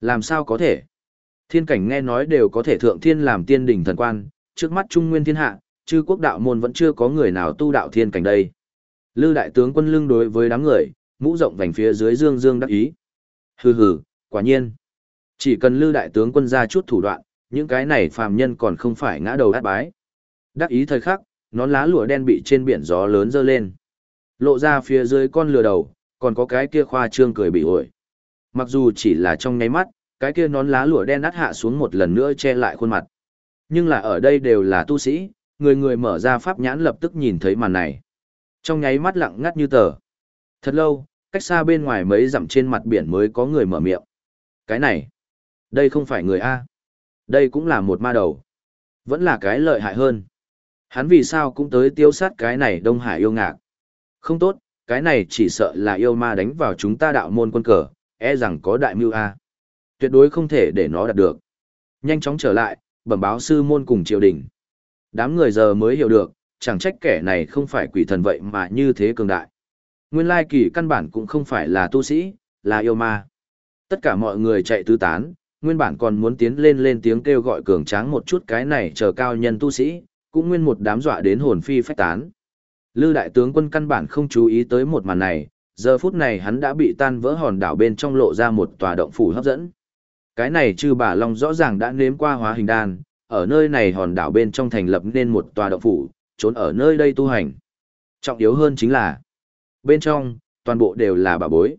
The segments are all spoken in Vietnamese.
Làm sao có thể? Thiên cảnh nghe nói đều có thể thượng thiên làm tiên đỉnh thần quan, trước mắt trung nguyên thiên hạ, chư quốc đạo môn vẫn chưa có người nào tu đạo thiên cảnh đây. Lư đại tướng quân lưng đối với đám người, mũ rộng vành phía dưới dương dương đắc ý. Hừ hừ, quả nhiên. Chỉ cần lư đại tướng quân ra chút thủ đoạn, những cái này phàm nhân còn không phải ngã đầu đát bái. Đắc ý thời khắc, nón lá lụa đen bị trên biển gió lớn dơ lên. Lộ ra phía dưới con lừa đầu, còn có cái kia khoa trương cười bị ổi. Mặc dù chỉ là trong nháy mắt, cái kia nón lá lụa đen nát hạ xuống một lần nữa che lại khuôn mặt. Nhưng là ở đây đều là tu sĩ, người người mở ra pháp nhãn lập tức nhìn thấy màn này. Trong nháy mắt lặng ngắt như tờ. Thật lâu, cách xa bên ngoài mấy dặm trên mặt biển mới có người mở miệng. Cái này, đây không phải người A. Đây cũng là một ma đầu. Vẫn là cái lợi hại hơn. Hắn vì sao cũng tới tiêu sát cái này Đông Hải yêu ngạc. Không tốt, cái này chỉ sợ là yêu ma đánh vào chúng ta đạo môn quân cờ, e rằng có đại mưu A. Tuyệt đối không thể để nó đạt được. Nhanh chóng trở lại, bẩm báo sư môn cùng triều đình. Đám người giờ mới hiểu được, chẳng trách kẻ này không phải quỷ thần vậy mà như thế cường đại. Nguyên lai kỳ căn bản cũng không phải là tu sĩ, là yêu ma. Tất cả mọi người chạy tứ tán, nguyên bản còn muốn tiến lên lên tiếng kêu gọi cường tráng một chút cái này chờ cao nhân tu sĩ, cũng nguyên một đám dọa đến hồn phi phách tán. Lư đại tướng quân căn bản không chú ý tới một màn này, giờ phút này hắn đã bị tan vỡ hòn đảo bên trong lộ ra một tòa động phủ hấp dẫn. Cái này chư bà Long rõ ràng đã nếm qua hóa hình đan, ở nơi này hòn đảo bên trong thành lập nên một tòa động phủ, trốn ở nơi đây tu hành. Trọng yếu hơn chính là, bên trong, toàn bộ đều là bà bối.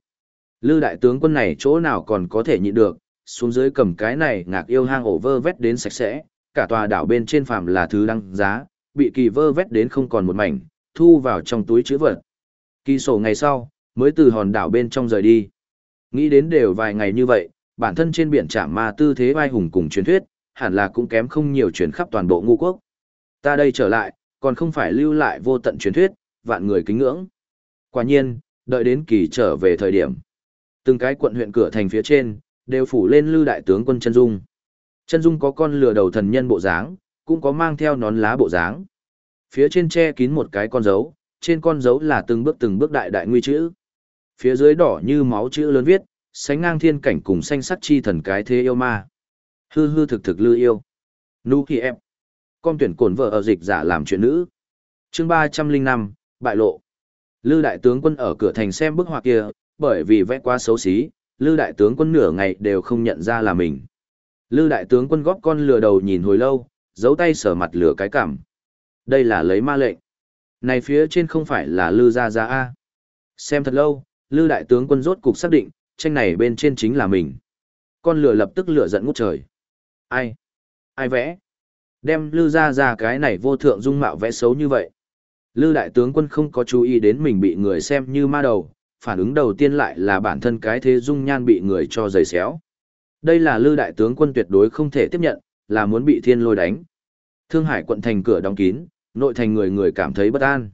Lư đại tướng quân này chỗ nào còn có thể nhịn được, xuống dưới cầm cái này ngạc yêu hang ổ vơ vét đến sạch sẽ, cả tòa đảo bên trên phàm là thứ đăng giá, bị kỳ vơ vét đến không còn một mảnh, thu vào trong túi chữ vật. Kỳ sổ ngày sau, mới từ hòn đảo bên trong rời đi. Nghĩ đến đều vài ngày như vậy, bản thân trên biển chạm ma tư thế vai hùng cùng truyền thuyết, hẳn là cũng kém không nhiều truyền khắp toàn bộ ngũ quốc. Ta đây trở lại, còn không phải lưu lại vô tận truyền thuyết, vạn người kính ngưỡng. Quả nhiên, đợi đến kỳ trở về thời điểm. Từng cái quận huyện cửa thành phía trên, đều phủ lên lưu đại tướng quân chân dung. Chân dung có con lừa đầu thần nhân bộ dáng, cũng có mang theo nón lá bộ dáng. Phía trên che kín một cái con dấu, trên con dấu là từng bước từng bước đại đại nguy chữ. Phía dưới đỏ như máu chữ lớn viết, sánh ngang thiên cảnh cùng xanh sắc chi thần cái thế yêu ma. Hư hư thực thực lư yêu. Nụ kỳ em. Con tuyển cổn vợ ở dịch giả làm chuyện nữ. chương ba trăm linh năm bại lộ. Lư đại tướng quân ở cửa thành xem bức họa kia, bởi vì vẽ quá xấu xí, Lư đại tướng quân nửa ngày đều không nhận ra là mình. Lư đại tướng quân góp con lừa đầu nhìn hồi lâu, giấu tay sở mặt lửa cái cảm. Đây là lấy ma lệnh. Này phía trên không phải là Lư gia gia A. Xem thật lâu, Lư đại tướng quân rốt cục xác định, tranh này bên trên chính là mình. Con lửa lập tức lửa giận ngút trời. Ai? Ai vẽ? Đem Lư gia ra cái này vô thượng dung mạo vẽ xấu như vậy. Lư đại tướng quân không có chú ý đến mình bị người xem như ma đầu, phản ứng đầu tiên lại là bản thân cái thế dung nhan bị người cho giày xéo. Đây là Lư đại tướng quân tuyệt đối không thể tiếp nhận, là muốn bị thiên lôi đánh. Thương Hải quận thành cửa đóng kín, nội thành người người cảm thấy bất an.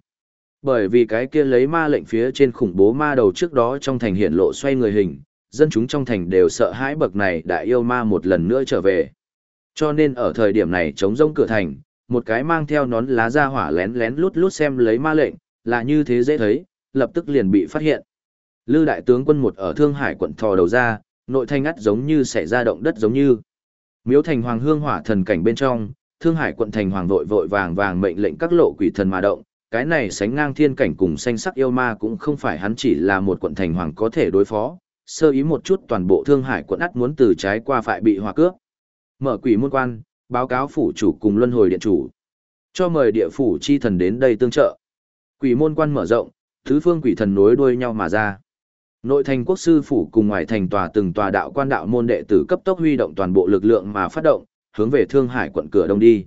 Bởi vì cái kia lấy ma lệnh phía trên khủng bố ma đầu trước đó trong thành hiện lộ xoay người hình, dân chúng trong thành đều sợ hãi bậc này đại yêu ma một lần nữa trở về. Cho nên ở thời điểm này chống rông cửa thành, một cái mang theo nón lá ra hỏa lén lén lút lút xem lấy ma lệnh, là như thế dễ thấy, lập tức liền bị phát hiện. Lư đại tướng quân một ở Thương Hải quận thò đầu ra, nội thanh ngắt giống như xảy ra động đất giống như. Miếu thành hoàng hương hỏa thần cảnh bên trong, Thương Hải quận thành hoàng vội vội vàng vàng mệnh lệnh các lộ quỷ thần mà động, cái này sánh ngang thiên cảnh cùng xanh sắc yêu ma cũng không phải hắn chỉ là một quận thành hoàng có thể đối phó, sơ ý một chút toàn bộ Thương Hải quận ắt muốn từ trái qua phải bị hòa cướp. Mở quỷ môn quan, báo cáo phủ chủ cùng luân hồi điện chủ. Cho mời địa phủ chi thần đến đây tương trợ. Quỷ môn quan mở rộng, thứ phương quỷ thần nối đuôi nhau mà ra. Nội thành quốc sư phủ cùng ngoài thành tòa từng tòa đạo quan đạo môn đệ tử cấp tốc huy động toàn bộ lực lượng mà phát động, hướng về Thương Hải quận cửa đông đi.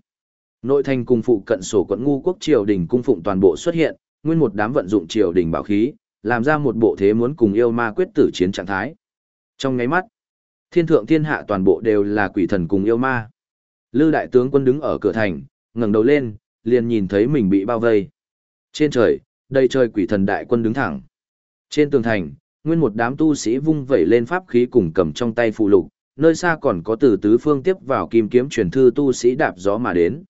Nội thành cùng phụ cận sổ quận ngu quốc triều đình cung phụng toàn bộ xuất hiện, nguyên một đám vận dụng triều đình bảo khí, làm ra một bộ thế muốn cùng yêu ma quyết tử chiến trạng thái. Trong ngáy mắt, thiên thượng thiên hạ toàn bộ đều là quỷ thần cùng yêu ma. Lư đại tướng quân đứng ở cửa thành, ngẩng đầu lên, liền nhìn thấy mình bị bao vây. Trên trời, đầy trời quỷ thần đại quân đứng thẳng. Trên tường thành, nguyên một đám tu sĩ vung vẩy lên pháp khí cùng cầm trong tay phụ lục, nơi xa còn có từ tứ phương tiếp vào kim kiếm truyền thư tu sĩ đạp gió mà đến.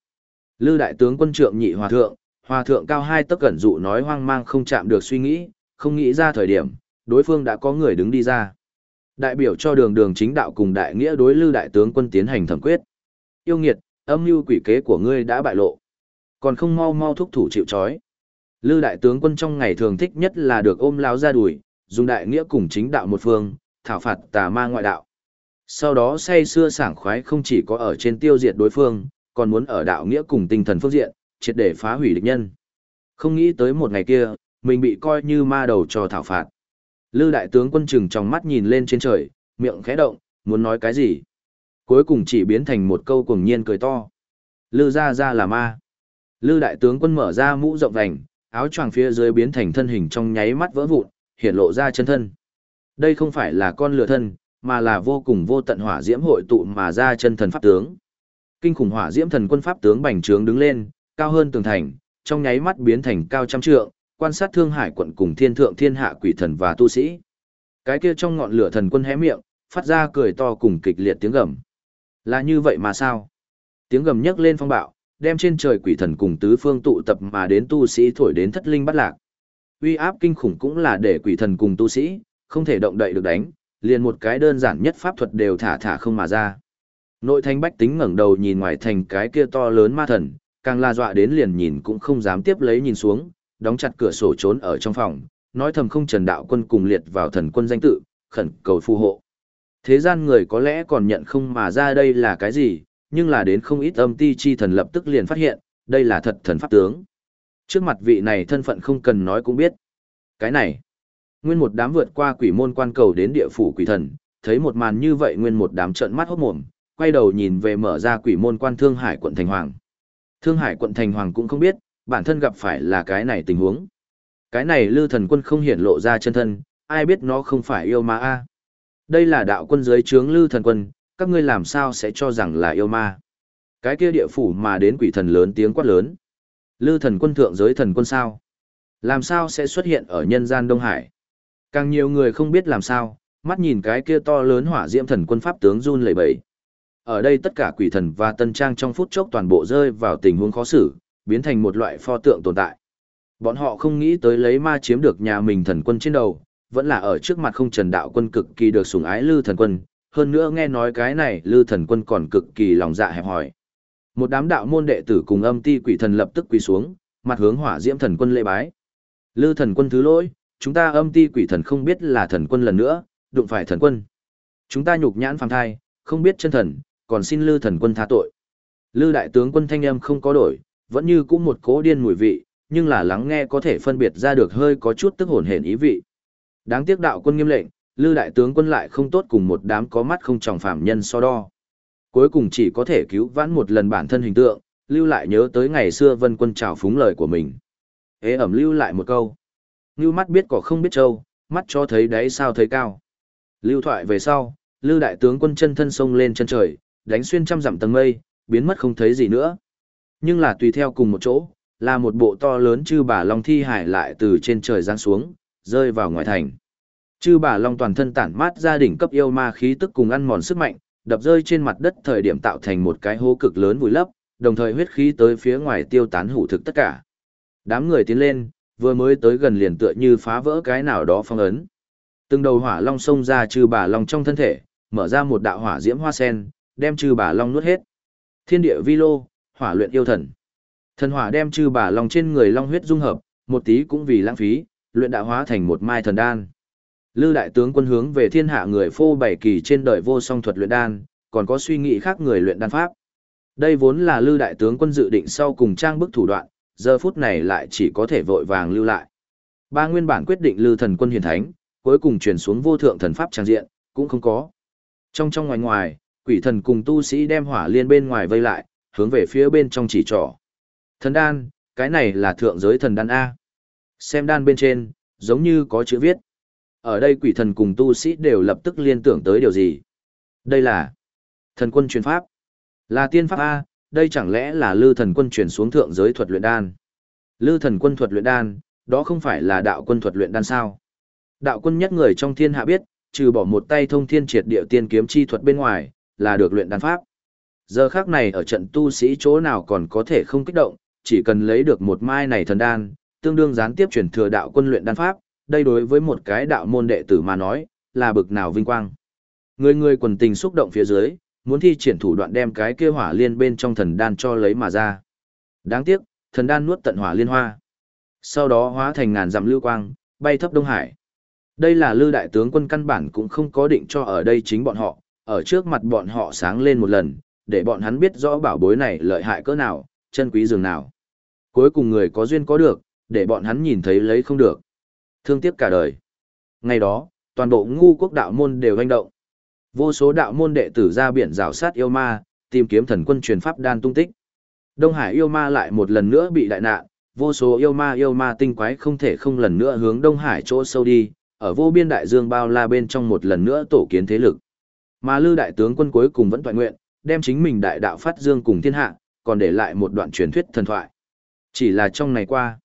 Lư đại tướng quân trượng nhị hòa thượng, hòa thượng cao hai tấc cẩn dụ nói hoang mang không chạm được suy nghĩ, không nghĩ ra thời điểm, đối phương đã có người đứng đi ra. Đại biểu cho đường đường chính đạo cùng đại nghĩa đối lư đại tướng quân tiến hành thẩm quyết. Yêu nghiệt, âm mưu quỷ kế của ngươi đã bại lộ. Còn không mau mau thúc thủ chịu trói. Lư đại tướng quân trong ngày thường thích nhất là được ôm láo ra đuổi, dùng đại nghĩa cùng chính đạo một phương, thảo phạt tà ma ngoại đạo. Sau đó say xưa sảng khoái không chỉ có ở trên tiêu diệt đối phương, còn muốn ở đạo nghĩa cùng tinh thần phương diện, triệt để phá hủy địch nhân. Không nghĩ tới một ngày kia, mình bị coi như ma đầu cho thảo phạt. Lư đại tướng quân chừng trong mắt nhìn lên trên trời, miệng khẽ động, muốn nói cái gì. Cuối cùng chỉ biến thành một câu cuồng nhiên cười to. Lư ra ra là ma. Lư đại tướng quân mở ra mũ rộng vành, áo choàng phía dưới biến thành thân hình trong nháy mắt vỡ vụn, hiện lộ ra chân thân. Đây không phải là con lửa thân, mà là vô cùng vô tận hỏa diễm hội tụ mà ra chân thần pháp tướng. Kinh khủng hỏa diễm thần quân pháp tướng bành trướng đứng lên, cao hơn tường thành, trong nháy mắt biến thành cao trăm trượng, quan sát Thương Hải quận cùng thiên thượng thiên hạ quỷ thần và tu sĩ. Cái kia trong ngọn lửa thần quân hé miệng, phát ra cười to cùng kịch liệt tiếng gầm. Là như vậy mà sao? Tiếng gầm nhấc lên phong bạo, đem trên trời quỷ thần cùng tứ phương tụ tập mà đến tu sĩ thổi đến thất linh bắt lạc. Uy áp kinh khủng cũng là để quỷ thần cùng tu sĩ, không thể động đậy được đánh, liền một cái đơn giản nhất pháp thuật đều thả thả không mà ra. Nội thanh bách tính ngẩng đầu nhìn ngoài thành cái kia to lớn ma thần, càng la dọa đến liền nhìn cũng không dám tiếp lấy nhìn xuống, đóng chặt cửa sổ trốn ở trong phòng, nói thầm không trần đạo quân cùng liệt vào thần quân danh tự, khẩn cầu phù hộ. Thế gian người có lẽ còn nhận không mà ra đây là cái gì, nhưng là đến không ít âm ti chi thần lập tức liền phát hiện, đây là thật thần pháp tướng. Trước mặt vị này thân phận không cần nói cũng biết. Cái này, nguyên một đám vượt qua quỷ môn quan cầu đến địa phủ quỷ thần, thấy một màn như vậy nguyên một đám trợn mắt hốt mồm, quay đầu nhìn về mở ra quỷ môn quan Thương Hải quận Thành Hoàng. Thương Hải quận Thành Hoàng cũng không biết, bản thân gặp phải là cái này tình huống. Cái này lư thần quân không hiển lộ ra chân thân, ai biết nó không phải yêu ma a Đây là đạo quân dưới trướng lư thần quân, các ngươi làm sao sẽ cho rằng là yêu ma. Cái kia địa phủ mà đến quỷ thần lớn tiếng quát lớn. Lư thần quân thượng giới thần quân sao? Làm sao sẽ xuất hiện ở nhân gian Đông Hải? Càng nhiều người không biết làm sao, mắt nhìn cái kia to lớn hỏa diễm thần quân pháp tướng run lẩy bẩy. Ở đây tất cả quỷ thần và tân trang trong phút chốc toàn bộ rơi vào tình huống khó xử, biến thành một loại pho tượng tồn tại. Bọn họ không nghĩ tới lấy ma chiếm được nhà mình thần quân trên đầu, vẫn là ở trước mặt không trần đạo quân cực kỳ được sủng ái lư thần quân, hơn nữa nghe nói cái này lư thần quân còn cực kỳ lòng dạ hẹp hòi. Một đám đạo môn đệ tử cùng âm ti quỷ thần lập tức quỳ xuống, mặt hướng hỏa diễm thần quân lễ bái. Lư thần quân thứ lỗi, chúng ta âm ti quỷ thần không biết là thần quân lần nữa, đụng phải thần quân. Chúng ta nhục nhãn phàm thai, không biết chân thần, còn xin lư thần quân tha tội. Lư đại tướng quân thanh âm không có đổi, vẫn như cũng một cố điên mùi vị, nhưng là lắng nghe có thể phân biệt ra được hơi có chút tức hồn hển ý vị. Đáng tiếc đạo quân nghiêm lệnh, Lư đại tướng quân lại không tốt cùng một đám có mắt không tròng phạm nhân so đo. Cuối cùng chỉ có thể cứu vãn một lần bản thân hình tượng, lưu lại nhớ tới ngày xưa vân quân trào phúng lời của mình. Ế ẩm lưu lại một câu. Như mắt biết cỏ không biết trâu, mắt cho thấy đáy sao thấy cao. Lưu thoại về sau, Lư đại tướng quân chân thân sông lên chân trời, đánh xuyên trăm dặm tầng mây, biến mất không thấy gì nữa. Nhưng là tùy theo cùng một chỗ, là một bộ to lớn chư bà long thi hải lại từ trên trời giáng xuống, rơi vào ngoài thành. Chư bà long toàn thân tản mát ra đỉnh cấp yêu ma khí tức cùng ăn mòn sức mạnh, đập rơi trên mặt đất thời điểm tạo thành một cái hố cực lớn vùi lấp, đồng thời huyết khí tới phía ngoài tiêu tán hủ thực tất cả. Đám người tiến lên, vừa mới tới gần liền tựa như phá vỡ cái nào đó phong ấn. Từng đầu hỏa long xông ra chư bà long trong thân thể, mở ra một đạo hỏa diễm hoa sen, đem chư bà long nuốt hết. Thiên địa vi lô, hỏa luyện yêu thần. Thần hỏa đem chư bà long trên người long huyết dung hợp, một tí cũng vì lãng phí, luyện đạo hóa thành một mai thần đan. Lư đại tướng quân hướng về thiên hạ người phô bảy kỳ trên đời vô song thuật luyện đan, còn có suy nghĩ khác người luyện đan pháp. Đây vốn là Lư đại tướng quân dự định sau cùng trang bức thủ đoạn, giờ phút này lại chỉ có thể vội vàng lưu lại. Ba nguyên bản quyết định Lư thần quân hiền thánh, cuối cùng truyền xuống vô thượng thần pháp trang diện, cũng không có. Trong trong ngoài ngoài, quỷ thần cùng tu sĩ đem hỏa liên bên ngoài vây lại, hướng về phía bên trong chỉ trỏ. Thần đan, cái này là thượng giới thần đan A. Xem đan bên trên, giống như có chữ viết. Ở đây quỷ thần cùng tu sĩ đều lập tức liên tưởng tới điều gì? Đây là thần quân truyền pháp. Là tiên pháp A, đây chẳng lẽ là lư thần quân truyền xuống thượng giới thuật luyện đan? Lư thần quân thuật luyện đan, đó không phải là đạo quân thuật luyện đan sao? Đạo quân nhất người trong thiên hạ biết, trừ bỏ một tay thông thiên triệt địa tiên kiếm chi thuật bên ngoài, là được luyện đan pháp. Giờ khác này ở trận tu sĩ chỗ nào còn có thể không kích động, chỉ cần lấy được một mai này thần đan, tương đương gián tiếp chuyển thừa đạo quân luyện đan pháp, đây đối với một cái đạo môn đệ tử mà nói, là bực nào vinh quang. Người người quần tình xúc động phía dưới, muốn thi triển thủ đoạn đem cái kia hỏa liên bên trong thần đan cho lấy mà ra. Đáng tiếc, thần đan nuốt tận hỏa liên hoa. Sau đó hóa thành ngàn dặm lưu quang, bay thấp Đông Hải. Đây là lư đại tướng quân căn bản cũng không có định cho ở đây chính bọn họ, ở trước mặt bọn họ sáng lên một lần, để bọn hắn biết rõ bảo bối này lợi hại cỡ nào, chân quý dường nào. Cuối cùng người có duyên có được, để bọn hắn nhìn thấy lấy không được. Thương tiếc cả đời. Ngày đó, toàn bộ ngu quốc đạo môn đều hành động. Vô số đạo môn đệ tử ra biển rào sát yêu ma, tìm kiếm thần quân truyền pháp đan tung tích. Đông Hải yêu ma lại một lần nữa bị đại nạn, vô số yêu ma yêu ma tinh quái không thể không lần nữa hướng Đông Hải chỗ sâu đi, ở vô biên đại dương bao la bên trong một lần nữa tổ kiến thế lực. Mà Lư đại tướng quân cuối cùng vẫn toàn nguyện, đem chính mình đại đạo phát dương cùng thiên hạ, còn để lại một đoạn truyền thuyết thần thoại. Chỉ là trong này qua,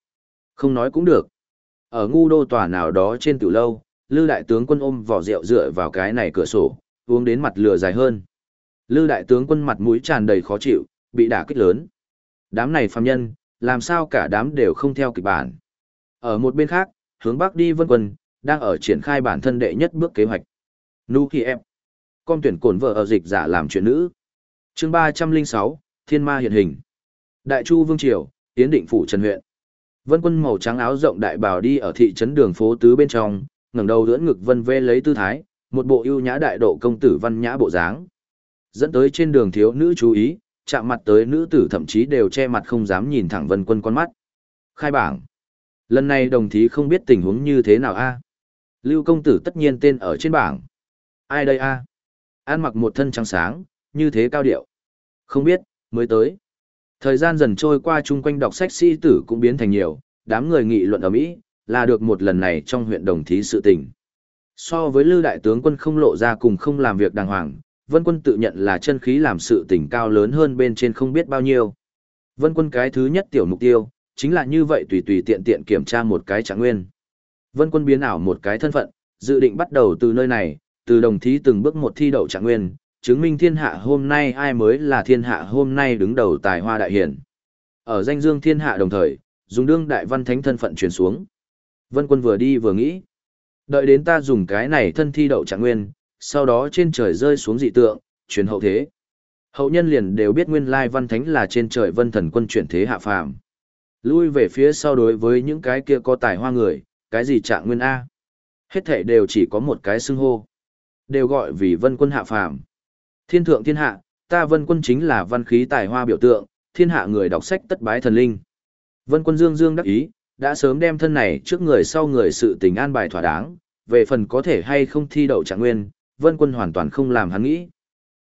không nói cũng được. Ở ngu đô tòa nào đó trên tiểu lâu, Lư đại tướng quân ôm vỏ rượu dựa vào cái này cửa sổ, uống đến mặt lửa dài hơn. Lư đại tướng quân mặt mũi tràn đầy khó chịu, bị đả kích lớn. Đám này phàm nhân, làm sao cả đám đều không theo kịch bản. Ở một bên khác, hướng bắc đi vân quân, đang ở triển khai bản thân đệ nhất bước kế hoạch. Nu khi em. Con tuyển cổn vợ ở dịch giả làm chuyện nữ. chương 306, Thiên Ma hiện hình. Đại Chu Vương Triều, Tiến định phủ Trần huyện. Vân quân màu trắng áo rộng đại bào đi ở thị trấn đường phố tứ bên trong, ngẩng đầu đỡ ngực vân vê lấy tư thái, một bộ ưu nhã đại độ công tử văn nhã bộ dáng. Dẫn tới trên đường thiếu nữ chú ý, chạm mặt tới nữ tử thậm chí đều che mặt không dám nhìn thẳng vân quân con mắt. Khai bảng. Lần này đồng thí không biết tình huống như thế nào a Lưu công tử tất nhiên tên ở trên bảng. Ai đây a An mặc một thân trắng sáng, như thế cao điệu. Không biết, mới tới. Thời gian dần trôi qua chung quanh đọc sách sĩ tử cũng biến thành nhiều, đám người nghị luận ở Mỹ, là được một lần này trong huyện đồng thí sự tình. So với Lưu Đại tướng quân không lộ ra cùng không làm việc đàng hoàng, Vân quân tự nhận là chân khí làm sự tình cao lớn hơn bên trên không biết bao nhiêu. Vân quân cái thứ nhất tiểu mục tiêu, chính là như vậy tùy tùy tiện tiện kiểm tra một cái trạng nguyên. Vân quân biến ảo một cái thân phận, dự định bắt đầu từ nơi này, từ đồng thí từng bước một thi đậu trạng nguyên, chứng minh thiên hạ hôm nay ai mới là thiên hạ hôm nay đứng đầu tài hoa đại hiển. Ở danh dương thiên hạ đồng thời, dùng đương đại văn thánh thân phận truyền xuống. Vân quân vừa đi vừa nghĩ. Đợi đến ta dùng cái này thân thi đậu trạng nguyên, sau đó trên trời rơi xuống dị tượng, truyền hậu thế. Hậu nhân liền đều biết nguyên lai văn thánh là trên trời vân thần quân chuyển thế hạ phàm. Lui về phía sau đối với những cái kia có tài hoa người, cái gì trạng nguyên A. Hết thể đều chỉ có một cái xưng hô. Đều gọi vì vân quân hạ phàm. Thiên thượng thiên hạ, ta vân quân chính là văn khí tài hoa biểu tượng, thiên hạ người đọc sách tất bái thần linh. Vân quân dương dương đắc ý, đã sớm đem thân này trước người sau người sự tình an bài thỏa đáng, về phần có thể hay không thi đậu trạng nguyên, vân quân hoàn toàn không làm hắn nghĩ.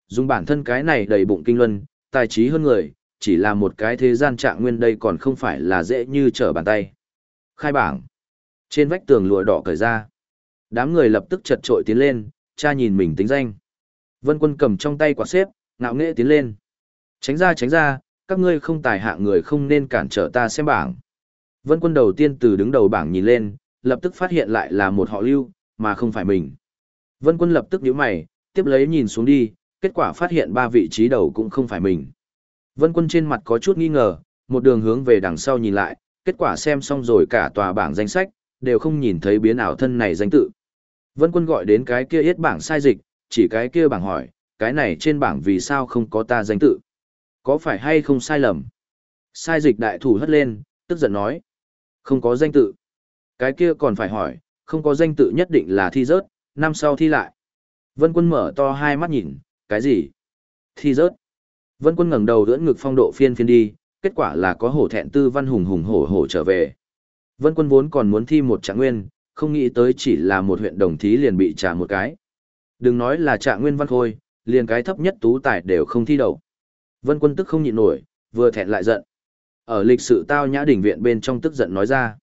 Dùng bản thân cái này đầy bụng kinh luân, tài trí hơn người, chỉ là một cái thế gian trạng nguyên đây còn không phải là dễ như trở bàn tay. Khai bảng. Trên vách tường lụa đỏ cởi ra. Đám người lập tức chật trội tiến lên, cha nhìn mình tính danh. Vân quân cầm trong tay quả xếp, ngạo nghệ tiến lên. Tránh ra tránh ra, các ngươi không tài hạ người không nên cản trở ta xem bảng. Vân quân đầu tiên từ đứng đầu bảng nhìn lên, lập tức phát hiện lại là một họ lưu, mà không phải mình. Vân quân lập tức nhíu mày, tiếp lấy nhìn xuống đi, kết quả phát hiện ba vị trí đầu cũng không phải mình. Vân quân trên mặt có chút nghi ngờ, một đường hướng về đằng sau nhìn lại, kết quả xem xong rồi cả tòa bảng danh sách, đều không nhìn thấy biến ảo thân này danh tự. Vân quân gọi đến cái kia yết bảng sai dịch, chỉ cái kia bảng hỏi, cái này trên bảng vì sao không có ta danh tự? Có phải hay không sai lầm? Sai dịch đại thủ hất lên, tức giận nói. Không có danh tự. Cái kia còn phải hỏi, không có danh tự nhất định là thi rớt, năm sau thi lại. Vân quân mở to hai mắt nhìn, cái gì? Thi rớt. Vân quân ngẩng đầu đưỡn ngực phong độ phiên phiên đi, kết quả là có hổ thẹn tư văn hùng hùng hổ hổ trở về. Vân quân vốn còn muốn thi một trạng nguyên, không nghĩ tới chỉ là một huyện đồng thí liền bị trả một cái. Đừng nói là trạng nguyên văn khôi, liền cái thấp nhất tú tài đều không thi đậu. Vân quân tức không nhịn nổi, vừa thẹn lại giận. Ở lịch sự tao nhã đỉnh viện bên trong tức giận nói ra.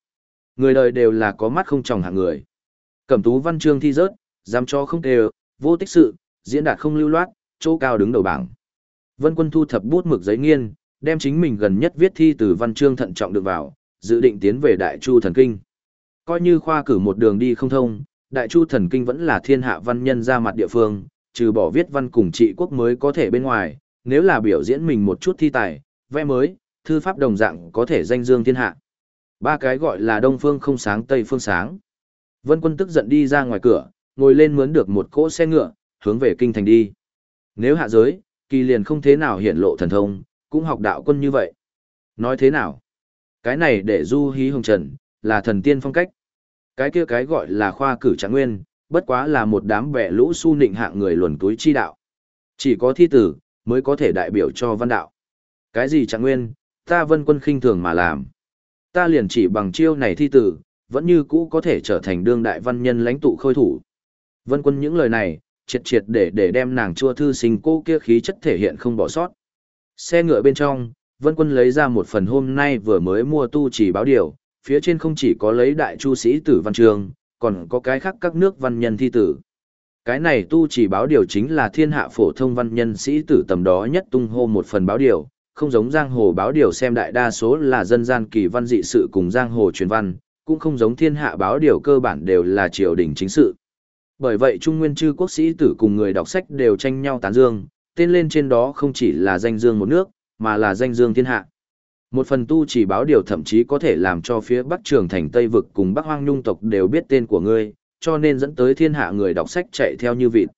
Người đời đều là có mắt không tròng hạng người. Cẩm tú văn chương thi rớt, dám cho không đều, vô tích sự, diễn đạt không lưu loát, chỗ cao đứng đầu bảng. Vân quân thu thập bút mực giấy nghiên, đem chính mình gần nhất viết thi từ văn chương thận trọng được vào, dự định tiến về Đại Chu Thần Kinh. Coi như khoa cử một đường đi không thông, Đại Chu Thần Kinh vẫn là thiên hạ văn nhân ra mặt địa phương, trừ bỏ viết văn cùng trị quốc mới có thể bên ngoài, nếu là biểu diễn mình một chút thi tài, vẽ mới, thư pháp đồng dạng có thể danh dương thiên hạ. Ba cái gọi là Đông Phương không sáng Tây Phương sáng. Vân quân tức giận đi ra ngoài cửa, ngồi lên mướn được một cỗ xe ngựa, hướng về kinh thành đi. Nếu hạ giới, kỳ liền không thế nào hiện lộ thần thông, cũng học đạo quân như vậy. Nói thế nào? Cái này để du hí hồng trần, là thần tiên phong cách. Cái kia cái gọi là khoa cử trạng nguyên, bất quá là một đám bẻ lũ su nịnh hạng người luồn túi chi đạo. Chỉ có thi tử, mới có thể đại biểu cho văn đạo. Cái gì trạng nguyên, ta vân quân khinh thường mà làm. Ta liền chỉ bằng chiêu này thi tử, vẫn như cũ có thể trở thành đương đại văn nhân lãnh tụ khôi thủ. Vân quân những lời này, triệt triệt để để đem nàng chua thư sinh cô kia khí chất thể hiện không bỏ sót. Xe ngựa bên trong, Vân quân lấy ra một phần hôm nay vừa mới mua tu chỉ báo điều, phía trên không chỉ có lấy đại chu sĩ tử văn trường, còn có cái khác các nước văn nhân thi tử. Cái này tu chỉ báo điều chính là thiên hạ phổ thông văn nhân sĩ tử tầm đó nhất tung hô một phần báo điều, không giống giang hồ báo điều xem đại đa số là dân gian kỳ văn dị sự cùng giang hồ truyền văn, cũng không giống thiên hạ báo điều cơ bản đều là triều đình chính sự. Bởi vậy Trung Nguyên chư quốc sĩ tử cùng người đọc sách đều tranh nhau tán dương, tên lên trên đó không chỉ là danh dương một nước, mà là danh dương thiên hạ. Một phần tu chỉ báo điều thậm chí có thể làm cho phía Bắc Trường thành Tây Vực cùng Bắc Hoang Nhung tộc đều biết tên của ngươi, cho nên dẫn tới thiên hạ người đọc sách chạy theo như vịt.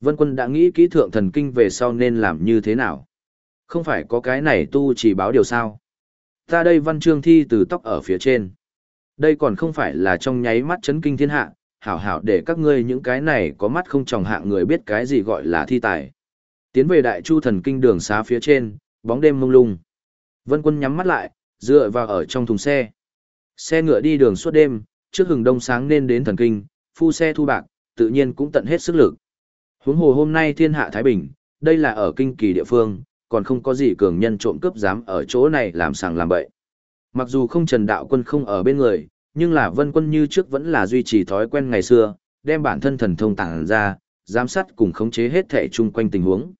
Vân quân đã nghĩ kỹ thượng thần kinh về sau nên làm như thế nào. Không phải có cái này tu chỉ báo điều sao. Ta đây văn chương thi từ tóc ở phía trên. Đây còn không phải là trong nháy mắt chấn kinh thiên hạ, hảo hảo để các ngươi những cái này có mắt không tròng hạng người biết cái gì gọi là thi tài. Tiến về đại chu thần kinh đường xá phía trên, bóng đêm mông lung. Vân quân nhắm mắt lại, dựa vào ở trong thùng xe. Xe ngựa đi đường suốt đêm, trước hừng đông sáng nên đến thần kinh, phu xe thu bạc, tự nhiên cũng tận hết sức lực. Huống hồ hôm nay thiên hạ Thái Bình, đây là ở kinh kỳ địa phương, còn không có gì cường nhân trộm cướp dám ở chỗ này làm sàng làm bậy. Mặc dù không trần đạo quân không ở bên người, nhưng là vân quân như trước vẫn là duy trì thói quen ngày xưa, đem bản thân thần thông tàng ra, giám sát cùng khống chế hết thể chung quanh tình huống.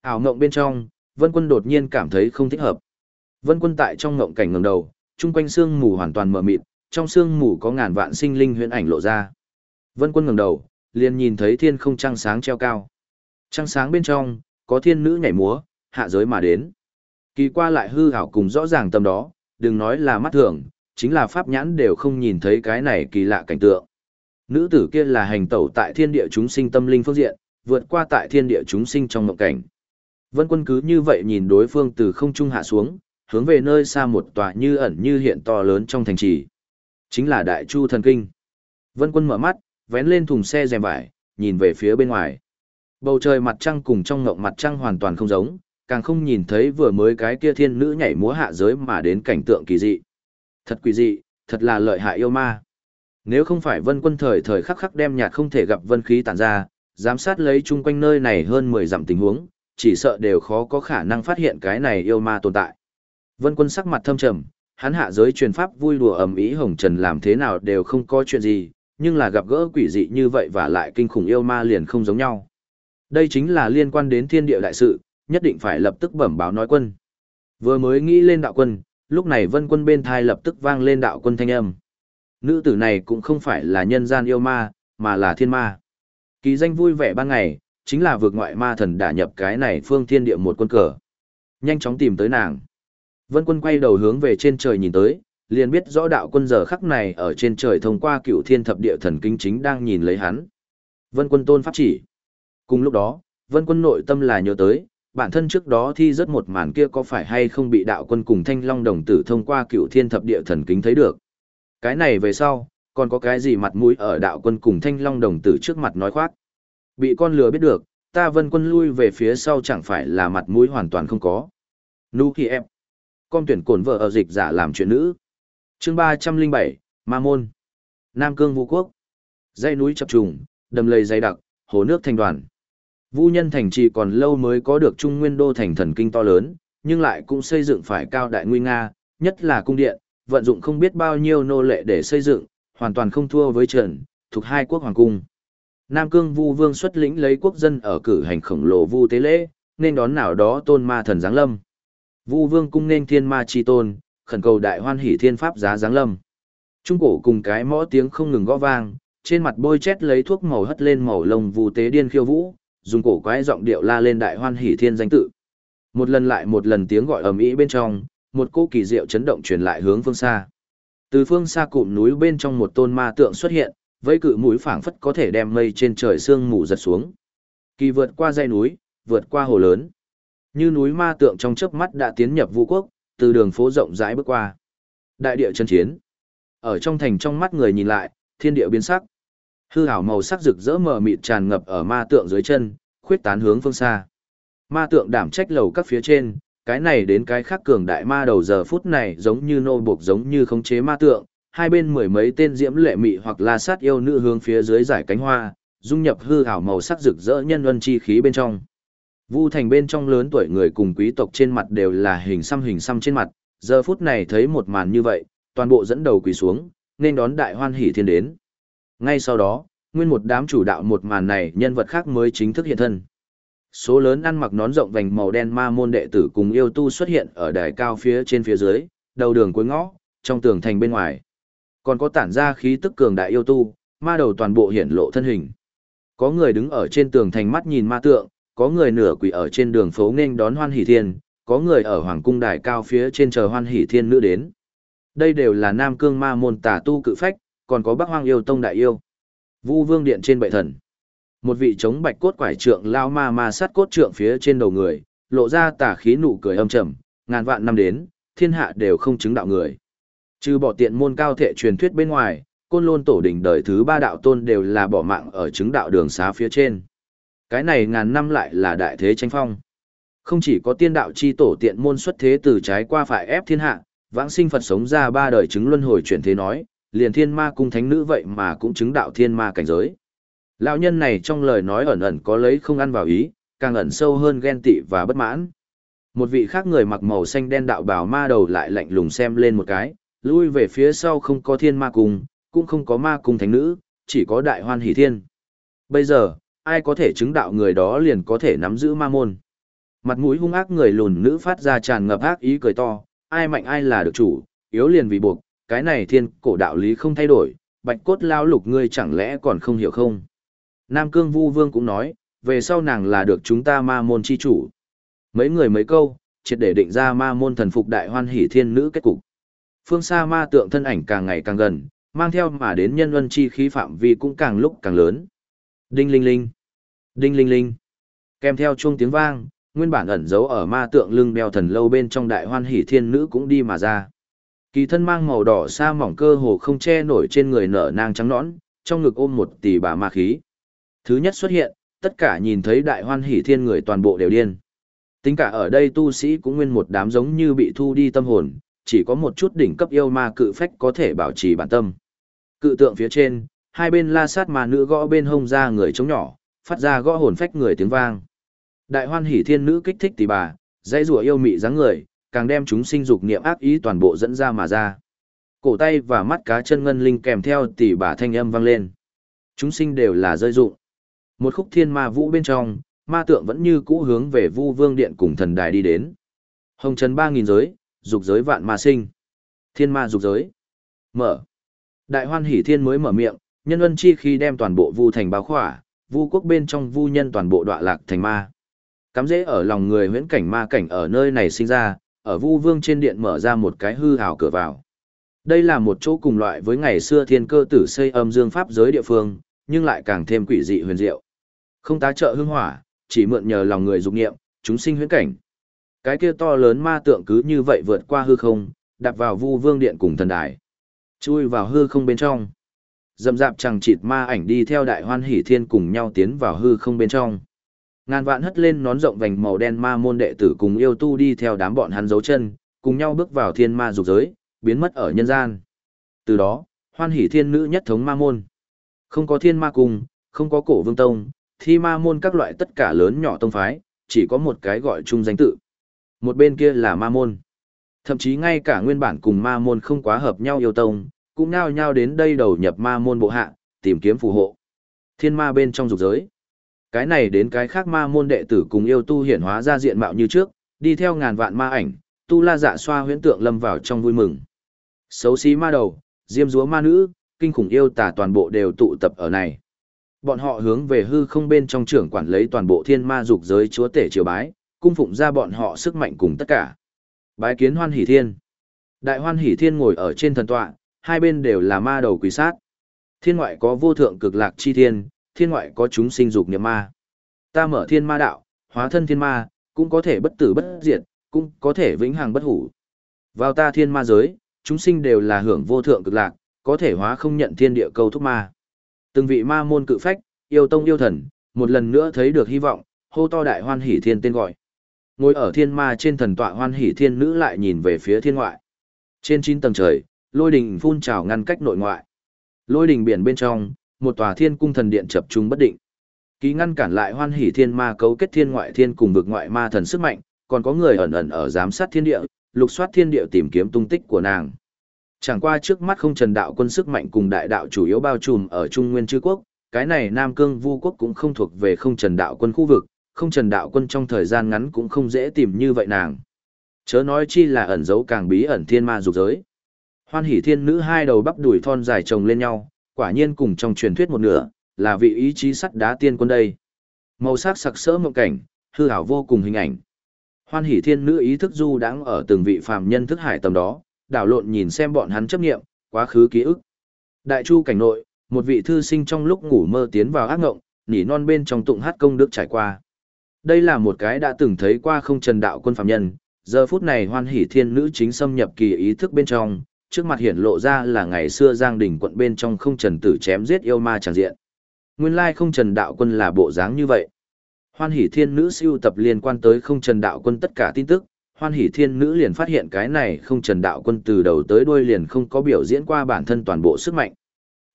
Ảo ngộng bên trong, vân quân đột nhiên cảm thấy không thích hợp. Vân quân tại trong ngộng cảnh ngẩng đầu, trung quanh sương mù hoàn toàn mờ mịt, trong sương mù có ngàn vạn sinh linh huyễn ảnh lộ ra. Vân quân ngẩng đầu, liền nhìn thấy thiên không trăng sáng treo cao. Trăng sáng bên trong, có thiên nữ nhảy múa, hạ giới mà đến. Kỳ qua lại hư ảo cùng rõ ràng tâm đó, đừng nói là mắt thường, chính là pháp nhãn đều không nhìn thấy cái này kỳ lạ cảnh tượng. Nữ tử kia là hành tẩu tại thiên địa chúng sinh tâm linh phương diện, vượt qua tại thiên địa chúng sinh trong mộng cảnh. Vân quân cứ như vậy nhìn đối phương từ không trung hạ xuống, hướng về nơi xa một tòa như ẩn như hiện to lớn trong thành trì. Chính là Đại Chu Thần Kinh. Vân quân mở mắt, vén lên thùng xe rèm vải, nhìn về phía bên ngoài. Bầu trời mặt trăng cùng trong ngộng mặt trăng hoàn toàn không giống, càng không nhìn thấy vừa mới cái kia thiên nữ nhảy múa hạ giới mà đến cảnh tượng kỳ dị. Thật quỷ dị, thật là lợi hại yêu ma. Nếu không phải vân quân thời thời khắc khắc đem nhạt không thể gặp vân khí tản ra, giám sát lấy chung quanh nơi này hơn 10 dặm tình huống, chỉ sợ đều khó có khả năng phát hiện cái này yêu ma tồn tại. Vân quân sắc mặt thâm trầm, hắn hạ giới truyền pháp vui đùa ầm ĩ hồng trần làm thế nào đều không có chuyện gì, nhưng là gặp gỡ quỷ dị như vậy và lại kinh khủng yêu ma liền không giống nhau. Đây chính là liên quan đến thiên địa đại sự, nhất định phải lập tức bẩm báo nói quân. Vừa mới nghĩ lên đạo quân, lúc này vân quân bên thai lập tức vang lên đạo quân thanh âm. Nữ tử này cũng không phải là nhân gian yêu ma, mà là thiên ma. Kỳ danh vui vẻ ban ngày, chính là vượt ngoại ma thần đã nhập cái này phương thiên địa một quân cờ. Nhanh chóng tìm tới nàng. Vân quân quay đầu hướng về trên trời nhìn tới, liền biết rõ đạo quân giờ khắc này ở trên trời thông qua cựu thiên thập địa thần kinh chính đang nhìn lấy hắn. Vân quân tôn pháp chỉ. Cùng lúc đó, vân quân nội tâm là nhớ tới, bản thân trước đó thi rất một màn kia có phải hay không bị đạo quân cùng thanh long đồng tử thông qua cựu thiên thập địa thần kính thấy được. Cái này về sau, còn có cái gì mặt mũi ở đạo quân cùng thanh long đồng tử trước mặt nói khoác. Bị con lừa biết được, ta vân quân lui về phía sau chẳng phải là mặt mũi hoàn toàn không có. Nú khi em. Con tuyển cổn vợ ở dịch giả làm chuyện nữ. chương ba trăm linh bảy Ma Môn. Nam Cương Vũ Quốc. Dãy núi chập trùng, đầm lầy dày đặc, hồ nước thành đoàn. Vũ nhân thành trì còn lâu mới có được trung nguyên đô thành thần kinh to lớn, nhưng lại cũng xây dựng phải cao đại nguy nga, nhất là cung điện, vận dụng không biết bao nhiêu nô lệ để xây dựng, hoàn toàn không thua với Trần, thuộc hai quốc hoàng cung. Nam Cương Vu Vương xuất lĩnh lấy quốc dân ở cử hành khổng lồ Vu tế lễ, nên đón nào đó tôn ma thần giáng lâm. Vu Vương cung nên thiên ma chi tôn, khẩn cầu đại hoan hỷ thiên pháp giá giáng lâm. Trung cổ cùng cái mõ tiếng không ngừng gõ vang, trên mặt bôi chét lấy thuốc màu hất lên màu lông vu tế điên khiêu vũ, dùng cổ quái giọng điệu la lên đại hoan hỷ thiên danh tự. Một lần lại một lần tiếng gọi ầm ĩ bên trong, một cô kỳ diệu chấn động truyền lại hướng phương xa. Từ phương xa cụm núi bên trong một tôn ma tượng xuất hiện, với cự mũi phảng phất có thể đem mây trên trời sương mù giật xuống. Kỳ vượt qua dãy núi, vượt qua hồ lớn. Như núi ma tượng trong chớp mắt đã tiến nhập vũ quốc, từ đường phố rộng rãi bước qua. Đại địa chân chiến. Ở trong thành trong mắt người nhìn lại, thiên địa biến sắc. Hư ảo màu sắc rực rỡ mờ mịt tràn ngập ở ma tượng dưới chân, khuyết tán hướng phương xa. Ma tượng đảm trách lầu các phía trên, cái này đến cái khác cường đại ma đầu giờ phút này giống như nô buộc giống như khống chế ma tượng, hai bên mười mấy tên diễm lệ mị hoặc la sát yêu nữ hướng phía dưới giải cánh hoa, dung nhập hư ảo màu sắc rực rỡ nhân luân chi khí bên trong. Vu thành bên trong lớn tuổi người cùng quý tộc trên mặt đều là hình xăm hình xăm trên mặt, giờ phút này thấy một màn như vậy, toàn bộ dẫn đầu quỳ xuống, nên đón đại hoan hỷ thiên đến. Ngay sau đó, nguyên một đám chủ đạo một màn này nhân vật khác mới chính thức hiện thân. Số lớn ăn mặc nón rộng vành màu đen ma môn đệ tử cùng yêu tu xuất hiện ở đài cao phía trên phía dưới, đầu đường cuối ngõ, trong tường thành bên ngoài. Còn có tản ra khí tức cường đại yêu tu, ma đầu toàn bộ hiển lộ thân hình. Có người đứng ở trên tường thành mắt nhìn ma tượng, có người nửa quỳ ở trên đường phố nghênh đón hoan hỷ thiên, có người ở hoàng cung đài cao phía trên chờ hoan hỷ thiên nữ đến. Đây đều là nam cương ma môn tà tu cự phách, còn có bác hoang yêu tông đại yêu. Vu vương điện trên bệ thần. Một vị chống bạch cốt quải trượng lao ma ma sát cốt trượng phía trên đầu người, lộ ra tà khí nụ cười âm trầm, ngàn vạn năm đến, thiên hạ đều không chứng đạo người. Trừ bỏ tiện môn cao thệ truyền thuyết bên ngoài, côn lôn tổ đỉnh đời thứ ba đạo tôn đều là bỏ mạng ở chứng đạo đường xá phía trên. Cái này ngàn năm lại là đại thế tranh phong. Không chỉ có tiên đạo chi tổ tiện môn xuất thế từ trái qua phải ép thiên hạ, vãng sinh Phật sống ra ba đời chứng luân hồi chuyển thế nói, liền thiên ma cung thánh nữ vậy mà cũng chứng đạo thiên ma cảnh giới. Lão nhân này trong lời nói ẩn ẩn có lấy không ăn vào ý, càng ẩn sâu hơn ghen tị và bất mãn. Một vị khác người mặc màu xanh đen đạo bào ma đầu lại lạnh lùng xem lên một cái, lui về phía sau không có thiên ma cung, cũng không có ma cung thánh nữ, chỉ có đại hoan hỷ thiên. Bây giờ, ai có thể chứng đạo người đó liền có thể nắm giữ ma môn. Mặt mũi hung ác người lùn nữ phát ra tràn ngập ác ý cười to, ai mạnh ai là được chủ, yếu liền vì buộc, cái này thiên cổ đạo lý không thay đổi, bạch cốt lao lục ngươi chẳng lẽ còn không hiểu không. Nam Cương Vu Vương cũng nói, về sau nàng là được chúng ta ma môn chi chủ. Mấy người mấy câu, triệt để định ra ma môn thần phục đại hoan hỷ thiên nữ kết cục. Phương xa ma tượng thân ảnh càng ngày càng gần, mang theo mà đến nhân luân chi khí phạm vi cũng càng lúc càng lớn. Đinh linh linh, đinh linh linh. Kèm theo chuông tiếng vang, nguyên bản ẩn giấu ở ma tượng lưng đeo thần lâu bên trong đại hoan hỷ thiên nữ cũng đi mà ra. Kỳ thân mang màu đỏ sa mỏng cơ hồ không che nổi trên người nở nang trắng nõn, trong ngực ôm một tỷ bà ma khí. Thứ nhất xuất hiện, tất cả nhìn thấy đại hoan hỷ thiên người toàn bộ đều điên. Tính cả ở đây tu sĩ cũng nguyên một đám giống như bị thu đi tâm hồn, chỉ có một chút đỉnh cấp yêu ma cự phách có thể bảo trì bản tâm. Cự tượng phía trên, hai bên la sát mà nữ gõ bên hông ra người chống nhỏ, phát ra gõ hồn phách người tiếng vang. Đại hoan hỷ thiên nữ kích thích tỷ bà, dãy rùa yêu mị dáng người, càng đem chúng sinh dục niệm ác ý toàn bộ dẫn ra mà ra. Cổ tay và mắt cá chân ngân linh kèm theo tỷ bà thanh âm vang lên. Chúng sinh đều là rơi dụng. Một khúc thiên ma vũ bên trong, ma tượng vẫn như cũ hướng về vu vương điện cùng thần đài đi đến. Hồng trần ba nghìn giới, dục giới vạn ma sinh. Thiên ma dục giới. Mở. Đại hoan hỷ thiên mới mở miệng, nhân ân chi khi đem toàn bộ vu thành bao khỏa, vu quốc bên trong vu nhân toàn bộ đọa lạc thành ma. Cắm rễ ở lòng người huyễn cảnh ma cảnh ở nơi này sinh ra, ở vu vương trên điện mở ra một cái hư hào cửa vào. Đây là một chỗ cùng loại với ngày xưa thiên cơ tử xây âm dương pháp giới địa phương, nhưng lại càng thêm quỷ dị huyền diệu. Không tá trợ hương hỏa, chỉ mượn nhờ lòng người dục nghiệm, chúng sinh huyễn cảnh. Cái kia to lớn ma tượng cứ như vậy vượt qua hư không, đạp vào vu vương điện cùng thần đài. Chui vào hư không bên trong. Dầm dạp chẳng chịt ma ảnh đi theo đại hoan hỷ thiên cùng nhau tiến vào hư không bên trong. Ngàn vạn hất lên nón rộng vành màu đen ma môn đệ tử cùng yêu tu đi theo đám bọn hắn dấu chân, cùng nhau bước vào thiên ma dục giới, biến mất ở nhân gian. Từ đó, hoan hỷ thiên nữ nhất thống ma môn. Không có thiên ma cung, không có cổ vương tông, thi ma môn các loại tất cả lớn nhỏ tông phái, chỉ có một cái gọi chung danh tự. Một bên kia là ma môn. Thậm chí ngay cả nguyên bản cùng ma môn không quá hợp nhau yêu tông, cũng nao nhao đến đây đầu nhập ma môn bộ hạ, tìm kiếm phù hộ. Thiên ma bên trong dục giới. Cái này đến cái khác ma môn đệ tử cùng yêu tu hiển hóa ra diện mạo như trước, đi theo ngàn vạn ma ảnh, tu la dạ xoa huyễn tượng lâm vào trong vui mừng. Xấu xí ma đầu, diêm dúa ma nữ, kinh khủng yêu tà toàn bộ đều tụ tập ở này. Bọn họ hướng về hư không bên trong trưởng quản lấy toàn bộ thiên ma dục giới chúa tể triều bái, cung phụng ra bọn họ sức mạnh cùng tất cả. Bái kiến hoan hỷ thiên. Đại hoan hỷ thiên ngồi ở trên thần tọa, hai bên đều là ma đầu quỷ sát. Thiên ngoại có vô thượng cực lạc chi thiên, thiên ngoại có chúng sinh dục niệm ma. ta mở thiên ma đạo, hóa thân thiên ma, cũng có thể bất tử bất diệt, cũng có thể vĩnh hằng bất hủ. Vào ta thiên ma giới, chúng sinh đều là hưởng vô thượng cực lạc, có thể hóa không nhận thiên địa câu thúc ma. Từng vị ma môn cự phách, yêu tông yêu thần, một lần nữa thấy được hy vọng, hô to đại hoan hỷ thiên tên gọi. Ngồi ở thiên ma trên thần tọa hoan hỷ thiên nữ lại nhìn về phía thiên ngoại. Trên chín tầng trời, lôi đình phun trào ngăn cách nội ngoại. Lôi đình biển bên trong, một tòa thiên cung thần điện chập trung bất định. Ký ngăn cản lại hoan hỷ thiên ma cấu kết thiên ngoại thiên cùng vực ngoại ma thần sức mạnh, còn có người ẩn ẩn ở giám sát thiên địa, lục soát thiên địa tìm kiếm tung tích của nàng. Chẳng qua trước mắt không trần đạo quân sức mạnh cùng đại đạo chủ yếu bao trùm ở Trung Nguyên Chư Quốc, cái này Nam Cương Vu Quốc cũng không thuộc về không trần đạo quân khu vực, không trần đạo quân trong thời gian ngắn cũng không dễ tìm như vậy nàng. Chớ nói chi là ẩn giấu càng bí ẩn thiên ma dục giới. Hoan hỷ thiên nữ hai đầu bắp đùi thon dài chồng lên nhau, quả nhiên cùng trong truyền thuyết một nửa, là vị ý chí sắt đá tiên quân đây. Màu sắc sặc sỡ mộng cảnh, hư ảo vô cùng hình ảnh. Hoan hỷ thiên nữ ý thức du đãng ở từng vị phàm nhân thức hải tầm đó, đảo lộn nhìn xem bọn hắn chấp nghiệm, quá khứ ký ức. Đại chu cảnh nội, một vị thư sinh trong lúc ngủ mơ tiến vào ác ngộng, nỉ non bên trong tụng hát công đức trải qua. Đây là một cái đã từng thấy qua không trần đạo quân phàm nhân, giờ phút này hoan hỷ thiên nữ chính xâm nhập kỳ ý thức bên trong, trước mặt hiện lộ ra là ngày xưa Giang Đình quận bên trong không trần tử chém giết yêu ma tràn diện. Nguyên lai không trần đạo quân là bộ dáng như vậy. Hoan hỷ thiên nữ siêu tập liên quan tới không trần đạo quân tất cả tin tức, hoan hỷ thiên nữ liền phát hiện cái này không trần đạo quân từ đầu tới đuôi liền không có biểu diễn qua bản thân toàn bộ sức mạnh.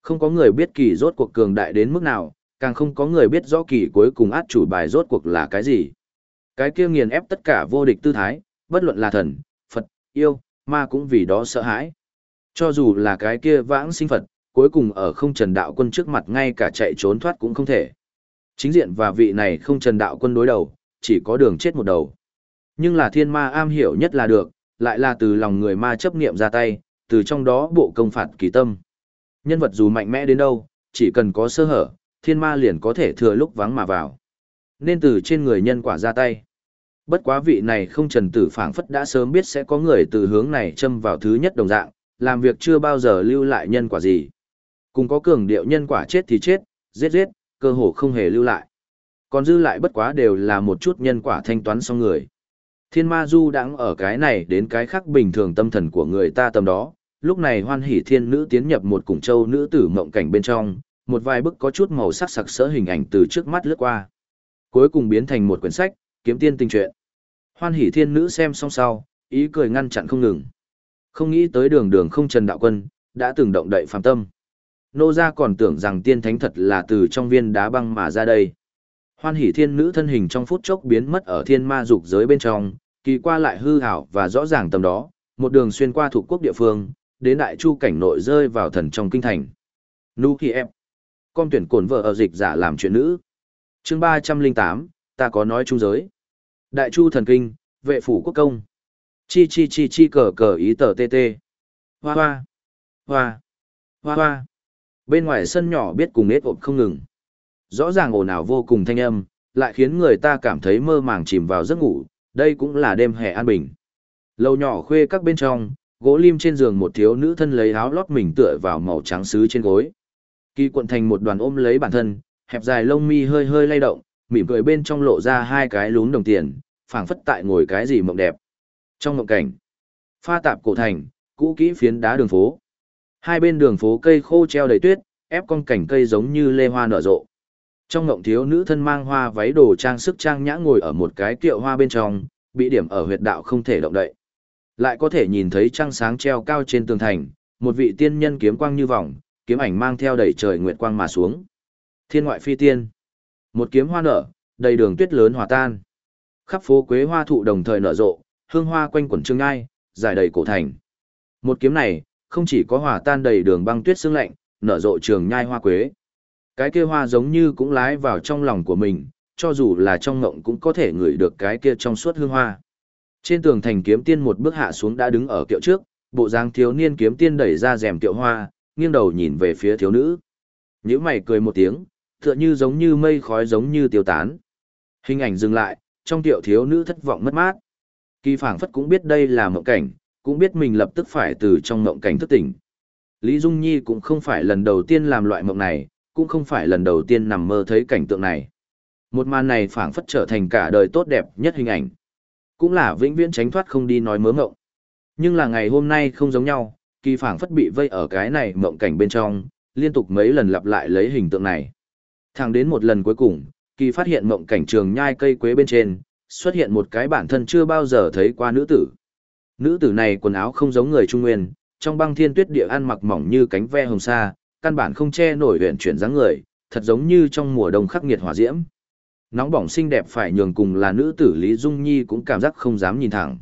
Không có người biết kỳ rốt cuộc cường đại đến mức nào, càng không có người biết rõ kỳ cuối cùng át chủ bài rốt cuộc là cái gì. Cái kia nghiền ép tất cả vô địch tư thái, bất luận là thần, Phật, yêu, ma cũng vì đó sợ hãi. Cho dù là cái kia vãng sinh Phật, cuối cùng ở không trần đạo quân trước mặt ngay cả chạy trốn thoát cũng không thể. Chính diện và vị này không trần đạo quân đối đầu, chỉ có đường chết một đầu. Nhưng là thiên ma am hiểu nhất là được, lại là từ lòng người ma chấp niệm ra tay, từ trong đó bộ công phạt kỳ tâm. Nhân vật dù mạnh mẽ đến đâu, chỉ cần có sơ hở, thiên ma liền có thể thừa lúc vắng mà vào. Nên từ trên người nhân quả ra tay. Bất quá vị này không trần tử phảng phất đã sớm biết sẽ có người từ hướng này châm vào thứ nhất đồng dạng, làm việc chưa bao giờ lưu lại nhân quả gì. Cùng có cường điệu nhân quả chết thì chết, giết giết, cơ hồ không hề lưu lại. Còn dư lại bất quá đều là một chút nhân quả thanh toán xong người. Thiên ma du đang ở cái này đến cái khác bình thường tâm thần của người ta tầm đó, lúc này hoan hỷ thiên nữ tiến nhập một cùng châu nữ tử mộng cảnh bên trong, một vài bức có chút màu sắc sặc sỡ hình ảnh từ trước mắt lướt qua. Cuối cùng biến thành một quyển sách, kiếm tiên tình truyện. Hoan hỷ thiên nữ xem xong sau, ý cười ngăn chặn không ngừng. Không nghĩ tới đường đường không trần đạo quân, đã từng động đậy phàm tâm. Nô gia còn tưởng rằng tiên thánh thật là từ trong viên đá băng mà ra đây. Hoan hỷ thiên nữ thân hình trong phút chốc biến mất ở thiên ma dục giới bên trong, kỳ qua lại hư hảo và rõ ràng tầm đó, một đường xuyên qua thuộc quốc địa phương, đến đại chu cảnh nội rơi vào thần trong kinh thành. Nu khi em, con tuyển cổn vợ ở dịch giả làm chuyện nữ. chương ba trăm linh tám ta có nói trung giới. Đại chu thần kinh, vệ phủ quốc công. Chi chi chi chi cờ cờ ý tờ tê tê. Hoa hoa. Hoa. Hoa hoa. Bên ngoài sân nhỏ biết cùng nết ộp không ngừng. Rõ ràng ồn ào vô cùng thanh âm, lại khiến người ta cảm thấy mơ màng chìm vào giấc ngủ, đây cũng là đêm hè an bình. Lầu nhỏ khuê các bên trong, gỗ lim trên giường một thiếu nữ thân lấy áo lót mình tựa vào màu trắng sứ trên gối. Kỳ quận thành một đoàn ôm lấy bản thân, hẹp dài lông mi hơi hơi lay động, mỉm cười bên trong lộ ra hai cái lún đồng tiền, phảng phất tại ngồi cái gì mộng đẹp. Trong ngộng cảnh, pha tạp cổ thành, cũ kỹ phiến đá đường phố. Hai bên đường phố cây khô treo đầy tuyết, ép con cảnh cây giống như lê hoa nở rộ. Trong ngộng thiếu nữ thân mang hoa váy đồ trang sức trang nhã ngồi ở một cái kiệu hoa bên trong, bị điểm ở huyệt đạo không thể động đậy. Lại có thể nhìn thấy trăng sáng treo cao trên tường thành, một vị tiên nhân kiếm quang như vòng, kiếm ảnh mang theo đầy trời nguyệt quang mà xuống. Thiên ngoại phi tiên. Một kiếm hoa nở, đầy đường tuyết lớn hòa tan. Khắp phố quế hoa thụ đồng thời nở rộ, hương hoa quanh quẩn trương ngai, dài đầy cổ thành. Một kiếm này, không chỉ có hòa tan đầy đường băng tuyết sương lạnh, nở rộ trường nhai hoa quế. Cái kia hoa giống như cũng lái vào trong lòng của mình, cho dù là trong ngộng cũng có thể ngửi được cái kia trong suốt hương hoa. Trên tường thành kiếm tiên một bước hạ xuống đã đứng ở kiệu trước, bộ dáng thiếu niên kiếm tiên đẩy ra rèm kiệu hoa, nghiêng đầu nhìn về phía thiếu nữ. Nhữ mày cười một tiếng, tựa như giống như mây khói giống như tiêu tán. Hình ảnh dừng lại, trong tiệu thiếu nữ thất vọng mất mát. Kỳ phảng phất cũng biết đây là mộng cảnh, cũng biết mình lập tức phải từ trong mộng cảnh thức tỉnh. Lý Dung Nhi cũng không phải lần đầu tiên làm loại mộng này, cũng không phải lần đầu tiên nằm mơ thấy cảnh tượng này. Một màn này phảng phất trở thành cả đời tốt đẹp nhất hình ảnh. Cũng là vĩnh viễn tránh thoát không đi nói mớ mộng. Nhưng là ngày hôm nay không giống nhau, kỳ phảng phất bị vây ở cái này mộng cảnh bên trong, liên tục mấy lần lặp lại lấy hình tượng này. Thẳng đến một lần cuối cùng, kỳ phát hiện mộng cảnh trường nhai cây quế bên trên, xuất hiện một cái bản thân chưa bao giờ thấy qua nữ tử. Nữ tử này quần áo không giống người Trung Nguyên, trong băng thiên tuyết địa ăn mặc mỏng như cánh ve hồng sa, căn bản không che nổi huyện chuyển dáng người, thật giống như trong mùa đông khắc nghiệt hỏa diễm. Nóng bỏng xinh đẹp phải nhường cùng là nữ tử Lý Dung Nhi cũng cảm giác không dám nhìn thẳng.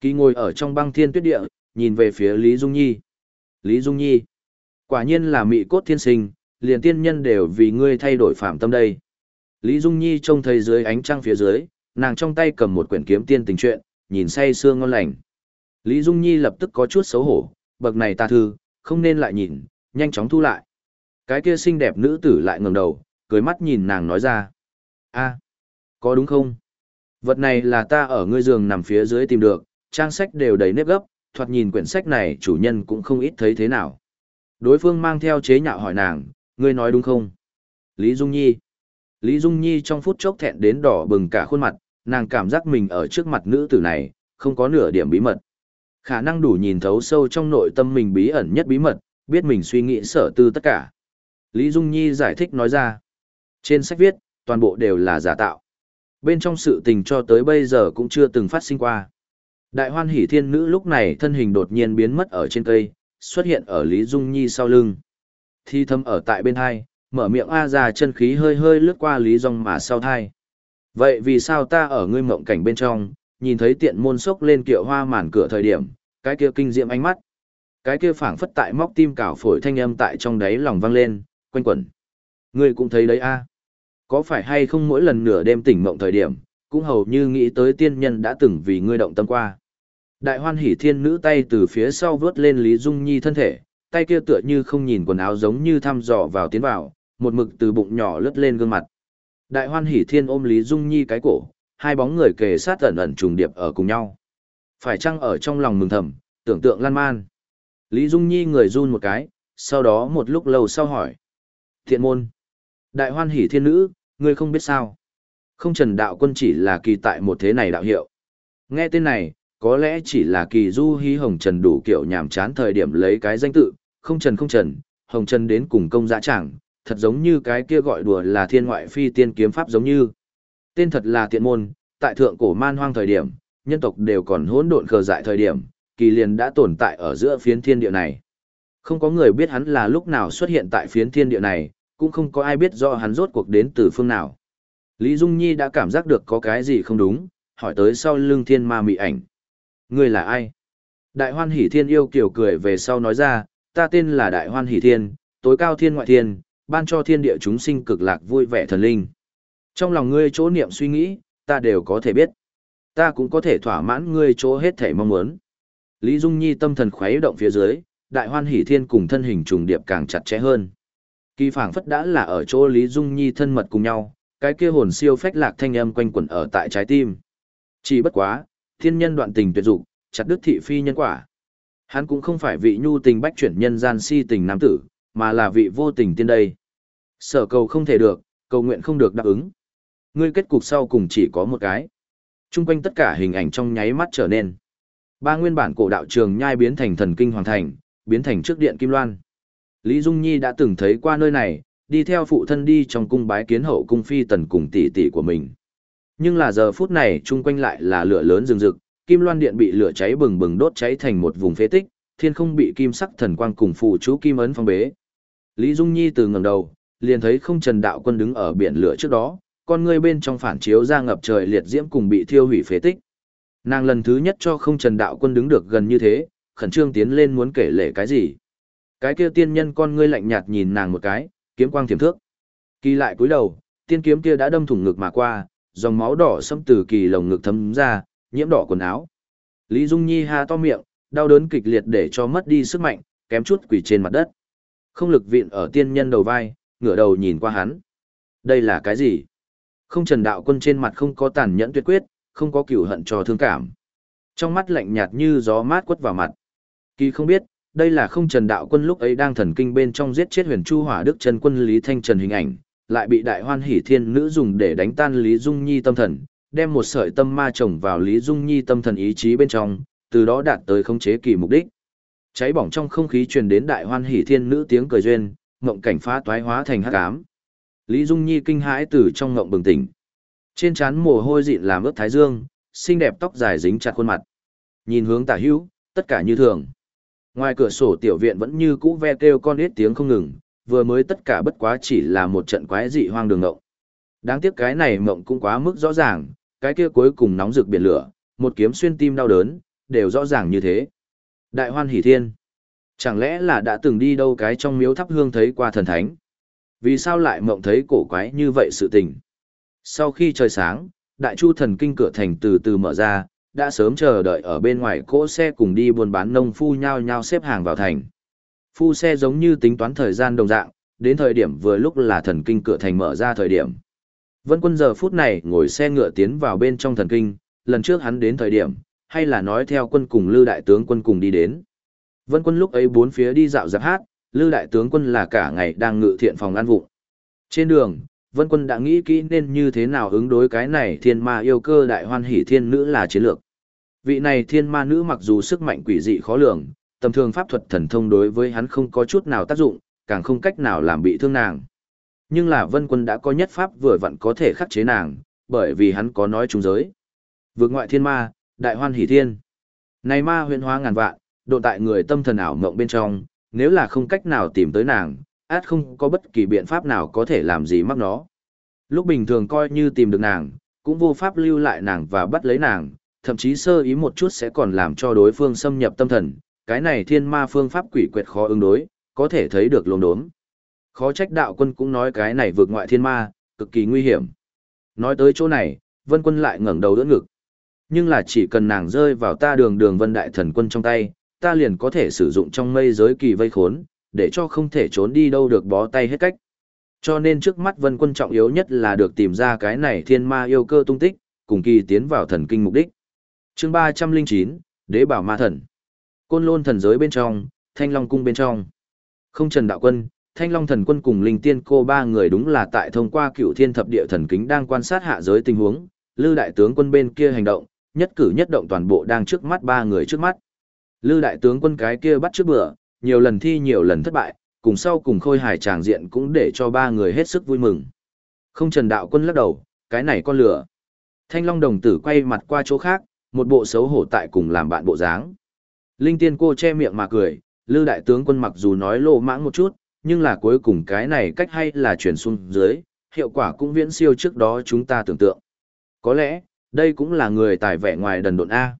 Kỳ ngồi ở trong băng thiên tuyết địa, nhìn về phía Lý Dung Nhi. Lý Dung Nhi, quả nhiên là mị cốt thiên sinh, liền tiên nhân đều vì ngươi thay đổi phạm tâm đây. Lý Dung Nhi trông thấy dưới ánh trăng phía dưới, nàng trong tay cầm một quyển kiếm tiên tình truyện, nhìn say sương ngon lành. Lý Dung Nhi lập tức có chút xấu hổ, bậc này ta thư, không nên lại nhìn, nhanh chóng thu lại. Cái kia xinh đẹp nữ tử lại ngẩng đầu, cười mắt nhìn nàng nói ra. a có đúng không? Vật này là ta ở ngươi giường nằm phía dưới tìm được, trang sách đều đầy nếp gấp, thoạt nhìn quyển sách này chủ nhân cũng không ít thấy thế nào. Đối phương mang theo chế nhạo hỏi nàng, ngươi nói đúng không? Lý Dung Nhi. Lý Dung Nhi trong phút chốc thẹn đến đỏ bừng cả khuôn mặt, nàng cảm giác mình ở trước mặt nữ tử này, không có nửa điểm bí mật. Khả năng đủ nhìn thấu sâu trong nội tâm mình bí ẩn nhất bí mật, biết mình suy nghĩ sở tư tất cả. Lý Dung Nhi giải thích nói ra. Trên sách viết, toàn bộ đều là giả tạo. Bên trong sự tình cho tới bây giờ cũng chưa từng phát sinh qua. Đại hoan hỷ thiên nữ lúc này thân hình đột nhiên biến mất ở trên cây, xuất hiện ở Lý Dung Nhi sau lưng. Thi thâm ở tại bên hai, mở miệng A ra chân khí hơi hơi lướt qua Lý Dung mà sau thai. Vậy vì sao ta ở ngươi mộng cảnh bên trong, nhìn thấy tiện môn sốc lên kiệu hoa màn cửa thời điểm, cái kia kinh diệm ánh mắt. Cái kia phảng phất tại móc tim cào phổi thanh âm tại trong đáy lòng vang lên, quanh quẩn. Ngươi cũng thấy đấy a Có phải hay không mỗi lần nửa đêm tỉnh mộng thời điểm, cũng hầu như nghĩ tới tiên nhân đã từng vì ngươi động tâm qua. Đại hoan hỷ thiên nữ tay từ phía sau vớt lên Lý Dung Nhi thân thể, tay kia tựa như không nhìn quần áo giống như thăm dò vào tiến vào, một mực từ bụng nhỏ lướt lên gương mặt. Đại hoan hỷ thiên ôm Lý Dung Nhi cái cổ, hai bóng người kề sát ẩn ẩn trùng điệp ở cùng nhau. Phải chăng ở trong lòng mừng thầm, tưởng tượng lan man. Lý Dung Nhi người run một cái, sau đó một lúc lâu sau hỏi. Thiện môn. Đại hoan hỷ thiên nữ, ngươi không biết sao. Không trần đạo quân chỉ là kỳ tại một thế này đạo hiệu. Nghe tên này, có lẽ chỉ là kỳ du hí hồng trần đủ kiểu nhảm chán thời điểm lấy cái danh tự, không trần không trần, hồng trần đến cùng công dã chẳng, thật giống như cái kia gọi đùa là thiên ngoại phi tiên kiếm pháp giống như. Tên thật là tiện môn, tại thượng cổ man hoang thời điểm, nhân tộc đều còn hỗn độn khờ dại thời điểm, kỳ liền đã tồn tại ở giữa phiến thiên địa này. Không có người biết hắn là lúc nào xuất hiện tại phiến thiên địa này, cũng không có ai biết rõ hắn rốt cuộc đến từ phương nào. Lý Dung Nhi đã cảm giác được có cái gì không đúng, hỏi tới sau lưng thiên ma mị ảnh. Ngươi là ai? Đại hoan hỷ thiên yêu kiểu cười về sau nói ra, ta tên là Đại hoan hỷ thiên, tối cao thiên ngoại thiên, ban cho thiên địa chúng sinh cực lạc vui vẻ thần linh. Trong lòng ngươi chỗ niệm suy nghĩ, ta đều có thể biết. Ta cũng có thể thỏa mãn ngươi chỗ hết thể mong muốn. Lý Dung Nhi tâm thần khuấy động phía dưới, đại hoan hỷ thiên cùng thân hình trùng điệp càng chặt chẽ hơn. Kỳ phảng phất đã là ở chỗ Lý Dung Nhi thân mật cùng nhau, cái kia hồn siêu phách lạc thanh âm quanh quẩn ở tại trái tim. Chỉ bất quá, thiên nhân đoạn tình tuyệt dục, chặt đứt thị phi nhân quả. Hắn cũng không phải vị nhu tình bách chuyển nhân gian si tình nam tử, mà là vị vô tình tiên đây. Sở cầu không thể được, cầu nguyện không được đáp ứng. Ngươi kết cục sau cùng chỉ có một cái. Trung quanh tất cả hình ảnh trong nháy mắt trở nên. Ba nguyên bản cổ đạo trường nhai biến thành thần kinh hoàng thành, biến thành trước điện Kim Loan. Lý Dung Nhi đã từng thấy qua nơi này, đi theo phụ thân đi trong cung bái kiến hậu cung phi tần cùng tỷ tỷ của mình. Nhưng là giờ phút này chung quanh lại là lửa lớn rừng rực, Kim Loan điện bị lửa cháy bừng bừng đốt cháy thành một vùng phế tích, thiên không bị kim sắc thần quang cùng phụ chú kim ấn phong bế. Lý Dung Nhi từ ngẩng đầu, liền thấy không Trần Đạo Quân đứng ở biển lửa trước đó, con ngươi bên trong phản chiếu ra ngập trời liệt diễm cùng bị thiêu hủy phế tích. Nàng lần thứ nhất cho không Trần Đạo Quân đứng được gần như thế, khẩn trương tiến lên muốn kể lể cái gì. Cái kia tiên nhân con ngươi lạnh nhạt nhìn nàng một cái, kiếm quang thiểm thước. Kỳ lại cúi đầu, tiên kiếm kia đã đâm thủng ngực mà qua, dòng máu đỏ xâm từ kỳ lồng ngực thấm ra, nhiễm đỏ quần áo. Lý Dung Nhi ha to miệng, đau đớn kịch liệt để cho mất đi sức mạnh, kém chút quỳ trên mặt đất. Không lực viện ở tiên nhân đầu vai, ngửa đầu nhìn qua hắn. Đây là cái gì? Không trần đạo quân trên mặt không có tàn nhẫn tuyệt quyết, không có cửu hận cho thương cảm. Trong mắt lạnh nhạt như gió mát quất vào mặt. Kỳ không biết, đây là không trần đạo quân lúc ấy đang thần kinh bên trong giết chết huyền chu hỏa đức chân quân Lý Thanh Trần hình ảnh, lại bị đại hoan hỷ thiên nữ dùng để đánh tan Lý Dung Nhi tâm thần, đem một sợi tâm ma trồng vào Lý Dung Nhi tâm thần ý chí bên trong, từ đó đạt tới khống chế kỳ mục đích. Cháy bỏng trong không khí truyền đến đại hoan hỷ thiên nữ tiếng cười duyên, ngộng cảnh phá toái hóa thành hắc ám. Lý Dung Nhi kinh hãi từ trong ngộng bừng tỉnh. Trên trán mồ hôi dịn làm ướt thái dương, xinh đẹp tóc dài dính chặt khuôn mặt. Nhìn hướng tả hữu, tất cả như thường. Ngoài cửa sổ tiểu viện vẫn như cũ ve kêu con ít tiếng không ngừng, vừa mới tất cả bất quá chỉ là một trận quái dị hoang đường ngộng. Đáng tiếc cái này ngộng cũng quá mức rõ ràng, cái kia cuối cùng nóng rực biển lửa, một kiếm xuyên tim đau đớn, đều rõ ràng như thế. Đại hoan hỷ thiên. Chẳng lẽ là đã từng đi đâu cái trong miếu thắp hương thấy qua thần thánh? Vì sao lại mộng thấy cổ quái như vậy sự tình? Sau khi trời sáng, đại chu thần kinh cửa thành từ từ mở ra, đã sớm chờ đợi ở bên ngoài cỗ xe cùng đi buôn bán nông phu nhao nhao xếp hàng vào thành. Phu xe giống như tính toán thời gian đồng dạng, đến thời điểm vừa lúc là thần kinh cửa thành mở ra thời điểm. Vân quân giờ phút này ngồi xe ngựa tiến vào bên trong thần kinh, lần trước hắn đến thời điểm, hay là nói theo quân cùng Lư Đại tướng quân cùng đi đến. Vân quân lúc ấy bốn phía đi dạo giáp hát, Lư Đại tướng quân là cả ngày đang ngự thiện phòng ăn vụng. Trên đường, Vân quân đã nghĩ kỹ nên như thế nào ứng đối cái này thiên ma yêu cơ đại hoan hỷ thiên nữ là chiến lược. Vị này thiên ma nữ mặc dù sức mạnh quỷ dị khó lường, tầm thường pháp thuật thần thông đối với hắn không có chút nào tác dụng, càng không cách nào làm bị thương nàng. Nhưng là vân quân đã có nhất pháp vừa vặn có thể khắc chế nàng, bởi vì hắn có nói trùng giới. Vượt ngoại thiên ma, đại hoan hỷ thiên. Này ma huyện hóa ngàn vạn, độ tại người tâm thần ảo mộng bên trong, nếu là không cách nào tìm tới nàng, át không có bất kỳ biện pháp nào có thể làm gì mắc nó. Lúc bình thường coi như tìm được nàng, cũng vô pháp lưu lại nàng và bắt lấy nàng, thậm chí sơ ý một chút sẽ còn làm cho đối phương xâm nhập tâm thần, cái này thiên ma phương pháp quỷ quyệt khó ứng đối, có thể thấy được lồn đốm. Khó trách đạo quân cũng nói cái này vượt ngoại thiên ma, cực kỳ nguy hiểm. Nói tới chỗ này, vân quân lại ngẩng đầu đỡ ngực. Nhưng là chỉ cần nàng rơi vào ta đường đường vân đại thần quân trong tay, ta liền có thể sử dụng trong mây giới kỳ vây khốn, để cho không thể trốn đi đâu được bó tay hết cách. Cho nên trước mắt vân quân trọng yếu nhất là được tìm ra cái này thiên ma yêu cơ tung tích, cùng kỳ tiến vào thần kinh mục đích. chương 309, Đế bảo ma thần. Côn lôn thần giới bên trong, thanh long cung bên trong. Không trần đạo quân, thanh long thần quân cùng linh tiên cô ba người đúng là tại thông qua cựu thiên thập địa thần kính đang quan sát hạ giới tình huống, lư đại tướng quân bên kia hành động, nhất cử nhất động toàn bộ đang trước mắt ba người trước mắt. Lư đại tướng quân cái kia bắt trước bữa, nhiều lần thi nhiều lần thất bại, cùng sau cùng khôi hài tràng diện cũng để cho ba người hết sức vui mừng. Không trần đạo quân lắc đầu, cái này con lửa. Thanh long đồng tử quay mặt qua chỗ khác, một bộ xấu hổ tại cùng làm bạn bộ dáng. Linh tiên cô che miệng mà cười, lư đại tướng quân mặc dù nói lộ mãng một chút, nhưng là cuối cùng cái này cách hay là chuyển xuống dưới, hiệu quả cũng viễn siêu trước đó chúng ta tưởng tượng. Có lẽ, đây cũng là người tài vẻ ngoài đần độn A.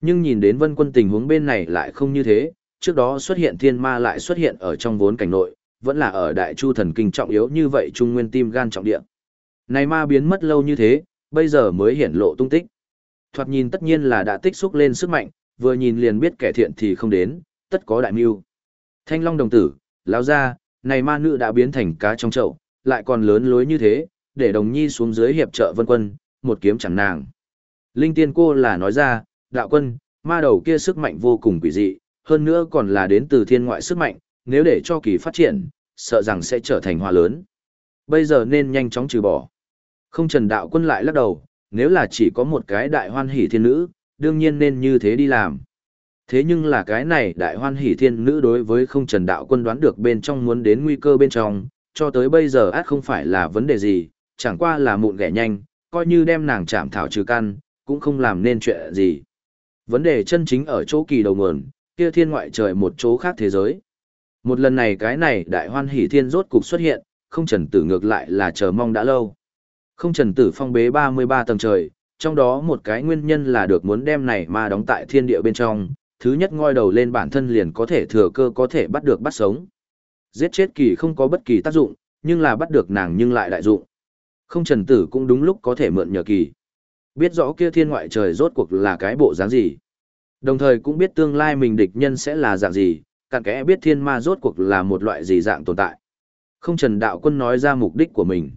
Nhưng nhìn đến vân quân tình huống bên này lại không như thế, trước đó xuất hiện thiên ma lại xuất hiện ở trong vốn cảnh nội, vẫn là ở đại chu thần kinh trọng yếu như vậy trung nguyên tim gan trọng địa. Này ma biến mất lâu như thế, bây giờ mới hiển lộ tung tích. Thoạt nhìn tất nhiên là đã tích xúc lên sức mạnh, vừa nhìn liền biết kẻ thiện thì không đến, tất có đại mưu. Thanh Long đồng tử, lão ra, này ma nữ đã biến thành cá trong chậu, lại còn lớn lối như thế, để đồng nhi xuống dưới hiệp trợ vân quân, một kiếm chẳng nàng. Linh tiên cô là nói ra, đạo quân, ma đầu kia sức mạnh vô cùng quỷ dị, hơn nữa còn là đến từ thiên ngoại sức mạnh, nếu để cho kỳ phát triển, sợ rằng sẽ trở thành hoa lớn. Bây giờ nên nhanh chóng trừ bỏ. Không trần đạo quân lại lắc đầu, nếu là chỉ có một cái đại hoan hỷ thiên nữ, đương nhiên nên như thế đi làm. Thế nhưng là cái này đại hoan hỷ thiên nữ đối với không trần đạo quân đoán được bên trong muốn đến nguy cơ bên trong, cho tới bây giờ át không phải là vấn đề gì, chẳng qua là mụn ghẻ nhanh, coi như đem nàng chạm thảo trừ căn, cũng không làm nên chuyện gì. Vấn đề chân chính ở chỗ kỳ đầu nguồn, kia thiên ngoại trời một chỗ khác thế giới. Một lần này cái này đại hoan hỷ thiên rốt cục xuất hiện, không trần tử ngược lại là chờ mong đã lâu. Không trần tử phong bế 33 tầng trời, trong đó một cái nguyên nhân là được muốn đem này mà đóng tại thiên địa bên trong, thứ nhất ngoi đầu lên bản thân liền có thể thừa cơ có thể bắt được bắt sống. Giết chết kỳ không có bất kỳ tác dụng, nhưng là bắt được nàng nhưng lại đại dụng. Không trần tử cũng đúng lúc có thể mượn nhờ kỳ. Biết rõ kia thiên ngoại trời rốt cuộc là cái bộ dáng gì. Đồng thời cũng biết tương lai mình địch nhân sẽ là dạng gì, cặn kẽ biết thiên ma rốt cuộc là một loại gì dạng tồn tại. Không trần đạo quân nói ra mục đích của mình.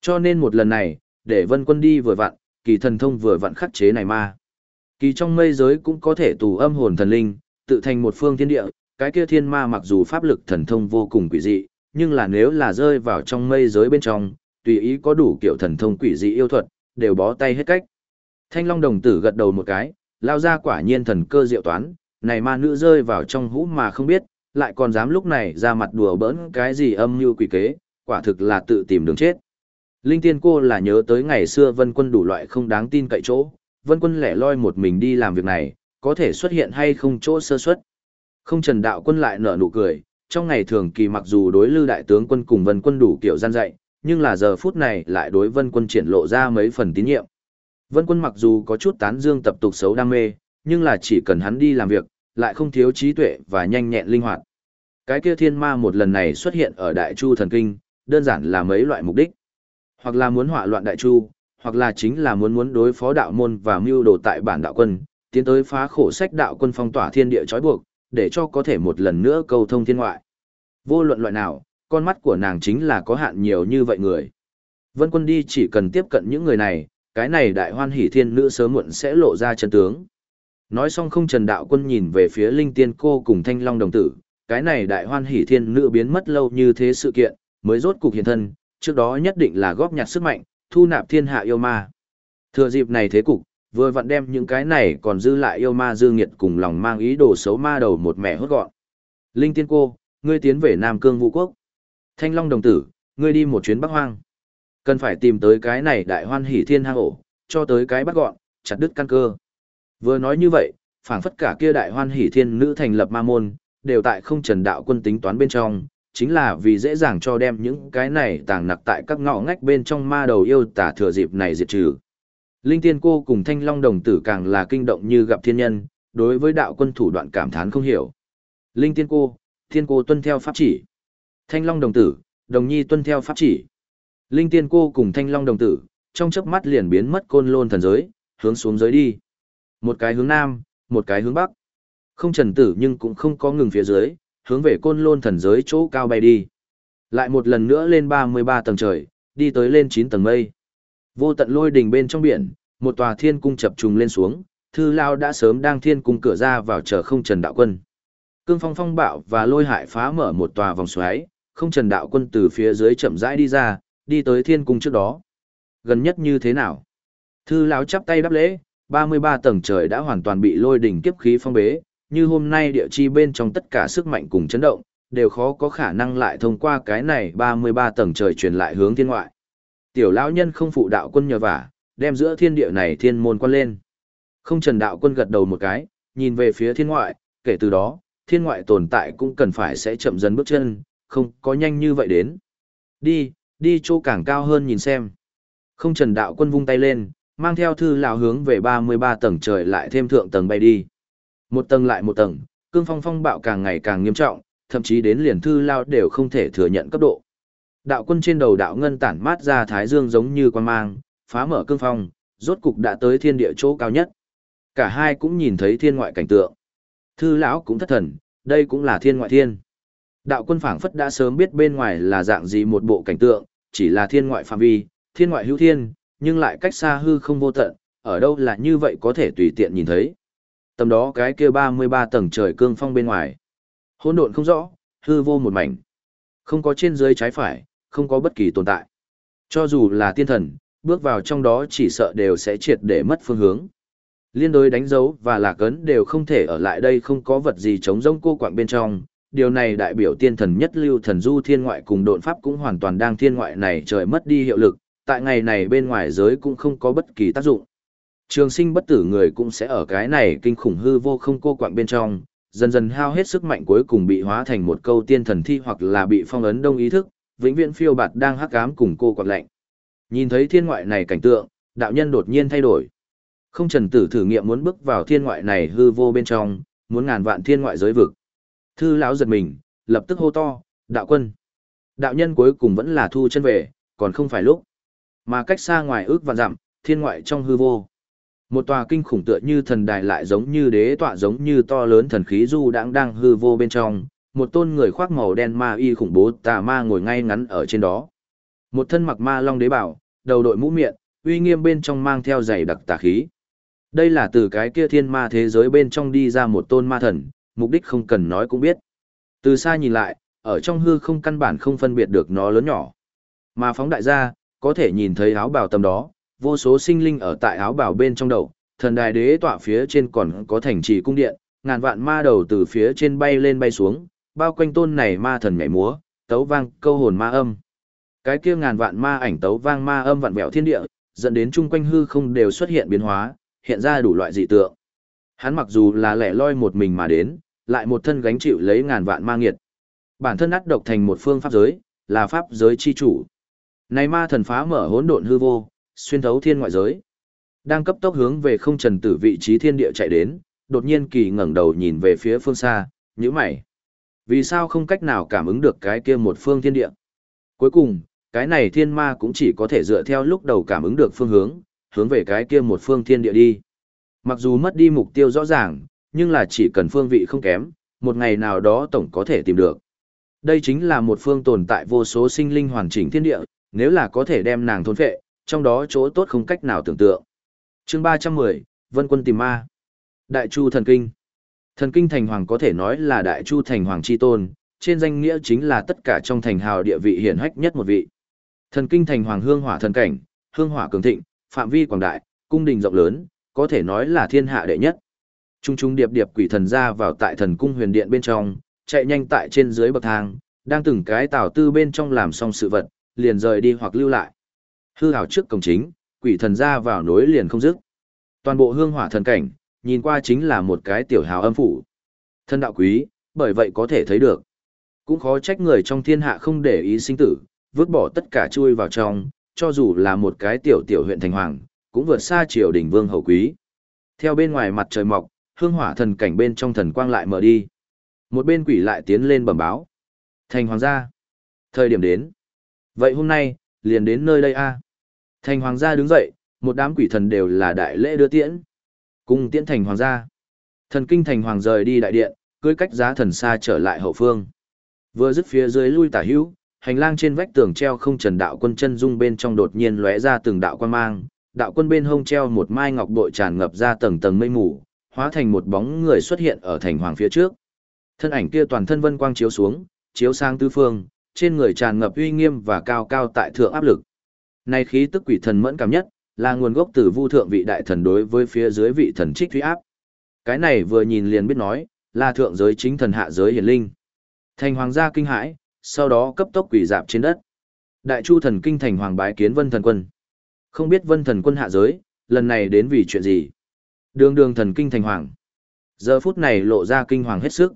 Cho nên một lần này, để vân quân đi vừa vặn, kỳ thần thông vừa vặn khắc chế này ma. Kỳ trong mây giới cũng có thể tù âm hồn thần linh, tự thành một phương thiên địa, cái kia thiên ma mặc dù pháp lực thần thông vô cùng quỷ dị, nhưng là nếu là rơi vào trong mây giới bên trong, tùy ý có đủ kiểu thần thông quỷ dị yêu thuật, đều bó tay hết cách. Thanh Long đồng tử gật đầu một cái, lao ra quả nhiên thần cơ diệu toán, này ma nữ rơi vào trong hũ mà không biết, lại còn dám lúc này ra mặt đùa bỡn cái gì âm mưu quỷ kế, quả thực là tự tìm đường chết. Linh tiên cô là nhớ tới ngày xưa vân quân đủ loại không đáng tin cậy chỗ, vân quân lẻ loi một mình đi làm việc này, có thể xuất hiện hay không chỗ sơ suất. Không trần đạo quân lại nở nụ cười, trong ngày thường kỳ mặc dù đối lưu đại tướng quân cùng vân quân đủ kiểu gian dạy, nhưng là giờ phút này lại đối vân quân triển lộ ra mấy phần tín nhiệm. Vân quân mặc dù có chút tán dương tập tục xấu đam mê, nhưng là chỉ cần hắn đi làm việc, lại không thiếu trí tuệ và nhanh nhẹn linh hoạt. Cái kia thiên ma một lần này xuất hiện ở Đại Chu Thần Kinh, đơn giản là mấy loại mục đích. Hoặc là muốn họa loạn Đại Chu, hoặc là chính là muốn muốn đối phó đạo môn và mưu đồ tại bản đạo quân, tiến tới phá khổ sách đạo quân phong tỏa thiên địa trói buộc, để cho có thể một lần nữa cầu thông thiên ngoại. Vô luận loại nào, con mắt của nàng chính là có hạn nhiều như vậy người. Vân quân đi chỉ cần tiếp cận những người này, cái này đại hoan hỷ thiên nữ sớm muộn sẽ lộ ra chân tướng. Nói xong không trần đạo quân nhìn về phía linh tiên cô cùng thanh long đồng tử, cái này đại hoan hỷ thiên nữ biến mất lâu như thế sự kiện, mới rốt cục hiện thân, trước đó nhất định là góp nhặt sức mạnh, thu nạp thiên hạ yêu ma. Thừa dịp này thế cục, vừa vặn đem những cái này còn dư lại yêu ma dư nghiệt cùng lòng mang ý đồ xấu ma đầu một mẹ hốt gọn. Linh tiên cô, ngươi tiến về Nam Cương Vũ Quốc. Thanh Long đồng tử, ngươi đi một chuyến Bắc Hoang. Cần phải tìm tới cái này đại hoan hỷ thiên hang ổ, cho tới cái bắt gọn, chặt đứt căn cơ. Vừa nói như vậy, phảng phất cả kia đại hoan hỷ thiên nữ thành lập ma môn, đều tại không trần đạo quân tính toán bên trong, chính là vì dễ dàng cho đem những cái này tàng nặc tại các ngõ ngách bên trong ma đầu yêu tả thừa dịp này diệt trừ. Linh tiên cô cùng thanh long đồng tử càng là kinh động như gặp thiên nhân, đối với đạo quân thủ đoạn cảm thán không hiểu. Linh tiên cô, thiên cô tuân theo pháp chỉ. Thanh long đồng tử, đồng nhi tuân theo pháp chỉ. Linh tiên cô cùng thanh long đồng tử, trong chớp mắt liền biến mất côn lôn thần giới, hướng xuống giới đi. Một cái hướng nam, một cái hướng bắc. Không trần tử nhưng cũng không có ngừng phía dưới, hướng về côn lôn thần giới chỗ cao bay đi. Lại một lần nữa lên 33 tầng trời, đi tới lên 9 tầng mây. Vô tận lôi đỉnh bên trong biển, một tòa thiên cung chập trùng lên xuống, thư lao đã sớm đang thiên cung cửa ra vào chờ không trần đạo quân. Cương phong phong bạo và lôi hại phá mở một tòa vòng xoáy, không trần đạo quân từ phía dưới chậm rãi đi ra, đi tới thiên cung trước đó. Gần nhất như thế nào? Thư lão chắp tay đáp lễ, 33 tầng trời đã hoàn toàn bị lôi đỉnh kiếp khí phong bế, như hôm nay địa chi bên trong tất cả sức mạnh cùng chấn động, đều khó có khả năng lại thông qua cái này 33 tầng trời truyền lại hướng thiên ngoại. Tiểu lão nhân không phụ đạo quân nhờ vả, đem giữa thiên địa này thiên môn quan lên. Không trần đạo quân gật đầu một cái, nhìn về phía thiên ngoại, kể từ đó, thiên ngoại tồn tại cũng cần phải sẽ chậm dần bước chân, không có nhanh như vậy đến. Đi, đi chỗ càng cao hơn nhìn xem. Không trần đạo quân vung tay lên, mang theo thư lão hướng về 33 tầng trời lại thêm thượng tầng bay đi. Một tầng lại một tầng, cương phong phong bạo càng ngày càng nghiêm trọng, thậm chí đến liền thư lao đều không thể thừa nhận cấp độ. Đạo quân trên đầu đạo ngân tản mát ra thái dương giống như quan mang, phá mở cương phong, rốt cục đã tới thiên địa chỗ cao nhất. Cả hai cũng nhìn thấy thiên ngoại cảnh tượng. Thư lão cũng thất thần, đây cũng là thiên ngoại thiên. Đạo quân phảng phất đã sớm biết bên ngoài là dạng gì một bộ cảnh tượng, chỉ là thiên ngoại phạm vi, thiên ngoại hữu thiên, nhưng lại cách xa hư không vô tận, ở đâu là như vậy có thể tùy tiện nhìn thấy. Tầm đó cái kia 33 tầng trời cương phong bên ngoài. Hỗn độn không rõ, hư vô một mảnh. Không có trên dưới trái phải, không có bất kỳ tồn tại. Cho dù là tiên thần, bước vào trong đó chỉ sợ đều sẽ triệt để mất phương hướng. Liên đối đánh dấu và lạc ấn đều không thể ở lại đây không có vật gì chống rông cô quạng bên trong. Điều này đại biểu tiên thần nhất lưu thần du thiên ngoại cùng độn pháp cũng hoàn toàn đang thiên ngoại này trời mất đi hiệu lực, tại ngày này bên ngoài giới cũng không có bất kỳ tác dụng. Trường sinh bất tử người cũng sẽ ở cái này kinh khủng hư vô không cô quạng bên trong, dần dần hao hết sức mạnh cuối cùng bị hóa thành một câu tiên thần thi hoặc là bị phong ấn đông ý thức, vĩnh viễn phiêu bạt đang hắc ám cùng cô quạng lạnh. Nhìn thấy thiên ngoại này cảnh tượng, đạo nhân đột nhiên thay đổi. Không trần tử thử nghiệm muốn bước vào thiên ngoại này hư vô bên trong, muốn ngàn vạn thiên ngoại giới vực. Thư lão giật mình, lập tức hô to, đạo quân. Đạo nhân cuối cùng vẫn là thu chân về, còn không phải lúc. Mà cách xa ngoài ước vạn dặm, thiên ngoại trong hư vô. Một tòa kinh khủng tựa như thần đài lại giống như đế tọa giống như to lớn thần khí du đang đang hư vô bên trong, một tôn người khoác màu đen ma y khủng bố tà ma ngồi ngay ngắn ở trên đó. Một thân mặc ma long đế bảo, đầu đội mũ miệng, uy nghiêm bên trong mang theo dày đặc tà khí. Đây là từ cái kia thiên ma thế giới bên trong đi ra một tôn ma thần, mục đích không cần nói cũng biết. Từ xa nhìn lại, ở trong hư không căn bản không phân biệt được nó lớn nhỏ. Mà phóng đại ra, có thể nhìn thấy áo bào tầm đó, vô số sinh linh ở tại áo bào bên trong đầu, thần đài đế tọa phía trên còn có thành trì cung điện, ngàn vạn ma đầu từ phía trên bay lên bay xuống, bao quanh tôn này ma thần nhảy múa, tấu vang câu hồn ma âm. Cái kia ngàn vạn ma ảnh tấu vang ma âm vạn vẹo thiên địa, dẫn đến chung quanh hư không đều xuất hiện biến hóa, hiện ra đủ loại dị tượng. Hắn mặc dù là lẻ loi một mình mà đến, lại một thân gánh chịu lấy ngàn vạn ma nghiệt. Bản thân ắt độc thành một phương pháp giới, là pháp giới chi chủ. Này ma thần phá mở hỗn độn hư vô, xuyên thấu thiên ngoại giới. Đang cấp tốc hướng về không trần tử vị trí thiên địa chạy đến, đột nhiên kỳ ngẩng đầu nhìn về phía phương xa, nhíu mày. Vì sao không cách nào cảm ứng được cái kia một phương thiên địa? Cuối cùng, cái này thiên ma cũng chỉ có thể dựa theo lúc đầu cảm ứng được phương hướng, hướng về cái kia một phương thiên địa đi. Mặc dù mất đi mục tiêu rõ ràng, nhưng là chỉ cần phương vị không kém, một ngày nào đó tổng có thể tìm được. Đây chính là một phương tồn tại vô số sinh linh hoàn chỉnh thiên địa, nếu là có thể đem nàng thôn phệ, trong đó chỗ tốt không cách nào tưởng tượng. Chương 310, Vân Quân tìm ma. Đại Chu Thần Kinh. Thần Kinh Thành Hoàng có thể nói là Đại Chu Thành Hoàng chi tôn, trên danh nghĩa chính là tất cả trong thành hào địa vị hiển hách nhất một vị. Thần Kinh Thành Hoàng hương hỏa thần cảnh, hương hỏa cường thịnh, phạm vi quảng đại, cung đình rộng lớn, có thể nói là thiên hạ đệ nhất. Trung trung điệp điệp quỷ thần ra vào tại thần cung huyền điện bên trong, chạy nhanh tại trên dưới bậc thang, đang từng cái tảo tư bên trong làm xong sự vật, liền rời đi hoặc lưu lại. Hư hào trước cổng chính, quỷ thần ra vào nối liền không dứt. Toàn bộ hương hỏa thần cảnh, nhìn qua chính là một cái tiểu hào âm phủ. Thân đạo quý, bởi vậy có thể thấy được. Cũng khó trách người trong thiên hạ không để ý sinh tử, vứt bỏ tất cả chui vào trong, cho dù là một cái tiểu tiểu huyện thành hoàng, cũng vượt xa triều đình vương hầu quý. Theo bên ngoài mặt trời mọc, hương hỏa thần cảnh bên trong thần quang lại mở đi. Một bên quỷ lại tiến lên bẩm báo. Thành hoàng gia. Thời điểm đến. Vậy hôm nay, liền đến nơi đây a. Thành hoàng gia đứng dậy, một đám quỷ thần đều là đại lễ đưa tiễn. cùng tiễn thành hoàng gia. Thần kinh thành hoàng rời đi đại điện, cưới cách giá thần xa trở lại hậu phương. Vừa dứt phía dưới lui tả hữu, hành lang trên vách tường treo không trần đạo quân chân dung bên trong đột nhiên lóe ra từng đạo quan mang, đạo quân bên hông treo một mai ngọc bội tràn ngập ra tầng tầng mây mù, hóa thành một bóng người xuất hiện ở thành hoàng phía trước. Thân ảnh kia toàn thân vân quang chiếu xuống, chiếu sang tứ phương, trên người tràn ngập uy nghiêm và cao cao tại thượng áp lực. Này khí tức quỷ thần mẫn cảm nhất, là nguồn gốc từ vu thượng vị đại thần đối với phía dưới vị thần trích thủy áp. Cái này vừa nhìn liền biết nói, là thượng giới chính thần hạ giới hiển linh. Thành hoàng gia kinh hãi, sau đó cấp tốc quỷ dạp trên đất. Đại chu thần kinh thành hoàng bái kiến vân thần quân. Không biết vân thần quân hạ giới, lần này đến vì chuyện gì? Đường đường thần kinh thành hoàng. Giờ phút này lộ ra kinh hoàng hết sức.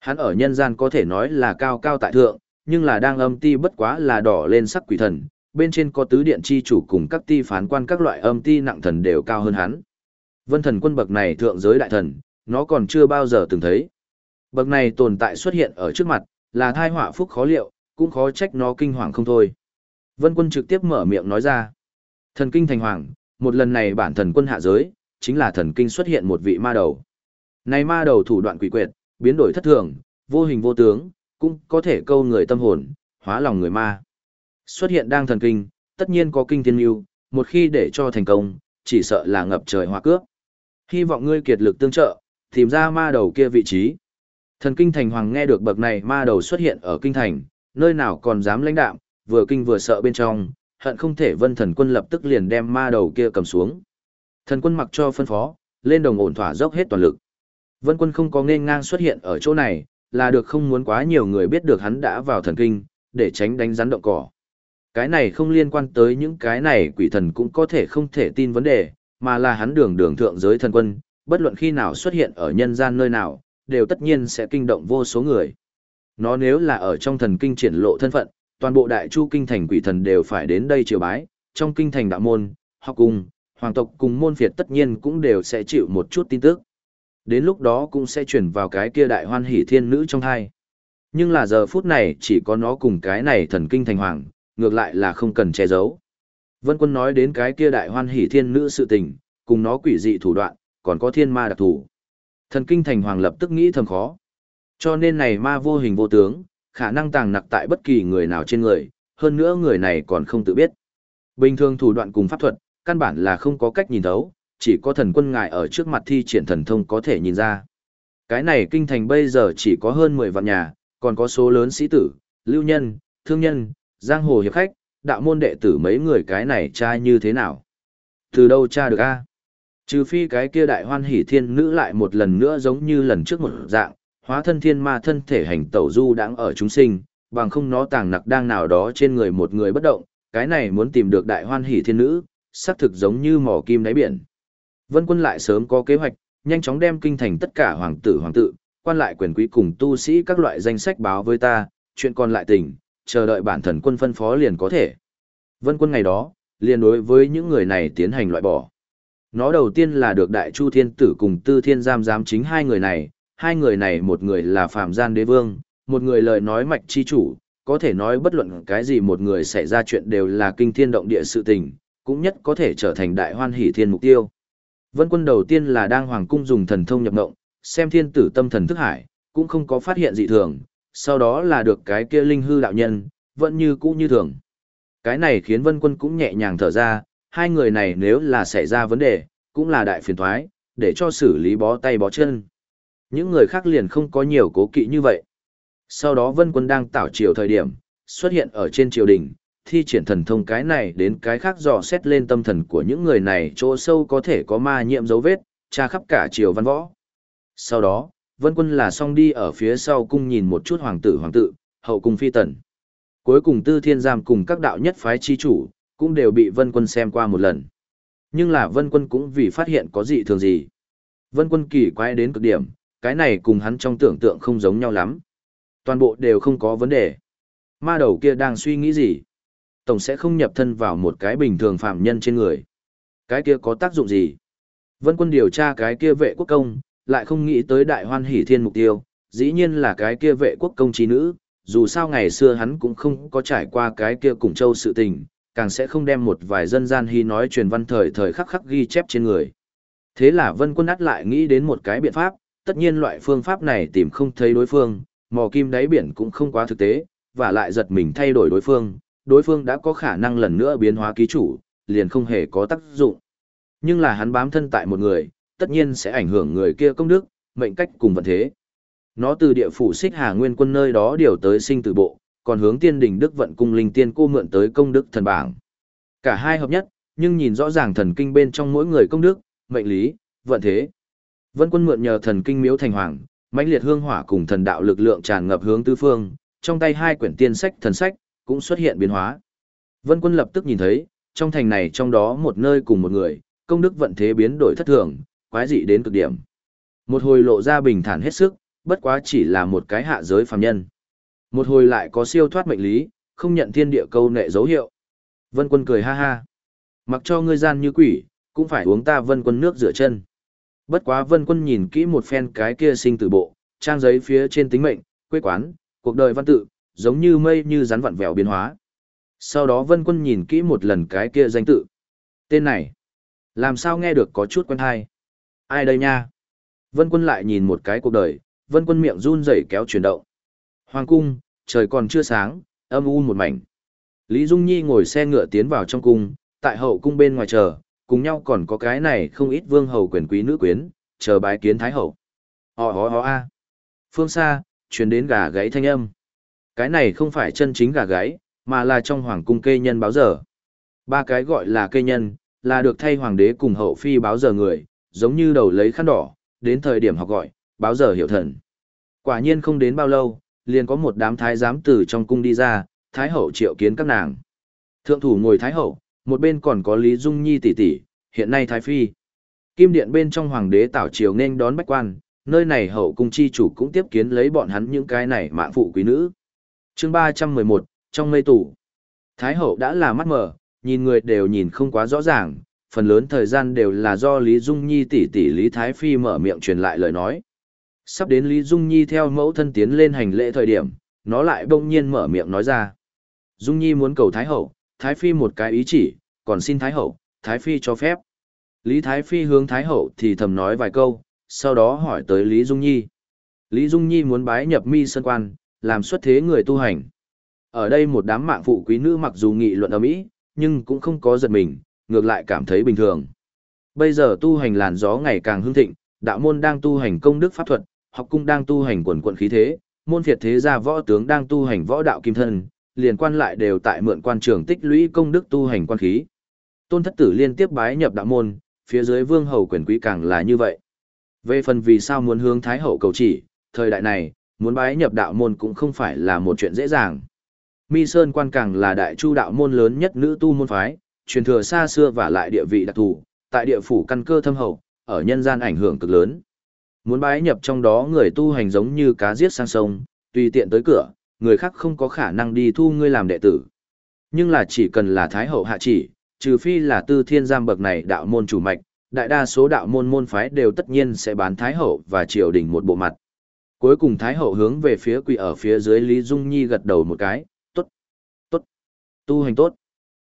Hắn ở nhân gian có thể nói là cao cao tại thượng, nhưng là đang âm ti bất quá là đỏ lên sắc quỷ thần, bên trên có tứ điện chi chủ cùng các ti phán quan các loại âm ti nặng thần đều cao hơn hắn. Vân thần quân bậc này thượng giới đại thần, nó còn chưa bao giờ từng thấy. Bậc này tồn tại xuất hiện ở trước mặt, là thai họa phúc khó liệu, cũng khó trách nó kinh hoàng không thôi. Vân quân trực tiếp mở miệng nói ra. Thần kinh thành hoàng, một lần này bản thần quân hạ giới, chính là thần kinh xuất hiện một vị ma đầu. Này ma đầu thủ đoạn quỷ quyệt, biến đổi thất thường, vô hình vô tướng, cũng có thể câu người tâm hồn, hóa lòng người ma. Xuất hiện đang thần kinh, tất nhiên có kinh thiên lưu, một khi để cho thành công, chỉ sợ là ngập trời hoa cướp. Hy vọng ngươi kiệt lực tương trợ, tìm ra ma đầu kia vị trí. Thần kinh thành hoàng nghe được bậc này ma đầu xuất hiện ở kinh thành, nơi nào còn dám lãnh đạm, vừa kinh vừa sợ bên trong, hận không thể vân thần quân lập tức liền đem ma đầu kia cầm xuống. Thần quân mặc cho phân phó, lên đồng ổn thỏa dốc hết toàn lực. Vân quân không có nên ngang xuất hiện ở chỗ này, là được không muốn quá nhiều người biết được hắn đã vào thần kinh, để tránh đánh rắn động cỏ. Cái này không liên quan tới những cái này quỷ thần cũng có thể không thể tin vấn đề, mà là hắn đường đường thượng giới thần quân, bất luận khi nào xuất hiện ở nhân gian nơi nào, đều tất nhiên sẽ kinh động vô số người. Nó nếu là ở trong thần kinh triển lộ thân phận, toàn bộ đại chu kinh thành quỷ thần đều phải đến đây triều bái, trong kinh thành đạo môn, học cùng hoàng tộc cùng môn phiệt tất nhiên cũng đều sẽ chịu một chút tin tức. Đến lúc đó cũng sẽ chuyển vào cái kia đại hoan hỷ thiên nữ trong hai. Nhưng là giờ phút này chỉ có nó cùng cái này thần kinh thành hoàng, ngược lại là không cần che giấu. Vân quân nói đến cái kia đại hoan hỷ thiên nữ sự tình, cùng nó quỷ dị thủ đoạn, còn có thiên ma đặc thủ. Thần kinh thành hoàng lập tức nghĩ thầm khó. Cho nên này ma vô hình vô tướng, khả năng tàng nặc tại bất kỳ người nào trên người, hơn nữa người này còn không tự biết. Bình thường thủ đoạn cùng pháp thuật, căn bản là không có cách nhìn thấu, chỉ có thần quân ngài ở trước mặt thi triển thần thông có thể nhìn ra. Cái này kinh thành bây giờ chỉ có hơn 10 vạn nhà, Còn có số lớn sĩ tử, lưu nhân, thương nhân, giang hồ hiệp khách, đạo môn đệ tử mấy người cái này tra như thế nào? Từ đâu tra được a? Trừ phi cái kia đại hoan hỷ thiên nữ lại một lần nữa giống như lần trước một dạng, hóa thân thiên ma thân thể hành tẩu du đang ở chúng sinh, bằng không nó tàng nặc đang nào đó trên người một người bất động, cái này muốn tìm được đại hoan hỷ thiên nữ, xác thực giống như mỏ kim đáy biển. Vân quân lại sớm có kế hoạch, nhanh chóng đem kinh thành tất cả hoàng tử hoàng tự, quan lại quyền quý cùng tu sĩ các loại danh sách báo với ta, chuyện còn lại tỉnh, chờ đợi bản thần quân phân phó liền có thể. Vân quân ngày đó, liền đối với những người này tiến hành loại bỏ. Nó đầu tiên là được Đại Chu Thiên Tử cùng Tư Thiên Giam giám chính hai người này, hai người này một người là Phạm Gian Đế Vương, một người lời nói mạch chi chủ, có thể nói bất luận cái gì một người xảy ra chuyện đều là kinh thiên động địa sự tình, cũng nhất có thể trở thành đại hoan hỷ thiên mục tiêu. Vân quân đầu tiên là đang hoàng cung dùng thần thông nhập ngộng, xem thiên tử tâm thần thức hải, cũng không có phát hiện dị thường, sau đó là được cái kia linh hư đạo nhân, vẫn như cũ như thường. Cái này khiến vân quân cũng nhẹ nhàng thở ra, hai người này nếu là xảy ra vấn đề, cũng là đại phiền thoái, để cho xử lý bó tay bó chân. Những người khác liền không có nhiều cố kỵ như vậy. Sau đó vân quân đang tảo triều thời điểm, xuất hiện ở trên triều đình, thi triển thần thông cái này đến cái khác dò xét lên tâm thần của những người này chỗ sâu có thể có ma nhiễm dấu vết, tra khắp cả triều văn võ. Sau đó, vân quân là xong đi ở phía sau cung nhìn một chút hoàng tử hoàng tử, hậu cung phi tần. Cuối cùng tư thiên giam cùng các đạo nhất phái chi chủ, cũng đều bị vân quân xem qua một lần. Nhưng là vân quân cũng vì phát hiện có gì thường gì. Vân quân kỳ quái đến cực điểm, cái này cùng hắn trong tưởng tượng không giống nhau lắm. Toàn bộ đều không có vấn đề. Ma đầu kia đang suy nghĩ gì? Tổng sẽ không nhập thân vào một cái bình thường phạm nhân trên người. Cái kia có tác dụng gì? Vân quân điều tra cái kia vệ quốc công, lại không nghĩ tới đại hoan hỷ thiên mục tiêu, dĩ nhiên là cái kia vệ quốc công trí nữ, dù sao ngày xưa hắn cũng không có trải qua cái kia cùng châu sự tình, càng sẽ không đem một vài dân gian hy nói truyền văn thời thời khắc khắc ghi chép trên người. Thế là vân quân át lại nghĩ đến một cái biện pháp, tất nhiên loại phương pháp này tìm không thấy đối phương, mò kim đáy biển cũng không quá thực tế, và lại giật mình thay đổi đối phương, đối phương đã có khả năng lần nữa biến hóa ký chủ, liền không hề có tác dụng. Nhưng là hắn bám thân tại một người, tất nhiên sẽ ảnh hưởng người kia công đức, mệnh cách cùng vận thế. Nó từ địa phủ xích hà nguyên quân nơi đó điều tới sinh tử bộ, còn hướng tiên đình đức vận cung linh tiên cô mượn tới công đức thần bảng. Cả hai hợp nhất, nhưng nhìn rõ ràng thần kinh bên trong mỗi người công đức, mệnh lý, vận thế. Vân quân mượn nhờ thần kinh miếu thành hoàng, mãnh liệt hương hỏa cùng thần đạo lực lượng tràn ngập hướng tứ phương, trong tay hai quyển tiên sách thần sách cũng xuất hiện biến hóa. Vân quân lập tức nhìn thấy, trong thành này trong đó một nơi cùng một người, công đức vận thế biến đổi thất thường, quái dị đến cực điểm. Một hồi lộ ra bình thản hết sức, bất quá chỉ là một cái hạ giới phàm nhân. Một hồi lại có siêu thoát mệnh lý, không nhận thiên địa câu nệ dấu hiệu. Vân quân cười ha ha. Mặc cho ngươi gian như quỷ, cũng phải uống ta vân quân nước rửa chân. Bất quá vân quân nhìn kỹ một phen cái kia sinh tử bộ, trang giấy phía trên tính mệnh, quê quán, cuộc đời văn tự, giống như mây như rắn vặn vẹo biến hóa. Sau đó vân quân nhìn kỹ một lần cái kia danh tự. Tên này, làm sao nghe được có chút quen hay? Ai đây nha? Vân quân lại nhìn một cái cuộc đời, vân quân miệng run rẩy kéo chuyển động. Hoàng cung, trời còn chưa sáng, âm u một mảnh. Lý Dung Nhi ngồi xe ngựa tiến vào trong cung, tại hậu cung bên ngoài chờ, cùng nhau còn có cái này không ít vương hầu quyền quý nữ quyến, chờ bái kiến thái hậu. Ho ho ho a. Phương xa, truyền đến gà gáy thanh âm. Cái này không phải chân chính gà gáy, mà là trong hoàng cung kê nhân báo giờ. Ba cái gọi là kê nhân, là được thay hoàng đế cùng hậu phi báo giờ người, giống như đầu lấy khăn đỏ, đến thời điểm học gọi, báo giờ hiểu thần. Quả nhiên không đến bao lâu, liền có một đám thái giám từ trong cung đi ra, thái hậu triệu kiến các nàng. Thượng thủ ngồi thái hậu, một bên còn có Lý Dung Nhi tỷ tỷ, hiện nay thái phi. Kim điện bên trong hoàng đế tảo triều nên đón bách quan, nơi này hậu cung chi chủ cũng tiếp kiến lấy bọn hắn những cái này mạng phụ quý nữ. Chương 311, trong mây tủ. Thái hậu đã là mắt mở, nhìn người đều nhìn không quá rõ ràng, phần lớn thời gian đều là do Lý Dung Nhi tỷ tỷ Lý Thái Phi mở miệng truyền lại lời nói. Sắp đến Lý Dung Nhi theo mẫu thân tiến lên hành lễ thời điểm, nó lại bỗng nhiên mở miệng nói ra. Dung Nhi muốn cầu Thái Hậu, Thái Phi một cái ý chỉ, còn xin Thái Hậu, Thái Phi cho phép. Lý Thái Phi hướng Thái Hậu thì thầm nói vài câu, sau đó hỏi tới Lý Dung Nhi. Lý Dung Nhi muốn bái nhập mi sơn quan, làm xuất thế người tu hành. Ở đây một đám mạng phụ quý nữ mặc dù nghị luận ở Mỹ, nhưng cũng không có giật mình, ngược lại cảm thấy bình thường. Bây giờ tu hành làn gió ngày càng hưng thịnh, đạo môn đang tu hành công đức pháp thuật, học cung đang tu hành quần quận khí thế, môn phiệt thế gia võ tướng đang tu hành võ đạo kim thân, liền quan lại đều tại mượn quan trường tích lũy công đức tu hành quan khí. Tôn thất tử liên tiếp bái nhập đạo môn, phía dưới vương hầu quyền quý càng là như vậy. Về phần vì sao muốn hướng Thái Hậu cầu chỉ, thời đại này, muốn bái nhập đạo môn cũng không phải là một chuyện dễ dàng. Mi Sơn quan càng là đại chu đạo môn lớn nhất nữ tu môn phái, truyền thừa xa xưa và lại địa vị đặc thù, tại địa phủ căn cơ thâm hậu, ở nhân gian ảnh hưởng cực lớn. Muốn bái nhập trong đó người tu hành giống như cá giết sang sông, tùy tiện tới cửa, người khác không có khả năng đi thu ngươi làm đệ tử. Nhưng là chỉ cần là Thái Hậu hạ chỉ, trừ phi là tư thiên giam bậc này đạo môn chủ mạch, đại đa số đạo môn môn phái đều tất nhiên sẽ bán Thái Hậu và triều đình một bộ mặt. Cuối cùng Thái Hậu hướng về phía quỳ ở phía dưới Lý Dung Nhi gật đầu một cái, tốt, tốt, tu hành tốt.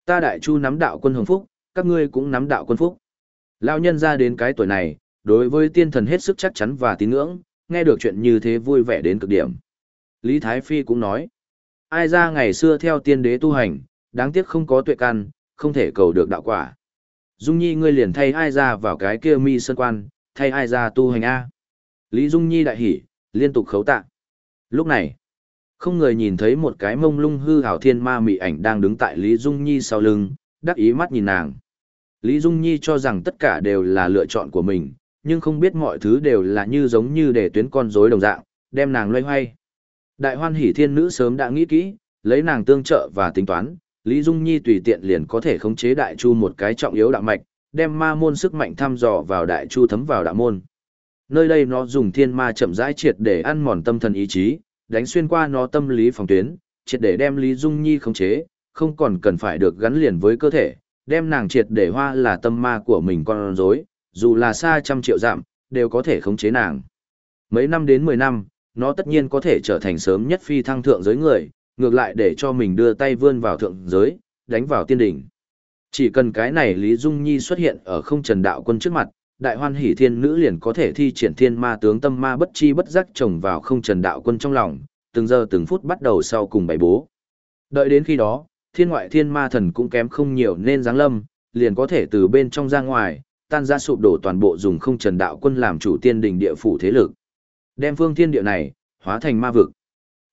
Ta đại chu nắm đạo quân hồng phúc, các ngươi cũng nắm đạo quân phúc. Lão nhân ra đến cái tuổi này, đối với tiên thần hết sức chắc chắn và tín ngưỡng, nghe được chuyện như thế vui vẻ đến cực điểm. Lý Thái Phi cũng nói, ai ra ngày xưa theo tiên đế tu hành, đáng tiếc không có tuệ căn, không thể cầu được đạo quả. Dung Nhi ngươi liền thay ai ra vào cái kia mi sơn quan, thay ai ra tu hành A. Lý Dung Nhi đại hỉ, liên tục khấu tạ. Lúc này, không người nhìn thấy một cái mông lung hư hảo thiên ma mị ảnh đang đứng tại Lý Dung Nhi sau lưng, đắc ý mắt nhìn nàng. Lý Dung Nhi cho rằng tất cả đều là lựa chọn của mình, nhưng không biết mọi thứ đều là như giống như để tuyến con rối đồng dạng, đem nàng loay hoay. Đại hoan hỷ thiên nữ sớm đã nghĩ kỹ, lấy nàng tương trợ và tính toán, Lý Dung Nhi tùy tiện liền có thể khống chế đại chu một cái trọng yếu đạo mạch, đem ma môn sức mạnh thăm dò vào đại chu thấm vào đạo môn. Nơi đây nó dùng thiên ma chậm rãi triệt để ăn mòn tâm thần ý chí, đánh xuyên qua nó tâm lý phòng tuyến, triệt để đem Lý Dung Nhi khống chế, không còn cần phải được gắn liền với cơ thể, đem nàng triệt để hoa là tâm ma của mình con rối, dù là xa trăm triệu dặm, đều có thể khống chế nàng. Mấy năm đến 10 năm, nó tất nhiên có thể trở thành sớm nhất phi thăng thượng giới người, ngược lại để cho mình đưa tay vươn vào thượng giới, đánh vào tiên đỉnh. Chỉ cần cái này Lý Dung Nhi xuất hiện ở không trần đạo quân trước mặt, đại hoan hỷ thiên nữ liền có thể thi triển thiên ma tướng tâm ma bất chi bất giác trồng vào không trần đạo quân trong lòng, từng giờ từng phút bắt đầu sau cùng bày bố. Đợi đến khi đó, thiên ngoại thiên ma thần cũng kém không nhiều nên giáng lâm, liền có thể từ bên trong ra ngoài, tan ra sụp đổ toàn bộ dùng không trần đạo quân làm chủ tiên đỉnh địa phủ thế lực. Đem phương thiên địa này, hóa thành ma vực.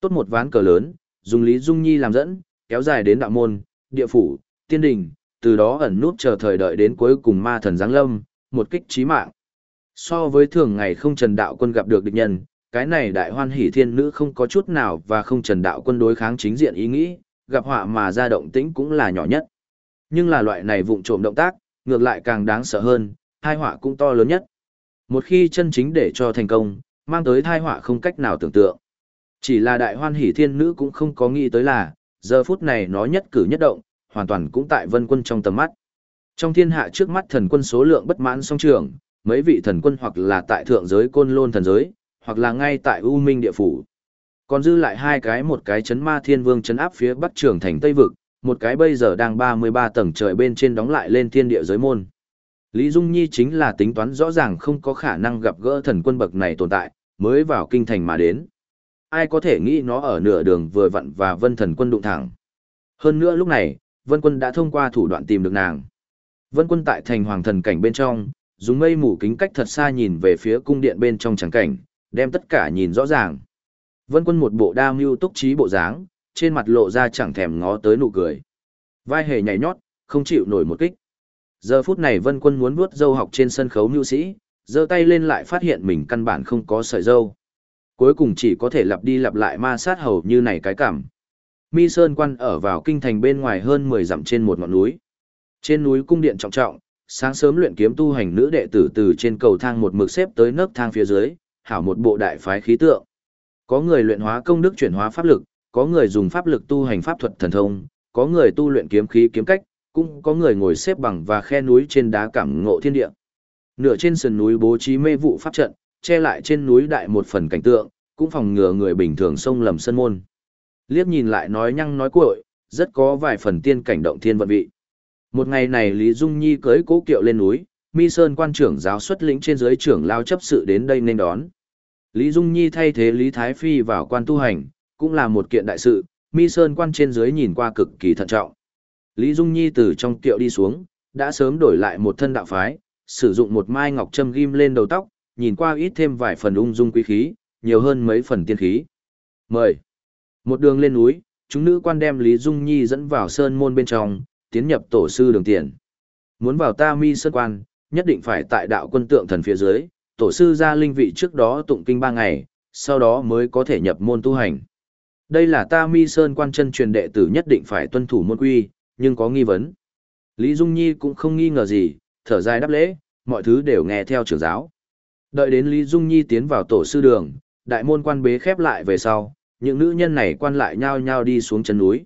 Tốt một ván cờ lớn, dùng Lý Dung Nhi làm dẫn, kéo dài đến đạo môn, địa phủ, tiên đình, từ đó ẩn nút chờ thời đợi đến cuối cùng ma thần giáng lâm, một kích chí mạng. So với thường ngày không trần đạo quân gặp được địch nhân, cái này đại hoan hỷ thiên nữ không có chút nào và không trần đạo quân đối kháng chính diện ý nghĩ, gặp họa mà ra động tĩnh cũng là nhỏ nhất. Nhưng là loại này vụng trộm động tác, ngược lại càng đáng sợ hơn, hai họa cũng to lớn nhất. Một khi chân chính để cho thành công, mang tới thai họa không cách nào tưởng tượng. Chỉ là đại hoan hỷ thiên nữ cũng không có nghĩ tới là, giờ phút này nó nhất cử nhất động, hoàn toàn cũng tại vân quân trong tầm mắt. Trong thiên hạ trước mắt thần quân số lượng bất mãn song trường, mấy vị thần quân hoặc là tại thượng giới côn lôn thần giới, hoặc là ngay tại U Minh địa phủ. Còn dư lại hai cái một cái chấn ma thiên vương chấn áp phía bắc trường thành Tây Vực, một cái bây giờ đang 33 tầng trời bên trên đóng lại lên thiên địa giới môn. Lý Dung Nhi chính là tính toán rõ ràng không có khả năng gặp gỡ thần quân bậc này tồn tại, mới vào kinh thành mà đến. Ai có thể nghĩ nó ở nửa đường vừa vặn và vân thần quân đụng thẳng. Hơn nữa lúc này, vân quân đã thông qua thủ đoạn tìm được nàng. Vân quân tại thành hoàng thần cảnh bên trong, dùng mây mù kính cách thật xa nhìn về phía cung điện bên trong trắng cảnh, đem tất cả nhìn rõ ràng. Vân quân một bộ đa mưu túc trí bộ dáng, trên mặt lộ ra chẳng thèm ngó tới nụ cười. Vai hề nhảy nhót, không chịu nổi một kích. Giờ phút này vân quân muốn vuốt dâu học trên sân khấu mưu sĩ, giơ tay lên lại phát hiện mình căn bản không có sợi dâu. Cuối cùng chỉ có thể lặp đi lặp lại ma sát hầu như này cái cảm. Mi Sơn quan ở vào kinh thành bên ngoài hơn 10 dặm trên một ngọn núi. Trên núi cung điện trọng trọng, sáng sớm luyện kiếm tu hành nữ đệ tử từ trên cầu thang một mực xếp tới nấc thang phía dưới, hảo một bộ đại phái khí tượng. Có người luyện hóa công đức chuyển hóa pháp lực, có người dùng pháp lực tu hành pháp thuật thần thông, có người tu luyện kiếm khí kiếm cách, cũng có người ngồi xếp bằng và khe núi trên đá cảm ngộ thiên địa. Nửa trên sườn núi bố trí mê vụ pháp trận, che lại trên núi đại một phần cảnh tượng, cũng phòng ngừa người bình thường xông lầm sân môn. Liếc nhìn lại nói nhăng nói cuội, rất có vài phần tiên cảnh động thiên vận vị. Một ngày này Lý Dung Nhi cưới cố kiệu lên núi, Mi Sơn quan trưởng giáo xuất lĩnh trên dưới trưởng lao chấp sự đến đây nên đón. Lý Dung Nhi thay thế Lý Thái Phi vào quan tu hành, cũng là một kiện đại sự, Mi Sơn quan trên dưới nhìn qua cực kỳ thận trọng. Lý Dung Nhi từ trong kiệu đi xuống, đã sớm đổi lại một thân đạo phái, sử dụng một mai ngọc châm ghim lên đầu tóc, nhìn qua ít thêm vài phần ung dung quý khí, nhiều hơn mấy phần tiên khí. Mời. Một đường lên núi, chúng nữ quan đem Lý Dung Nhi dẫn vào sơn môn bên trong, tiến nhập tổ sư đường tiền. Muốn vào ta mi sơn quan, nhất định phải tại đạo quân tượng thần phía dưới, tổ sư ra linh vị trước đó tụng kinh ba ngày, sau đó mới có thể nhập môn tu hành. Đây là ta mi sơn quan chân truyền đệ tử nhất định phải tuân thủ môn quy, nhưng có nghi vấn. Lý Dung Nhi cũng không nghi ngờ gì, thở dài đáp lễ, mọi thứ đều nghe theo trưởng giáo. Đợi đến Lý Dung Nhi tiến vào tổ sư đường, đại môn quan bế khép lại về sau, những nữ nhân này quan lại nhao nhao đi xuống chân núi.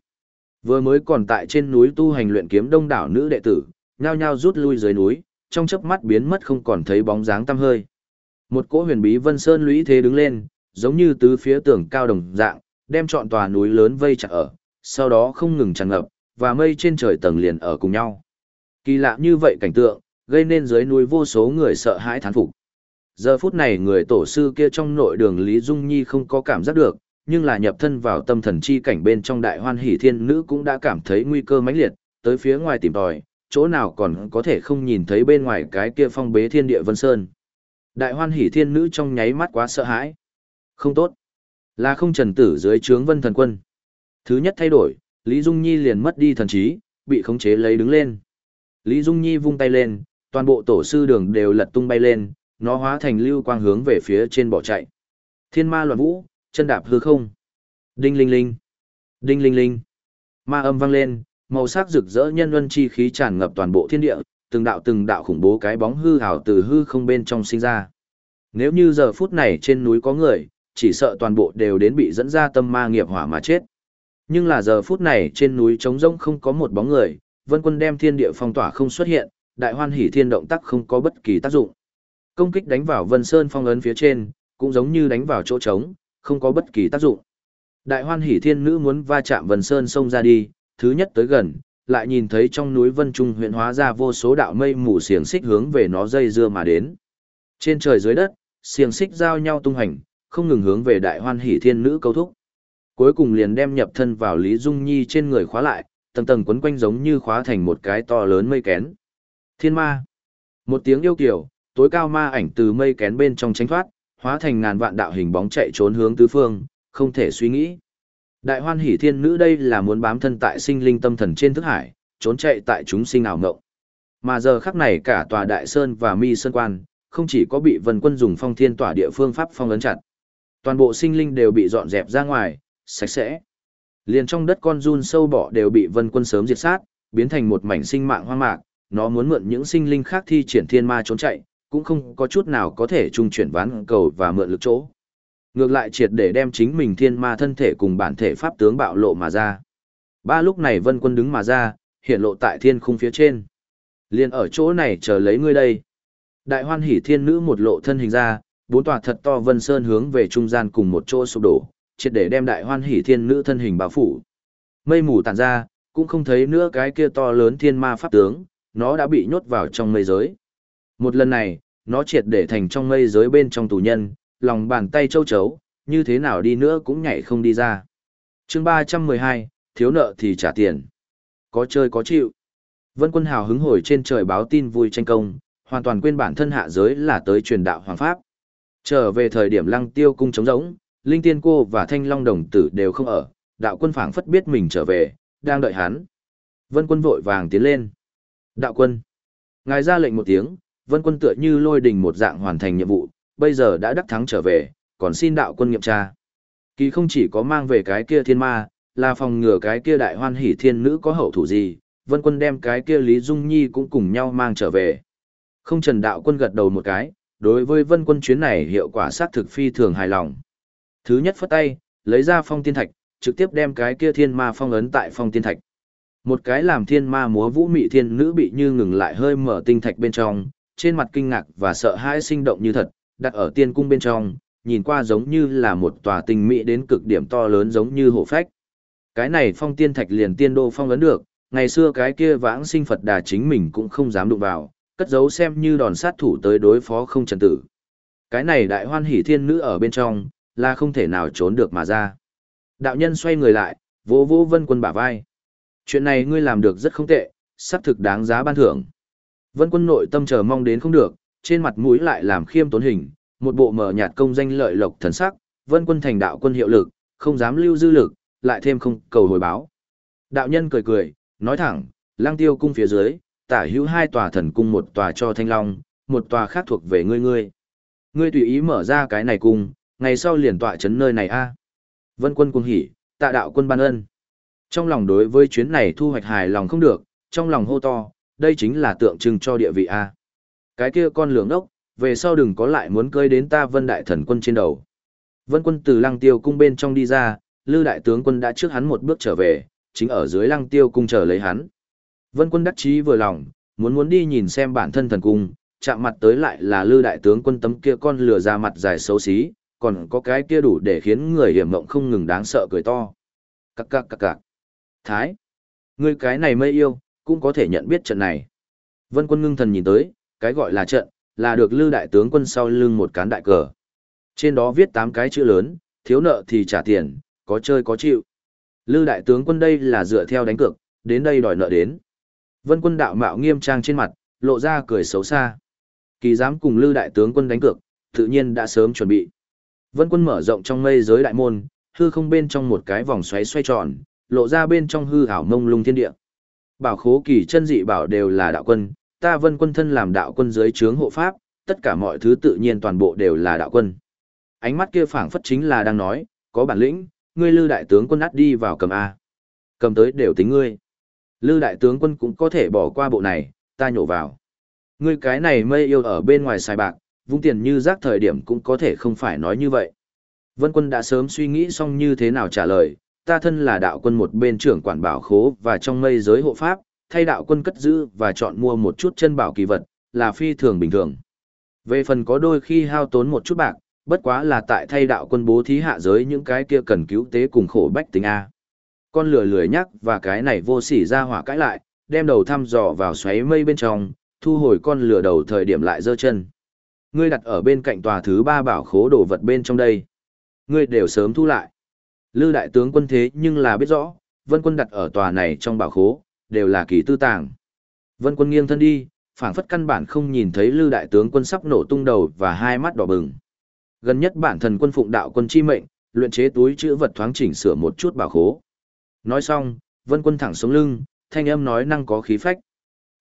Vừa mới còn tại trên núi tu hành luyện kiếm đông đảo nữ đệ tử, nhao nhao rút lui dưới núi, trong chớp mắt biến mất không còn thấy bóng dáng tăm hơi. Một cỗ huyền bí vân sơn lũy thế đứng lên, giống như tứ phía tường cao đồng dạng, đem trọn tòa núi lớn vây chặt ở, sau đó không ngừng tràn ngập, và mây trên trời tầng liền ở cùng nhau. Kỳ lạ như vậy cảnh tượng, gây nên dưới núi vô số người sợ hãi thán phục. Giờ phút này người tổ sư kia trong nội đường Lý Dung Nhi không có cảm giác được, nhưng là nhập thân vào tâm thần chi cảnh bên trong đại hoan hỷ thiên nữ cũng đã cảm thấy nguy cơ mãnh liệt, tới phía ngoài tìm tòi, chỗ nào còn có thể không nhìn thấy bên ngoài cái kia phong bế thiên địa vân sơn. Đại hoan hỷ thiên nữ trong nháy mắt quá sợ hãi. Không tốt. Là không trần tử dưới trướng vân thần quân. Thứ nhất thay đổi, Lý Dung Nhi liền mất đi thần trí, bị khống chế lấy đứng lên. Lý Dung Nhi vung tay lên, toàn bộ tổ sư đường đều lật tung bay lên, nó hóa thành lưu quang hướng về phía trên bỏ chạy. Thiên ma loạn vũ, chân đạp hư không. Đinh linh linh. Đinh linh linh. Ma âm vang lên, màu sắc rực rỡ nhân luân chi khí tràn ngập toàn bộ thiên địa, từng đạo từng đạo khủng bố cái bóng hư ảo từ hư không bên trong sinh ra. Nếu như giờ phút này trên núi có người, chỉ sợ toàn bộ đều đến bị dẫn ra tâm ma nghiệp hỏa mà chết. Nhưng là giờ phút này trên núi trống rỗng không có một bóng người, vân quân đem thiên địa phong tỏa không xuất hiện, đại hoan hỷ thiên động tác không có bất kỳ tác dụng. Công kích đánh vào vân sơn phong ấn phía trên, cũng giống như đánh vào chỗ trống, không có bất kỳ tác dụng. Đại hoan hỷ thiên nữ muốn va chạm vân sơn xông ra đi, thứ nhất tới gần, lại nhìn thấy trong núi vân trung huyện hóa ra vô số đạo mây mù xiềng xích hướng về nó dây dưa mà đến. Trên trời dưới đất, xiềng xích giao nhau tung hành, không ngừng hướng về đại hoan hỷ thiên nữ câu thúc. Cuối cùng liền đem nhập thân vào Lý Dung Nhi trên người khóa lại, tầng tầng quấn quanh giống như khóa thành một cái to lớn mây kén. Thiên ma. Một tiếng yêu kiều, tối cao ma ảnh từ mây kén bên trong tránh thoát, hóa thành ngàn vạn đạo hình bóng chạy trốn hướng tứ phương, không thể suy nghĩ. Đại hoan hỷ thiên nữ đây là muốn bám thân tại sinh linh tâm thần trên thức hải, trốn chạy tại chúng sinh ảo ngộng. Mà giờ khắc này cả tòa đại sơn và mi sơn quan, không chỉ có bị vân quân dùng phong thiên tỏa địa phương pháp phong ấn chặt. Toàn bộ sinh linh đều bị dọn dẹp ra ngoài, sạch sẽ. Liền trong đất con run sâu bọ đều bị vân quân sớm diệt sát, biến thành một mảnh sinh mạng hoang mạc, nó muốn mượn những sinh linh khác thi triển thiên ma trốn chạy, cũng không có chút nào có thể trung chuyển ván cầu và mượn lực chỗ. Ngược lại triệt để đem chính mình thiên ma thân thể cùng bản thể pháp tướng bạo lộ mà ra. Ba lúc này vân quân đứng mà ra, hiện lộ tại thiên khung phía trên. Liên ở chỗ này chờ lấy ngươi đây. Đại hoan hỷ thiên nữ một lộ thân hình ra, bốn tòa thật to vân sơn hướng về trung gian cùng một chỗ sụp đổ, triệt để đem đại hoan hỷ thiên nữ thân hình bao phủ. Mây mù tản ra, cũng không thấy nữa cái kia to lớn thiên ma pháp tướng, nó đã bị nhốt vào trong mây giới. Một lần này, nó triệt để thành trong mây giới bên trong tù nhân, lòng bàn tay châu chấu, như thế nào đi nữa cũng nhảy không đi ra. chương 312, thiếu nợ thì trả tiền. Có chơi có chịu. Vân quân hào hứng hồi trên trời báo tin vui tranh công, hoàn toàn quên bản thân hạ giới là tới truyền đạo hoàng pháp. Trở về thời điểm lăng tiêu cung trống rỗng, Linh Tiên Cô và Thanh Long Đồng Tử đều không ở, đạo quân phảng phất biết mình trở về, đang đợi hắn. Vân quân vội vàng tiến lên. Đạo quân. Ngài ra lệnh một tiếng, vân quân tựa như lôi đình một dạng hoàn thành nhiệm vụ, bây giờ đã đắc thắng trở về, còn xin đạo quân nghiệm tra. Kỳ không chỉ có mang về cái kia thiên ma, là phòng ngừa cái kia đại hoan hỷ thiên nữ có hậu thủ gì, vân quân đem cái kia Lý Dung Nhi cũng cùng nhau mang trở về. Không trần đạo quân gật đầu một cái, đối với vân quân chuyến này hiệu quả sát thực phi thường hài lòng. Thứ nhất phất tay, lấy ra phong tiên thạch, trực tiếp đem cái kia thiên ma phong ấn tại phong tiên thạch. Một cái làm thiên ma múa vũ mị thiên nữ bị như ngừng lại hơi mở tinh thạch bên trong, trên mặt kinh ngạc và sợ hãi sinh động như thật, đặt ở tiên cung bên trong, nhìn qua giống như là một tòa tinh mỹ đến cực điểm to lớn giống như hổ phách. Cái này phong tiên thạch liền tiên đô phong ấn được, ngày xưa cái kia vãng sinh Phật đà chính mình cũng không dám đụng vào, cất giấu xem như đòn sát thủ tới đối phó không trần tử. Cái này đại hoan hỷ thiên nữ ở bên trong, là không thể nào trốn được mà ra. Đạo nhân xoay người lại, vỗ vỗ vân quân bả vai. Chuyện này ngươi làm được rất không tệ, sắp thực đáng giá ban thưởng. Vân quân nội tâm chờ mong đến không được, trên mặt mũi lại làm khiêm tốn hình, một bộ mở nhạt công danh lợi lộc thần sắc, vân quân thành đạo quân hiệu lực, không dám lưu dư lực, lại thêm không cầu hồi báo. Đạo nhân cười cười, nói thẳng, lang tiêu cung phía dưới, tả hữu hai tòa thần cung một tòa cho thanh long, một tòa khác thuộc về ngươi ngươi. Ngươi tùy ý mở ra cái này cung, ngày sau liền tọa chấn nơi này a. Vân quân cung hỉ, tạ đạo quân ban ân. Trong lòng đối với chuyến này thu hoạch hài lòng không được, trong lòng hô to, đây chính là tượng trưng cho địa vị a. Cái kia con lường đốc, về sau đừng có lại muốn cơi đến ta vân đại thần quân trên đầu. Vân quân từ lăng tiêu cung bên trong đi ra, lư đại tướng quân đã trước hắn một bước trở về, chính ở dưới lăng tiêu cung chờ lấy hắn. Vân quân đắc chí vừa lòng, muốn muốn đi nhìn xem bản thân thần cung, chạm mặt tới lại là lư đại tướng quân tấm kia con lừa ra mặt dài xấu xí, còn có cái kia đủ để khiến người hiểm mộng không ngừng đáng sợ cười to. Cắc cắc cắc cắc. Thái. Ngươi cái này mây yêu, cũng có thể nhận biết trận này. Vân quân ngưng thần nhìn tới, cái gọi là trận, là được lư đại tướng quân sau lưng một cán đại cờ. Trên đó viết tám cái chữ lớn, thiếu nợ thì trả tiền, có chơi có chịu. Lư đại tướng quân đây là dựa theo đánh cược, đến đây đòi nợ đến. Vân quân đạo mạo nghiêm trang trên mặt, lộ ra cười xấu xa. Kỳ dám cùng Lư đại tướng quân đánh cược, tự nhiên đã sớm chuẩn bị. Vân quân mở rộng trong mây giới đại môn, hư không bên trong một cái vòng xoáy xoay tròn, lộ ra bên trong hư ảo mông lung thiên địa. Bảo khố kỳ chân dị bảo đều là đạo quân, ta vân quân thân làm đạo quân dưới trướng hộ pháp, tất cả mọi thứ tự nhiên toàn bộ đều là đạo quân. Ánh mắt kia phảng phất chính là đang nói, có bản lĩnh, ngươi lư đại tướng quân át đi vào cầm A. Cầm tới đều tính ngươi. Lư đại tướng quân cũng có thể bỏ qua bộ này, ta nhổ vào. Ngươi cái này mây yêu ở bên ngoài xài bạc, vung tiền như rác thời điểm cũng có thể không phải nói như vậy. Vân quân đã sớm suy nghĩ xong như thế nào trả lời, ta thân là đạo quân một bên trưởng quản bảo khố và trong mây giới hộ pháp, thay đạo quân cất giữ và chọn mua một chút chân bảo kỳ vật, là phi thường bình thường. Về phần có đôi khi hao tốn một chút bạc, bất quá là tại thay đạo quân bố thí hạ giới những cái kia cần cứu tế cùng khổ bách tính A. Con lửa lười nhắc và cái này vô sỉ ra hỏa cãi lại, đem đầu thăm dò vào xoáy mây bên trong, thu hồi con lửa đầu thời điểm lại giơ chân. Ngươi đặt ở bên cạnh tòa thứ ba bảo khố đồ vật bên trong đây. Ngươi đều sớm thu lại. Lư đại tướng quân thế nhưng là biết rõ, vân quân đặt ở tòa này trong bảo khố, đều là kỳ tư tàng. Vân quân nghiêng thân đi, phảng phất căn bản không nhìn thấy Lư đại tướng quân sắp nổ tung đầu và hai mắt đỏ bừng. Gần nhất bản thần quân phụng đạo quân chi mệnh, luyện chế túi chữ vật thoáng chỉnh sửa một chút bảo khố. Nói xong, Vân quân thẳng xuống lưng, thanh âm nói năng có khí phách.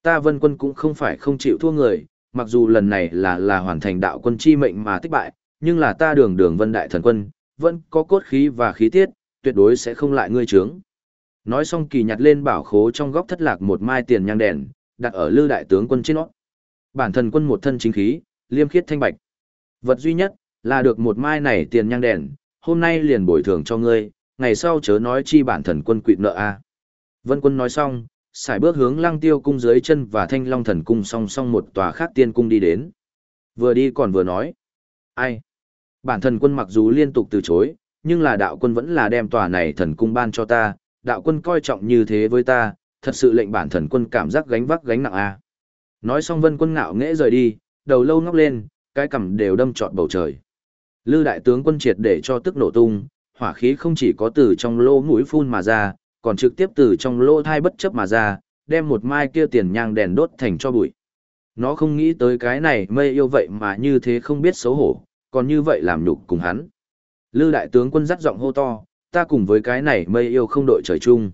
Ta Vân quân cũng không phải không chịu thua người, mặc dù lần này là là hoàn thành đạo quân chi mệnh mà tích bại, nhưng là ta đường đường Vân đại thần quân, vẫn có cốt khí và khí tiết, tuyệt đối sẽ không lại ngươi trướng. Nói xong kỳ nhặt lên bảo khố trong góc thất lạc một mai tiền nhang đèn, đặt ở lư đại tướng quân trên nó. Bản thần quân một thân chính khí, liêm khiết thanh bạch. Vật duy nhất, là được một mai này tiền nhang đèn, hôm nay liền bồi thường cho ngươi, ngày sau chớ nói chi bản thần quân quỵt nợ a. Vân quân nói xong, xài bước hướng lăng tiêu cung dưới chân và thanh long thần cung song song một tòa khác tiên cung đi đến. Vừa đi còn vừa nói. Ai? Bản thần quân mặc dù liên tục từ chối, nhưng là đạo quân vẫn là đem tòa này thần cung ban cho ta, đạo quân coi trọng như thế với ta, thật sự lệnh bản thần quân cảm giác gánh vác gánh nặng a. Nói xong vân quân ngạo nghễ rời đi, đầu lâu ngóc lên, cái cằm đều đâm trọt bầu trời. Lư đại tướng quân triệt để cho tức nổ tung, hỏa khí không chỉ có từ trong lỗ mũi phun mà ra, còn trực tiếp từ trong lỗ thai bất chấp mà ra, đem một mai kia tiền nhang đèn đốt thành cho bụi. Nó không nghĩ tới cái này mây yêu vậy mà như thế không biết xấu hổ, còn như vậy làm nhục cùng hắn. Lư đại tướng quân dắt giọng hô to, ta cùng với cái này mây yêu không đội trời chung.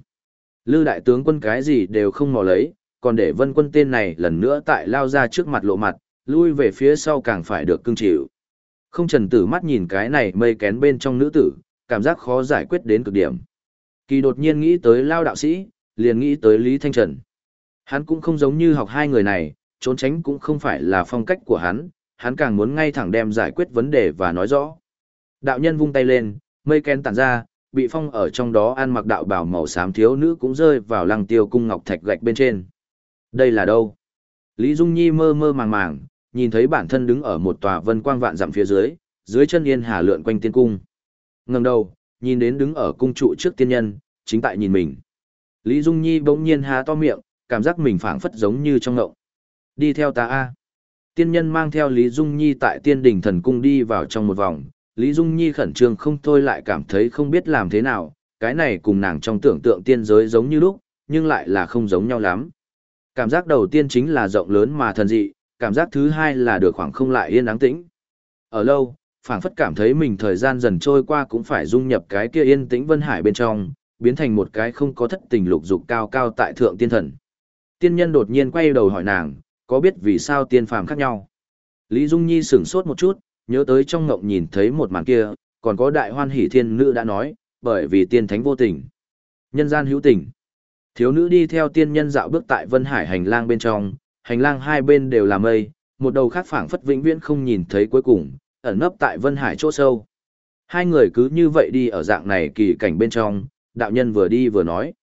Lư đại tướng quân cái gì đều không mò lấy, còn để vân quân tên này lần nữa tại lao ra trước mặt lộ mặt, lui về phía sau càng phải được cưng chịu. Không trần tử mắt nhìn cái này mây kén bên trong nữ tử, cảm giác khó giải quyết đến cực điểm. Kỳ đột nhiên nghĩ tới lao đạo sĩ, liền nghĩ tới Lý Thanh Trần. Hắn cũng không giống như học hai người này, trốn tránh cũng không phải là phong cách của hắn, hắn càng muốn ngay thẳng đem giải quyết vấn đề và nói rõ. Đạo nhân vung tay lên, mây kén tản ra, bị phong ở trong đó ăn mặc đạo bào màu xám thiếu nữ cũng rơi vào lăng tiêu cung ngọc thạch gạch bên trên. Đây là đâu? Lý Dung Nhi mơ mơ màng màng, nhìn thấy bản thân đứng ở một tòa vân quang vạn dặm phía dưới, dưới chân yên hà lượn quanh tiên cung. Ngầm đầu, nhìn đến đứng ở cung trụ trước tiên nhân, chính tại nhìn mình. Lý Dung Nhi bỗng nhiên há to miệng, cảm giác mình phảng phất giống như trong ngộng. Đi theo ta a. Tiên nhân mang theo Lý Dung Nhi tại tiên Đình thần cung đi vào trong một vòng, Lý Dung Nhi khẩn trương không thôi lại cảm thấy không biết làm thế nào, cái này cùng nàng trong tưởng tượng tiên giới giống như lúc, nhưng lại là không giống nhau lắm. Cảm giác đầu tiên chính là rộng lớn mà thần dị, cảm giác thứ hai là được khoảng không lại yên ắng tĩnh. Ở lâu, phảng phất cảm thấy mình thời gian dần trôi qua cũng phải dung nhập cái kia yên tĩnh vân hải bên trong, biến thành một cái không có thất tình lục dục cao cao tại thượng tiên thần. Tiên nhân đột nhiên quay đầu hỏi nàng, có biết vì sao tiên phàm khác nhau? Lý Dung Nhi sửng sốt một chút, nhớ tới trong ngộng nhìn thấy một màn kia, còn có đại hoan hỷ thiên nữ đã nói, bởi vì tiên thánh vô tình. Nhân gian hữu tình. Thiếu nữ đi theo tiên nhân dạo bước tại Vân Hải hành lang bên trong, hành lang hai bên đều là mây, một đầu khác phảng phất vĩnh viễn không nhìn thấy cuối cùng, ẩn nấp tại Vân Hải chỗ sâu. Hai người cứ như vậy đi ở dạng này kỳ cảnh bên trong, đạo nhân vừa đi vừa nói.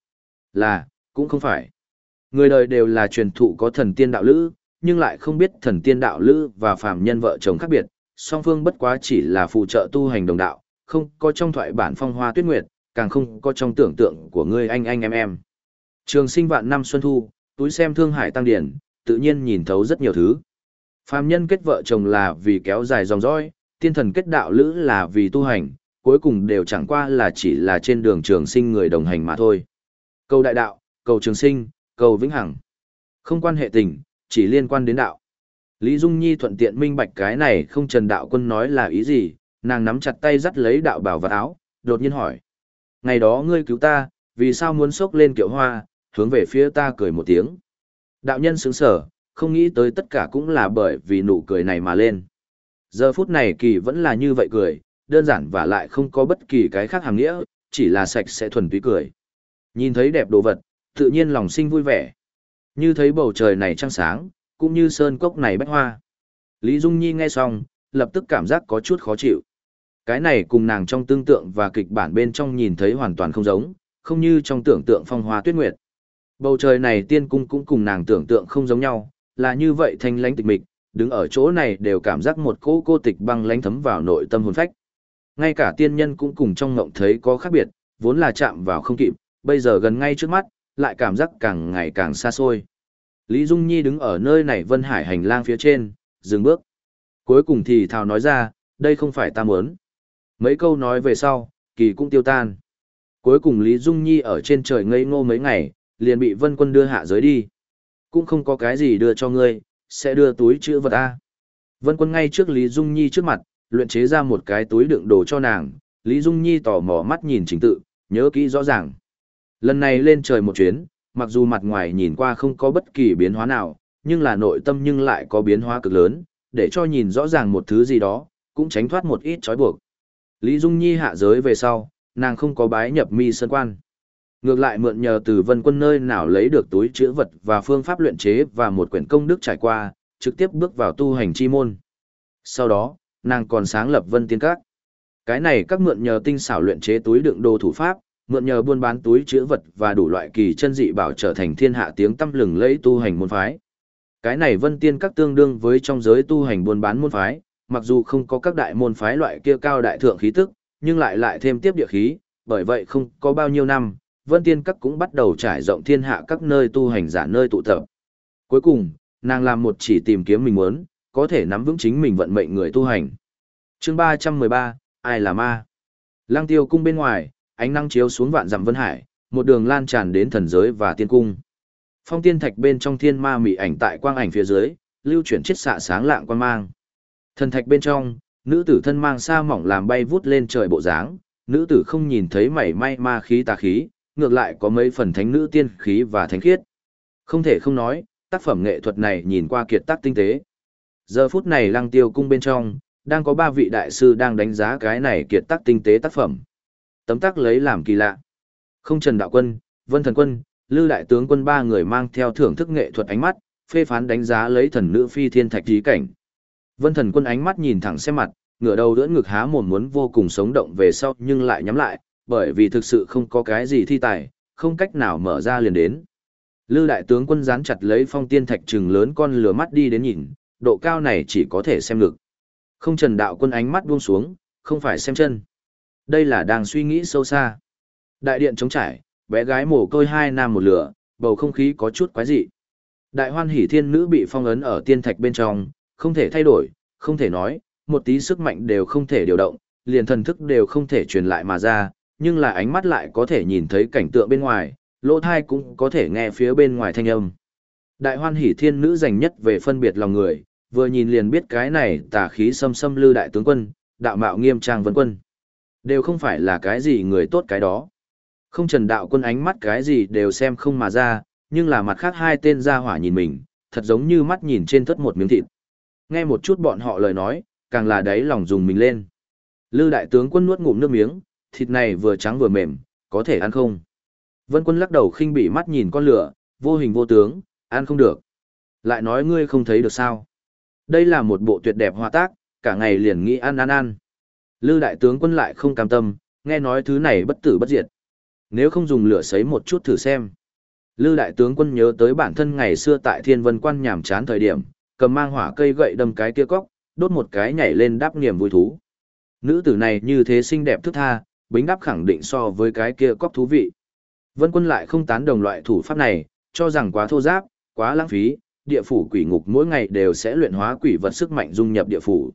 Là, cũng không phải. Người đời đều là truyền thụ có thần tiên đạo lữ, nhưng lại không biết thần tiên đạo lữ và phàm nhân vợ chồng khác biệt, song phương bất quá chỉ là phụ trợ tu hành đồng đạo, không có trong thoại bản phong hoa tuyết nguyệt, càng không có trong tưởng tượng của ngươi anh anh em em. Trường sinh vạn năm xuân thu, túi xem thương hải tăng điển, tự nhiên nhìn thấu rất nhiều thứ. Phàm nhân kết vợ chồng là vì kéo dài dòng dõi, tiên thần kết đạo lữ là vì tu hành, cuối cùng đều chẳng qua là chỉ là trên đường trường sinh người đồng hành mà thôi. Cầu đại đạo, cầu trường sinh, cầu vĩnh hằng. Không quan hệ tình, chỉ liên quan đến đạo. Lý Dung Nhi thuận tiện minh bạch cái này không trần đạo quân nói là ý gì, nàng nắm chặt tay dắt lấy đạo bảo và áo, đột nhiên hỏi. Ngày đó ngươi cứu ta, vì sao muốn sốc lên kiệu hoa, hướng về phía ta cười một tiếng. Đạo nhân sướng sở, không nghĩ tới tất cả cũng là bởi vì nụ cười này mà lên. Giờ phút này kỳ vẫn là như vậy cười, đơn giản và lại không có bất kỳ cái khác hàng nghĩa, chỉ là sạch sẽ thuần túy cười. Nhìn thấy đẹp đồ vật, tự nhiên lòng sinh vui vẻ. Như thấy bầu trời này trăng sáng, cũng như sơn cốc này bách hoa. Lý Dung Nhi nghe xong, lập tức cảm giác có chút khó chịu. Cái này cùng nàng trong tương tượng và kịch bản bên trong nhìn thấy hoàn toàn không giống, không như trong tưởng tượng phong hoa tuyết nguyệt. Bầu trời này tiên cung cũng cùng nàng tưởng tượng không giống nhau, là như vậy thanh lãnh tịch mịch, đứng ở chỗ này đều cảm giác một cỗ cô tịch băng lãnh thấm vào nội tâm hồn phách. Ngay cả tiên nhân cũng cùng trong ngộng thấy có khác biệt, vốn là chạm vào không kịp, bây giờ gần ngay trước mắt, lại cảm giác càng ngày càng xa xôi. Lý Dung Nhi đứng ở nơi này Vân Hải hành lang phía trên, dừng bước. Cuối cùng thì thào nói ra, đây không phải ta muốn. Mấy câu nói về sau, kỳ cũng tiêu tan. Cuối cùng Lý Dung Nhi ở trên trời ngây ngô mấy ngày, liền bị Vân Quân đưa hạ giới đi. Cũng không có cái gì đưa cho ngươi, sẽ đưa túi chữ vật A. Vân Quân ngay trước Lý Dung Nhi trước mặt, luyện chế ra một cái túi đựng đồ cho nàng. Lý Dung Nhi tò mò mắt nhìn trình tự, nhớ kỹ rõ ràng. Lần này lên trời một chuyến, mặc dù mặt ngoài nhìn qua không có bất kỳ biến hóa nào, nhưng là nội tâm nhưng lại có biến hóa cực lớn, để cho nhìn rõ ràng một thứ gì đó, cũng tránh thoát một ít trói buộc. Lý Dung Nhi hạ giới về sau, nàng không có bái nhập mi sơn quan. Ngược lại mượn nhờ từ vân quân nơi nào lấy được túi chữ vật và phương pháp luyện chế và một quyển công đức trải qua, trực tiếp bước vào tu hành chi môn. Sau đó, nàng còn sáng lập vân tiên các. Cái này các mượn nhờ tinh xảo luyện chế túi đựng đồ thủ pháp, mượn nhờ buôn bán túi chữ vật và đủ loại kỳ chân dị bảo trở thành thiên hạ tiếng tăm lừng lẫy tu hành môn phái. Cái này vân tiên các tương đương với trong giới tu hành buôn bán môn phái, mặc dù không có các đại môn phái loại kia cao đại thượng khí tức, nhưng lại lại thêm tiếp địa khí, bởi vậy không có bao nhiêu năm, vân tiên các cũng bắt đầu trải rộng thiên hạ các nơi tu hành giả nơi tụ tập. Cuối cùng, nàng làm một chỉ tìm kiếm mình muốn, có thể nắm vững chính mình vận mệnh người tu hành. chương 313, ai là ma? Lăng tiêu cung bên ngoài, ánh nắng chiếu xuống vạn dặm vân hải, một đường lan tràn đến thần giới và tiên cung. Phong tiên thạch bên trong thiên ma mị ảnh tại quang ảnh phía dưới, lưu chuyển chiết xạ sáng lạng quan mang. Thần thạch bên trong, nữ tử thân mang sa mỏng làm bay vút lên trời bộ dáng, nữ tử không nhìn thấy mảy may ma khí tà khí, ngược lại có mấy phần thánh nữ tiên khí và thánh khiết. Không thể không nói, tác phẩm nghệ thuật này nhìn qua kiệt tác tinh tế. Giờ phút này lăng tiêu cung bên trong, đang có ba vị đại sư đang đánh giá cái này kiệt tác tinh tế tác phẩm. Tấm tác lấy làm kỳ lạ. Không Trần Đạo Quân, Vân Thần Quân, Lư Đại Tướng Quân ba người mang theo thưởng thức nghệ thuật ánh mắt, phê phán đánh giá lấy thần nữ phi thiên thạch trí cảnh. Vân Thần Quân ánh mắt nhìn thẳng xem mặt, ngửa đầu đỡ ngực há mồm muốn vô cùng sống động về sau nhưng lại nhắm lại, bởi vì thực sự không có cái gì thi tài, không cách nào mở ra liền đến. Lư đại tướng quân dán chặt lấy phong tiên thạch trừng lớn con lửa mắt đi đến nhìn, độ cao này chỉ có thể xem lực. Không trần đạo quân ánh mắt buông xuống, không phải xem chân. Đây là đang suy nghĩ sâu xa. Đại điện trống trải, bé gái mồ côi hai nam một lửa, bầu không khí có chút quái dị. Đại hoan hỷ thiên nữ bị phong ấn ở tiên thạch bên trong, không thể thay đổi, không thể nói, một tí sức mạnh đều không thể điều động, liền thần thức đều không thể truyền lại mà ra, nhưng là ánh mắt lại có thể nhìn thấy cảnh tượng bên ngoài, lỗ thai cũng có thể nghe phía bên ngoài thanh âm. Đại hoan hỷ thiên nữ dành nhất về phân biệt lòng người, vừa nhìn liền biết cái này tà khí xâm xâm lư đại tướng quân, đạo mạo nghiêm trang vân quân. Đều không phải là cái gì người tốt cái đó. Không trần đạo quân ánh mắt cái gì đều xem không mà ra, nhưng là mặt khác hai tên gia hỏa nhìn mình, thật giống như mắt nhìn trên thất một miếng thịt. Nghe một chút bọn họ lời nói, càng là đáy lòng dùng mình lên. Lư đại tướng quân nuốt ngụm nước miếng, thịt này vừa trắng vừa mềm, có thể ăn không? Vân quân lắc đầu khinh bị mắt nhìn con lửa, vô hình vô tướng, ăn không được. Lại nói ngươi không thấy được sao? Đây là một bộ tuyệt đẹp hoa tác, cả ngày liền nghĩ ăn ăn ăn. Lư đại tướng quân lại không cam tâm, nghe nói thứ này bất tử bất diệt. Nếu không dùng lửa sấy một chút thử xem. Lư đại tướng quân nhớ tới bản thân ngày xưa tại thiên vân quan nhàm chán thời điểm, cầm mang hỏa cây gậy đâm cái kia cóc, đốt một cái nhảy lên đáp niềm vui thú. Nữ tử này như thế xinh đẹp thức tha, bính đáp khẳng định so với cái kia cóc thú vị. Vân quân lại không tán đồng loại thủ pháp này, cho rằng quá thô giáp, quá lãng phí, địa phủ quỷ ngục mỗi ngày đều sẽ luyện hóa quỷ vật sức mạnh dung nhập địa phủ.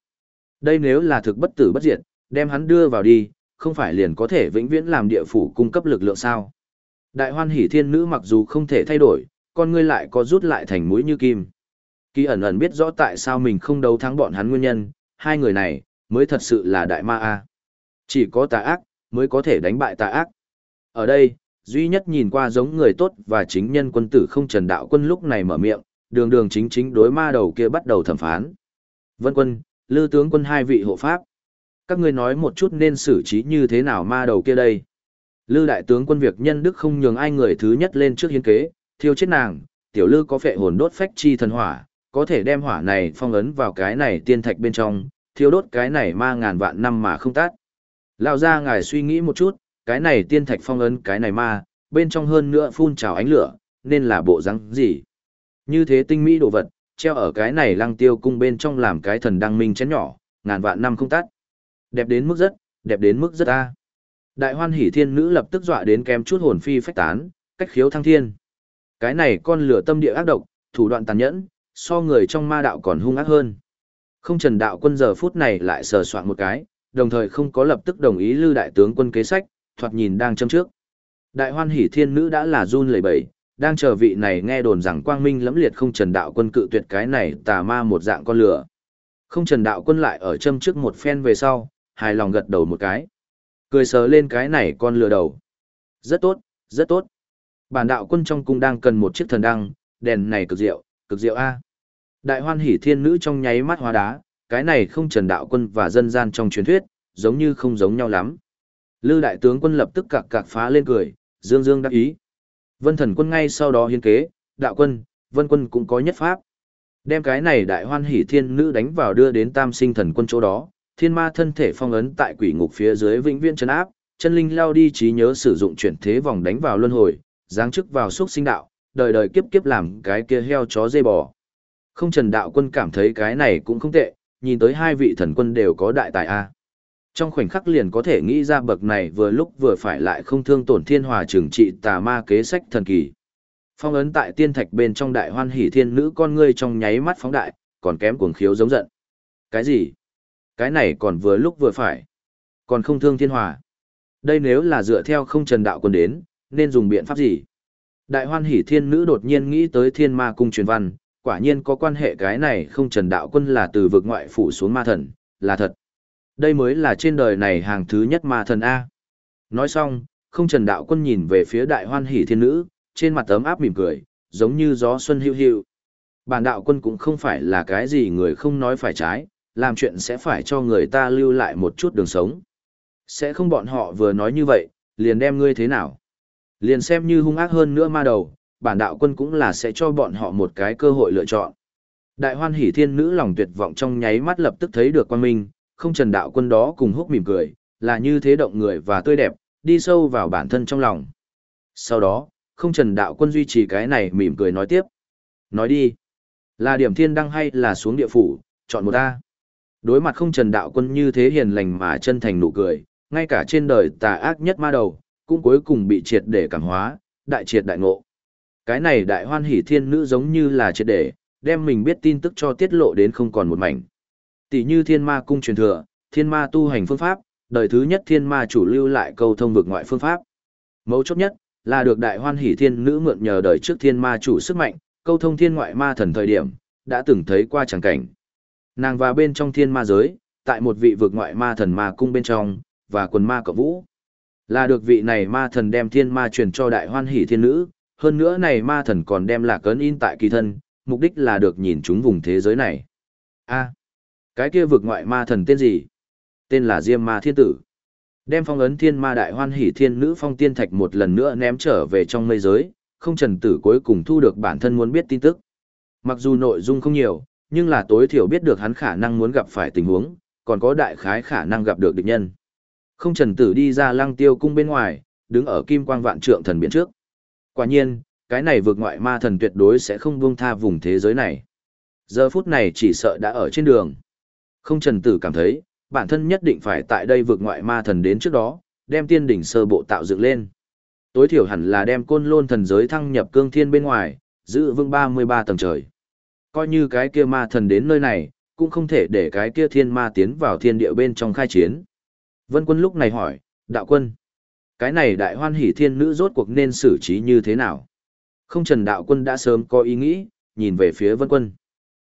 Đây nếu là thực bất tử bất diệt, đem hắn đưa vào đi, không phải liền có thể vĩnh viễn làm địa phủ cung cấp lực lượng sao. Đại hoan hỷ thiên nữ mặc dù không thể thay đổi, con ngươi lại có rút lại thành mũi như kim. Kỳ ẩn ẩn biết rõ tại sao mình không đấu thắng bọn hắn nguyên nhân, hai người này, mới thật sự là đại ma a. Chỉ có tà ác, mới có thể đánh bại tà ác. Ở đây, duy nhất nhìn qua giống người tốt và chính nhân quân tử không trần đạo quân lúc này mở miệng, đường đường chính chính đối ma đầu kia bắt đầu thẩm phán. Vân quân, lư tướng quân hai vị hộ pháp. Các ngươi nói một chút nên xử trí như thế nào ma đầu kia đây. Lư đại tướng quân việc nhân đức không nhường ai người thứ nhất lên trước hiến kế, thiêu chết nàng, tiểu lư có phệ hồn đốt phách chi thần hỏa, có thể đem hỏa này phong ấn vào cái này tiên thạch bên trong, thiêu đốt cái này ma ngàn vạn năm mà không tát. Lão ra ngài suy nghĩ một chút, cái này tiên thạch phong ấn cái này ma, bên trong hơn nữa phun trào ánh lửa, nên là bộ răng gì? Như thế tinh mỹ đồ vật, treo ở cái này lăng tiêu cung bên trong làm cái thần đăng minh chén nhỏ, ngàn vạn năm không tắt. Đẹp đến mức rất, đẹp đến mức rất a. Đại hoan hỷ thiên nữ lập tức dọa đến kém chút hồn phi phách tán, cách khiếu thăng thiên. Cái này con lửa tâm địa ác độc, thủ đoạn tàn nhẫn, so người trong ma đạo còn hung ác hơn. Không trần đạo quân giờ phút này lại sờ soạn một cái, đồng thời không có lập tức đồng ý lưu đại tướng quân kế sách, thoạt nhìn đang châm trước. Đại hoan hỷ thiên nữ đã là run lẩy bẩy, đang chờ vị này nghe đồn rằng quang minh lẫm liệt không trần đạo quân cự tuyệt cái này tà ma một dạng con lửa. Không trần đạo quân lại ở châm trước một phen về sau, hài lòng gật đầu một cái. Cười sờ lên cái này con lừa đầu. Rất tốt, rất tốt. Bản đạo quân trong cung đang cần một chiếc thần đăng, đèn này cực diệu, cực diệu A. Đại hoan hỷ thiên nữ trong nháy mắt hóa đá, cái này không trần đạo quân và dân gian trong truyền thuyết, giống như không giống nhau lắm. Lư đại tướng quân lập tức cạc cạc phá lên cười, dương dương đắc ý. Vân thần quân ngay sau đó hiến kế, đạo quân, vân quân cũng có nhất pháp. Đem cái này đại hoan hỷ thiên nữ đánh vào đưa đến tam sinh thần quân chỗ đó, thiên ma thân thể phong ấn tại quỷ ngục phía dưới vĩnh viễn chấn áp, chân linh lao đi trí nhớ sử dụng chuyển thế vòng đánh vào luân hồi, giáng chức vào xuất sinh đạo, đời đời kiếp kiếp làm cái kia heo chó dê bò. Không trần đạo quân cảm thấy cái này cũng không tệ, nhìn tới hai vị thần quân đều có đại tài A. Trong khoảnh khắc liền có thể nghĩ ra bậc này vừa lúc vừa phải lại không thương tổn thiên hòa trừng trị tà ma kế sách thần kỳ. Phong ấn tại tiên thạch bên trong đại hoan hỷ thiên nữ con ngươi trong nháy mắt phóng đại, còn kém cuồng khiếu giống giận. Cái gì? Cái này còn vừa lúc vừa phải. Còn không thương thiên hòa. Đây nếu là dựa theo không trần đạo quân đến, nên dùng biện pháp gì? Đại hoan hỷ thiên nữ đột nhiên nghĩ tới thiên ma cung truyền văn, quả nhiên có quan hệ cái này không trần đạo quân là từ vực ngoại phủ xuống ma thần, là thật. Đây mới là trên đời này hàng thứ nhất ma thần A. Nói xong, không trần đạo quân nhìn về phía đại hoan hỷ thiên nữ, trên mặt ấm áp mỉm cười, giống như gió xuân hữu hữu. Bản đạo quân cũng không phải là cái gì người không nói phải trái, làm chuyện sẽ phải cho người ta lưu lại một chút đường sống. Sẽ không bọn họ vừa nói như vậy, liền đem ngươi thế nào. Liền xem như hung ác hơn nữa ma đầu, bản đạo quân cũng là sẽ cho bọn họ một cái cơ hội lựa chọn. Đại hoan hỷ thiên nữ lòng tuyệt vọng trong nháy mắt lập tức thấy được quan minh, không trần đạo quân đó cùng húc mỉm cười, là như thế động người và tươi đẹp, đi sâu vào bản thân trong lòng. Sau đó, không trần đạo quân duy trì cái này mỉm cười nói tiếp. Nói đi, là điểm thiên đăng hay là xuống địa phủ, chọn một ta. Đối mặt không trần đạo quân như thế hiền lành mà chân thành nụ cười, ngay cả trên đời tà ác nhất ma đầu, cũng cuối cùng bị triệt để cảm hóa, đại triệt đại ngộ. Cái này đại hoan hỷ thiên nữ giống như là triệt để, đem mình biết tin tức cho tiết lộ đến không còn một mảnh. Tỷ như thiên ma cung truyền thừa, thiên ma tu hành phương pháp, đời thứ nhất thiên ma chủ lưu lại câu thông vực ngoại phương pháp. Mấu chốt nhất, là được đại hoan hỷ thiên nữ mượn nhờ đời trước thiên ma chủ sức mạnh, câu thông thiên ngoại ma thần thời điểm, đã từng thấy qua chẳng cảnh. Nàng và bên trong thiên ma giới, tại một vị vực ngoại ma thần ma cung bên trong, và quần ma cộng vũ. Là được vị này ma thần đem thiên ma truyền cho đại hoan hỷ thiên nữ, hơn nữa này ma thần còn đem lạc cấn in tại kỳ thân, mục đích là được nhìn chúng vùng thế giới này. a cái kia vực ngoại ma thần tên gì? Tên là Diêm Ma Thiên Tử. Đem phong ấn thiên ma đại hoan hỷ thiên nữ phong tiên thạch một lần nữa ném trở về trong mây giới, không trần tử cuối cùng thu được bản thân muốn biết tin tức. Mặc dù nội dung không nhiều, nhưng là tối thiểu biết được hắn khả năng muốn gặp phải tình huống, còn có đại khái khả năng gặp được địch nhân. Không trần tử đi ra lăng tiêu cung bên ngoài, đứng ở kim quang vạn trượng thần biển trước. Quả nhiên, cái này vượt ngoại ma thần tuyệt đối sẽ không buông tha vùng thế giới này. Giờ phút này chỉ sợ đã ở trên đường. Không trần tử cảm thấy, bản thân nhất định phải tại đây vượt ngoại ma thần đến trước đó, đem tiên đỉnh sơ bộ tạo dựng lên. Tối thiểu hẳn là đem côn lôn thần giới thăng nhập cương thiên bên ngoài, giữ vững 33 tầng trời. Coi như cái kia ma thần đến nơi này, cũng không thể để cái kia thiên ma tiến vào thiên địa bên trong khai chiến. Vân quân lúc này hỏi, đạo quân, cái này đại hoan hỷ thiên nữ rốt cuộc nên xử trí như thế nào? Không trần đạo quân đã sớm có ý nghĩ, nhìn về phía vân quân.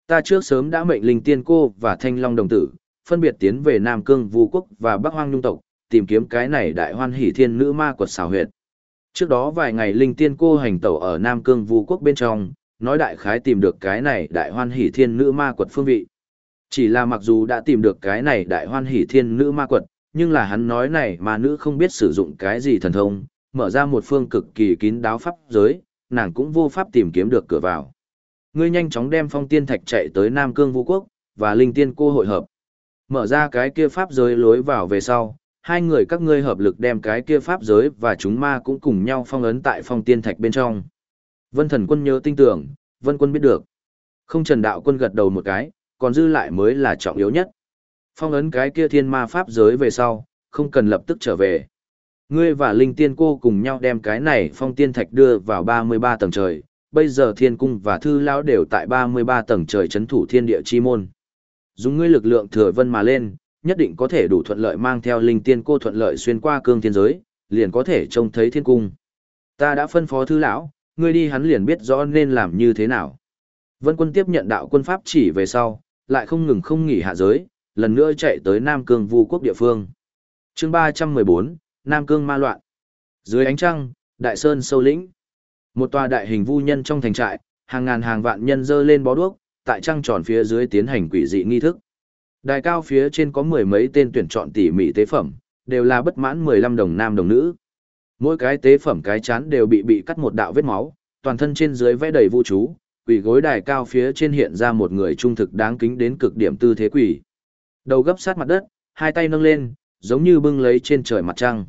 Ta trước sớm đã mệnh linh tiên cô và thanh long đồng tử, phân biệt tiến về Nam Cương Vũ Quốc và Bắc Hoang Nhung Tộc, tìm kiếm cái này đại hoan hỷ thiên nữ ma quật xào huyệt. Trước đó vài ngày linh tiên cô hành tẩu ở Nam Cương Vũ Quốc bên trong, nói đại khái tìm được cái này đại hoan hỷ thiên nữ ma quật phương vị. Chỉ là mặc dù đã tìm được cái này đại hoan hỷ thiên nữ ma quật, nhưng là hắn nói này mà nữ không biết sử dụng cái gì thần thông, mở ra một phương cực kỳ kín đáo pháp giới, nàng cũng vô pháp tìm kiếm được cửa vào. Ngươi nhanh chóng đem phong tiên thạch chạy tới Nam Cương Vũ Quốc, và linh tiên cô hội hợp. Mở ra cái kia pháp giới lối vào về sau, hai người các ngươi hợp lực đem cái kia pháp giới và chúng ma cũng cùng nhau phong ấn tại phong tiên thạch bên trong. Vân thần quân nhớ tinh tưởng, vân quân biết được. Không trần đạo quân gật đầu một cái, còn dư lại mới là trọng yếu nhất. Phong ấn cái kia thiên ma pháp giới về sau, không cần lập tức trở về. Ngươi và linh tiên cô cùng nhau đem cái này phong tiên thạch đưa vào 33 tầng trời, bây giờ thiên cung và thư lão đều tại 33 tầng trời chấn thủ thiên địa chi môn. Dùng ngươi lực lượng thừa vân mà lên, nhất định có thể đủ thuận lợi mang theo linh tiên cô thuận lợi xuyên qua cương thiên giới, liền có thể trông thấy thiên cung. Ta đã phân phó thư lão, ngươi đi hắn liền biết rõ nên làm như thế nào. Vân quân tiếp nhận đạo quân pháp chỉ về sau, lại không ngừng không nghỉ hạ giới, lần nữa chạy tới Nam Cương Vu quốc địa phương. chương 314, Nam Cương ma loạn. Dưới ánh trăng, đại sơn sâu lĩnh. Một tòa đại hình vu nhân trong thành trại, hàng ngàn hàng vạn nhân dơ lên bó đuốc, tại trăng tròn phía dưới tiến hành quỷ dị nghi thức. Đài cao phía trên có mười mấy tên tuyển chọn tỉ mỉ tế phẩm, đều là bất mãn 15 đồng nam đồng nữ. Mỗi cái tế phẩm cái chán đều bị bị cắt một đạo vết máu, toàn thân trên dưới vẽ đầy vũ chú, quỷ gối đài cao phía trên hiện ra một người trung thực đáng kính đến cực điểm tư thế quỷ. Đầu gấp sát mặt đất, hai tay nâng lên, giống như bưng lấy trên trời mặt trăng.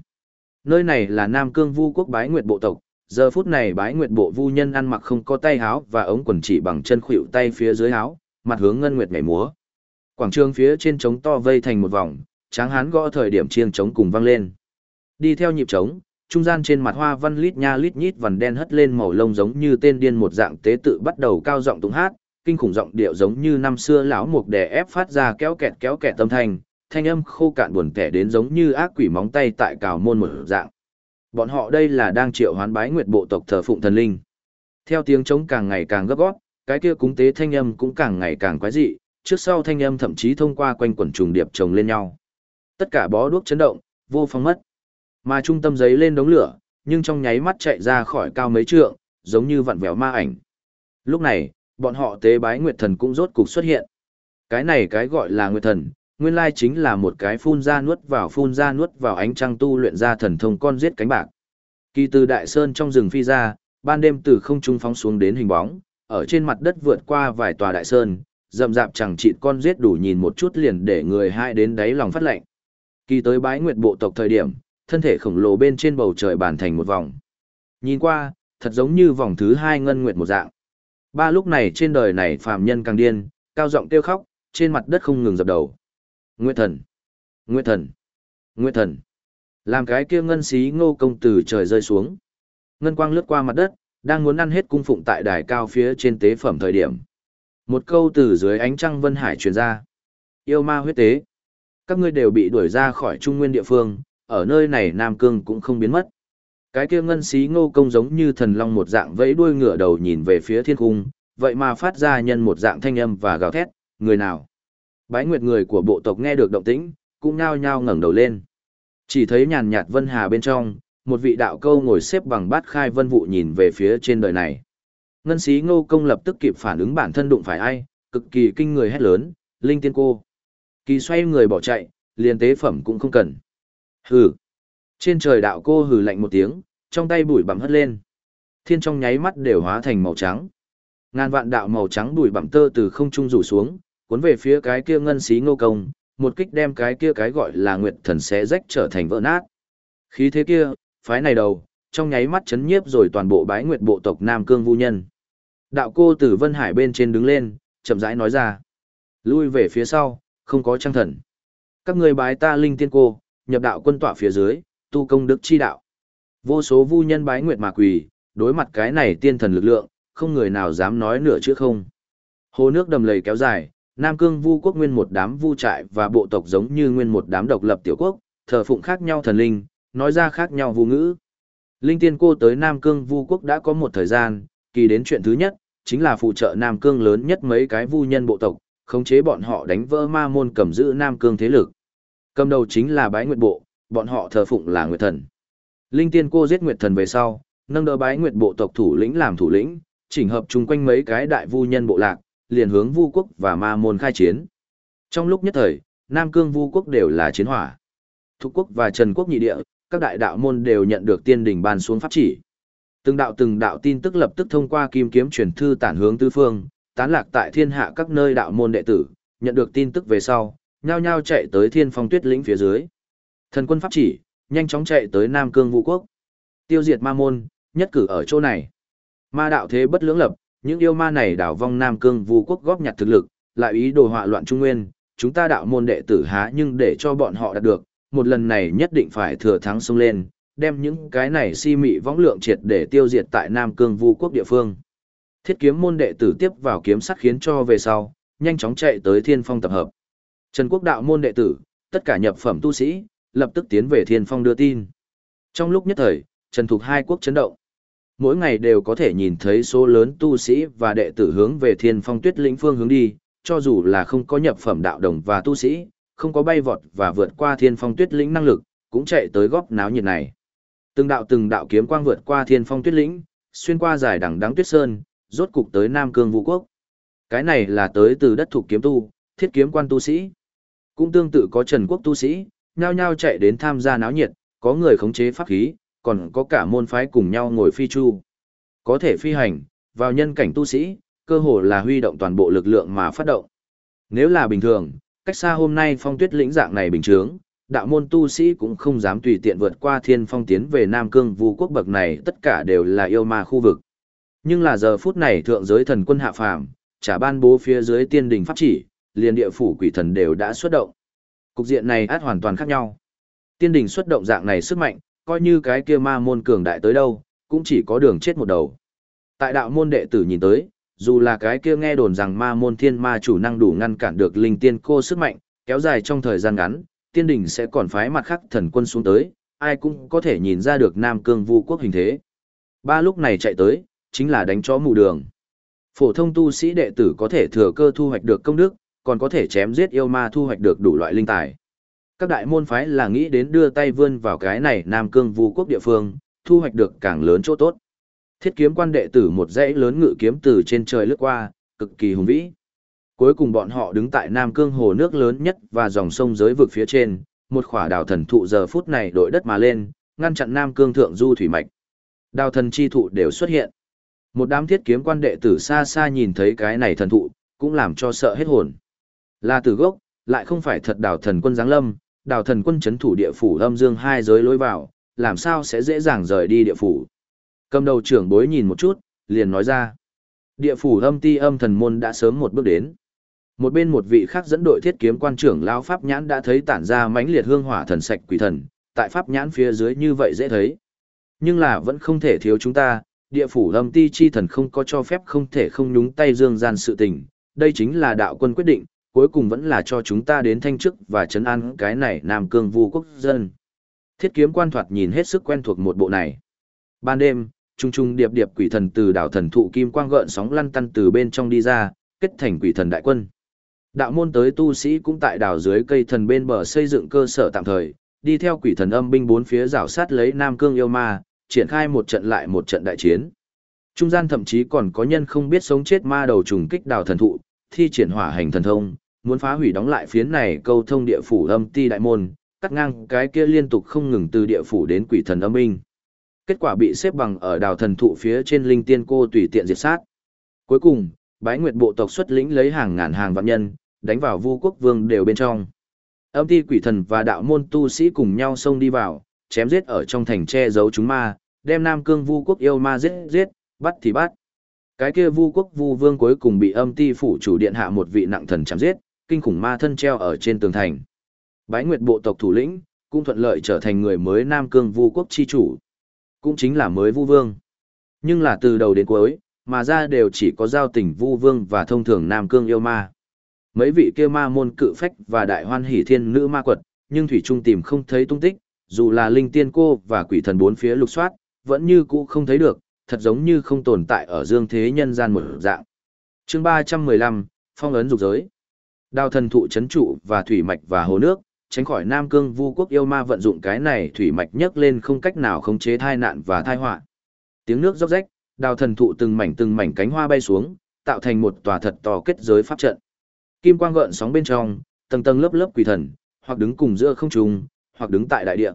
Nơi này là Nam Cương Vu quốc bái nguyệt bộ tộc, giờ phút này bái nguyệt bộ vu nhân ăn mặc không có tay háo và ống quần chỉ bằng chân khuỵu tay phía dưới háo, mặt hướng ngân nguyệt nhảy múa. Quảng trường phía trên trống to vây thành một vòng, tráng hán gõ thời điểm chiêng trống cùng vang lên. Đi theo nhịp trống, trung gian trên mặt hoa văn lít nha lít nhít vằn đen hất lên màu lông giống như tên điên một dạng tế tự bắt đầu cao giọng tụng hát, kinh khủng giọng điệu giống như năm xưa lão mục đè ép phát ra kéo kẹt kéo kẹt tâm thanh, thanh âm khô cạn buồn tẻ đến giống như ác quỷ móng tay tại cào môn một dạng. Bọn họ đây là đang triệu hoán bái nguyệt bộ tộc thờ phụng thần linh. Theo tiếng trống càng ngày càng gấp gót, cái kia cúng tế thanh âm cũng càng ngày càng quái dị, trước sau thanh âm thậm chí thông qua quanh quần trùng điệp chồng lên nhau. Tất cả bó đuốc chấn động, vô phong mất. Mà trung tâm giấy lên đống lửa, nhưng trong nháy mắt chạy ra khỏi cao mấy trượng, giống như vặn vẹo ma ảnh. Lúc này, bọn họ tế bái Nguyệt Thần cũng rốt cục xuất hiện. Cái này cái gọi là Nguyệt Thần, nguyên lai chính là một cái phun ra nuốt vào phun ra nuốt vào ánh trăng tu luyện ra thần thông con giết cánh bạc. Kỳ từ đại sơn trong rừng phi ra, ban đêm từ không trung phóng xuống đến hình bóng, ở trên mặt đất vượt qua vài tòa đại sơn, rậm rạp chẳng chịt con giết đủ nhìn một chút liền để người hai đến đáy lòng phát lệnh. Kỳ tới bái nguyệt bộ tộc thời điểm, thân thể khổng lồ bên trên bầu trời bàn thành một vòng. Nhìn qua, thật giống như vòng thứ hai ngân nguyệt một dạng. Ba lúc này trên đời này phàm nhân càng điên, cao giọng kêu khóc, trên mặt đất không ngừng dập đầu. Nguyệt thần, Nguyệt thần, Nguyệt thần. Làm cái kia ngân xí ngô công từ trời rơi xuống. Ngân quang lướt qua mặt đất, đang muốn ăn hết cung phụng tại đài cao phía trên tế phẩm thời điểm. Một câu từ dưới ánh trăng vân hải truyền ra. Yêu ma huyết tế. Các ngươi đều bị đuổi ra khỏi trung nguyên địa phương, ở nơi này Nam Cương cũng không biến mất. Cái kia ngân xí ngô công giống như thần long một dạng vẫy đuôi ngựa đầu nhìn về phía thiên cung, vậy mà phát ra nhân một dạng thanh âm và gào thét, người nào? Bái nguyệt người của bộ tộc nghe được động tĩnh, cũng nhao nhao ngẩng đầu lên. Chỉ thấy nhàn nhạt vân hà bên trong, một vị đạo câu ngồi xếp bằng bát khai vân vụ nhìn về phía trên đời này. Ngân sĩ ngô công lập tức kịp phản ứng bản thân đụng phải ai, cực kỳ kinh người hét lớn, linh tiên cô. Kỳ xoay người bỏ chạy, liền tế phẩm cũng không cần. Hừ. Trên trời đạo cô hừ lạnh một tiếng, trong tay bụi bặm hất lên. Thiên trong nháy mắt đều hóa thành màu trắng. Ngàn vạn đạo màu trắng bụi bặm tơ từ không trung rủ xuống, cuốn về phía cái kia ngân xí ngô công, một kích đem cái kia cái gọi là nguyệt thần xé rách trở thành vỡ nát. Khí thế kia, phái này đầu, trong nháy mắt chấn nhiếp rồi toàn bộ bái nguyệt bộ tộc Nam Cương Vu Nhân. Đạo cô từ Vân Hải bên trên đứng lên, chậm rãi nói ra. Lui về phía sau, không có trang thần. Các người bái ta linh tiên cô, nhập đạo quân tọa phía dưới, tu công đức chi đạo. Vô số vu nhân bái nguyệt mà quỳ, đối mặt cái này tiên thần lực lượng, không người nào dám nói nửa chữ không. Hồ nước đầm lầy kéo dài, Nam Cương Vu quốc nguyên một đám vu trại và bộ tộc giống như nguyên một đám độc lập tiểu quốc, thờ phụng khác nhau thần linh, nói ra khác nhau vu ngữ. Linh tiên cô tới Nam Cương Vu quốc đã có một thời gian, kỳ đến chuyện thứ nhất, chính là phụ trợ Nam Cương lớn nhất mấy cái vu nhân bộ tộc, khống chế bọn họ đánh vỡ ma môn cầm giữ Nam Cương thế lực. Cầm đầu chính là bái nguyệt bộ, bọn họ thờ phụng là nguyệt thần. Linh tiên cô giết nguyệt thần về sau, nâng đỡ bái nguyệt bộ tộc thủ lĩnh làm thủ lĩnh, chỉnh hợp chung quanh mấy cái đại vu nhân bộ lạc, liền hướng vu quốc và ma môn khai chiến. Trong lúc nhất thời, Nam Cương vu quốc đều là chiến hỏa. Thục quốc và Trần quốc nhị địa, các đại đạo môn đều nhận được tiên đình ban xuống pháp chỉ. Từng đạo từng đạo tin tức lập tức thông qua kim kiếm truyền thư tản hướng tứ phương, tán lạc tại thiên hạ các nơi đạo môn đệ tử, nhận được tin tức về sau, nhao nhao chạy tới thiên phong tuyết lĩnh phía dưới. Thần quân pháp chỉ, nhanh chóng chạy tới Nam Cương Vũ Quốc. Tiêu diệt ma môn, nhất cử ở chỗ này. Ma đạo thế bất lưỡng lập, những yêu ma này đảo vong Nam Cương Vũ Quốc góp nhặt thực lực, lại ý đồ họa loạn Trung Nguyên, chúng ta đạo môn đệ tử há nhưng để cho bọn họ đạt được, một lần này nhất định phải thừa thắng xông lên, đem những cái này si mị võng lượng triệt để tiêu diệt tại Nam Cương Vũ Quốc địa phương. Thiết kiếm môn đệ tử tiếp vào kiếm sắt khiến cho về sau, nhanh chóng chạy tới Thiên Phong tập hợp. Trần Quốc đạo môn đệ tử, tất cả nhập phẩm tu sĩ, lập tức tiến về Thiên Phong đưa tin. Trong lúc nhất thời, Trần Thục hai quốc chấn động. Mỗi ngày đều có thể nhìn thấy số lớn tu sĩ và đệ tử hướng về Thiên Phong Tuyết lĩnh phương hướng đi, cho dù là không có nhập phẩm đạo đồng và tu sĩ, không có bay vọt và vượt qua Thiên Phong Tuyết lĩnh năng lực, cũng chạy tới góc náo nhiệt này. Từng đạo từng đạo kiếm quang vượt qua Thiên Phong Tuyết lĩnh, xuyên qua dài đẳng đắng tuyết sơn, rốt cục tới Nam Cương Vũ Quốc. Cái này là tới từ đất thuộc kiếm tu, thiết kiếm quan tu sĩ. Cũng tương tự có Trần Quốc tu sĩ, nhao nhao chạy đến tham gia náo nhiệt, có người khống chế pháp khí, còn có cả môn phái cùng nhau ngồi phi chu. Có thể phi hành, vào nhân cảnh tu sĩ, cơ hồ là huy động toàn bộ lực lượng mà phát động. Nếu là bình thường, cách xa hôm nay phong tuyết lĩnh dạng này bình thường, đạo môn tu sĩ cũng không dám tùy tiện vượt qua thiên phong tiến về Nam Cương vu quốc bậc này tất cả đều là yêu ma khu vực. Nhưng là giờ phút này thượng giới thần quân hạ phàm, trả ban bố phía dưới tiên đình pháp chỉ, liền địa phủ quỷ thần đều đã xuất động. Cục diện này át hoàn toàn khác nhau. Tiên đình xuất động dạng này sức mạnh, coi như cái kia ma môn cường đại tới đâu, cũng chỉ có đường chết một đầu. Tại đạo môn đệ tử nhìn tới, dù là cái kia nghe đồn rằng ma môn thiên ma chủ năng đủ ngăn cản được linh tiên cô sức mạnh, kéo dài trong thời gian ngắn, tiên đình sẽ còn phái mặt khác thần quân xuống tới, ai cũng có thể nhìn ra được Nam Cương Vu quốc hình thế. Ba lúc này chạy tới, chính là đánh chó mù đường. Phổ thông tu sĩ đệ tử có thể thừa cơ thu hoạch được công đức, còn có thể chém giết yêu ma thu hoạch được đủ loại linh tài. Các đại môn phái là nghĩ đến đưa tay vươn vào cái này Nam Cương Vu quốc địa phương, thu hoạch được càng lớn chỗ tốt. Thiết kiếm quan đệ tử một dãy lớn ngự kiếm từ trên trời lướt qua, cực kỳ hùng vĩ. Cuối cùng bọn họ đứng tại Nam Cương hồ nước lớn nhất và dòng sông giới vực phía trên, một khỏa đào thần thụ giờ phút này đội đất mà lên, ngăn chặn Nam Cương thượng du thủy mạch. Đào thần chi thụ đều xuất hiện. Một đám thiết kiếm quan đệ tử xa xa nhìn thấy cái này thần thụ, cũng làm cho sợ hết hồn. Là từ gốc, lại không phải thật đào thần quân giáng lâm, đào thần quân chấn thủ địa phủ âm dương hai giới lối vào, làm sao sẽ dễ dàng rời đi địa phủ. Cầm đầu trưởng bối nhìn một chút, liền nói ra. Địa phủ âm ti âm thần môn đã sớm một bước đến. Một bên một vị khác dẫn đội thiết kiếm quan trưởng lão pháp nhãn đã thấy tản ra mãnh liệt hương hỏa thần sạch quỷ thần, tại pháp nhãn phía dưới như vậy dễ thấy. Nhưng là vẫn không thể thiếu chúng ta, địa phủ âm ti chi thần không có cho phép không thể không nhúng tay dương gian sự tình, đây chính là đạo quân quyết định, cuối cùng vẫn là cho chúng ta đến thanh chức và chấn an cái này Nam Cương Vu quốc dân. Thiết kiếm quan thoạt nhìn hết sức quen thuộc một bộ này. Ban đêm, trung trung điệp điệp quỷ thần từ đảo thần thụ kim quang gợn sóng lăn tăn từ bên trong đi ra, kết thành quỷ thần đại quân. Đạo môn tới tu sĩ cũng tại đảo dưới cây thần bên bờ xây dựng cơ sở tạm thời, đi theo quỷ thần âm binh bốn phía rào sát lấy Nam Cương yêu ma, triển khai một trận lại một trận đại chiến. Trung gian thậm chí còn có nhân không biết sống chết ma đầu trùng kích đảo thần thụ, thi triển hỏa hành thần thông, muốn phá hủy đóng lại phiến này câu thông địa phủ âm ti đại môn, cắt ngang cái kia liên tục không ngừng từ địa phủ đến quỷ thần âm minh, Kết quả bị xếp bằng ở đào thần thụ phía trên linh tiên cô tùy tiện diệt sát. Cuối cùng, bái nguyệt bộ tộc xuất lĩnh lấy hàng ngàn hàng vạn nhân, đánh vào vu quốc vương đều bên trong. Âm ti quỷ thần và đạo môn tu sĩ cùng nhau xông đi vào, chém giết ở trong thành che giấu chúng ma, đem Nam Cương Vu quốc yêu ma giết giết, bắt thì bắt. Cái kia Vu quốc Vu vương cuối cùng bị âm ti phủ chủ điện hạ một vị nặng thần chém giết, kinh khủng ma thân treo ở trên tường thành. Bái Nguyệt bộ tộc thủ lĩnh, cũng thuận lợi trở thành người mới Nam Cương Vu quốc chi chủ, cũng chính là mới Vu vương. Nhưng là từ đầu đến cuối, mà ra đều chỉ có giao tình Vu vương và thông thường Nam Cương yêu ma. Mấy vị kia ma môn cự phách và đại hoan hỷ thiên nữ ma quật, nhưng thủy trung tìm không thấy tung tích, dù là linh tiên cô và quỷ thần bốn phía lục soát, vẫn như cũ không thấy được, thật giống như không tồn tại ở dương thế nhân gian một dạng. Chương 315, phong ấn dục giới. Đao thần thụ chấn trụ và thủy mạch và hồ nước, tránh khỏi Nam Cương Vu quốc yêu ma vận dụng cái này thủy mạch nhấc lên không cách nào khống chế tai nạn và tai họa. Tiếng nước róc rách, đào thần thụ từng mảnh từng mảnh cánh hoa bay xuống, tạo thành một tòa thật to kết giới pháp trận. Kim quang gợn sóng bên trong, tầng tầng lớp lớp quỷ thần, hoặc đứng cùng giữa không trung, hoặc đứng tại đại địa.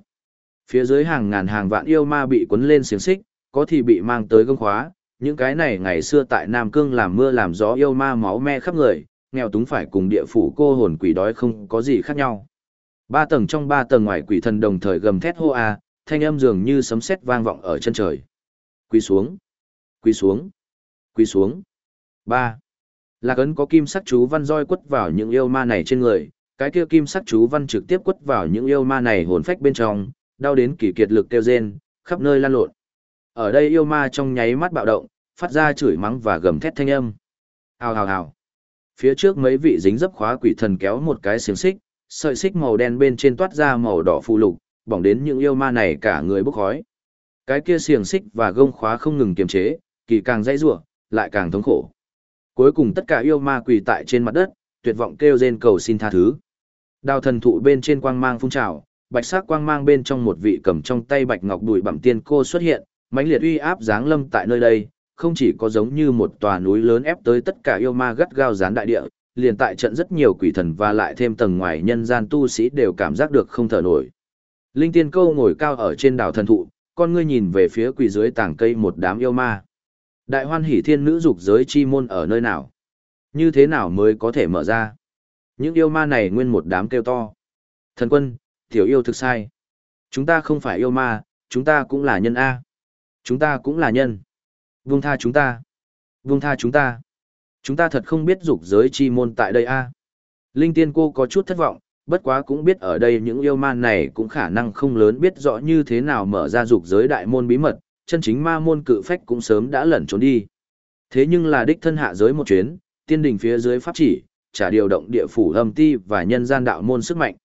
Phía dưới hàng ngàn hàng vạn yêu ma bị cuốn lên xiềng xích, có thì bị mang tới gông khóa, những cái này ngày xưa tại Nam Cương làm mưa làm gió yêu ma máu me khắp người, nghèo túng phải cùng địa phủ cô hồn quỷ đói không có gì khác nhau. Ba tầng trong ba tầng ngoài quỷ thần đồng thời gầm thét hô a, thanh âm dường như sấm sét vang vọng ở chân trời. Quỳ xuống, quỳ xuống, quỳ xuống. Ba. Lạc ấn có kim sắc chú văn roi quất vào những yêu ma này trên người, cái kia kim sắc chú văn trực tiếp quất vào những yêu ma này hồn phách bên trong, đau đến kỳ kiệt lực kêu rên, khắp nơi lan lộn. Ở đây yêu ma trong nháy mắt bạo động, phát ra chửi mắng và gầm thét thanh âm. Hào hào hào. Phía trước mấy vị dính dấp khóa quỷ thần kéo một cái xiềng xích, sợi xích màu đen bên trên toát ra màu đỏ phù lục, bỏng đến những yêu ma này cả người bốc khói. Cái kia xiềng xích và gông khóa không ngừng kiềm chế, kỳ càng dãy rủa, lại càng thống khổ. Cuối cùng tất cả yêu ma quỳ tại trên mặt đất, tuyệt vọng kêu rên cầu xin tha thứ. Đao thần thụ bên trên quang mang phun trào, bạch sắc quang mang bên trong một vị cầm trong tay bạch ngọc đùi bẩm tiên cô xuất hiện, mãnh liệt uy áp giáng lâm tại nơi đây, không chỉ có giống như một tòa núi lớn ép tới tất cả yêu ma gắt gao gián đại địa, liền tại trận rất nhiều quỷ thần và lại thêm tầng ngoài nhân gian tu sĩ đều cảm giác được không thở nổi. Linh tiên câu ngồi cao ở trên đảo thần thụ, con ngươi nhìn về phía quỷ dưới tảng cây một đám yêu ma. Đại hoan hỷ thiên nữ dục giới chi môn ở nơi nào? Như thế nào mới có thể mở ra? Những yêu ma này nguyên một đám kêu to. Thần quân, tiểu yêu thực sai. Chúng ta không phải yêu ma, chúng ta cũng là nhân A. Chúng ta cũng là nhân. Vương tha chúng ta. Vương tha chúng ta. Chúng ta thật không biết dục giới chi môn tại đây A. Linh tiên cô có chút thất vọng, bất quá cũng biết ở đây những yêu ma này cũng khả năng không lớn biết rõ như thế nào mở ra dục giới đại môn bí mật, chân chính ma môn cự phách cũng sớm đã lẩn trốn đi. Thế nhưng là đích thân hạ giới một chuyến, tiên đình phía dưới pháp chỉ, trả điều động địa phủ âm ti và nhân gian đạo môn sức mạnh.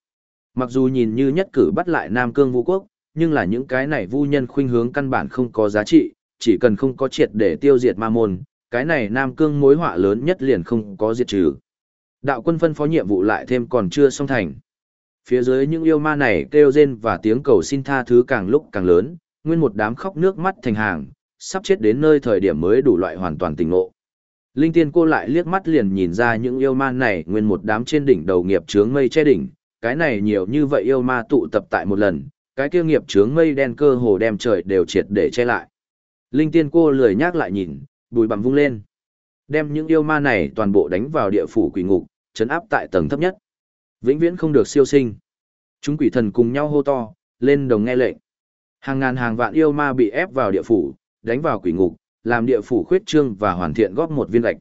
Mặc dù nhìn như nhất cử bắt lại Nam Cương Vũ Quốc, nhưng là những cái này vu nhân khuynh hướng căn bản không có giá trị, chỉ cần không có triệt để tiêu diệt ma môn, cái này Nam Cương mối họa lớn nhất liền không có diệt trừ. Đạo quân phân phó nhiệm vụ lại thêm còn chưa xong thành. Phía dưới những yêu ma này kêu rên và tiếng cầu xin tha thứ càng lúc càng lớn, nguyên một đám khóc nước mắt thành hàng, sắp chết đến nơi thời điểm mới đủ loại hoàn toàn tỉnh ngộ. Linh tiên cô lại liếc mắt liền nhìn ra những yêu ma này nguyên một đám trên đỉnh đầu nghiệp chướng mây che đỉnh, cái này nhiều như vậy yêu ma tụ tập tại một lần, cái kia nghiệp chướng mây đen cơ hồ đem trời đều triệt để che lại. Linh tiên cô lười nhác lại nhìn, bùi bằm vung lên. Đem những yêu ma này toàn bộ đánh vào địa phủ quỷ ngục, chấn áp tại tầng thấp nhất. Vĩnh viễn không được siêu sinh. Chúng quỷ thần cùng nhau hô to, lên đồng nghe lệnh. Hàng ngàn hàng vạn yêu ma bị ép vào địa phủ, đánh vào quỷ ngục, làm địa phủ khuyết trương và hoàn thiện góp một viên gạch.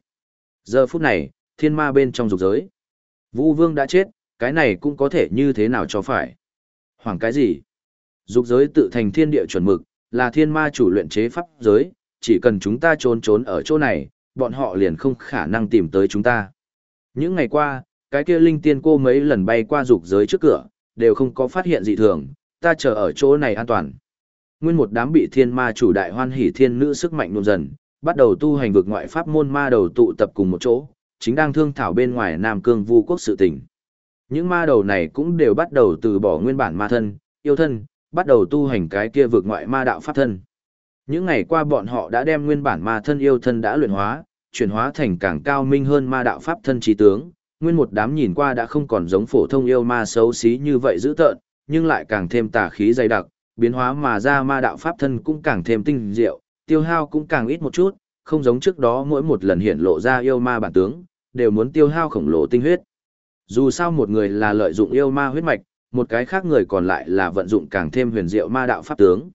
Giờ phút này, thiên ma bên trong dục giới. Vũ vương đã chết, cái này cũng có thể như thế nào cho phải. Hoàng cái gì? Dục giới tự thành thiên địa chuẩn mực, là thiên ma chủ luyện chế pháp giới, chỉ cần chúng ta trốn trốn ở chỗ này, bọn họ liền không khả năng tìm tới chúng ta. Những ngày qua, cái kia linh tiên cô mấy lần bay qua dục giới trước cửa, đều không có phát hiện gì thường, ta chờ ở chỗ này an toàn. Nguyên một đám bị thiên ma chủ đại hoan hỷ thiên nữ sức mạnh nôn dần, bắt đầu tu hành vực ngoại pháp môn ma đầu tụ tập cùng một chỗ, chính đang thương thảo bên ngoài Nam Cương Vu quốc sự tình. Những ma đầu này cũng đều bắt đầu từ bỏ nguyên bản ma thân, yêu thân, bắt đầu tu hành cái kia vượt ngoại ma đạo pháp thân. Những ngày qua bọn họ đã đem nguyên bản ma thân yêu thân đã luyện hóa, chuyển hóa thành càng cao minh hơn ma đạo pháp thân trí tướng, nguyên một đám nhìn qua đã không còn giống phổ thông yêu ma xấu xí như vậy dữ tợn, nhưng lại càng thêm tà khí dày đặc, biến hóa mà ra ma đạo pháp thân cũng càng thêm tinh diệu, tiêu hao cũng càng ít một chút, không giống trước đó mỗi một lần hiện lộ ra yêu ma bản tướng, đều muốn tiêu hao khổng lồ tinh huyết. Dù sao một người là lợi dụng yêu ma huyết mạch, một cái khác người còn lại là vận dụng càng thêm huyền diệu ma đạo pháp tướng.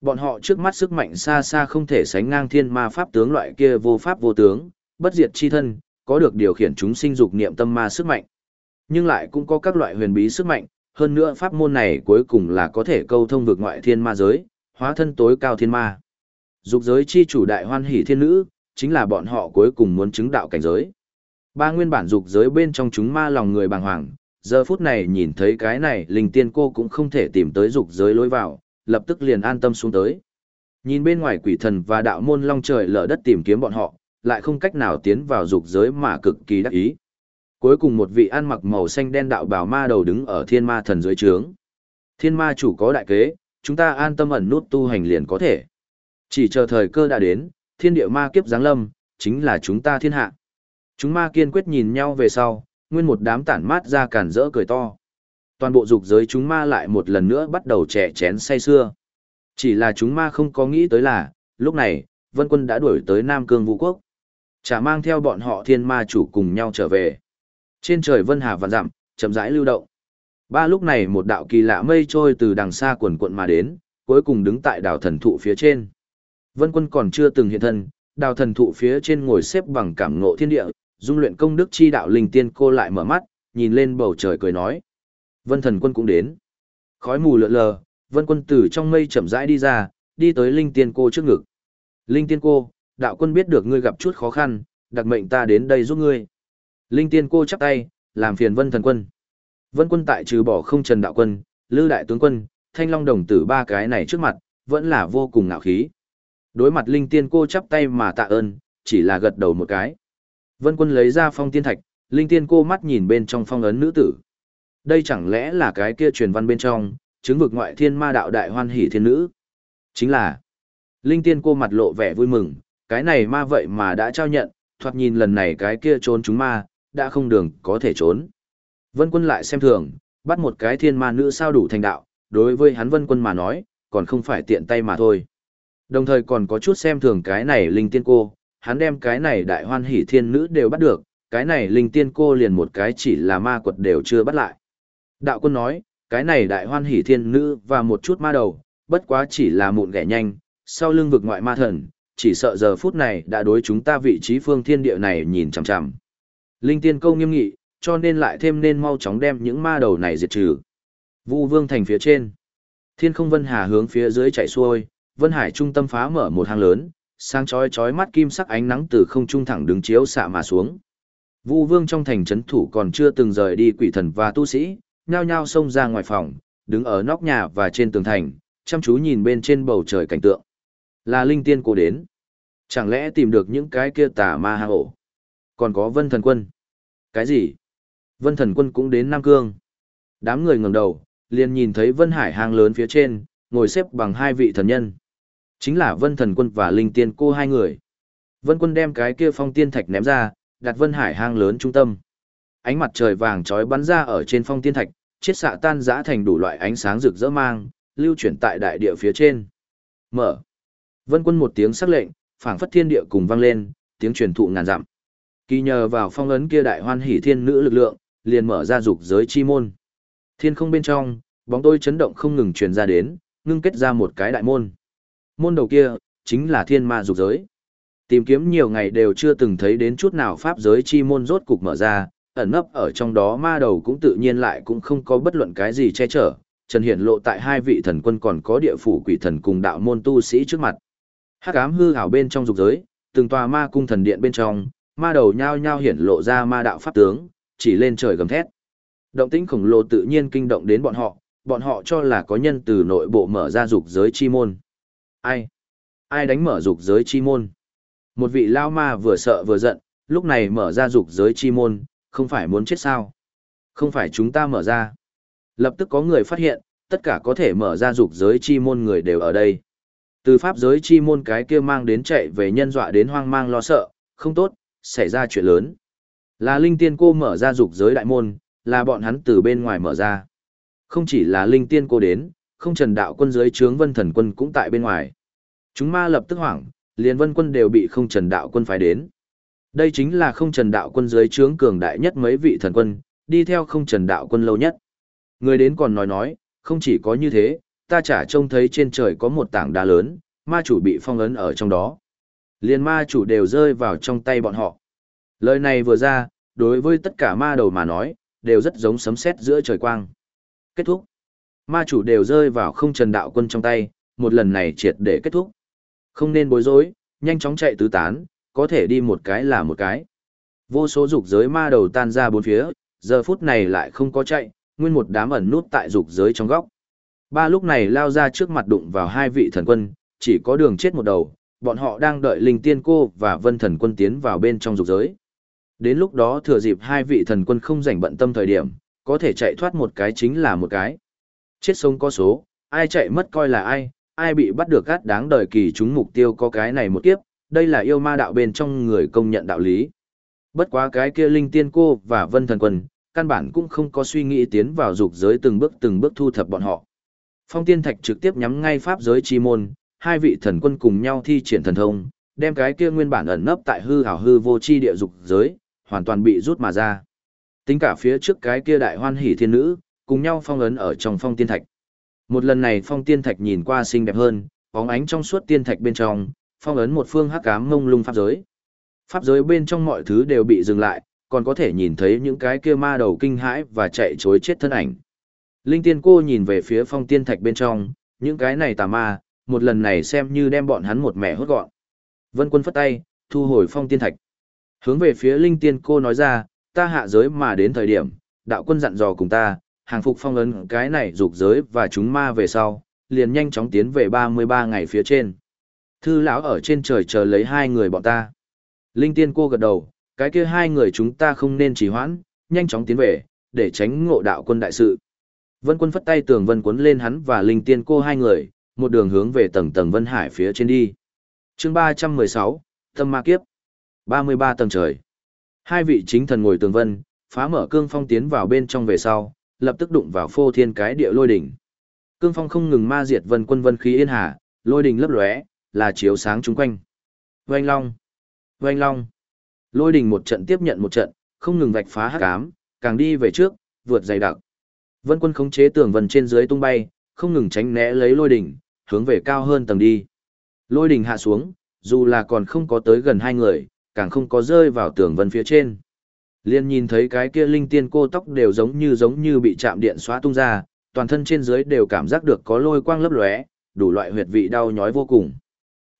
Bọn họ trước mắt sức mạnh xa xa không thể sánh ngang thiên ma pháp tướng loại kia vô pháp vô tướng, bất diệt chi thân, có được điều khiển chúng sinh dục niệm tâm ma sức mạnh. Nhưng lại cũng có các loại huyền bí sức mạnh, hơn nữa pháp môn này cuối cùng là có thể câu thông vực ngoại thiên ma giới, hóa thân tối cao thiên ma. Dục giới chi chủ đại hoan hỷ thiên nữ, chính là bọn họ cuối cùng muốn chứng đạo cảnh giới. Ba nguyên bản dục giới bên trong chúng ma lòng người bàng hoàng, giờ phút này nhìn thấy cái này linh tiên cô cũng không thể tìm tới dục giới lối vào, lập tức liền an tâm xuống tới. Nhìn bên ngoài quỷ thần và đạo môn long trời lở đất tìm kiếm bọn họ, lại không cách nào tiến vào dục giới mà cực kỳ đắc ý. Cuối cùng một vị ăn mặc màu xanh đen đạo bào ma đầu đứng ở thiên ma thần dưới trướng. Thiên ma chủ có đại kế, chúng ta an tâm ẩn nút tu hành liền có thể. Chỉ chờ thời cơ đã đến, thiên địa ma kiếp giáng lâm, chính là chúng ta thiên hạ. Chúng ma kiên quyết nhìn nhau về sau, nguyên một đám tản mát ra cản rỡ cười to. Toàn bộ dục giới chúng ma lại một lần nữa bắt đầu trẻ chén say xưa. Chỉ là chúng ma không có nghĩ tới là, lúc này, vân quân đã đuổi tới Nam Cương Vũ Quốc. Chả mang theo bọn họ thiên ma chủ cùng nhau trở về. Trên trời vân hà vạn dặm, chậm rãi lưu động. Ba lúc này một đạo kỳ lạ mây trôi từ đằng xa quần quận mà đến, cuối cùng đứng tại đảo thần thụ phía trên. Vân quân còn chưa từng hiện thân, đào thần thụ phía trên ngồi xếp bằng cảm ngộ thiên địa, dung luyện công đức chi đạo linh tiên cô lại mở mắt, nhìn lên bầu trời cười nói. Vân thần quân cũng đến. Khói mù lượn lờ, vân quân từ trong mây chậm rãi đi ra, đi tới linh tiên cô trước ngực. Linh tiên cô, đạo quân biết được ngươi gặp chút khó khăn, đặc mệnh ta đến đây giúp ngươi. Linh tiên cô chắp tay, làm phiền vân thần quân. Vân quân tại trừ bỏ không trần đạo quân, lư đại tướng quân, thanh long đồng tử ba cái này trước mặt, vẫn là vô cùng ngạo khí. Đối mặt linh tiên cô chắp tay mà tạ ơn, chỉ là gật đầu một cái. Vân quân lấy ra phong tiên thạch, linh tiên cô mắt nhìn bên trong phong ấn nữ tử. Đây chẳng lẽ là cái kia truyền văn bên trong, chứng vực ngoại thiên ma đạo đại hoan hỷ thiên nữ. Chính là, linh tiên cô mặt lộ vẻ vui mừng, cái này ma vậy mà đã trao nhận, thoạt nhìn lần này cái kia trốn chúng ma, đã không đường có thể trốn. Vân quân lại xem thường, bắt một cái thiên ma nữ sao đủ thành đạo, đối với hắn vân quân mà nói, còn không phải tiện tay mà thôi. Đồng thời còn có chút xem thường cái này linh tiên cô, hắn đem cái này đại hoan hỷ thiên nữ đều bắt được, cái này linh tiên cô liền một cái chỉ là ma quật đều chưa bắt lại. Đạo quân nói, cái này đại hoan hỷ thiên nữ và một chút ma đầu, bất quá chỉ là mụn ghẻ nhanh, sau lưng vực ngoại ma thần, chỉ sợ giờ phút này đã đối chúng ta vị trí phương thiên địa này nhìn chằm chằm. Linh tiên câu nghiêm nghị, cho nên lại thêm nên mau chóng đem những ma đầu này diệt trừ. Vu vương thành phía trên. Thiên không vân hà hướng phía dưới chạy xuôi, vân hải trung tâm phá mở một hang lớn, sáng chói chói mắt kim sắc ánh nắng từ không trung thẳng đứng chiếu xạ mà xuống. Vu vương trong thành trấn thủ còn chưa từng rời đi quỷ thần và tu sĩ, nhao nhao xông ra ngoài phòng, đứng ở nóc nhà và trên tường thành, chăm chú nhìn bên trên bầu trời cảnh tượng. Là linh tiên cô đến. Chẳng lẽ tìm được những cái kia tà ma hạ ổ? Còn có vân thần quân. Cái gì? Vân thần quân cũng đến Nam Cương. Đám người ngẩng đầu, liền nhìn thấy vân hải hang lớn phía trên, ngồi xếp bằng hai vị thần nhân. Chính là vân thần quân và linh tiên cô hai người. Vân quân đem cái kia phong tiên thạch ném ra, đặt vân hải hang lớn trung tâm. Ánh mặt trời vàng trói bắn ra ở trên phong tiên thạch, chiết xạ tan rã thành đủ loại ánh sáng rực rỡ mang, lưu chuyển tại đại địa phía trên. Mở. Vân quân một tiếng sắc lệnh, phảng phất thiên địa cùng vang lên, tiếng truyền thụ ngàn dặm. Kỳ nhờ vào phong ấn kia đại hoan hỷ thiên nữ lực lượng, liền mở ra dục giới chi môn. Thiên không bên trong, bóng tôi chấn động không ngừng truyền ra đến, ngưng kết ra một cái đại môn. Môn đầu kia, chính là thiên ma dục giới. Tìm kiếm nhiều ngày đều chưa từng thấy đến chút nào pháp giới chi môn rốt cục mở ra, ẩn nấp ở trong đó ma đầu cũng tự nhiên lại cũng không có bất luận cái gì che chở. Trần Hiển lộ tại hai vị thần quân còn có địa phủ quỷ thần cùng đạo môn tu sĩ trước mặt. Hắc ám hư ảo bên trong dục giới, từng tòa ma cung thần điện bên trong, ma đầu nhao nhao hiển lộ ra ma đạo pháp tướng, chỉ lên trời gầm thét. Động tĩnh khổng lồ tự nhiên kinh động đến bọn họ, bọn họ cho là có nhân từ nội bộ mở ra dục giới chi môn. Ai? Ai đánh mở dục giới chi môn? Một vị lao ma vừa sợ vừa giận, lúc này mở ra dục giới chi môn, không phải muốn chết sao? Không phải chúng ta mở ra. Lập tức có người phát hiện, tất cả có thể mở ra dục giới chi môn người đều ở đây. Từ pháp giới chi môn cái kia mang đến chạy về nhân dọa đến hoang mang lo sợ, không tốt, xảy ra chuyện lớn. Là linh tiên cô mở ra dục giới đại môn, là bọn hắn từ bên ngoài mở ra. Không chỉ là linh tiên cô đến, không trần đạo quân dưới trướng vân thần quân cũng tại bên ngoài. Chúng ma lập tức hoảng, liền vân quân đều bị không trần đạo quân phái đến. Đây chính là không trần đạo quân dưới trướng cường đại nhất mấy vị thần quân, đi theo không trần đạo quân lâu nhất. Người đến còn nói nói, không chỉ có như thế, ta chả trông thấy trên trời có một tảng đá lớn, ma chủ bị phong ấn ở trong đó. Liền ma chủ đều rơi vào trong tay bọn họ. Lời này vừa ra, đối với tất cả ma đầu mà nói, đều rất giống sấm sét giữa trời quang. Kết thúc. Ma chủ đều rơi vào không trần đạo quân trong tay, một lần này triệt để kết thúc. Không nên bối rối, nhanh chóng chạy tứ tán, có thể đi một cái là một cái. Vô số dục giới ma đầu tan ra bốn phía, giờ phút này lại không có chạy, nguyên một đám ẩn nút tại dục giới trong góc. Ba lúc này lao ra trước mặt đụng vào hai vị thần quân, chỉ có đường chết một đầu, bọn họ đang đợi linh tiên cô và vân thần quân tiến vào bên trong dục giới. Đến lúc đó thừa dịp hai vị thần quân không rảnh bận tâm thời điểm, có thể chạy thoát một cái chính là một cái. Chết sống có số, ai chạy mất coi là ai, ai bị bắt được gắt đáng đời kỳ chúng mục tiêu có cái này một kiếp, đây là yêu ma đạo bên trong người công nhận đạo lý. Bất quá cái kia linh tiên cô và vân thần quân, căn bản cũng không có suy nghĩ tiến vào dục giới từng bước từng bước thu thập bọn họ. Phong tiên thạch trực tiếp nhắm ngay pháp giới chi môn, hai vị thần quân cùng nhau thi triển thần thông, đem cái kia nguyên bản ẩn nấp tại hư hảo hư vô chi địa dục giới, hoàn toàn bị rút mà ra. Tính cả phía trước cái kia đại hoan hỷ thiên nữ, cùng nhau phong ấn ở trong phong tiên thạch. Một lần này phong tiên thạch nhìn qua xinh đẹp hơn, bóng ánh trong suốt tiên thạch bên trong, phong ấn một phương hắc ám mông lung pháp giới. Pháp giới bên trong mọi thứ đều bị dừng lại, còn có thể nhìn thấy những cái kia ma đầu kinh hãi và chạy chối chết thân ảnh. Linh tiên cô nhìn về phía phong tiên thạch bên trong, những cái này tà ma, một lần này xem như đem bọn hắn một mẹ hốt gọn. Vân quân phất tay, thu hồi phong tiên thạch. Hướng về phía linh tiên cô nói ra, ta hạ giới mà đến thời điểm, đạo quân dặn dò cùng ta, hàng phục phong ấn cái này dục giới và chúng ma về sau, liền nhanh chóng tiến về 33 ngày phía trên. Thư lão ở trên trời chờ lấy hai người bọn ta. Linh tiên cô gật đầu, cái kia hai người chúng ta không nên trì hoãn, nhanh chóng tiến về, để tránh ngộ đạo quân đại sự. Vân quân phất tay tường vân cuốn lên hắn và linh tiên cô hai người, một đường hướng về tầng tầng vân hải phía trên đi. chương 316, Tâm Ma Kiếp. 33 tầng trời. Hai vị chính thần ngồi tường vân, phá mở cương phong tiến vào bên trong về sau, lập tức đụng vào phô thiên cái địa lôi đỉnh. Cương phong không ngừng ma diệt vân quân vân khí yên hà, lôi đỉnh lấp lóe, là chiếu sáng chúng quanh. Vành long, vành long. Lôi đỉnh một trận tiếp nhận một trận, không ngừng vạch phá hắc ám, càng đi về trước, vượt dày đặc. Vân quân khống chế tường vân trên dưới tung bay, không ngừng tránh né lấy lôi đỉnh, hướng về cao hơn tầng đi. Lôi đỉnh hạ xuống, dù là còn không có tới gần hai người, càng không có rơi vào tường vân phía trên. Liên nhìn thấy cái kia linh tiên cô tóc đều giống như giống như bị chạm điện xóa tung ra, toàn thân trên dưới đều cảm giác được có lôi quang lấp lóe, đủ loại huyệt vị đau nhói vô cùng.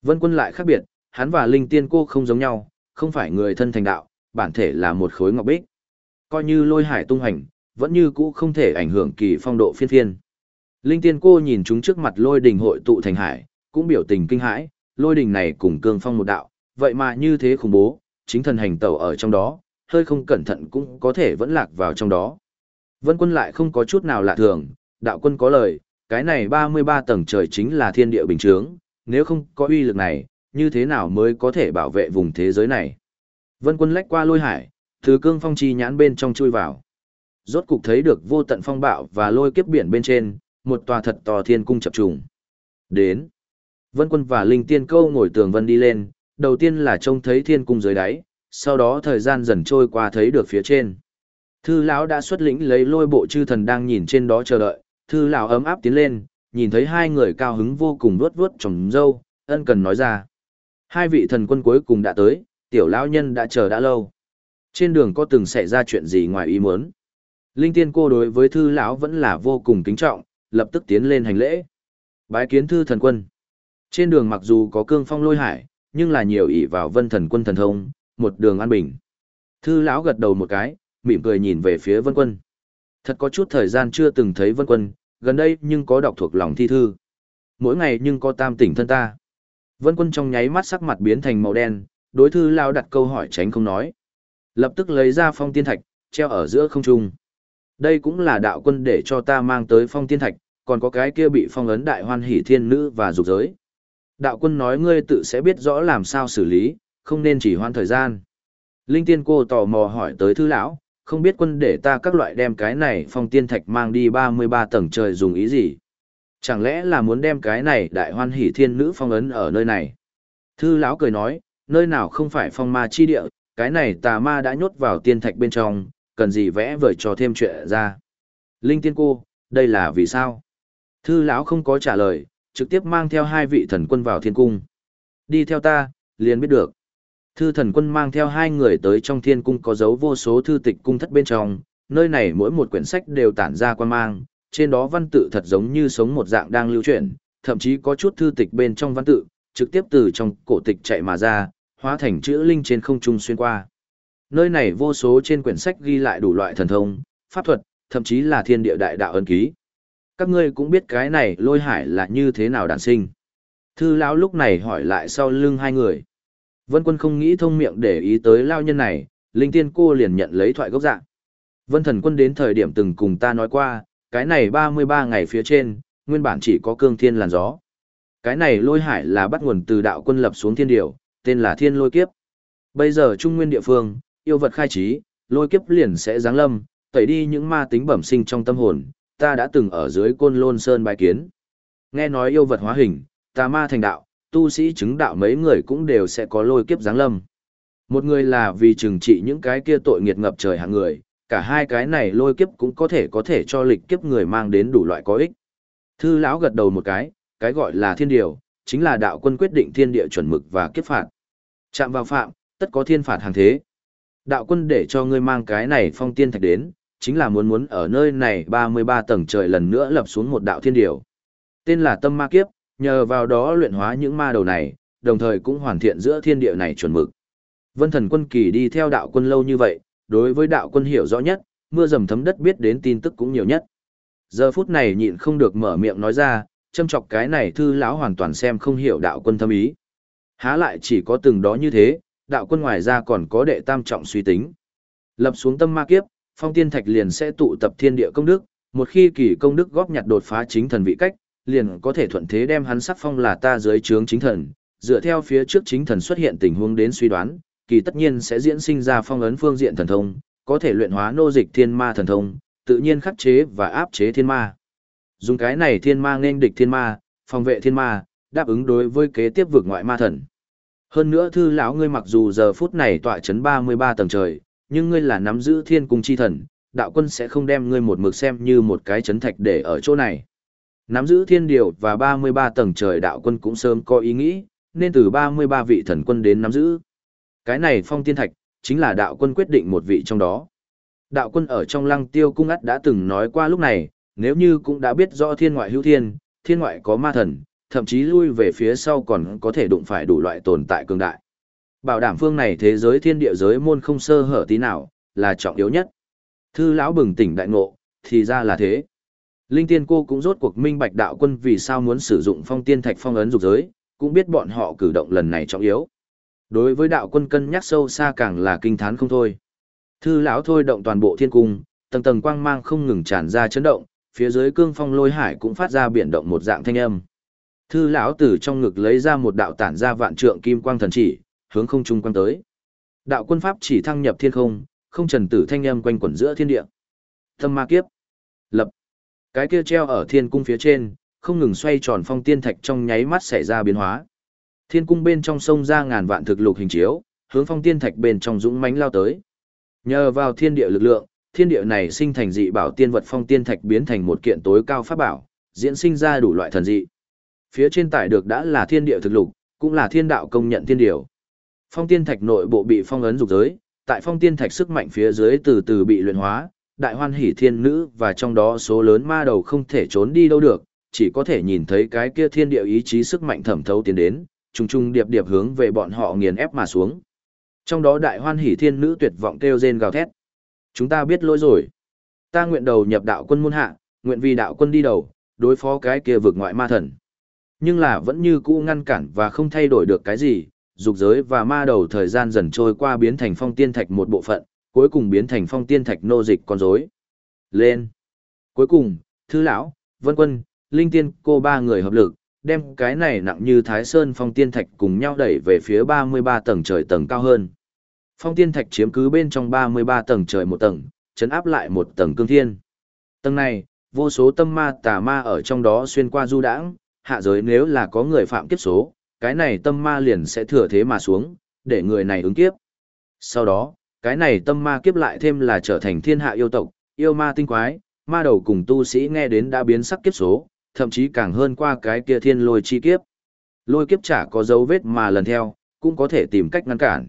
Vân quân lại khác biệt, hắn và linh tiên cô không giống nhau, không phải người thân thành đạo, bản thể là một khối ngọc bích. Coi như lôi hải tung hành, vẫn như cũ không thể ảnh hưởng kỳ phong độ phiên phiên. Linh tiên cô nhìn chúng trước mặt lôi đình hội tụ thành hải, cũng biểu tình kinh hãi, lôi đình này cùng cương phong một đạo, vậy mà như thế khủng bố, chính thần hành tẩu ở trong đó, hơi không cẩn thận cũng có thể vẫn lạc vào trong đó. Vân quân lại không có chút nào lạ thường, đạo quân có lời, cái này 33 tầng trời chính là thiên địa bình trướng, nếu không có uy lực này, như thế nào mới có thể bảo vệ vùng thế giới này. Vân quân lách qua lôi hải, từ cương phong chi nhãn bên trong chui vào. Rốt cục thấy được vô tận phong bạo và lôi kiếp biển bên trên, một tòa thật to thiên cung chập trùng. Đến. Vân quân và linh tiên câu ngồi tường vân đi lên, đầu tiên là trông thấy thiên cung dưới đáy, sau đó thời gian dần trôi qua thấy được phía trên. Thư lão đã xuất lĩnh lấy lôi bộ chư thần đang nhìn trên đó chờ đợi, thư lão ấm áp tiến lên, nhìn thấy hai người cao hứng vô cùng vuốt vuốt trồng dâu, ân cần nói ra. Hai vị thần quân cuối cùng đã tới, tiểu lão nhân đã chờ đã lâu. Trên đường có từng xảy ra chuyện gì ngoài ý muốn? Linh tiên cô đối với thư lão vẫn là vô cùng kính trọng, lập tức tiến lên hành lễ. Bái kiến thư thần quân. Trên đường mặc dù có cương phong lôi hải, nhưng là nhiều ỷ vào vân thần quân thần thông, một đường an bình. Thư lão gật đầu một cái, mỉm cười nhìn về phía vân quân. Thật có chút thời gian chưa từng thấy vân quân, gần đây nhưng có đọc thuộc lòng thi thư. Mỗi ngày nhưng có tam tỉnh thân ta. Vân quân trong nháy mắt sắc mặt biến thành màu đen, Đối thư lão đặt câu hỏi tránh không nói. Lập tức lấy ra phong tiên thạch, treo ở giữa không trung. Đây cũng là đạo quân để cho ta mang tới phong tiên thạch, còn có cái kia bị phong ấn đại hoan hỷ thiên nữ và dục giới. Đạo quân nói ngươi tự sẽ biết rõ làm sao xử lý, không nên chỉ hoan thời gian. Linh tiên cô tò mò hỏi tới thư lão, không biết quân để ta các loại đem cái này phong tiên thạch mang đi 33 tầng trời dùng ý gì. Chẳng lẽ là muốn đem cái này đại hoan hỷ thiên nữ phong ấn ở nơi này? Thư lão cười nói, nơi nào không phải phong ma chi địa, cái này tà ma đã nhốt vào tiên thạch bên trong, cần gì vẽ vời cho thêm chuyện ra. Linh tiên cô, đây là vì sao? Thư lão không có trả lời, trực tiếp mang theo hai vị thần quân vào thiên cung. Đi theo ta, liền biết được. Thư thần quân mang theo hai người tới trong thiên cung có dấu vô số thư tịch cung thất bên trong, nơi này mỗi một quyển sách đều tản ra quan mang, trên đó văn tự thật giống như sống một dạng đang lưu chuyển, thậm chí có chút thư tịch bên trong văn tự, trực tiếp từ trong cổ tịch chạy mà ra, hóa thành chữ linh trên không trung xuyên qua. Nơi này vô số trên quyển sách ghi lại đủ loại thần thông, pháp thuật, thậm chí là thiên địa đại đạo ân ký. Các ngươi cũng biết cái này lôi hải là như thế nào đản sinh. Thư lão lúc này hỏi lại sau lưng hai người. Vân quân không nghĩ thông miệng để ý tới lao nhân này, linh tiên cô liền nhận lấy thoại gốc dạng. Vân thần quân đến thời điểm từng cùng ta nói qua, cái này 33 ngày phía trên, nguyên bản chỉ có cương thiên làn gió. Cái này lôi hải là bắt nguồn từ đạo quân lập xuống thiên điều, tên là thiên lôi kiếp. Bây giờ trung nguyên địa phương, yêu vật khai trí, lôi kiếp liền sẽ giáng lâm, tẩy đi những ma tính bẩm sinh trong tâm hồn, ta đã từng ở dưới côn lôn sơn bài kiến. Nghe nói yêu vật hóa hình, tà ma thành đạo, tu sĩ chứng đạo mấy người cũng đều sẽ có lôi kiếp giáng lâm. Một người là vì trừng trị những cái kia tội nghiệt ngập trời hạng người, cả hai cái này lôi kiếp cũng có thể có thể cho lịch kiếp người mang đến đủ loại có ích. Thư lão gật đầu một cái, cái gọi là thiên điều, chính là đạo quân quyết định thiên địa chuẩn mực và kiếp phạt. Chạm vào phạm, tất có thiên phạt hàng thế. Đạo quân để cho ngươi mang cái này phong tiên thạch đến, chính là muốn muốn ở nơi này 33 tầng trời lần nữa lập xuống một đạo thiên điều. Tên là tâm ma kiếp, nhờ vào đó luyện hóa những ma đầu này, đồng thời cũng hoàn thiện giữa thiên địa này chuẩn mực. Vân thần quân kỳ đi theo đạo quân lâu như vậy, đối với đạo quân hiểu rõ nhất, mưa dầm thấm đất biết đến tin tức cũng nhiều nhất. Giờ phút này nhịn không được mở miệng nói ra, châm chọc cái này thư lão hoàn toàn xem không hiểu đạo quân thâm ý. Há lại chỉ có từng đó như thế, đạo quân ngoài ra còn có đệ tam trọng suy tính. Lập xuống tâm ma kiếp, phong tiên thạch liền sẽ tụ tập thiên địa công đức, một khi kỳ công đức góp nhặt đột phá chính thần vị cách, liền có thể thuận thế đem hắn sắc phong là ta dưới trướng chính thần, dựa theo phía trước chính thần xuất hiện tình huống đến suy đoán, kỳ tất nhiên sẽ diễn sinh ra phong ấn phương diện thần thông, có thể luyện hóa nô dịch thiên ma thần thông, tự nhiên khắc chế và áp chế thiên ma. Dùng cái này thiên ma nên địch thiên ma, phòng vệ thiên ma, đáp ứng đối với kế tiếp vực ngoại ma thần. Hơn nữa thư lão ngươi mặc dù giờ phút này tọa chấn 33 tầng trời, nhưng ngươi là nắm giữ thiên cung chi thần, đạo quân sẽ không đem ngươi một mực xem như một cái chấn thạch để ở chỗ này. Nắm giữ thiên điều và 33 tầng trời đạo quân cũng sớm có ý nghĩ, nên từ 33 vị thần quân đến nắm giữ. Cái này phong tiên thạch, chính là đạo quân quyết định một vị trong đó. Đạo quân ở trong lăng tiêu cung ắt đã từng nói qua lúc này, nếu như cũng đã biết rõ thiên ngoại hữu thiên, thiên ngoại có ma thần, thậm chí lui về phía sau còn có thể đụng phải đủ loại tồn tại cường đại. Bảo đảm phương này thế giới thiên địa giới môn không sơ hở tí nào, là trọng yếu nhất. Thư lão bừng tỉnh đại ngộ, thì ra là thế. Linh tiên cô cũng rốt cuộc minh bạch đạo quân vì sao muốn sử dụng phong tiên thạch phong ấn dục giới, cũng biết bọn họ cử động lần này trọng yếu. Đối với đạo quân cân nhắc sâu xa càng là kinh thán không thôi. Thư lão thôi động toàn bộ thiên cung, tầng tầng quang mang không ngừng tràn ra chấn động, phía dưới cương phong lôi hải cũng phát ra biển động một dạng thanh âm. Thư lão từ trong ngực lấy ra một đạo tản ra vạn trượng kim quang thần chỉ, hướng không trung quang tới. Đạo quân pháp chỉ thăng nhập thiên không, không trần tử thanh âm quanh quẩn giữa thiên địa. Tâm ma kiếp. Lập. Cái kia treo ở thiên cung phía trên, không ngừng xoay tròn phong tiên thạch trong nháy mắt xảy ra biến hóa. Thiên cung bên trong sông ra ngàn vạn thực lục hình chiếu, hướng phong tiên thạch bên trong dũng mãnh lao tới. Nhờ vào thiên địa lực lượng, thiên địa này sinh thành dị bảo tiên vật phong tiên thạch biến thành một kiện tối cao pháp bảo, diễn sinh ra đủ loại thần dị. Phía trên tải được đã là thiên địa thực lục, cũng là thiên đạo công nhận thiên điều. Phong tiên thạch nội bộ bị phong ấn dục giới, tại phong tiên thạch sức mạnh phía dưới từ từ bị luyện hóa, đại hoan hỷ thiên nữ và trong đó số lớn ma đầu không thể trốn đi đâu được, chỉ có thể nhìn thấy cái kia thiên địa ý chí sức mạnh thẩm thấu tiến đến, trùng trùng điệp điệp hướng về bọn họ nghiền ép mà xuống. Trong đó đại hoan hỷ thiên nữ tuyệt vọng kêu rên gào thét. Chúng ta biết lỗi rồi. Ta nguyện đầu nhập đạo quân môn hạ, nguyện vì đạo quân đi đầu, đối phó cái kia vực ngoại ma thần. Nhưng là vẫn như cũ ngăn cản và không thay đổi được cái gì, dục giới và ma đầu thời gian dần trôi qua biến thành phong tiên thạch một bộ phận, cuối cùng biến thành phong tiên thạch nô dịch con rối. Lên. Cuối cùng, Thư lão, Vân Quân, Linh Tiên cô ba người hợp lực, đem cái này nặng như Thái Sơn phong tiên thạch cùng nhau đẩy về phía 33 tầng trời tầng cao hơn. Phong tiên thạch chiếm cứ bên trong 33 tầng trời một tầng, chấn áp lại một tầng cương thiên. Tầng này, vô số tâm ma tà ma ở trong đó xuyên qua du đãng, hạ giới nếu là có người phạm kiếp số, cái này tâm ma liền sẽ thừa thế mà xuống, để người này ứng kiếp. Sau đó, cái này tâm ma kiếp lại thêm là trở thành thiên hạ yêu tộc, yêu ma tinh quái, ma đầu cùng tu sĩ nghe đến đã biến sắc kiếp số, thậm chí càng hơn qua cái kia thiên lôi chi kiếp. Lôi kiếp chả có dấu vết mà lần theo, cũng có thể tìm cách ngăn cản.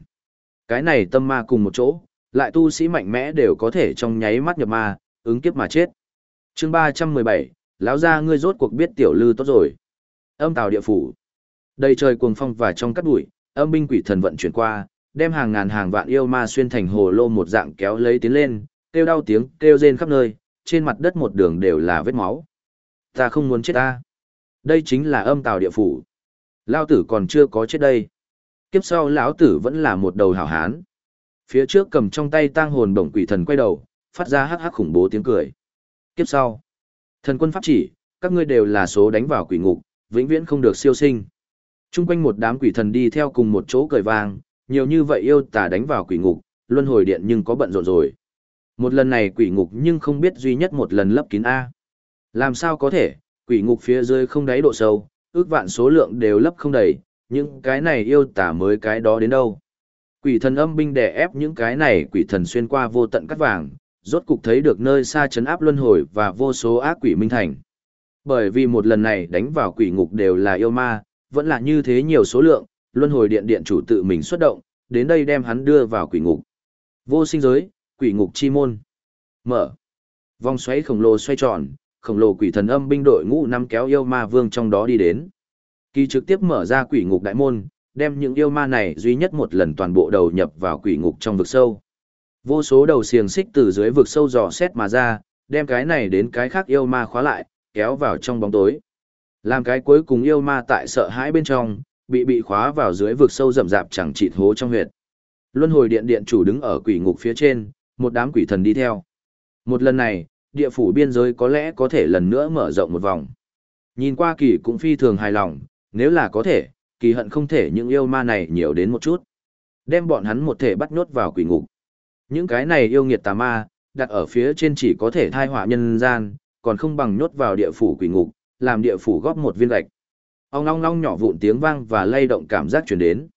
Cái này tâm ma cùng một chỗ, lại tu sĩ mạnh mẽ đều có thể trong nháy mắt nhập ma, ứng kiếp mà chết. chương 317, lão gia ngươi rốt cuộc biết tiểu lư tốt rồi. Âm tào địa phủ. Đầy trời cuồng phong và trong cát bụi, âm binh quỷ thần vận chuyển qua, đem hàng ngàn hàng vạn yêu ma xuyên thành hồ lô một dạng kéo lấy tiến lên, kêu đau tiếng, kêu rên khắp nơi, trên mặt đất một đường đều là vết máu. Ta không muốn chết ta. Đây chính là âm tào địa phủ. Lao tử còn chưa có chết đây. Kiếp sau lão tử vẫn là một đầu hảo hán. Phía trước cầm trong tay tang hồn bổng quỷ thần quay đầu, phát ra hắc hắc khủng bố tiếng cười. Kiếp sau. Thần quân pháp chỉ, các ngươi đều là số đánh vào quỷ ngục, vĩnh viễn không được siêu sinh. Trung quanh một đám quỷ thần đi theo cùng một chỗ cười vang, nhiều như vậy yêu tà đánh vào quỷ ngục, luân hồi điện nhưng có bận rộn rồi. Một lần này quỷ ngục nhưng không biết duy nhất một lần lấp kín A. Làm sao có thể, quỷ ngục phía dưới không đáy độ sâu, ước vạn số lượng đều lấp không đầy, những cái này yêu tả mới cái đó đến đâu. Quỷ thần âm binh đè ép những cái này quỷ thần xuyên qua vô tận cắt vàng, rốt cục thấy được nơi xa chấn áp luân hồi và vô số ác quỷ minh thành. Bởi vì một lần này đánh vào quỷ ngục đều là yêu ma, vẫn là như thế nhiều số lượng, luân hồi điện điện chủ tự mình xuất động, đến đây đem hắn đưa vào quỷ ngục. Vô sinh giới, quỷ ngục chi môn. Mở. Vòng xoáy khổng lồ xoay tròn, khổng lồ quỷ thần âm binh đội ngũ năm kéo yêu ma vương trong đó đi đến. Kỳ trực tiếp mở ra quỷ ngục đại môn, đem những yêu ma này duy nhất một lần toàn bộ đầu nhập vào quỷ ngục trong vực sâu. Vô số đầu xiềng xích từ dưới vực sâu dò xét mà ra, đem cái này đến cái khác yêu ma khóa lại, kéo vào trong bóng tối. Làm cái cuối cùng yêu ma tại sợ hãi bên trong, bị bị khóa vào dưới vực sâu rậm rạp chẳng chịt hố trong huyệt. Luân hồi điện điện chủ đứng ở quỷ ngục phía trên, một đám quỷ thần đi theo. Một lần này, địa phủ biên giới có lẽ có thể lần nữa mở rộng một vòng. Nhìn qua kỳ cũng phi thường hài lòng, nếu là có thể, kỳ hận không thể những yêu ma này nhiều đến một chút. Đem bọn hắn một thể bắt nhốt vào quỷ ngục. Những cái này yêu nghiệt tà ma, đặt ở phía trên chỉ có thể thai họa nhân gian, còn không bằng nhốt vào địa phủ quỷ ngục, làm địa phủ góp một viên gạch. Ông long long nhỏ vụn tiếng vang và lay động cảm giác truyền đến.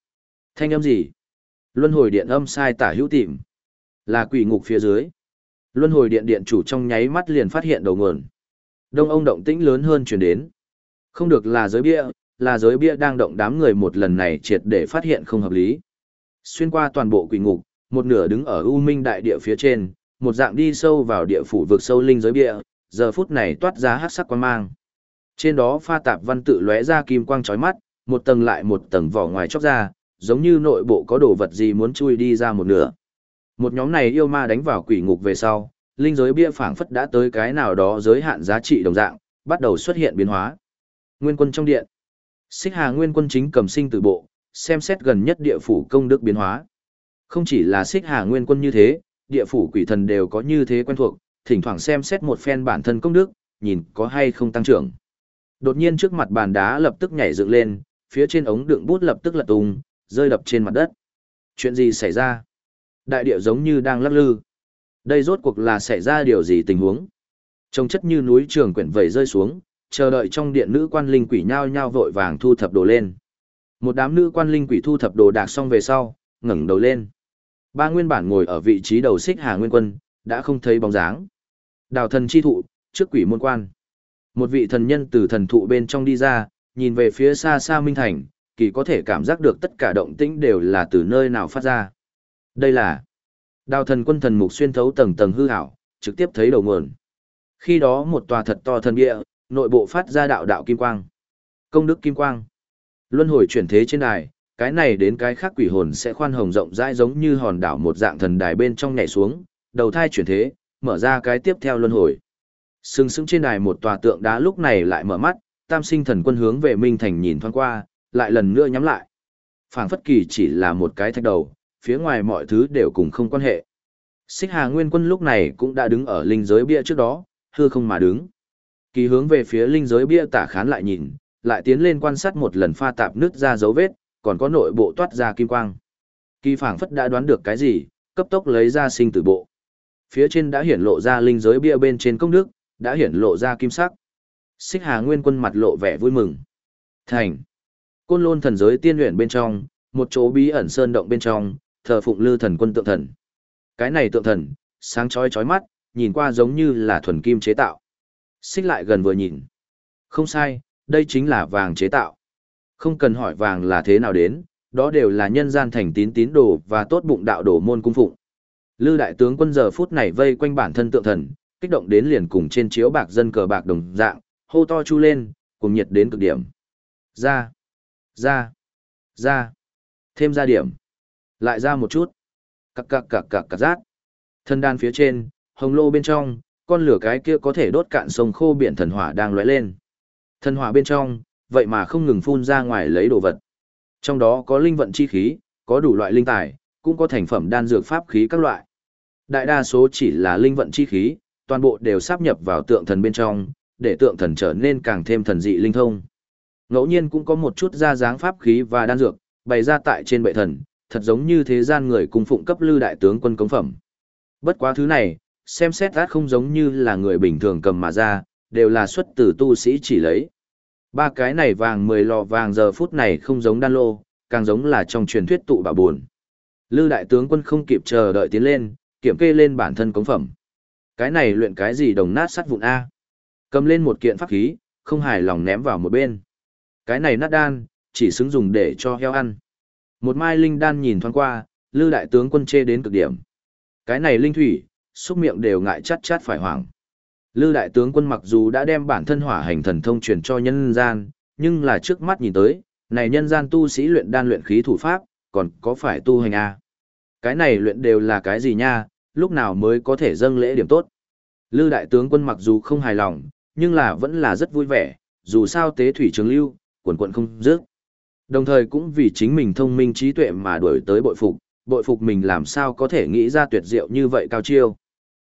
Thanh âm gì? Luân hồi điện âm sai tả hữu tìm. Là quỷ ngục phía dưới. Luân hồi điện điện chủ trong nháy mắt liền phát hiện đầu nguồn. Đông ông động tĩnh lớn hơn truyền đến. Không được là giới bia, là giới bia đang động đám người một lần này triệt để phát hiện không hợp lý. Xuyên qua toàn bộ quỷ ngục, một nửa đứng ở U Minh đại địa phía trên, một dạng đi sâu vào địa phủ vực sâu linh giới bia, giờ phút này toát ra hắc sắc quan mang. Trên đó pha tạp văn tự lóe ra kim quang chói mắt, một tầng lại một tầng vỏ ngoài chóc ra, giống như nội bộ có đồ vật gì muốn chui đi ra một nửa. Một nhóm này yêu ma đánh vào quỷ ngục về sau, linh giới bia phảng phất đã tới cái nào đó giới hạn giá trị đồng dạng, bắt đầu xuất hiện biến hóa. Nguyên quân trong điện. Xích Hà Nguyên quân chính cầm sinh từ bộ, xem xét gần nhất địa phủ công đức biến hóa. Không chỉ là Xích Hà Nguyên quân như thế, địa phủ quỷ thần đều có như thế quen thuộc, thỉnh thoảng xem xét một phen bản thân công đức, nhìn có hay không tăng trưởng. Đột nhiên trước mặt bàn đá lập tức nhảy dựng lên, phía trên ống đựng bút lập tức lật tung, rơi đập trên mặt đất. Chuyện gì xảy ra? Đại địa giống như đang lắc lư. Đây rốt cuộc là xảy ra điều gì tình huống? Trông chất như núi trường quyển vẩy rơi xuống, chờ đợi trong điện nữ quan linh quỷ nhao nhao vội vàng thu thập đồ lên. Một đám nữ quan linh quỷ thu thập đồ đạc xong về sau, ngẩng đầu lên. Ba nguyên bản ngồi ở vị trí đầu xích Hà Nguyên Quân, đã không thấy bóng dáng. Đào thần chi thụ, trước quỷ môn quan. Một vị thần nhân từ thần thụ bên trong đi ra, nhìn về phía xa xa Minh Thành, kỳ có thể cảm giác được tất cả động tĩnh đều là từ nơi nào phát ra. Đây là đào thần quân thần mục xuyên thấu tầng tầng hư ảo, trực tiếp thấy đầu nguồn. Khi đó một tòa thật to thần địa, nội bộ phát ra đạo đạo kim quang. Công đức kim quang. Luân hồi chuyển thế trên đài, cái này đến cái khác quỷ hồn sẽ khoan hồng rộng rãi giống như hòn đảo một dạng thần đài bên trong nhảy xuống, đầu thai chuyển thế, mở ra cái tiếp theo luân hồi. Sừng sững trên đài một tòa tượng đá lúc này lại mở mắt, tam sinh thần quân hướng về Minh Thành nhìn thoáng qua, lại lần nữa nhắm lại. Phảng phất kỳ chỉ là một cái thạch đầu, phía ngoài mọi thứ đều cùng không quan hệ. Xích Hà Nguyên Quân lúc này cũng đã đứng ở linh giới bia trước đó, hư không mà đứng. Kỳ hướng về phía linh giới bia tả khán lại nhìn, lại tiến lên quan sát một lần pha tạp nứt ra dấu vết, còn có nội bộ toát ra kim quang. Kỳ phảng phất đã đoán được cái gì, cấp tốc lấy ra sinh tử bộ. Phía trên đã hiển lộ ra linh giới bia bên trên công đức, đã hiển lộ ra kim sắc. Xích Hà Nguyên Quân mặt lộ vẻ vui mừng. Thành. Côn Lôn thần giới tiên luyện bên trong, một chỗ bí ẩn sơn động bên trong, thờ phụng lư thần quân tượng thần. Cái này tượng thần, sáng chói chói mắt, nhìn qua giống như là thuần kim chế tạo. Xích lại gần vừa nhìn. Không sai, đây chính là vàng chế tạo. Không cần hỏi vàng là thế nào đến, đó đều là nhân gian thành tín tín đồ và tốt bụng đạo đồ môn cung phụng. Lư đại tướng quân giờ phút này vây quanh bản thân tượng thần, kích động đến liền cùng trên chiếu bạc dân cờ bạc đồng dạng, hô to chu lên, cùng nhiệt đến cực điểm. Ra, ra, ra, thêm ra điểm, lại ra một chút, cặc cặc cặc cặc cặc rát. Thân đan phía trên, hồng lô bên trong, con lửa cái kia có thể đốt cạn sông khô biển thần hỏa đang lóe lên. Thần hỏa bên trong, vậy mà không ngừng phun ra ngoài lấy đồ vật. Trong đó có linh vận chi khí, có đủ loại linh tài, cũng có thành phẩm đan dược pháp khí các loại. Đại đa số chỉ là linh vận chi khí, toàn bộ đều sáp nhập vào tượng thần bên trong, để tượng thần trở nên càng thêm thần dị linh thông. Ngẫu nhiên cũng có một chút ra dáng pháp khí và đan dược, bày ra tại trên bệ thần, thật giống như thế gian người cung phụng cấp lư đại tướng quân cống phẩm. Bất quá thứ này, xem xét át không giống như là người bình thường cầm mà ra, đều là xuất từ tu sĩ chỉ lấy. Ba cái này vàng mười lò vàng giờ phút này không giống đan lô, càng giống là trong truyền thuyết tụ bà buồn. Lư đại tướng quân không kịp chờ đợi tiến lên, kiểm kê lên bản thân cống phẩm. Cái này luyện cái gì đồng nát sắt vụn A. Cầm lên một kiện pháp khí, không hài lòng ném vào một bên. Cái này nát đan, chỉ xứng dùng để cho heo ăn. Một mai linh đan nhìn thoáng qua, lư đại tướng quân chê đến cực điểm. Cái này linh thủy, xúc miệng đều ngại chát chát phải hoảng. Lư đại tướng quân mặc dù đã đem bản thân hỏa hành thần thông truyền cho nhân gian, nhưng là trước mắt nhìn tới, này nhân gian tu sĩ luyện đan luyện khí thủ pháp, còn có phải tu hành à? Cái này luyện đều là cái gì nha, lúc nào mới có thể dâng lễ điểm tốt. Lư đại tướng quân mặc dù không hài lòng, nhưng là vẫn là rất vui vẻ, dù sao tế thủy trường lưu, quần quận không dứt. Đồng thời cũng vì chính mình thông minh trí tuệ mà đuổi tới bội phục, bội phục mình làm sao có thể nghĩ ra tuyệt diệu như vậy cao chiêu.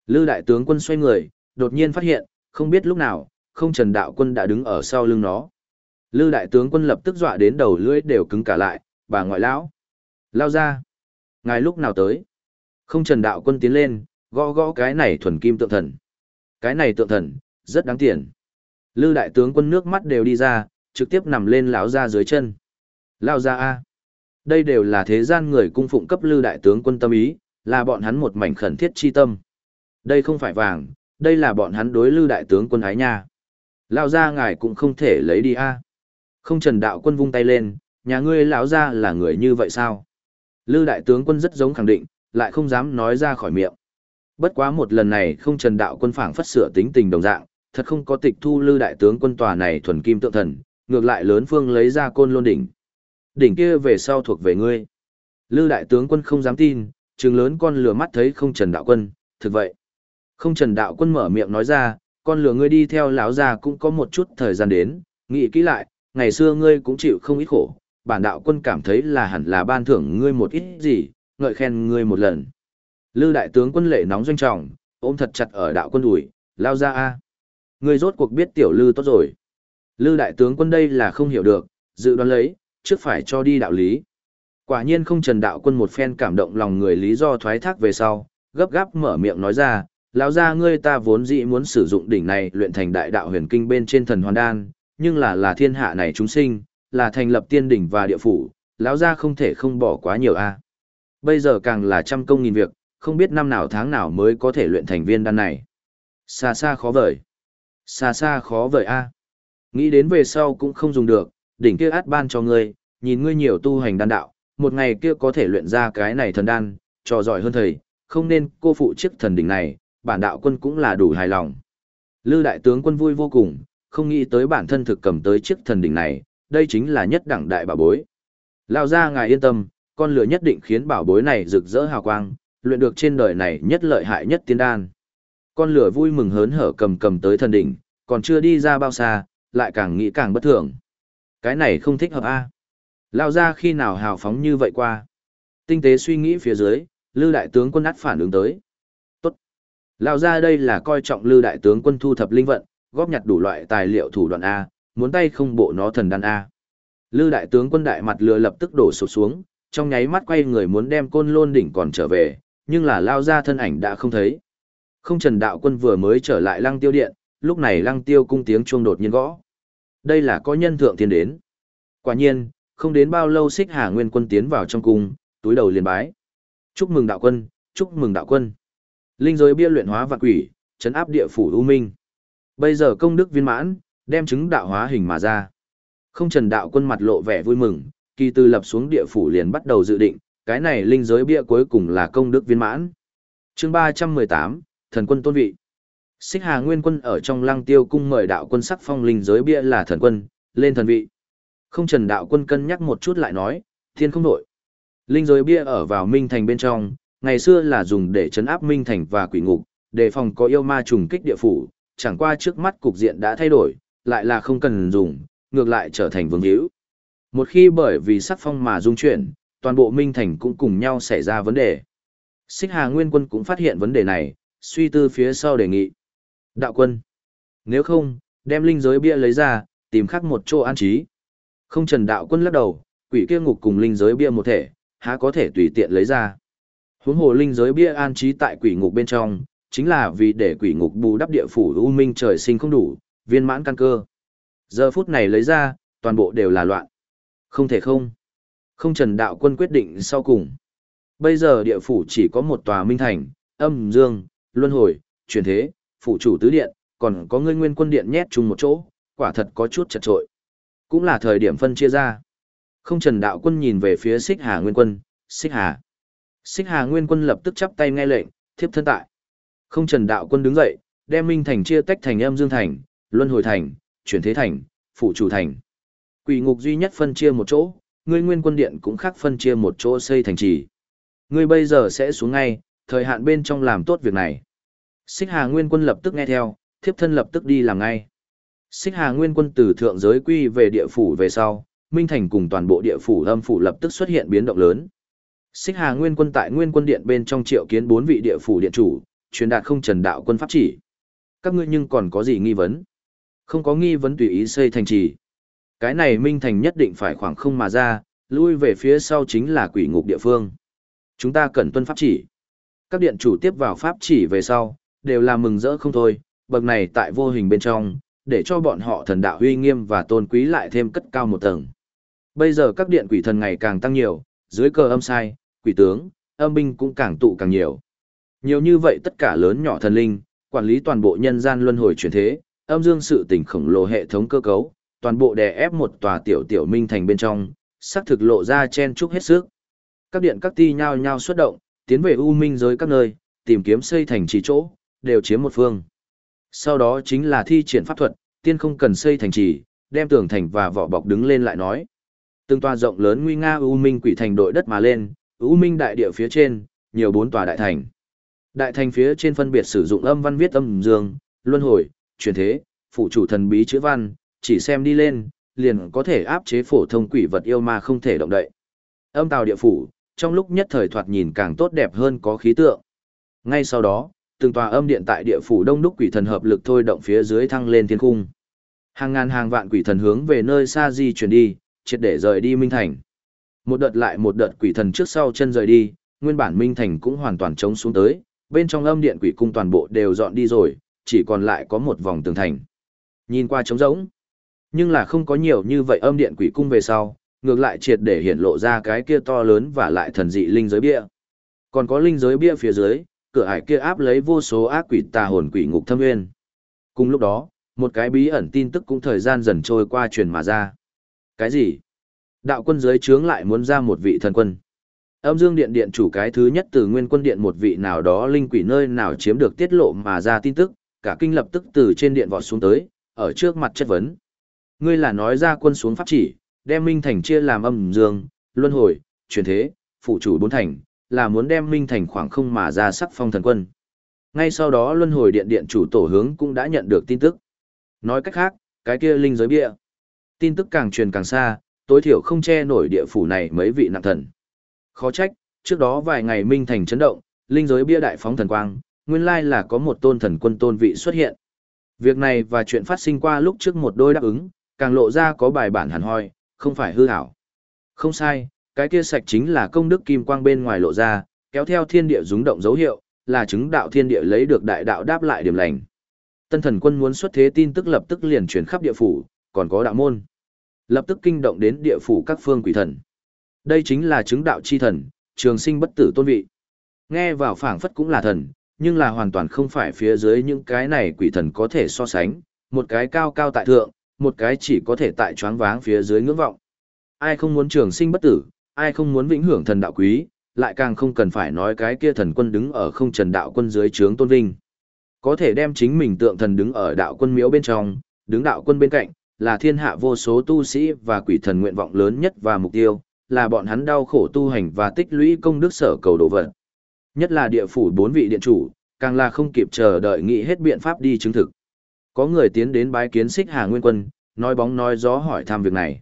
Lư đại tướng quân xoay người, đột nhiên phát hiện, không biết lúc nào, không trần đạo quân đã đứng ở sau lưng nó. Lư đại tướng quân lập tức dọa đến đầu lưỡi đều cứng cả lại, bà ngoại lão. Lao ra. Ngài lúc nào tới? Không trần đạo quân tiến lên, gõ gõ cái này thuần kim tượng thần. Cái này tượng thần, rất đáng tiền. Lư đại tướng quân nước mắt đều đi ra, trực tiếp nằm lên lão ra dưới chân. Lao ra A. Đây đều là thế gian người cung phụng cấp lư đại tướng quân tâm ý, là bọn hắn một mảnh khẩn thiết chi tâm. Đây không phải vàng, đây là bọn hắn đối lư đại tướng quân ái nha. Lao ra ngài cũng không thể lấy đi A. Không trần đạo quân vung tay lên, nhà ngươi lão ra là người như vậy sao? Lư đại tướng quân rất giống khẳng định, lại không dám nói ra khỏi miệng. Bất quá một lần này không trần đạo quân phảng phất sửa tính tình đồng dạng, thật không có tịch thu lư đại tướng quân tòa này thuần kim tượng thần, ngược lại lớn phương lấy ra côn lôn đỉnh. Đỉnh kia về sau thuộc về ngươi. Lư đại tướng quân không dám tin, trừng lớn con lửa mắt thấy không trần đạo quân, thực vậy. Không trần đạo quân mở miệng nói ra, con lửa ngươi đi theo lão già cũng có một chút thời gian đến, nghĩ kỹ lại, ngày xưa ngươi cũng chịu không ít khổ, bản đạo quân cảm thấy là hẳn là ban thưởng ngươi một ít gì, ngợi khen ngươi một lần. Lư đại tướng quân lệ nóng doanh trọng, ôm thật chặt ở đạo quân ủi, lao ra a. Ngươi rốt cuộc biết tiểu lư tốt rồi. Lư đại tướng quân đây là không hiểu được, dự đoán lấy, trước phải cho đi đạo lý. Quả nhiên không trần đạo quân một phen cảm động lòng người lý do thoái thác về sau, gấp gáp mở miệng nói ra, lão ra ngươi ta vốn dĩ muốn sử dụng đỉnh này luyện thành đại đạo huyền kinh bên trên thần hoàn đan, nhưng là là thiên hạ này chúng sinh, là thành lập tiên đỉnh và địa phủ, lão ra không thể không bỏ quá nhiều a. Bây giờ càng là trăm công nghìn việc, không biết năm nào tháng nào mới có thể luyện thành viên đan này. Xa xa khó vời. Xa xa khó vời a. Nghĩ đến về sau cũng không dùng được, đỉnh kia át ban cho ngươi, nhìn ngươi nhiều tu hành đan đạo, một ngày kia có thể luyện ra cái này thần đan, trò giỏi hơn thầy, không nên cô phụ chiếc thần đỉnh này, bản đạo quân cũng là đủ hài lòng. Lư đại tướng quân vui vô cùng, không nghĩ tới bản thân thực cầm tới chiếc thần đỉnh này, đây chính là nhất đẳng đại bảo bối. Lao ra ngài yên tâm, con lửa nhất định khiến bảo bối này rực rỡ hào quang, luyện được trên đời này nhất lợi hại nhất tiên đan. Con lửa vui mừng hớn hở cầm cầm tới thần đỉnh, còn chưa đi ra bao xa, lại càng nghĩ càng bất thường. Cái này không thích hợp a. Lao ra khi nào hào phóng như vậy qua. Tinh tế suy nghĩ phía dưới, Lư đại tướng quân ắt phản ứng tới. Tốt. Lao ra đây là coi trọng Lư đại tướng quân thu thập linh vận, góp nhặt đủ loại tài liệu thủ đoạn A, muốn tay không bộ nó thần đan A. Lư đại tướng quân đại mặt lừa lập tức đổ sụp xuống, trong nháy mắt quay người muốn đem côn lôn đỉnh còn trở về, nhưng là lao ra thân ảnh đã không thấy. Không trần đạo quân vừa mới trở lại lăng tiêu điện, lúc này lăng tiêu cung tiếng chuông đột nhiên gõ. Đây là có nhân thượng tiên đến. Quả nhiên, không đến bao lâu xích hà nguyên quân tiến vào trong cung, túi đầu liền bái. Chúc mừng đạo quân, chúc mừng đạo quân. Linh giới bia luyện hóa vạn quỷ, chấn áp địa phủ u minh. Bây giờ công đức viên mãn, đem chứng đạo hóa hình mà ra. Không trần đạo quân mặt lộ vẻ vui mừng, kỳ tư lập xuống địa phủ liền bắt đầu dự định, cái này linh giới bia cuối cùng là công đức viên mãn. chương 318, thần quân tôn vị. Xích Hà Nguyên Quân ở trong Lăng Tiêu cung mời đạo quân sắc phong linh giới bia là thần quân, lên thần vị. Không Trần đạo quân cân nhắc một chút lại nói, thiên không đổi. Linh giới bia ở vào Minh Thành bên trong, ngày xưa là dùng để chấn áp Minh Thành và quỷ ngục, đề phòng có yêu ma trùng kích địa phủ, chẳng qua trước mắt cục diện đã thay đổi, lại là không cần dùng, ngược lại trở thành vương hữu. Một khi bởi vì sắc phong mà dung chuyển, toàn bộ Minh Thành cũng cùng nhau xảy ra vấn đề. Xích Hà Nguyên Quân cũng phát hiện vấn đề này, suy tư phía sau đề nghị. Đạo quân, nếu không, đem linh giới bia lấy ra, tìm khắc một chỗ an trí. Không trần đạo quân lắc đầu, quỷ kia ngục cùng linh giới bia một thể, há có thể tùy tiện lấy ra. Huống hồ linh giới bia an trí tại quỷ ngục bên trong, chính là vì để quỷ ngục bù đắp địa phủ u minh trời sinh không đủ, viên mãn căn cơ. Giờ phút này lấy ra, toàn bộ đều là loạn. Không thể không. Không trần đạo quân quyết định sau cùng. Bây giờ địa phủ chỉ có một tòa minh thành, âm, dương, luân hồi, chuyển thế, phủ chủ tứ điện, còn có ngươi nguyên quân điện nhét chung một chỗ, quả thật có chút chật trội. Cũng là thời điểm phân chia ra. Không trần đạo quân nhìn về phía xích hà nguyên quân, xích hà. Xích hà nguyên quân lập tức chắp tay nghe lệnh, thiếp thân tại. Không trần đạo quân đứng dậy, đem minh thành chia tách thành âm dương thành, luân hồi thành, chuyển thế thành, phủ chủ thành. Quỷ ngục duy nhất phân chia một chỗ, ngươi nguyên quân điện cũng khác phân chia một chỗ xây thành trì. Ngươi bây giờ sẽ xuống ngay, thời hạn bên trong làm tốt việc này. Xích Hà Nguyên quân lập tức nghe theo, thiếp thân lập tức đi làm ngay. Xích Hà Nguyên quân từ thượng giới quy về địa phủ về sau, Minh Thành cùng toàn bộ địa phủ âm phủ lập tức xuất hiện biến động lớn. Xích Hà Nguyên quân tại Nguyên quân điện bên trong triệu kiến bốn vị địa phủ điện chủ, truyền đạt không trần đạo quân pháp chỉ. Các ngươi nhưng còn có gì nghi vấn? Không có nghi vấn tùy ý xây thành trì. Cái này Minh Thành nhất định phải khoảng không mà ra, lui về phía sau chính là quỷ ngục địa phương. Chúng ta cần tuân pháp chỉ. Các điện chủ tiếp vào pháp chỉ về sau, đều là mừng rỡ không thôi, bậc này tại vô hình bên trong, để cho bọn họ thần đạo huy nghiêm và tôn quý lại thêm cất cao một tầng. Bây giờ các điện quỷ thần ngày càng tăng nhiều, dưới cờ âm sai, quỷ tướng, âm binh cũng càng tụ càng nhiều. Nhiều như vậy tất cả lớn nhỏ thần linh, quản lý toàn bộ nhân gian luân hồi chuyển thế, âm dương sự tỉnh khổng lồ hệ thống cơ cấu, toàn bộ đè ép một tòa tiểu tiểu minh thành bên trong, sắc thực lộ ra chen chúc hết sức. Các điện các ti nhao nhao xuất động, tiến về u minh giới các nơi, tìm kiếm xây thành trì chỗ, đều chiếm một phương. Sau đó chính là thi triển pháp thuật, tiên không cần xây thành trì, đem tường thành và vỏ bọc đứng lên lại nói. Từng tòa rộng lớn nguy nga u minh quỷ thành đội đất mà lên, u minh đại địa phía trên, nhiều bốn tòa đại thành. Đại thành phía trên phân biệt sử dụng âm văn viết âm dương, luân hồi, truyền thế, phụ chủ thần bí chữ văn, chỉ xem đi lên, liền có thể áp chế phổ thông quỷ vật yêu ma không thể động đậy. Âm tào địa phủ, trong lúc nhất thời thoạt nhìn càng tốt đẹp hơn có khí tượng. Ngay sau đó, từng tòa âm điện tại địa phủ đông đúc quỷ thần hợp lực thôi động phía dưới thăng lên thiên cung. Hàng ngàn hàng vạn quỷ thần hướng về nơi xa di chuyển đi, triệt để rời đi Minh Thành. Một đợt lại một đợt quỷ thần trước sau chân rời đi, nguyên bản Minh Thành cũng hoàn toàn trống xuống tới, bên trong âm điện quỷ cung toàn bộ đều dọn đi rồi, chỉ còn lại có một vòng tường thành. Nhìn qua trống rỗng, nhưng là không có nhiều như vậy âm điện quỷ cung về sau, ngược lại triệt để hiện lộ ra cái kia to lớn và lại thần dị linh giới bia. Còn có linh giới bia phía dưới, cửa ải kia áp lấy vô số ác quỷ tà hồn quỷ ngục thâm nguyên. Cùng lúc đó, một cái bí ẩn tin tức cũng thời gian dần trôi qua truyền mà ra. Cái gì? Đạo quân giới trướng lại muốn ra một vị thần quân. Âm Dương Điện điện chủ cái thứ nhất từ Nguyên Quân Điện một vị nào đó linh quỷ nơi nào chiếm được tiết lộ mà ra tin tức, cả kinh lập tức từ trên điện vọt xuống tới, ở trước mặt chất vấn. Ngươi là nói ra quân xuống pháp chỉ, đem Minh Thành chia làm âm dương, luân hồi, truyền thế, phụ chủ bốn thành, là muốn đem Minh Thành khoảng không mà ra sắc phong thần quân. Ngay sau đó luân hồi điện điện chủ tổ hướng cũng đã nhận được tin tức. Nói cách khác, cái kia linh giới bia. Tin tức càng truyền càng xa, Tối thiểu không che nổi địa phủ này mấy vị nặng thần. Khó trách, trước đó vài ngày minh thành chấn động, linh giới bia đại phóng thần quang, nguyên lai là có một tôn thần quân tôn vị xuất hiện. Việc này và chuyện phát sinh qua lúc trước một đôi đáp ứng, càng lộ ra có bài bản hẳn hoi, không phải hư hảo. Không sai, cái kia sạch chính là công đức kim quang bên ngoài lộ ra, kéo theo thiên địa rúng động dấu hiệu, là chứng đạo thiên địa lấy được đại đạo đáp lại điểm lành. Tân thần quân muốn xuất thế tin tức lập tức liền truyền khắp địa phủ, còn có đạo môn. Lập tức kinh động đến địa phủ các phương quỷ thần. Đây chính là chứng đạo chi thần, trường sinh bất tử tôn vị. Nghe vào phảng phất cũng là thần, nhưng là hoàn toàn không phải phía dưới những cái này quỷ thần có thể so sánh, một cái cao cao tại thượng, một cái chỉ có thể tại choáng váng phía dưới ngưỡng vọng. Ai không muốn trường sinh bất tử, ai không muốn vĩnh hưởng thần đạo quý, lại càng không cần phải nói cái kia thần quân đứng ở không trần đạo quân dưới trướng tôn vinh. Có thể đem chính mình tượng thần đứng ở đạo quân miếu bên trong, đứng đạo quân bên cạnh, là thiên hạ vô số tu sĩ và quỷ thần nguyện vọng lớn nhất và mục tiêu, là bọn hắn đau khổ tu hành và tích lũy công đức sở cầu đồ vật. Nhất là địa phủ bốn vị điện chủ, càng là không kịp chờ đợi nghĩ hết biện pháp đi chứng thực. Có người tiến đến bái kiến xích Hà Nguyên Quân, nói bóng nói gió hỏi thăm việc này.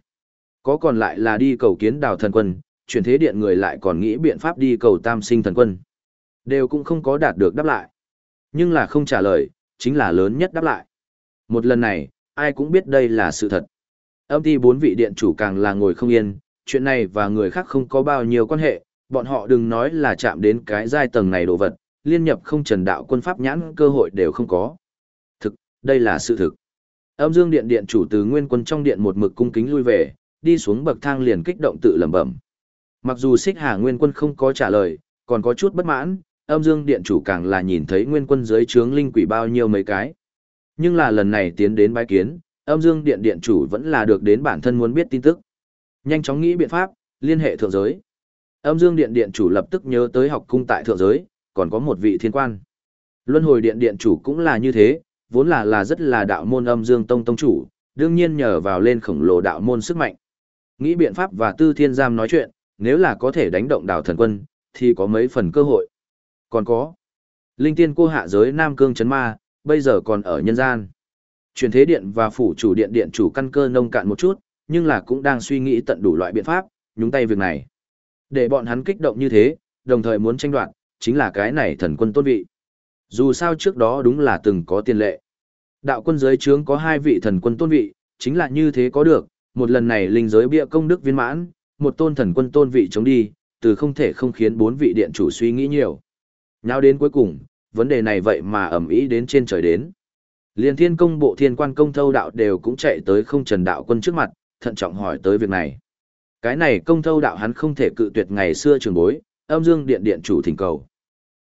Có còn lại là đi cầu kiến đào thần quân, chuyển thế điện người lại còn nghĩ biện pháp đi cầu tam sinh thần quân. Đều cũng không có đạt được đáp lại. Nhưng là không trả lời, chính là lớn nhất đáp lại. Một lần này, ai cũng biết đây là sự thật. Âm ty bốn vị điện chủ càng là ngồi không yên, chuyện này và người khác không có bao nhiêu quan hệ, bọn họ đừng nói là chạm đến cái giai tầng này đồ vật, liên nhập không trần đạo quân pháp nhãn cơ hội đều không có. Đây là sự thực. Âm dương điện điện chủ từ nguyên quân trong điện một mực cung kính lui về, đi xuống bậc thang liền kích động tự lẩm bẩm. Mặc dù xích hà nguyên quân không có trả lời, còn có chút bất mãn, âm dương điện chủ càng là nhìn thấy nguyên quân dưới trướng linh quỷ bao nhiêu mấy cái. Nhưng là lần này tiến đến bái kiến, âm dương điện điện chủ vẫn là được đến bản thân muốn biết tin tức. Nhanh chóng nghĩ biện pháp, liên hệ thượng giới. Âm dương điện điện chủ lập tức nhớ tới học cung tại thượng giới, còn có một vị thiên quan. Luân hồi điện điện chủ cũng là như thế, vốn là là rất là đạo môn âm dương tông tông chủ, đương nhiên nhờ vào lên khổng lồ đạo môn sức mạnh. Nghĩ biện pháp và tư thiên giam nói chuyện, nếu là có thể đánh động đảo thần quân, thì có mấy phần cơ hội. Còn có, linh tiên cô hạ giới Nam Cương Trấn Ma, bây giờ còn ở nhân gian. Truyền thế điện và phủ chủ điện điện chủ căn cơ nông cạn một chút, nhưng là cũng đang suy nghĩ tận đủ loại biện pháp, nhúng tay việc này. Để bọn hắn kích động như thế, đồng thời muốn tranh đoạt, chính là cái này thần quân tôn vị. Dù sao trước đó đúng là từng có tiền lệ. Đạo quân giới trướng có hai vị thần quân tôn vị, chính là như thế có được, một lần này linh giới bịa công đức viên mãn, một tôn thần quân tôn vị chống đi, từ không thể không khiến bốn vị điện chủ suy nghĩ nhiều. Nhau đến cuối cùng, vấn đề này vậy mà ẩm ý đến trên trời đến. Liên thiên công bộ thiên quan công thâu đạo đều cũng chạy tới không trần đạo quân trước mặt, thận trọng hỏi tới việc này. Cái này công thâu đạo hắn không thể cự tuyệt ngày xưa trường bối, âm dương điện điện chủ thỉnh cầu.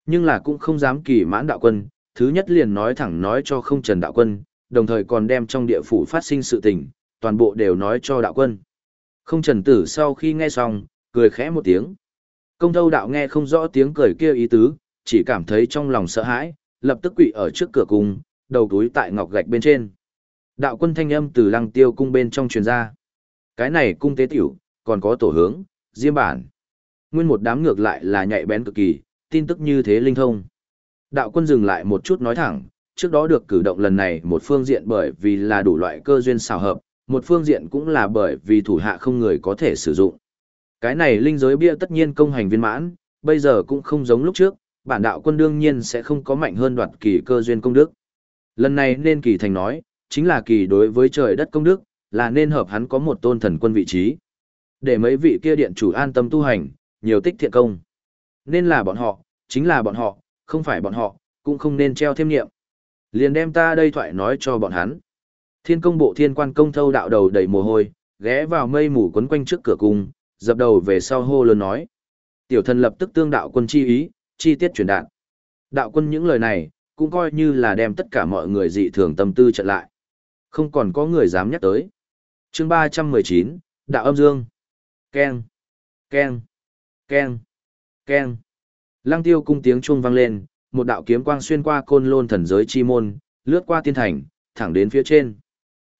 Nhưng là cũng không dám kỳ mãn đạo quân, thứ nhất liền nói thẳng nói cho không trần đạo quân, đồng thời còn đem trong địa phủ phát sinh sự tình, toàn bộ đều nói cho đạo quân. Không trần tử sau khi nghe xong, cười khẽ một tiếng. Công thâu đạo nghe không rõ tiếng cười kia ý tứ, chỉ cảm thấy trong lòng sợ hãi, lập tức quỵ ở trước cửa cung, đầu túi tại ngọc gạch bên trên. Đạo quân thanh âm từ lăng tiêu cung bên trong truyền ra. Cái này cung tế tiểu, còn có tổ hướng, diêm bản. Nguyên một đám ngược lại là nhạy bén cực kỳ, tin tức như thế linh thông. Đạo quân dừng lại một chút nói thẳng, trước đó được cử động lần này một phương diện bởi vì là đủ loại cơ duyên xào hợp, một phương diện cũng là bởi vì thủ hạ không người có thể sử dụng. Cái này linh giới bia tất nhiên công hành viên mãn, bây giờ cũng không giống lúc trước, bản đạo quân đương nhiên sẽ không có mạnh hơn đoạt kỳ cơ duyên công đức. Lần này nên kỳ thành nói, chính là kỳ đối với trời đất công đức, là nên hợp hắn có một tôn thần quân vị trí. Để mấy vị kia điện chủ an tâm tu hành, nhiều tích thiện công. Nên là bọn họ, chính là bọn họ, không phải bọn họ, cũng không nên treo thêm nghiệm. Liền đem ta đây thoại nói cho bọn hắn. Thiên công bộ thiên quan công thâu đạo đầu đầy mồ hôi, ghé vào mây mù quấn quanh trước cửa cung, dập đầu về sau hô lớn nói. Tiểu thần lập tức tương đạo quân chi ý, chi tiết truyền đạt. Đạo quân những lời này, cũng coi như là đem tất cả mọi người dị thường tâm tư trận lại. Không còn có người dám nhắc tới. chương 319, Đạo âm dương. Ken. Ken. Ken keng Lăng tiêu cung tiếng chuông vang lên, một đạo kiếm quang xuyên qua côn lôn thần giới chi môn, lướt qua tiên thành, thẳng đến phía trên.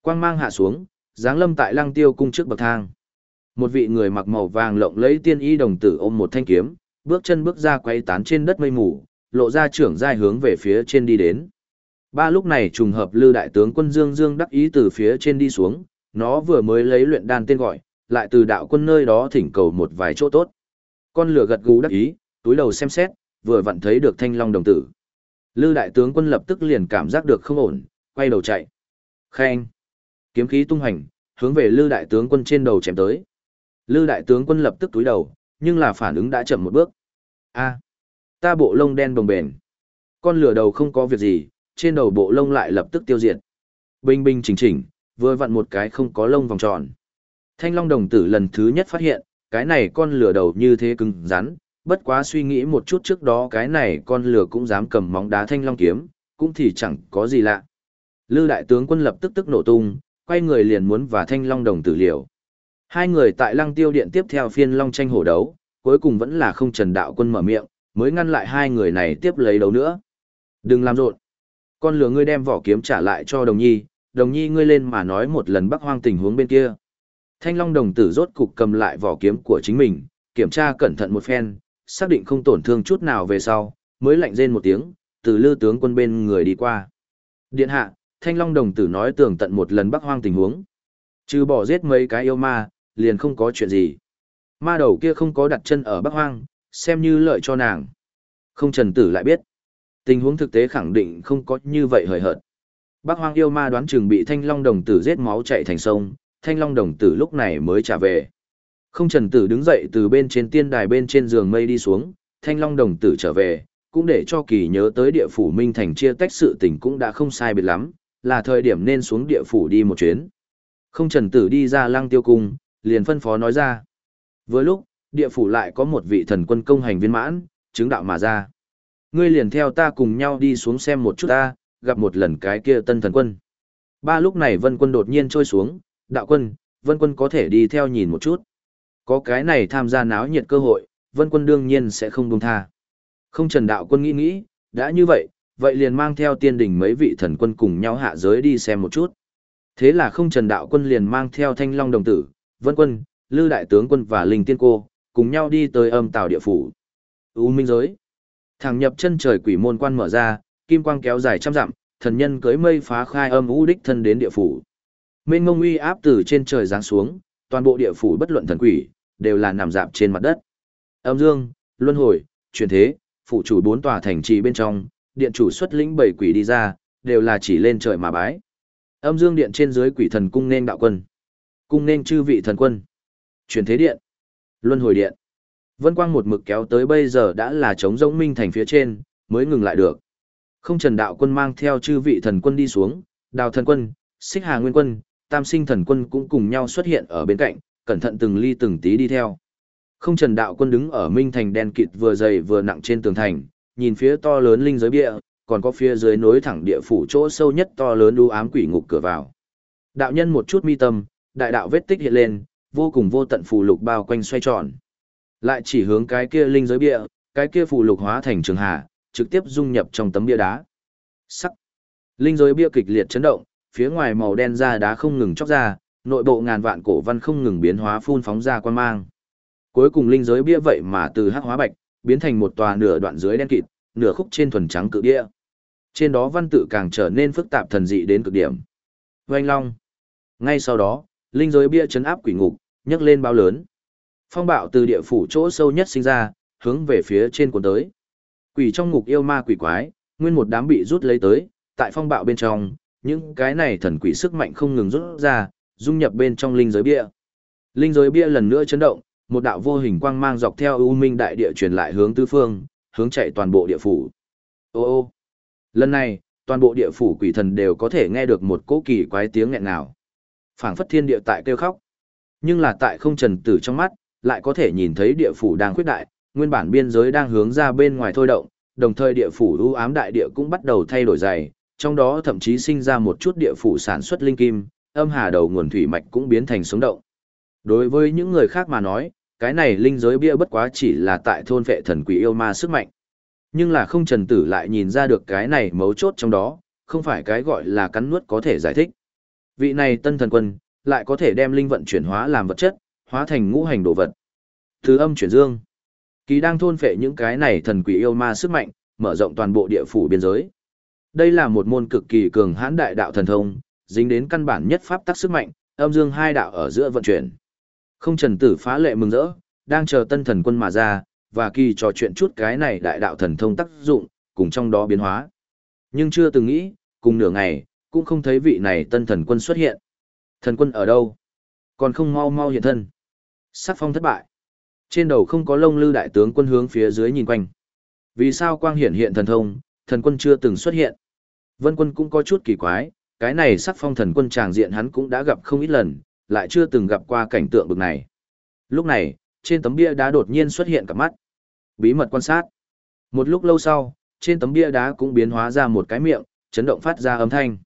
Quang mang hạ xuống, giáng lâm tại lăng tiêu cung trước bậc thang. Một vị người mặc màu vàng lộng lấy tiên y đồng tử ôm một thanh kiếm, bước chân bước ra quay tán trên đất mây mù, lộ ra trưởng giai hướng về phía trên đi đến. Ba lúc này trùng hợp Lư đại tướng quân Dương Dương đắc ý từ phía trên đi xuống, nó vừa mới lấy luyện đan tên gọi, lại từ đạo quân nơi đó thỉnh cầu một vài chỗ tốt. Con lửa gật gù đắc ý, túi đầu xem xét, vừa vặn thấy được thanh long đồng tử. Lư đại tướng quân lập tức liền cảm giác được không ổn, quay đầu chạy. Khen! Kiếm khí tung hành, hướng về Lư đại tướng quân trên đầu chém tới. Lư đại tướng quân lập tức túi đầu, nhưng là phản ứng đã chậm một bước. A, à, ta bộ lông đen bồng bềnh. Con lửa đầu không có việc gì, trên đầu bộ lông lại lập tức tiêu diệt. Bình bình chỉnh chỉnh, vừa vặn một cái không có lông vòng tròn. Thanh long đồng tử lần thứ nhất phát hiện, cái này con lửa đầu như thế cứng rắn, bất quá suy nghĩ một chút trước đó cái này con lửa cũng dám cầm móng đá thanh long kiếm, cũng thì chẳng có gì lạ. Lư đại tướng quân lập tức tức nổ tung, quay người liền muốn và thanh long đồng tử liều. Hai người tại lăng tiêu điện tiếp theo phiên long tranh hổ đấu, cuối cùng vẫn là không trần đạo quân mở miệng, mới ngăn lại hai người này tiếp lấy đấu nữa. Đừng làm rộn. Con lửa ngươi đem vỏ kiếm trả lại cho đồng nhi, đồng nhi ngươi lên mà nói một lần bắc hoang tình huống bên kia. Thanh long đồng tử rốt cục cầm lại vỏ kiếm của chính mình, kiểm tra cẩn thận một phen, xác định không tổn thương chút nào về sau, mới lạnh rên một tiếng, từ lư tướng quân bên người đi qua. Điện hạ, thanh long đồng tử nói tường tận một lần bắc hoang tình huống. Trừ bỏ giết mấy cái yêu ma, liền không có chuyện gì. Ma đầu kia không có đặt chân ở Bắc Hoang, xem như lợi cho nàng. Không trần tử lại biết. Tình huống thực tế khẳng định không có như vậy hời hợt. Bắc Hoang yêu ma đoán chừng bị Thanh Long đồng tử giết máu chạy thành sông, Thanh Long đồng tử lúc này mới trả về. Không trần tử đứng dậy từ bên trên tiên đài bên trên giường mây đi xuống, Thanh Long đồng tử trở về, cũng để cho kỳ nhớ tới địa phủ Minh Thành chia tách sự tình cũng đã không sai biệt lắm, là thời điểm nên xuống địa phủ đi một chuyến. Không trần tử đi ra lăng tiêu cung, liền phân phó nói ra. Vừa lúc, địa phủ lại có một vị thần quân công hành viên mãn, chứng đạo mà ra. Ngươi liền theo ta cùng nhau đi xuống xem một chút ta, gặp một lần cái kia tân thần quân. Ba lúc này vân quân đột nhiên trôi xuống, đạo quân, vân quân có thể đi theo nhìn một chút. Có cái này tham gia náo nhiệt cơ hội, vân quân đương nhiên sẽ không buông tha. Không trần đạo quân nghĩ nghĩ, đã như vậy, vậy liền mang theo tiên đình mấy vị thần quân cùng nhau hạ giới đi xem một chút. Thế là không trần đạo quân liền mang theo thanh long đồng tử, vân quân, lư đại tướng quân và linh tiên cô, cùng nhau đi tới âm tào địa phủ. U minh giới. Thẳng nhập chân trời quỷ môn quan mở ra, kim quang kéo dài trăm dặm, thần nhân cưới mây phá khai âm u đích thân đến địa phủ. Mênh ngông uy áp từ trên trời giáng xuống, toàn bộ địa phủ bất luận thần quỷ, đều là nằm dạp trên mặt đất. Âm dương, luân hồi, truyền thế, phụ chủ bốn tòa thành trì bên trong, điện chủ xuất lĩnh bảy quỷ đi ra, đều là chỉ lên trời mà bái. Âm dương điện trên dưới quỷ thần cung nên đạo quân. Cung nên chư vị thần quân. Truyền thế điện. Luân hồi điện. Vân quang một mực kéo tới bây giờ đã là chống rỗng minh thành phía trên, mới ngừng lại được. Không trần đạo quân mang theo chư vị thần quân đi xuống, đào thần quân, xích hà nguyên quân, tam sinh thần quân cũng cùng nhau xuất hiện ở bên cạnh, cẩn thận từng ly từng tí đi theo. Không trần đạo quân đứng ở minh thành đen kịt vừa dày vừa nặng trên tường thành, nhìn phía to lớn linh giới bia, còn có phía dưới nối thẳng địa phủ chỗ sâu nhất to lớn u ám quỷ ngục cửa vào. Đạo nhân một chút mi tâm, đại đạo vết tích hiện lên, vô cùng vô tận phù lục bao quanh xoay tròn. Lại chỉ hướng cái kia linh giới bia, cái kia phù lục hóa thành trường hà, trực tiếp dung nhập trong tấm bia đá. Sắc. Linh giới bia kịch liệt chấn động, phía ngoài màu đen da đá không ngừng chóc ra, nội bộ ngàn vạn cổ văn không ngừng biến hóa phun phóng ra quan mang. Cuối cùng linh giới bia vậy mà từ hắc hóa bạch, biến thành một tòa nửa đoạn dưới đen kịt, nửa khúc trên thuần trắng cự bia. Trên đó văn tự càng trở nên phức tạp thần dị đến cực điểm. Oanh Long. Ngay sau đó, linh giới bia chấn áp quỷ ngục, nhấc lên bao lớn. Phong bạo từ địa phủ chỗ sâu nhất sinh ra, hướng về phía trên cuốn tới. Quỷ trong ngục yêu ma quỷ quái, nguyên một đám bị rút lấy tới, tại phong bạo bên trong, những cái này thần quỷ sức mạnh không ngừng rút ra, dung nhập bên trong linh giới bia. Linh giới bia lần nữa chấn động, một đạo vô hình quang mang dọc theo u minh đại địa truyền lại hướng tứ phương, hướng chạy toàn bộ địa phủ. Ô ô. Lần này, toàn bộ địa phủ quỷ thần đều có thể nghe được một cỗ kỳ quái tiếng nghẹn nào phảng phất thiên địa tại kêu khóc. Nhưng là tại không trần tử trong mắt, lại có thể nhìn thấy địa phủ đang khuyết đại, nguyên bản biên giới đang hướng ra bên ngoài thôi động, đồng thời địa phủ u ám đại địa cũng bắt đầu thay đổi dày, trong đó thậm chí sinh ra một chút địa phủ sản xuất linh kim, âm hà đầu nguồn thủy mạch cũng biến thành sống động. Đối với những người khác mà nói, cái này linh giới bia bất quá chỉ là tại thôn vệ thần quỷ yêu ma sức mạnh. Nhưng là không trần tử lại nhìn ra được cái này mấu chốt trong đó, không phải cái gọi là cắn nuốt có thể giải thích. Vị này tân thần quân, lại có thể đem linh vận chuyển hóa làm vật chất, hóa thành ngũ hành đồ vật. Thứ âm chuyển dương. Kỳ đang thôn phệ những cái này thần quỷ yêu ma sức mạnh, mở rộng toàn bộ địa phủ biên giới. Đây là một môn cực kỳ cường hãn đại đạo thần thông, dính đến căn bản nhất pháp tắc sức mạnh, âm dương hai đạo ở giữa vận chuyển. Không trần tử phá lệ mừng rỡ, đang chờ tân thần quân mà ra, và kỳ trò chuyện chút cái này đại đạo thần thông tác dụng, cùng trong đó biến hóa. Nhưng chưa từng nghĩ, cùng nửa ngày, cũng không thấy vị này tân thần quân xuất hiện. Thần quân ở đâu? Còn không mau mau hiện thân. Sắc phong thất bại. Trên đầu không có lông lư đại tướng quân hướng phía dưới nhìn quanh. Vì sao quang hiển hiện thần thông, thần quân chưa từng xuất hiện? Vân quân cũng có chút kỳ quái, cái này sắc phong thần quân tràng diện hắn cũng đã gặp không ít lần, lại chưa từng gặp qua cảnh tượng bực này. Lúc này, trên tấm bia đá đột nhiên xuất hiện cả mắt. Bí mật quan sát. Một lúc lâu sau, trên tấm bia đá cũng biến hóa ra một cái miệng, chấn động phát ra âm thanh.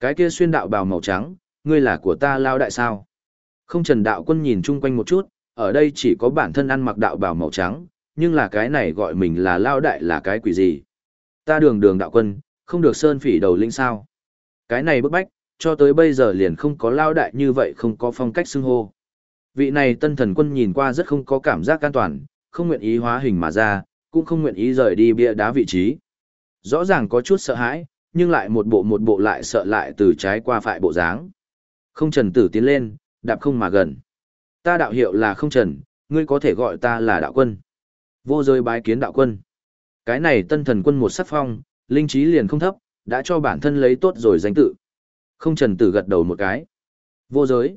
Cái kia xuyên đạo bào màu trắng, ngươi là của ta lao đại sao? Không trần đạo quân nhìn chung quanh một chút, ở đây chỉ có bản thân ăn mặc đạo bào màu trắng, nhưng là cái này gọi mình là lao đại là cái quỷ gì? Ta đường đường đạo quân, không được sơn phỉ đầu linh sao? Cái này bức bách, cho tới bây giờ liền không có lao đại như vậy không có phong cách xưng hô. Vị này tân thần quân nhìn qua rất không có cảm giác an toàn, không nguyện ý hóa hình mà ra, cũng không nguyện ý rời đi bia đá vị trí. Rõ ràng có chút sợ hãi, nhưng lại một bộ một bộ lại sợ lại từ trái qua phải bộ dáng. Không trần tử tiến lên, đạp không mà gần. Ta đạo hiệu là không trần, ngươi có thể gọi ta là đạo quân. Vô rơi bái kiến đạo quân. Cái này tân thần quân một sắc phong, linh trí liền không thấp, đã cho bản thân lấy tốt rồi danh tự. Không trần tử gật đầu một cái. Vô giới.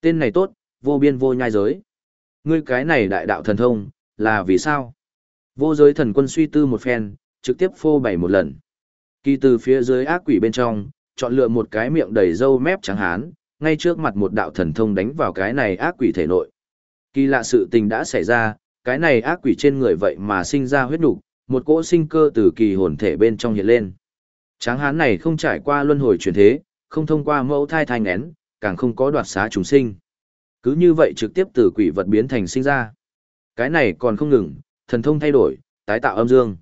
Tên này tốt, vô biên vô nhai giới. Ngươi cái này đại đạo thần thông, là vì sao? Vô giới thần quân suy tư một phen, trực tiếp phô bày một lần. Kỳ từ phía dưới ác quỷ bên trong, chọn lựa một cái miệng đầy râu mép trắng hán, ngay trước mặt một đạo thần thông đánh vào cái này ác quỷ thể nội. Kỳ lạ sự tình đã xảy ra, cái này ác quỷ trên người vậy mà sinh ra huyết nục, một cỗ sinh cơ từ kỳ hồn thể bên trong hiện lên. Tráng hán này không trải qua luân hồi chuyển thế, không thông qua mẫu thai thai ngén, càng không có đoạt xá chúng sinh. Cứ như vậy trực tiếp từ quỷ vật biến thành sinh ra. Cái này còn không ngừng, thần thông thay đổi, tái tạo âm dương.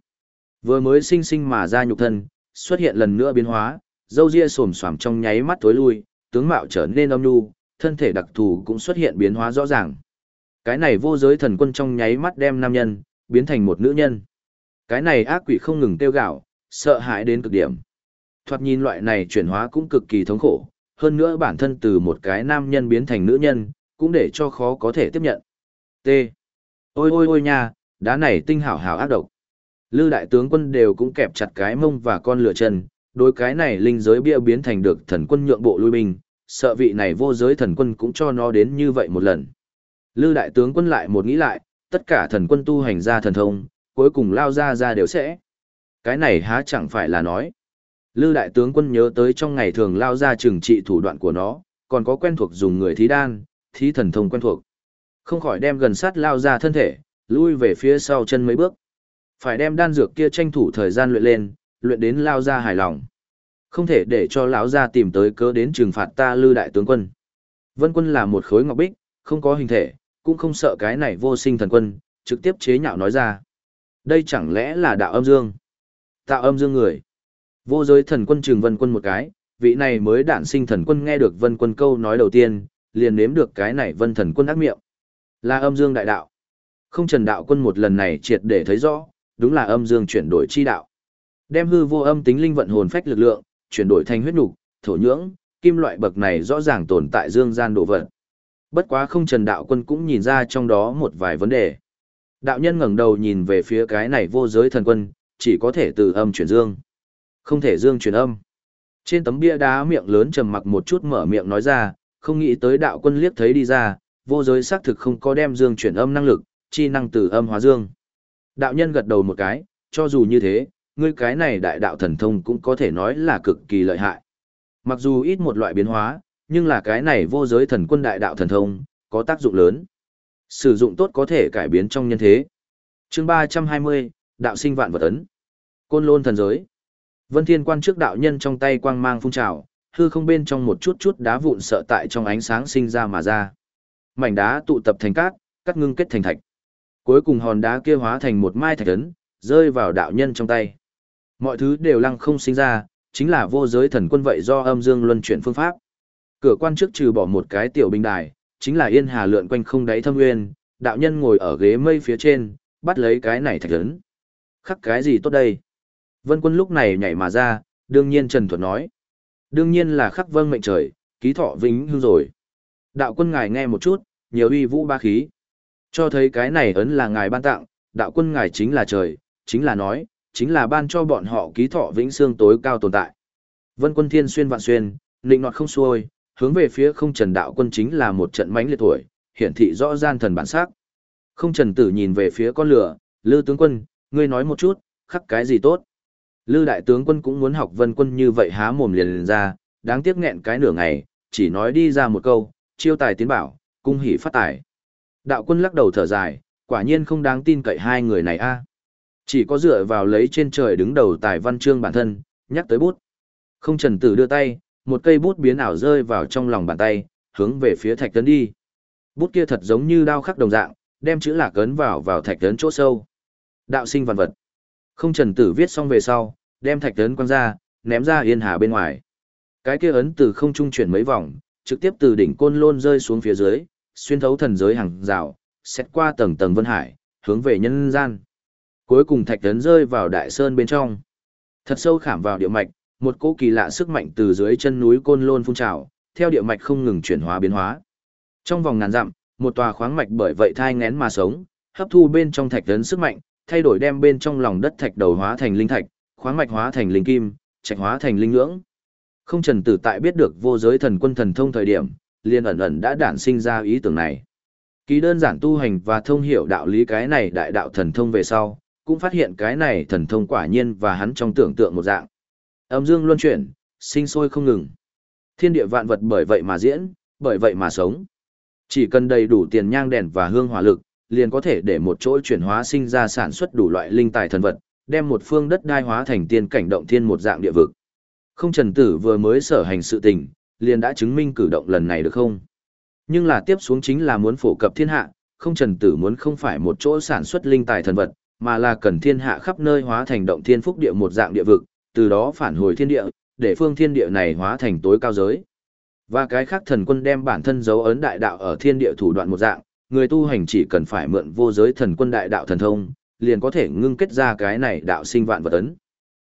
Vừa mới sinh sinh mà ra nhục thân, xuất hiện lần nữa biến hóa, dâu ria xồm xoàm trong nháy mắt tối lui, tướng mạo trở nên âm nhu, thân thể đặc thù cũng xuất hiện biến hóa rõ ràng. Cái này vô giới thần quân trong nháy mắt đem nam nhân, biến thành một nữ nhân. Cái này ác quỷ không ngừng tiêu gạo, sợ hãi đến cực điểm. Thoạt nhìn loại này chuyển hóa cũng cực kỳ thống khổ, hơn nữa bản thân từ một cái nam nhân biến thành nữ nhân, cũng để cho khó có thể tiếp nhận. T. Ôi ôi ôi nha, đá này tinh hảo hảo ác độc. Lư đại tướng quân đều cũng kẹp chặt cái mông và con lửa chân, đối cái này linh giới bia biến thành được thần quân nhượng bộ lui binh, sợ vị này vô giới thần quân cũng cho nó đến như vậy một lần. Lư đại tướng quân lại một nghĩ lại, tất cả thần quân tu hành ra thần thông, cuối cùng lao ra ra đều sẽ. Cái này há chẳng phải là nói. Lư đại tướng quân nhớ tới trong ngày thường lao ra trừng trị thủ đoạn của nó, còn có quen thuộc dùng người thí đan, thí thần thông quen thuộc. Không khỏi đem gần sát lao ra thân thể, lui về phía sau chân mấy bước. Phải đem đan dược kia tranh thủ thời gian luyện lên, luyện đến lao ra hài lòng. Không thể để cho lão gia tìm tới cớ đến trừng phạt ta lư đại tướng quân. Vân quân là một khối ngọc bích, không có hình thể, cũng không sợ cái này vô sinh thần quân, trực tiếp chế nhạo nói ra. Đây chẳng lẽ là đạo âm dương? Tạo âm dương người. Vô giới thần quân trừng vân quân một cái, vị này mới đản sinh thần quân nghe được vân quân câu nói đầu tiên, liền nếm được cái này vân thần quân ác miệng. Là âm dương đại đạo. Không trần đạo quân một lần này triệt để thấy rõ, đúng là âm dương chuyển đổi chi đạo. Đem hư vô âm tính linh vận hồn phách lực lượng, chuyển đổi thành huyết nục, thổ nhưỡng, kim loại bậc này rõ ràng tồn tại dương gian độ vật. Bất quá không trần đạo quân cũng nhìn ra trong đó một vài vấn đề. Đạo nhân ngẩng đầu nhìn về phía cái này vô giới thần quân, chỉ có thể từ âm chuyển dương. Không thể dương chuyển âm. Trên tấm bia đá miệng lớn trầm mặc một chút mở miệng nói ra, không nghĩ tới đạo quân liếc thấy đi ra, vô giới xác thực không có đem dương chuyển âm năng lực, chi năng từ âm hóa dương. Đạo nhân gật đầu một cái, cho dù như thế, ngươi cái này đại đạo thần thông cũng có thể nói là cực kỳ lợi hại. Mặc dù ít một loại biến hóa, nhưng là cái này vô giới thần quân đại đạo thần thông, có tác dụng lớn. Sử dụng tốt có thể cải biến trong nhân thế. chương 320, đạo sinh vạn vật ấn. Côn lôn thần giới. Vân Thiên quan trước đạo nhân trong tay quang mang phun trào, hư không bên trong một chút chút đá vụn sợ tại trong ánh sáng sinh ra mà ra. Mảnh đá tụ tập thành cát, cắt ngưng kết thành thạch. Cuối cùng hòn đá kia hóa thành một mai thạch ấn, rơi vào đạo nhân trong tay. Mọi thứ đều lăng không sinh ra, chính là vô giới thần quân vậy do âm dương luân chuyển phương pháp. Cửa quan trước trừ bỏ một cái tiểu bình đài, chính là yên hà lượn quanh không đáy thâm nguyên, đạo nhân ngồi ở ghế mây phía trên, bắt lấy cái này thạch lớn Khắc cái gì tốt đây? Vân quân lúc này nhảy mà ra, đương nhiên Trần Thuật nói. Đương nhiên là khắc vâng mệnh trời, ký thọ vĩnh hương rồi. Đạo quân ngài nghe một chút, nhiều uy vũ ba khí. Cho thấy cái này ấn là ngài ban tặng, đạo quân ngài chính là trời, chính là nói, chính là ban cho bọn họ ký thọ vĩnh xương tối cao tồn tại. Vân quân thiên xuyên vạn xuyên, nịnh nọt không xuôi, hướng về phía không trần đạo quân chính là một trận mánh liệt tuổi, hiển thị rõ gian thần bản sắc. Không trần tử nhìn về phía con lửa, lư tướng quân, ngươi nói một chút, khắc cái gì tốt. Lư đại tướng quân cũng muốn học vân quân như vậy há mồm liền, liền ra, đáng tiếc nghẹn cái nửa ngày, chỉ nói đi ra một câu, chiêu tài tiến bảo, cung hỷ phát tài. Đạo quân lắc đầu thở dài, quả nhiên không đáng tin cậy hai người này a. Chỉ có dựa vào lấy trên trời đứng đầu tài văn chương bản thân, nhắc tới bút. Không trần tử đưa tay, một cây bút biến ảo rơi vào trong lòng bàn tay, hướng về phía thạch tấn đi. Bút kia thật giống như đao khắc đồng dạng, đem chữ lạc ấn vào vào thạch tấn chỗ sâu. Đạo sinh văn vật. Không trần tử viết xong về sau, đem thạch tấn quăng ra, ném ra yên hà bên ngoài. Cái kia ấn từ không trung chuyển mấy vòng, trực tiếp từ đỉnh côn lôn rơi xuống phía dưới, xuyên thấu thần giới hàng rào, xét qua tầng tầng vân hải, hướng về nhân gian. Cuối cùng thạch tấn rơi vào đại sơn bên trong. Thật sâu khảm vào địa mạch, một cỗ kỳ lạ sức mạnh từ dưới chân núi côn lôn phun trào, theo địa mạch không ngừng chuyển hóa biến hóa. Trong vòng ngàn dặm, một tòa khoáng mạch bởi vậy thai ngén mà sống, hấp thu bên trong thạch tấn sức mạnh, thay đổi đem bên trong lòng đất thạch đầu hóa thành linh thạch, khoáng mạch hóa thành linh kim, trạch hóa thành linh ngưỡng. Không Trần Tử tại biết được vô giới thần quân thần thông thời điểm, liền ẩn ẩn đã đản sinh ra ý tưởng này. Ký đơn giản tu hành và thông hiểu đạo lý cái này đại đạo thần thông về sau, cũng phát hiện cái này thần thông quả nhiên và hắn trong tưởng tượng một dạng. Âm dương luân chuyển, sinh sôi không ngừng. Thiên địa vạn vật bởi vậy mà diễn, bởi vậy mà sống. Chỉ cần đầy đủ tiền nhang đèn và hương hỏa lực, liền có thể để một chỗ chuyển hóa sinh ra sản xuất đủ loại linh tài thần vật, đem một phương đất đai hóa thành tiên cảnh động thiên một dạng địa vực. Không Trần Tử vừa mới sở hành sự tình, liền đã chứng minh cử động lần này được không? Nhưng là tiếp xuống chính là muốn phổ cập thiên hạ, không Trần Tử muốn không phải một chỗ sản xuất linh tài thần vật, mà là cần thiên hạ khắp nơi hóa thành động thiên phúc địa một dạng địa vực, từ đó phản hồi thiên địa, để phương thiên địa này hóa thành tối cao giới. Và cái khác thần quân đem bản thân dấu ấn đại đạo ở thiên địa thủ đoạn một dạng, người tu hành chỉ cần phải mượn vô giới thần quân đại đạo thần thông, liền có thể ngưng kết ra cái này đạo sinh vạn vật ấn.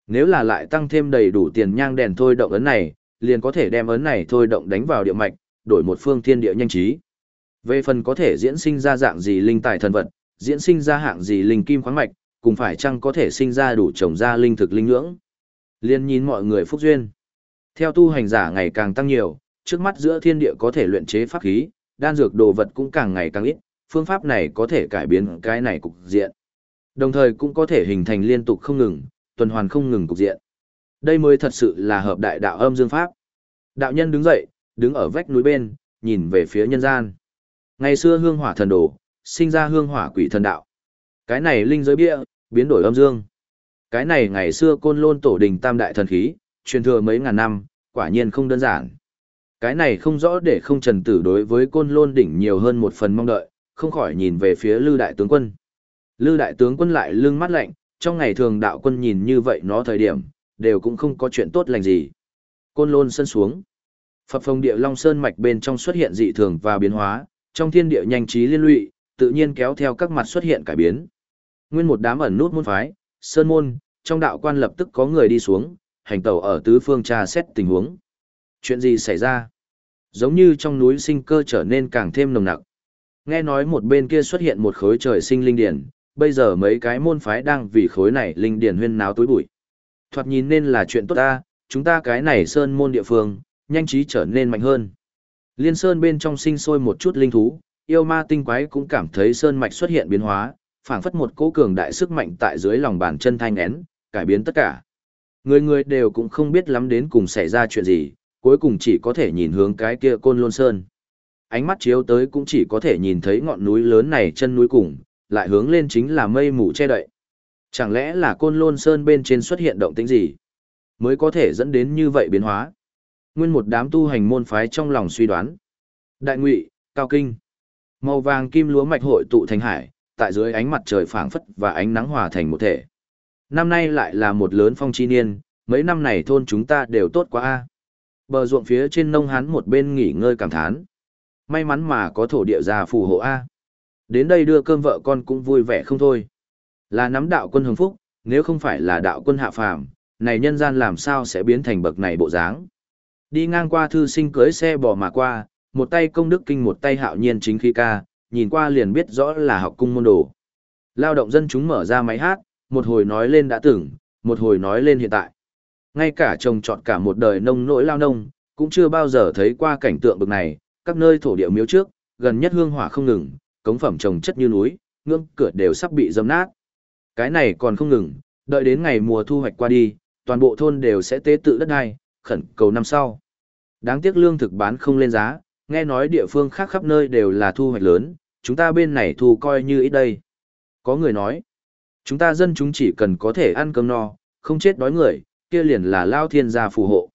Nếu là lại tăng thêm đầy đủ tiền nhang đèn thôi động ấn này, liền có thể đem ấn này thôi động đánh vào địa mạch, đổi một phương thiên địa nhanh trí. Về phần có thể diễn sinh ra dạng gì linh tài thần vật, diễn sinh ra hạng gì linh kim khoáng mạch, cùng phải chăng có thể sinh ra đủ trồng ra linh thực linh ngưỡng. Liên nhìn mọi người phúc duyên. Theo tu hành giả ngày càng tăng nhiều, trước mắt giữa thiên địa có thể luyện chế pháp khí, đan dược đồ vật cũng càng ngày càng ít, phương pháp này có thể cải biến cái này cục diện. Đồng thời cũng có thể hình thành liên tục không ngừng, tuần hoàn không ngừng cục diện. Đây mới thật sự là hợp đại đạo âm dương pháp. Đạo nhân đứng dậy, đứng ở vách núi bên, nhìn về phía nhân gian. Ngày xưa hương hỏa thần đồ, sinh ra hương hỏa quỷ thần đạo. Cái này linh giới bia, biến đổi âm dương. Cái này ngày xưa côn lôn tổ đình tam đại thần khí, truyền thừa mấy ngàn năm, quả nhiên không đơn giản. Cái này không rõ để không trần tử đối với côn lôn đỉnh nhiều hơn một phần mong đợi, không khỏi nhìn về phía lư đại tướng quân. Lư đại tướng quân lại lưng mắt lạnh, trong ngày thường đạo quân nhìn như vậy nó thời điểm, đều cũng không có chuyện tốt lành gì. Côn lôn sân xuống. Phập phong địa long sơn mạch bên trong xuất hiện dị thường và biến hóa, trong thiên địa nhanh trí liên lụy, tự nhiên kéo theo các mặt xuất hiện cải biến. Nguyên một đám ẩn nút môn phái, sơn môn, trong đạo quan lập tức có người đi xuống, hành tẩu ở tứ phương tra xét tình huống. Chuyện gì xảy ra? Giống như trong núi sinh cơ trở nên càng thêm nồng nặc. Nghe nói một bên kia xuất hiện một khối trời sinh linh điển, bây giờ mấy cái môn phái đang vì khối này linh điển huyên náo tối bụi. Thoạt nhìn nên là chuyện tốt ta, chúng ta cái này sơn môn địa phương, nhanh trí trở nên mạnh hơn. Liên sơn bên trong sinh sôi một chút linh thú, yêu ma tinh quái cũng cảm thấy sơn mạch xuất hiện biến hóa, phảng phất một cỗ cường đại sức mạnh tại dưới lòng bàn chân thanh én, cải biến tất cả. Người người đều cũng không biết lắm đến cùng xảy ra chuyện gì, cuối cùng chỉ có thể nhìn hướng cái kia côn lôn sơn. Ánh mắt chiếu tới cũng chỉ có thể nhìn thấy ngọn núi lớn này chân núi cùng, lại hướng lên chính là mây mù che đậy. Chẳng lẽ là côn lôn sơn bên trên xuất hiện động tĩnh gì? Mới có thể dẫn đến như vậy biến hóa. Nguyên một đám tu hành môn phái trong lòng suy đoán. Đại ngụy, cao kinh. Màu vàng kim lúa mạch hội tụ thành hải, tại dưới ánh mặt trời phảng phất và ánh nắng hòa thành một thể. Năm nay lại là một lớn phong chi niên, mấy năm này thôn chúng ta đều tốt quá a. Bờ ruộng phía trên nông hán một bên nghỉ ngơi cảm thán. May mắn mà có thổ địa già phù hộ a. Đến đây đưa cơm vợ con cũng vui vẻ không thôi. Là nắm đạo quân hưng phúc, nếu không phải là đạo quân hạ phàm, này nhân gian làm sao sẽ biến thành bậc này bộ dáng. Đi ngang qua thư sinh cưới xe bò mà qua, một tay công đức kinh một tay hạo nhiên chính khí ca, nhìn qua liền biết rõ là học cung môn đồ. Lao động dân chúng mở ra máy hát, một hồi nói lên đã từng, một hồi nói lên hiện tại. Ngay cả trồng trọt cả một đời nông nỗi lao nông, cũng chưa bao giờ thấy qua cảnh tượng bực này, các nơi thổ địa miếu trước, gần nhất hương hỏa không ngừng, cống phẩm trồng chất như núi, ngưỡng cửa đều sắp bị dâm nát. Cái này còn không ngừng, đợi đến ngày mùa thu hoạch qua đi, toàn bộ thôn đều sẽ tế tự đất đai, khẩn cầu năm sau. Đáng tiếc lương thực bán không lên giá, nghe nói địa phương khác khắp nơi đều là thu hoạch lớn, chúng ta bên này thu coi như ít đây. Có người nói, chúng ta dân chúng chỉ cần có thể ăn cơm no, không chết đói người, kia liền là lao thiên gia phù hộ.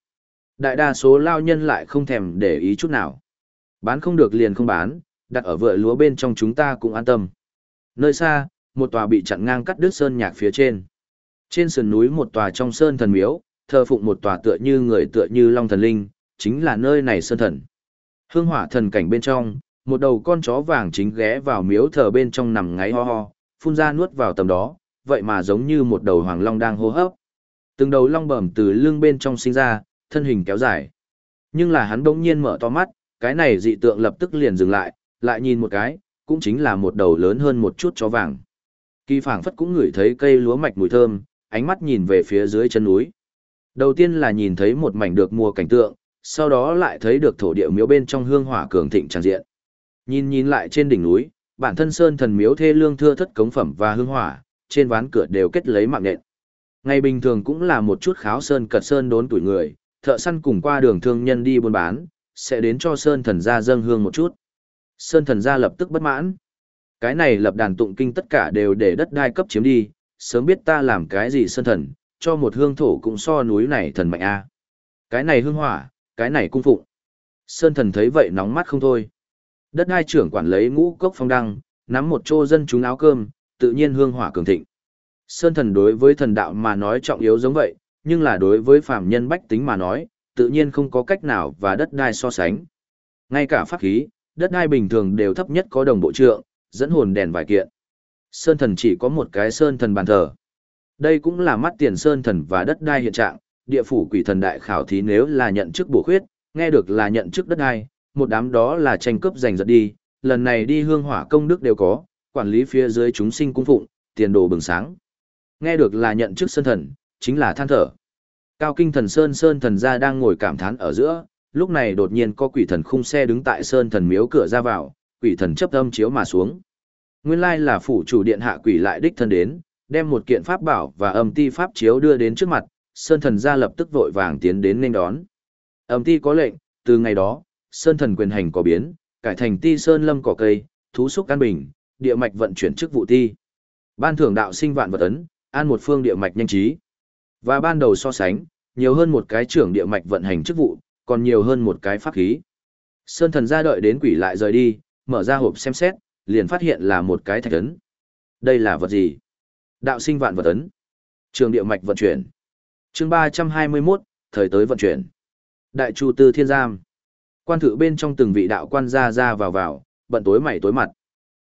Đại đa số lao nhân lại không thèm để ý chút nào. Bán không được liền không bán, đặt ở vựa lúa bên trong chúng ta cũng an tâm. Nơi xa, một tòa bị chặn ngang cắt đứt sơn nhạc phía trên. Trên sườn núi một tòa trong sơn thần miếu, thờ phụng một tòa tựa như người tựa như long thần linh, chính là nơi này sơn thần. Hương hỏa thần cảnh bên trong, một đầu con chó vàng chính ghé vào miếu thờ bên trong nằm ngáy ho ho, phun ra nuốt vào tầm đó, vậy mà giống như một đầu hoàng long đang hô hấp. Từng đầu long bẩm từ lưng bên trong sinh ra, thân hình kéo dài. Nhưng là hắn bỗng nhiên mở to mắt, cái này dị tượng lập tức liền dừng lại, lại nhìn một cái, cũng chính là một đầu lớn hơn một chút chó vàng. Kỳ phảng phất cũng ngửi thấy cây lúa mạch mùi thơm, ánh mắt nhìn về phía dưới chân núi. Đầu tiên là nhìn thấy một mảnh được mùa cảnh tượng, sau đó lại thấy được thổ địa miếu bên trong hương hỏa cường thịnh tràn diện. Nhìn nhìn lại trên đỉnh núi, bản thân sơn thần miếu thê lương thưa thất cống phẩm và hương hỏa, trên ván cửa đều kết lấy mạng nện. Ngày bình thường cũng là một chút kháo sơn cật sơn đốn tuổi người, thợ săn cùng qua đường thương nhân đi buôn bán, sẽ đến cho sơn thần gia dâng hương một chút. Sơn thần gia lập tức bất mãn. Cái này lập đàn tụng kinh tất cả đều để đất đai cấp chiếm đi, sớm biết ta làm cái gì sơn thần, cho một hương thổ cũng so núi này thần mạnh a. Cái này hương hỏa, cái này cung phụng. Sơn thần thấy vậy nóng mắt không thôi. Đất đai trưởng quản lấy ngũ cốc phong đăng, nắm một chô dân chúng áo cơm, tự nhiên hương hỏa cường thịnh. Sơn thần đối với thần đạo mà nói trọng yếu giống vậy, nhưng là đối với phàm nhân bách tính mà nói, tự nhiên không có cách nào và đất đai so sánh. Ngay cả pháp khí, đất đai bình thường đều thấp nhất có đồng bộ trượng, dẫn hồn đèn vài kiện. Sơn thần chỉ có một cái sơn thần bàn thờ. Đây cũng là mắt tiền sơn thần và đất đai hiện trạng, địa phủ quỷ thần đại khảo thí nếu là nhận chức bổ khuyết, nghe được là nhận chức đất ai, một đám đó là tranh cướp giành giật đi, lần này đi hương hỏa công đức đều có, quản lý phía dưới chúng sinh cung phụng, tiền đồ bừng sáng. Nghe được là nhận chức sơn thần, chính là than thở. Cao kinh thần sơn sơn thần gia đang ngồi cảm thán ở giữa, lúc này đột nhiên có quỷ thần khung xe đứng tại sơn thần miếu cửa ra vào, quỷ thần chấp âm chiếu mà xuống. Nguyên lai là phủ chủ điện hạ quỷ lại đích thân đến, đem một kiện pháp bảo và âm ti pháp chiếu đưa đến trước mặt, sơn thần gia lập tức vội vàng tiến đến nên đón. Âm ti có lệnh, từ ngày đó, sơn thần quyền hành có biến, cải thành ti sơn lâm cỏ cây, thú xúc an bình, địa mạch vận chuyển chức vụ ti. Ban thưởng đạo sinh vạn vật ấn, an một phương địa mạch nhanh trí. Và ban đầu so sánh, nhiều hơn một cái trưởng địa mạch vận hành chức vụ, còn nhiều hơn một cái pháp khí. Sơn thần gia đợi đến quỷ lại rời đi, mở ra hộp xem xét, liền phát hiện là một cái thạch ấn. Đây là vật gì? Đạo sinh vạn vật ấn. Trường địa mạch vận chuyển chương 321, thời tới vận chuyển. Đại chu tư thiên giam. Quan thự bên trong từng vị đạo quan ra ra vào vào, bận tối mày tối mặt.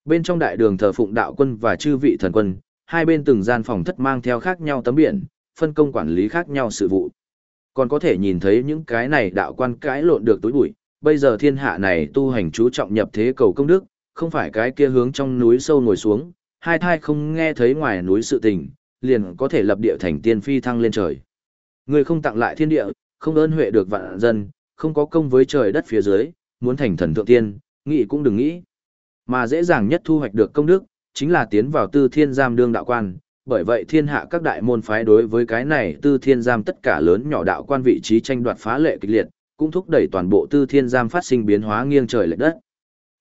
Bên trong đại đường thờ phụng đạo quân và chư vị thần quân, hai bên từng gian phòng thất mang theo khác nhau tấm biển, phân công quản lý khác nhau sự vụ. Còn có thể nhìn thấy những cái này đạo quan cãi lộn được tối bụi, bây giờ thiên hạ này tu hành chú trọng nhập thế cầu công đức, không phải cái kia hướng trong núi sâu ngồi xuống, hai thai không nghe thấy ngoài núi sự tình, liền có thể lập địa thành tiên phi thăng lên trời. Người không tặng lại thiên địa, không ơn huệ được vạn dân, không có công với trời đất phía dưới, muốn thành thần thượng tiên, nghĩ cũng đừng nghĩ. Mà dễ dàng nhất thu hoạch được công đức, chính là tiến vào tư thiên giam đương đạo quan, bởi vậy thiên hạ các đại môn phái đối với cái này tư thiên giam tất cả lớn nhỏ đạo quan vị trí tranh đoạt phá lệ kịch liệt, cũng thúc đẩy toàn bộ tư thiên giam phát sinh biến hóa nghiêng trời lệch đất.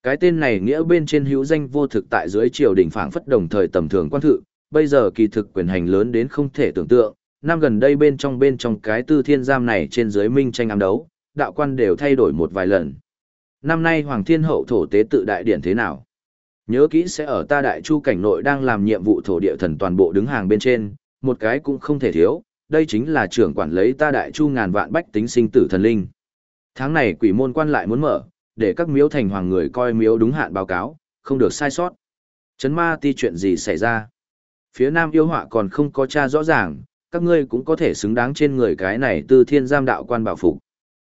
Cái tên này nghĩa bên trên hữu danh vô thực tại dưới triều đình phảng phất đồng thời tầm thường quan thự, bây giờ kỳ thực quyền hành lớn đến không thể tưởng tượng, năm gần đây bên trong bên trong cái tư thiên giam này trên dưới minh tranh ám đấu, đạo quan đều thay đổi một vài lần. Năm nay Hoàng Thiên Hậu thổ tế tự đại điển thế nào? Nhớ kỹ sẽ ở ta đại chu cảnh nội đang làm nhiệm vụ thổ địa thần toàn bộ đứng hàng bên trên, một cái cũng không thể thiếu, đây chính là trưởng quản lấy ta đại chu ngàn vạn bách tính sinh tử thần linh. Tháng này quỷ môn quan lại muốn mở, để các miếu thành hoàng người coi miếu đúng hạn báo cáo, không được sai sót. Chấn ma ti chuyện gì xảy ra? Phía nam yêu họa còn không có tra rõ ràng, các ngươi cũng có thể xứng đáng trên người cái này từ thiên giam đạo quan bảo phục.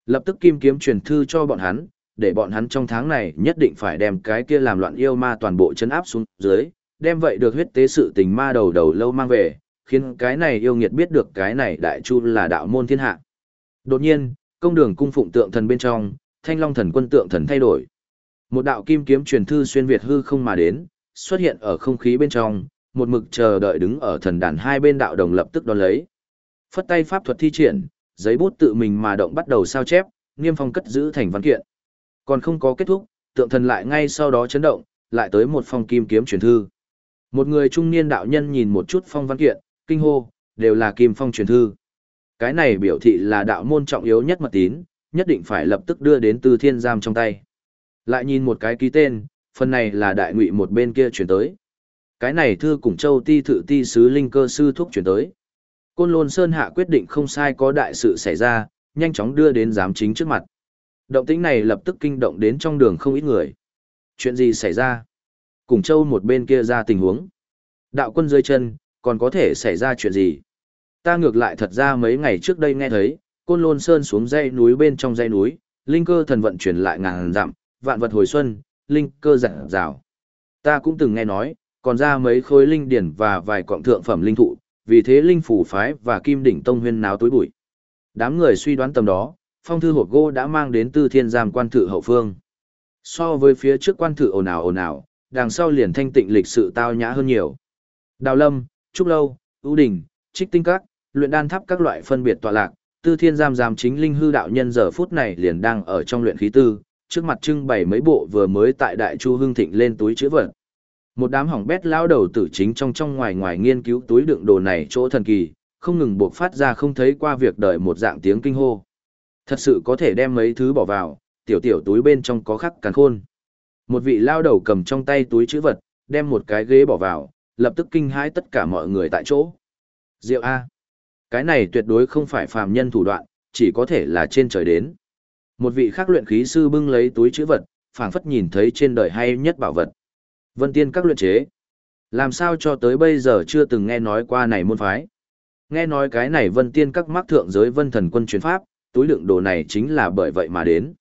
Lập tức kim kiếm truyền thư cho bọn hắn, để bọn hắn trong tháng này nhất định phải đem cái kia làm loạn yêu ma toàn bộ chấn áp xuống dưới, đem vậy được huyết tế sự tình ma đầu đầu lâu mang về, khiến cái này yêu nghiệt biết được cái này đại chu là đạo môn thiên hạ. Đột nhiên, công đường cung phụng tượng thần bên trong, thanh long thần quân tượng thần thay đổi. Một đạo kim kiếm truyền thư xuyên Việt hư không mà đến, xuất hiện ở không khí bên trong, một mực chờ đợi đứng ở thần đàn hai bên đạo đồng lập tức đón lấy. Phất tay pháp thuật thi triển, giấy bút tự mình mà động bắt đầu sao chép, niêm phong cất giữ thành văn kiện. Còn không có kết thúc, tượng thần lại ngay sau đó chấn động, lại tới một phong kim kiếm truyền thư. Một người trung niên đạo nhân nhìn một chút phong văn kiện, kinh hô, đều là kim phong truyền thư. Cái này biểu thị là đạo môn trọng yếu nhất mật tín, nhất định phải lập tức đưa đến tư thiên giam trong tay. Lại nhìn một cái ký tên, phần này là đại ngụy một bên kia chuyển tới. Cái này thư cùng châu ti thự ti sứ linh cơ sư thúc chuyển tới. Côn Lôn Sơn Hạ quyết định không sai có đại sự xảy ra, nhanh chóng đưa đến giám chính trước mặt. Động tĩnh này lập tức kinh động đến trong đường không ít người. Chuyện gì xảy ra? Cùng châu một bên kia ra tình huống. Đạo quân dưới chân, còn có thể xảy ra chuyện gì? Ta ngược lại thật ra mấy ngày trước đây nghe thấy, Côn Lôn Sơn xuống dãy núi bên trong dãy núi, linh cơ thần vận chuyển lại ngàn dặm, vạn vật hồi xuân, linh cơ dặn rào Ta cũng từng nghe nói, còn ra mấy khối linh điển và vài cọng thượng phẩm linh thụ, vì thế linh phủ phái và kim đỉnh tông huyên náo tối bụi. Đám người suy đoán tầm đó, phong thư hộp gỗ đã mang đến tư thiên giam quan thự hậu phương. So với phía trước quan thự ồn ào ồn ào, đằng sau liền thanh tịnh lịch sự tao nhã hơn nhiều. Đào lâm, trúc lâu, ưu đình, trích tinh các, luyện đan tháp các loại phân biệt tọa lạc, tư thiên giam giam chính linh hư đạo nhân giờ phút này liền đang ở trong luyện khí tư, trước mặt trưng bày mấy bộ vừa mới tại đại chu hưng thịnh lên túi chữ vật. Một đám hỏng bét lao đầu tử chính trong trong ngoài ngoài nghiên cứu túi đựng đồ này chỗ thần kỳ, không ngừng buộc phát ra không thấy qua việc đợi một dạng tiếng kinh hô. Thật sự có thể đem mấy thứ bỏ vào, tiểu tiểu túi bên trong có khắc càn khôn. Một vị lao đầu cầm trong tay túi chữ vật, đem một cái ghế bỏ vào, lập tức kinh hãi tất cả mọi người tại chỗ. Diệu A. Cái này tuyệt đối không phải phàm nhân thủ đoạn, chỉ có thể là trên trời đến. Một vị khác luyện khí sư bưng lấy túi chữ vật, phảng phất nhìn thấy trên đời hay nhất bảo vật. Vân tiên các luyện chế. Làm sao cho tới bây giờ chưa từng nghe nói qua này môn phái. Nghe nói cái này vân tiên các mắc thượng giới vân thần quân chuyển pháp, túi đựng đồ này chính là bởi vậy mà đến.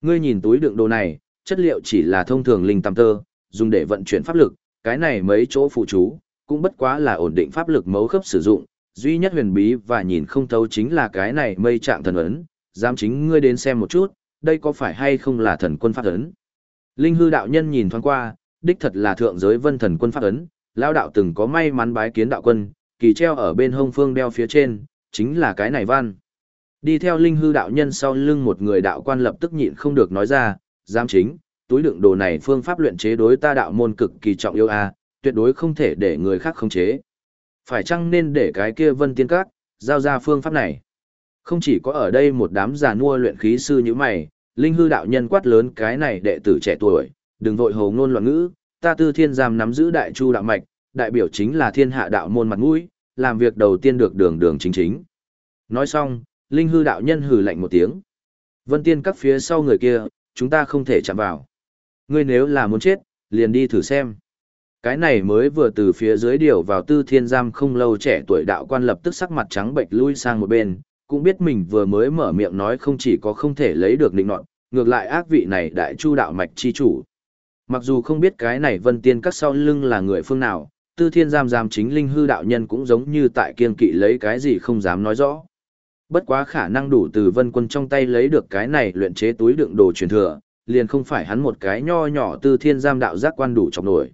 Ngươi nhìn túi đựng đồ này, chất liệu chỉ là thông thường linh tam tơ, dùng để vận chuyển pháp lực, cái này mấy chỗ phụ chú, cũng bất quá là ổn định pháp lực mấu khớp sử dụng, duy nhất huyền bí và nhìn không thấu chính là cái này mây trạng thần ấn, dám chính ngươi đến xem một chút, đây có phải hay không là thần quân pháp ấn. Linh hư đạo nhân nhìn thoáng qua, đích thật là thượng giới vân thần quân pháp ấn, lao đạo từng có may mắn bái kiến đạo quân, kỳ treo ở bên hông phương đeo phía trên, chính là cái này văn. Đi theo linh hư đạo nhân sau lưng một người đạo quan lập tức nhịn không được nói ra, giám chính, túi đựng đồ này phương pháp luyện chế đối ta đạo môn cực kỳ trọng yêu a, à, tuyệt đối không thể để người khác khống chế. Phải chăng nên để cái kia vân tiên các, giao ra phương pháp này? Không chỉ có ở đây một đám già nua luyện khí sư như mày, linh hư đạo nhân quát lớn cái này đệ tử trẻ tuổi, đừng vội hồ ngôn loạn ngữ, ta tư thiên giam nắm giữ đại chu đạo mạch, đại biểu chính là thiên hạ đạo môn mặt mũi, làm việc đầu tiên được đường đường chính chính. Nói xong, linh hư đạo nhân hừ lạnh một tiếng. Vân tiên các phía sau người kia, chúng ta không thể chạm vào. Ngươi nếu là muốn chết, liền đi thử xem. Cái này mới vừa từ phía dưới điều vào tư thiên giam không lâu trẻ tuổi đạo quan lập tức sắc mặt trắng bệch lui sang một bên, cũng biết mình vừa mới mở miệng nói không chỉ có không thể lấy được định nọt, ngược lại ác vị này đại chu đạo mạch chi chủ. Mặc dù không biết cái này vân tiên các sau lưng là người phương nào, tư thiên giam giam chính linh hư đạo nhân cũng giống như tại kiên kỵ lấy cái gì không dám nói rõ. Bất quá khả năng đủ từ vân quân trong tay lấy được cái này luyện chế túi đựng đồ truyền thừa, liền không phải hắn một cái nho nhỏ tư thiên giam đạo giác quan đủ chọc nổi.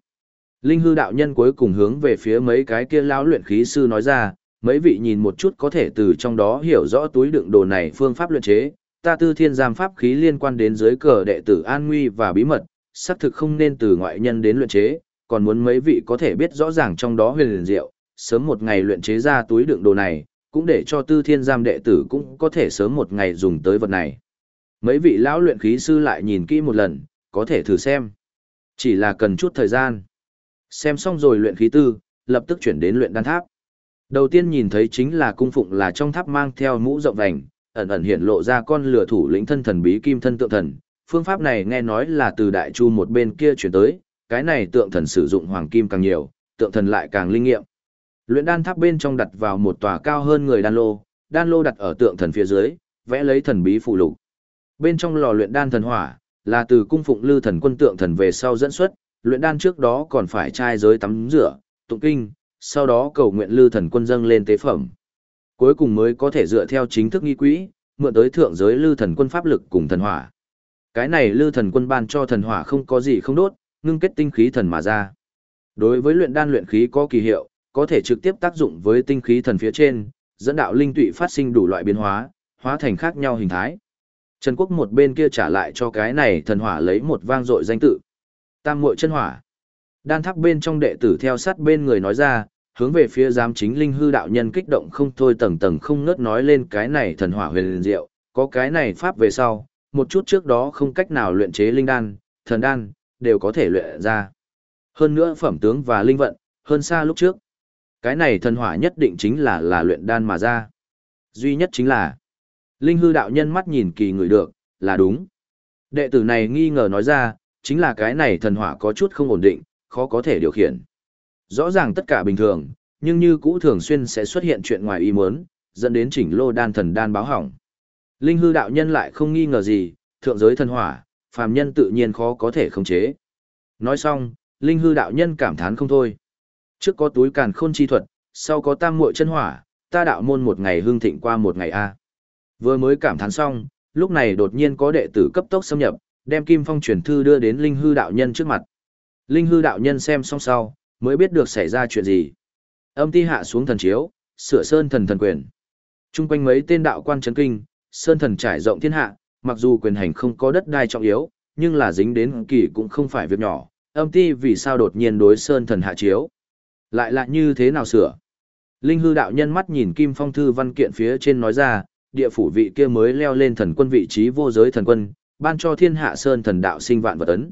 Linh hư đạo nhân cuối cùng hướng về phía mấy cái kia lão luyện khí sư nói ra, mấy vị nhìn một chút có thể từ trong đó hiểu rõ túi đựng đồ này phương pháp luyện chế, ta tư thiên giam pháp khí liên quan đến dưới cờ đệ tử an nguy và bí mật, xác thực không nên từ ngoại nhân đến luyện chế, còn muốn mấy vị có thể biết rõ ràng trong đó huyền liền diệu, sớm một ngày luyện chế ra túi đựng đồ này, cũng để cho tư thiên giam đệ tử cũng có thể sớm một ngày dùng tới vật này. Mấy vị lão luyện khí sư lại nhìn kỹ một lần, có thể thử xem. Chỉ là cần chút thời gian. Xem xong rồi luyện khí tư, lập tức chuyển đến luyện đan tháp. Đầu tiên nhìn thấy chính là cung phụng là trong tháp mang theo mũ rộng vành, ẩn ẩn hiện lộ ra con lửa thủ lĩnh thân thần bí kim thân tượng thần. Phương pháp này nghe nói là từ đại chu một bên kia chuyển tới, cái này tượng thần sử dụng hoàng kim càng nhiều, tượng thần lại càng linh nghiệm. Luyện đan tháp bên trong đặt vào một tòa cao hơn người đan lô, đan lô đặt ở tượng thần phía dưới, vẽ lấy thần bí phụ lục. Bên trong lò luyện đan thần hỏa, là từ cung phụng lư thần quân tượng thần về sau dẫn xuất, luyện đan trước đó còn phải trai giới tắm rửa, tụng kinh, sau đó cầu nguyện lư thần quân dâng lên tế phẩm. Cuối cùng mới có thể dựa theo chính thức nghi quỹ, mượn tới thượng giới lư thần quân pháp lực cùng thần hỏa. Cái này lư thần quân ban cho thần hỏa không có gì không đốt, ngưng kết tinh khí thần mà ra. Đối với luyện đan luyện khí có kỳ hiệu, có thể trực tiếp tác dụng với tinh khí thần phía trên, dẫn đạo linh tụy phát sinh đủ loại biến hóa, hóa thành khác nhau hình thái. Trần Quốc một bên kia trả lại cho cái này thần hỏa lấy một vang dội danh tự. Tam muội chân hỏa. Đan tháp bên trong đệ tử theo sát bên người nói ra, hướng về phía giám chính linh hư đạo nhân kích động không thôi tầng tầng không ngớt nói lên cái này thần hỏa huyền diệu, có cái này pháp về sau, một chút trước đó không cách nào luyện chế linh đan, thần đan, đều có thể luyện ra. Hơn nữa phẩm tướng và linh vận, hơn xa lúc trước. Cái này thần hỏa nhất định chính là là luyện đan mà ra. Duy nhất chính là, linh hư đạo nhân mắt nhìn kỳ người được, là đúng. Đệ tử này nghi ngờ nói ra, chính là cái này thần hỏa có chút không ổn định, khó có thể điều khiển. Rõ ràng tất cả bình thường, nhưng như cũ thường xuyên sẽ xuất hiện chuyện ngoài ý muốn, dẫn đến chỉnh lô đan thần đan báo hỏng. Linh hư đạo nhân lại không nghi ngờ gì, thượng giới thần hỏa, phàm nhân tự nhiên khó có thể khống chế. Nói xong, linh hư đạo nhân cảm thán không thôi. Trước có túi càn khôn chi thuật, sau có tam muội chân hỏa, ta đạo môn một ngày hương thịnh qua một ngày a. Vừa mới cảm thán xong, lúc này đột nhiên có đệ tử cấp tốc xâm nhập, đem Kim Phong truyền thư đưa đến Linh hư đạo nhân trước mặt. Linh hư đạo nhân xem xong sau, mới biết được xảy ra chuyện gì. Âm ti hạ xuống thần chiếu, sửa sơn thần thần quyền. Trung quanh mấy tên đạo quan chấn kinh, sơn thần trải rộng thiên hạ, mặc dù quyền hành không có đất đai trọng yếu, nhưng là dính đến kỳ cũng không phải việc nhỏ. Âm ti vì sao đột nhiên đối sơn thần hạ chiếu? Lại là như thế nào sửa? Linh hư đạo nhân mắt nhìn Kim Phong thư văn kiện phía trên nói ra, địa phủ vị kia mới leo lên thần quân vị trí vô giới thần quân, ban cho thiên hạ sơn thần đạo sinh vạn vật ấn.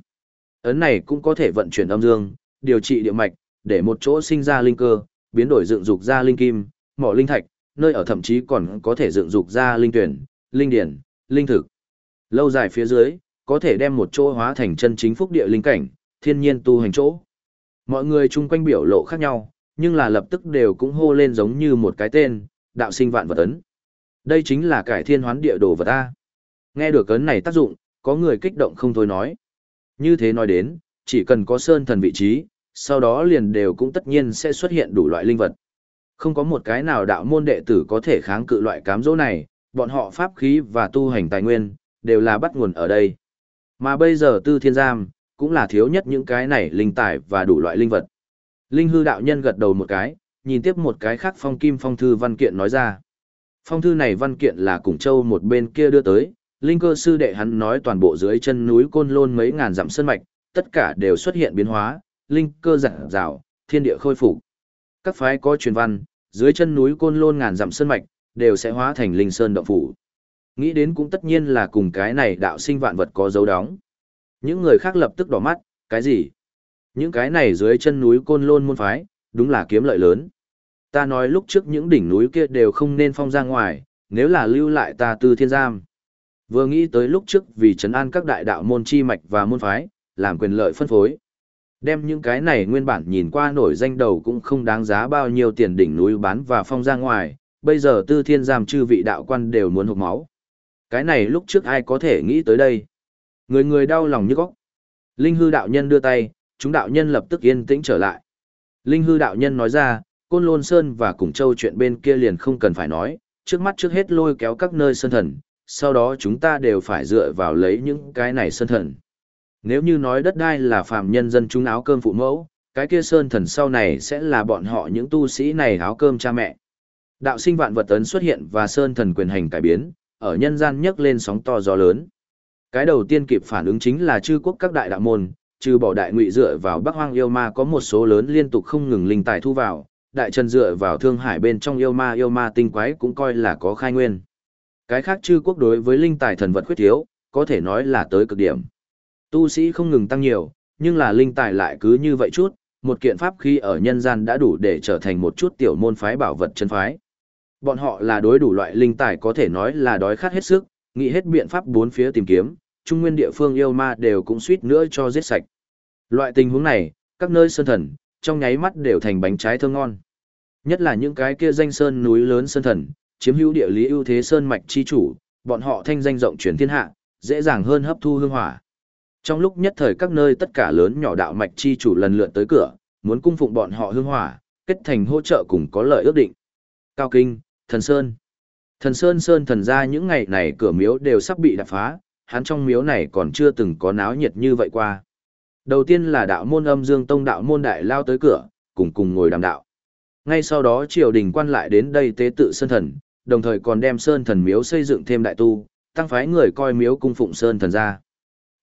Ấn này cũng có thể vận chuyển âm dương, điều trị địa mạch, để một chỗ sinh ra linh cơ, biến đổi dựng dục ra linh kim, mỏ linh thạch, nơi ở thậm chí còn có thể dựng dục ra linh tuyển, linh điển, linh thực. Lâu dài phía dưới, có thể đem một chỗ hóa thành chân chính phúc địa linh cảnh, thiên nhiên tu hành chỗ. Mọi người chung quanh biểu lộ khác nhau, nhưng là lập tức đều cũng hô lên giống như một cái tên, đạo sinh vạn vật ấn. Đây chính là cải thiên hoán địa đồ vật ta. Nghe được ấn này tác dụng, có người kích động không thôi nói. Như thế nói đến, chỉ cần có sơn thần vị trí, sau đó liền đều cũng tất nhiên sẽ xuất hiện đủ loại linh vật. Không có một cái nào đạo môn đệ tử có thể kháng cự loại cám dỗ này, bọn họ pháp khí và tu hành tài nguyên, đều là bắt nguồn ở đây. Mà bây giờ tư thiên giam, cũng là thiếu nhất những cái này linh tài và đủ loại linh vật. Linh hư đạo nhân gật đầu một cái, nhìn tiếp một cái khác phong kim phong thư văn kiện nói ra. Phong thư này văn kiện là cùng châu một bên kia đưa tới, linh cơ sư đệ hắn nói toàn bộ dưới chân núi côn lôn mấy ngàn dặm sơn mạch, tất cả đều xuất hiện biến hóa, linh cơ giảng rào, thiên địa khôi phục. Các phái có truyền văn, dưới chân núi côn lôn ngàn dặm sơn mạch, đều sẽ hóa thành linh sơn động phủ. Nghĩ đến cũng tất nhiên là cùng cái này đạo sinh vạn vật có dấu đóng. Những người khác lập tức đỏ mắt, cái gì? Những cái này dưới chân núi côn lôn môn phái, đúng là kiếm lợi lớn. Ta nói lúc trước những đỉnh núi kia đều không nên phong ra ngoài, nếu là lưu lại ta tư thiên giam. Vừa nghĩ tới lúc trước vì trấn an các đại đạo môn chi mạch và môn phái, làm quyền lợi phân phối. Đem những cái này nguyên bản nhìn qua nổi danh đầu cũng không đáng giá bao nhiêu tiền đỉnh núi bán và phong ra ngoài, bây giờ tư thiên giam chư vị đạo quan đều muốn hộp máu. Cái này lúc trước ai có thể nghĩ tới đây. Người người đau lòng như góc. Linh hư đạo nhân đưa tay, chúng đạo nhân lập tức yên tĩnh trở lại. Linh hư đạo nhân nói ra, Côn Lôn Sơn và Củng Châu chuyện bên kia liền không cần phải nói, trước mắt trước hết lôi kéo các nơi sơn thần, sau đó chúng ta đều phải dựa vào lấy những cái này sơn thần. Nếu như nói đất đai là phàm nhân dân chúng áo cơm phụ mẫu, cái kia sơn thần sau này sẽ là bọn họ những tu sĩ này áo cơm cha mẹ. Đạo sinh vạn vật tấn xuất hiện và sơn thần quyền hành cải biến, ở nhân gian nhấc lên sóng to gió lớn. Cái đầu tiên kịp phản ứng chính là chư quốc các đại đạo môn, trừ bỏ đại ngụy dựa vào Bắc Hoang yêu ma có một số lớn liên tục không ngừng linh tài thu vào, đại trần dựa vào Thương Hải bên trong yêu ma yêu ma tinh quái cũng coi là có khai nguyên. Cái khác chư quốc đối với linh tài thần vật khuyết thiếu, có thể nói là tới cực điểm. Tu sĩ không ngừng tăng nhiều, nhưng là linh tài lại cứ như vậy chút, một kiện pháp khi ở nhân gian đã đủ để trở thành một chút tiểu môn phái bảo vật chân phái. Bọn họ là đối đủ loại linh tài có thể nói là đói khát hết sức, nghĩ hết biện pháp bốn phía tìm kiếm, trung nguyên địa phương yêu ma đều cũng suýt nữa cho giết sạch. Loại tình huống này, các nơi sơn thần, trong nháy mắt đều thành bánh trái thơm ngon. Nhất là những cái kia danh sơn núi lớn sơn thần, chiếm hữu địa lý ưu thế sơn mạch chi chủ, bọn họ thanh danh rộng truyền thiên hạ, dễ dàng hơn hấp thu hương hỏa. Trong lúc nhất thời các nơi tất cả lớn nhỏ đạo mạch chi chủ lần lượt tới cửa, muốn cung phụng bọn họ hương hỏa, kết thành hỗ trợ cùng có lợi ước định. Cao Kinh, Thần Sơn. Thần Sơn Sơn thần ra những ngày này cửa miếu đều sắp bị đập phá, hắn trong miếu này còn chưa từng có náo nhiệt như vậy qua. Đầu tiên là đạo môn âm dương tông đạo môn đại lao tới cửa, cùng cùng ngồi đàm đạo. Ngay sau đó triều đình quan lại đến đây tế tự sơn thần, đồng thời còn đem sơn thần miếu xây dựng thêm đại tu, tăng phái người coi miếu cung phụng sơn thần ra.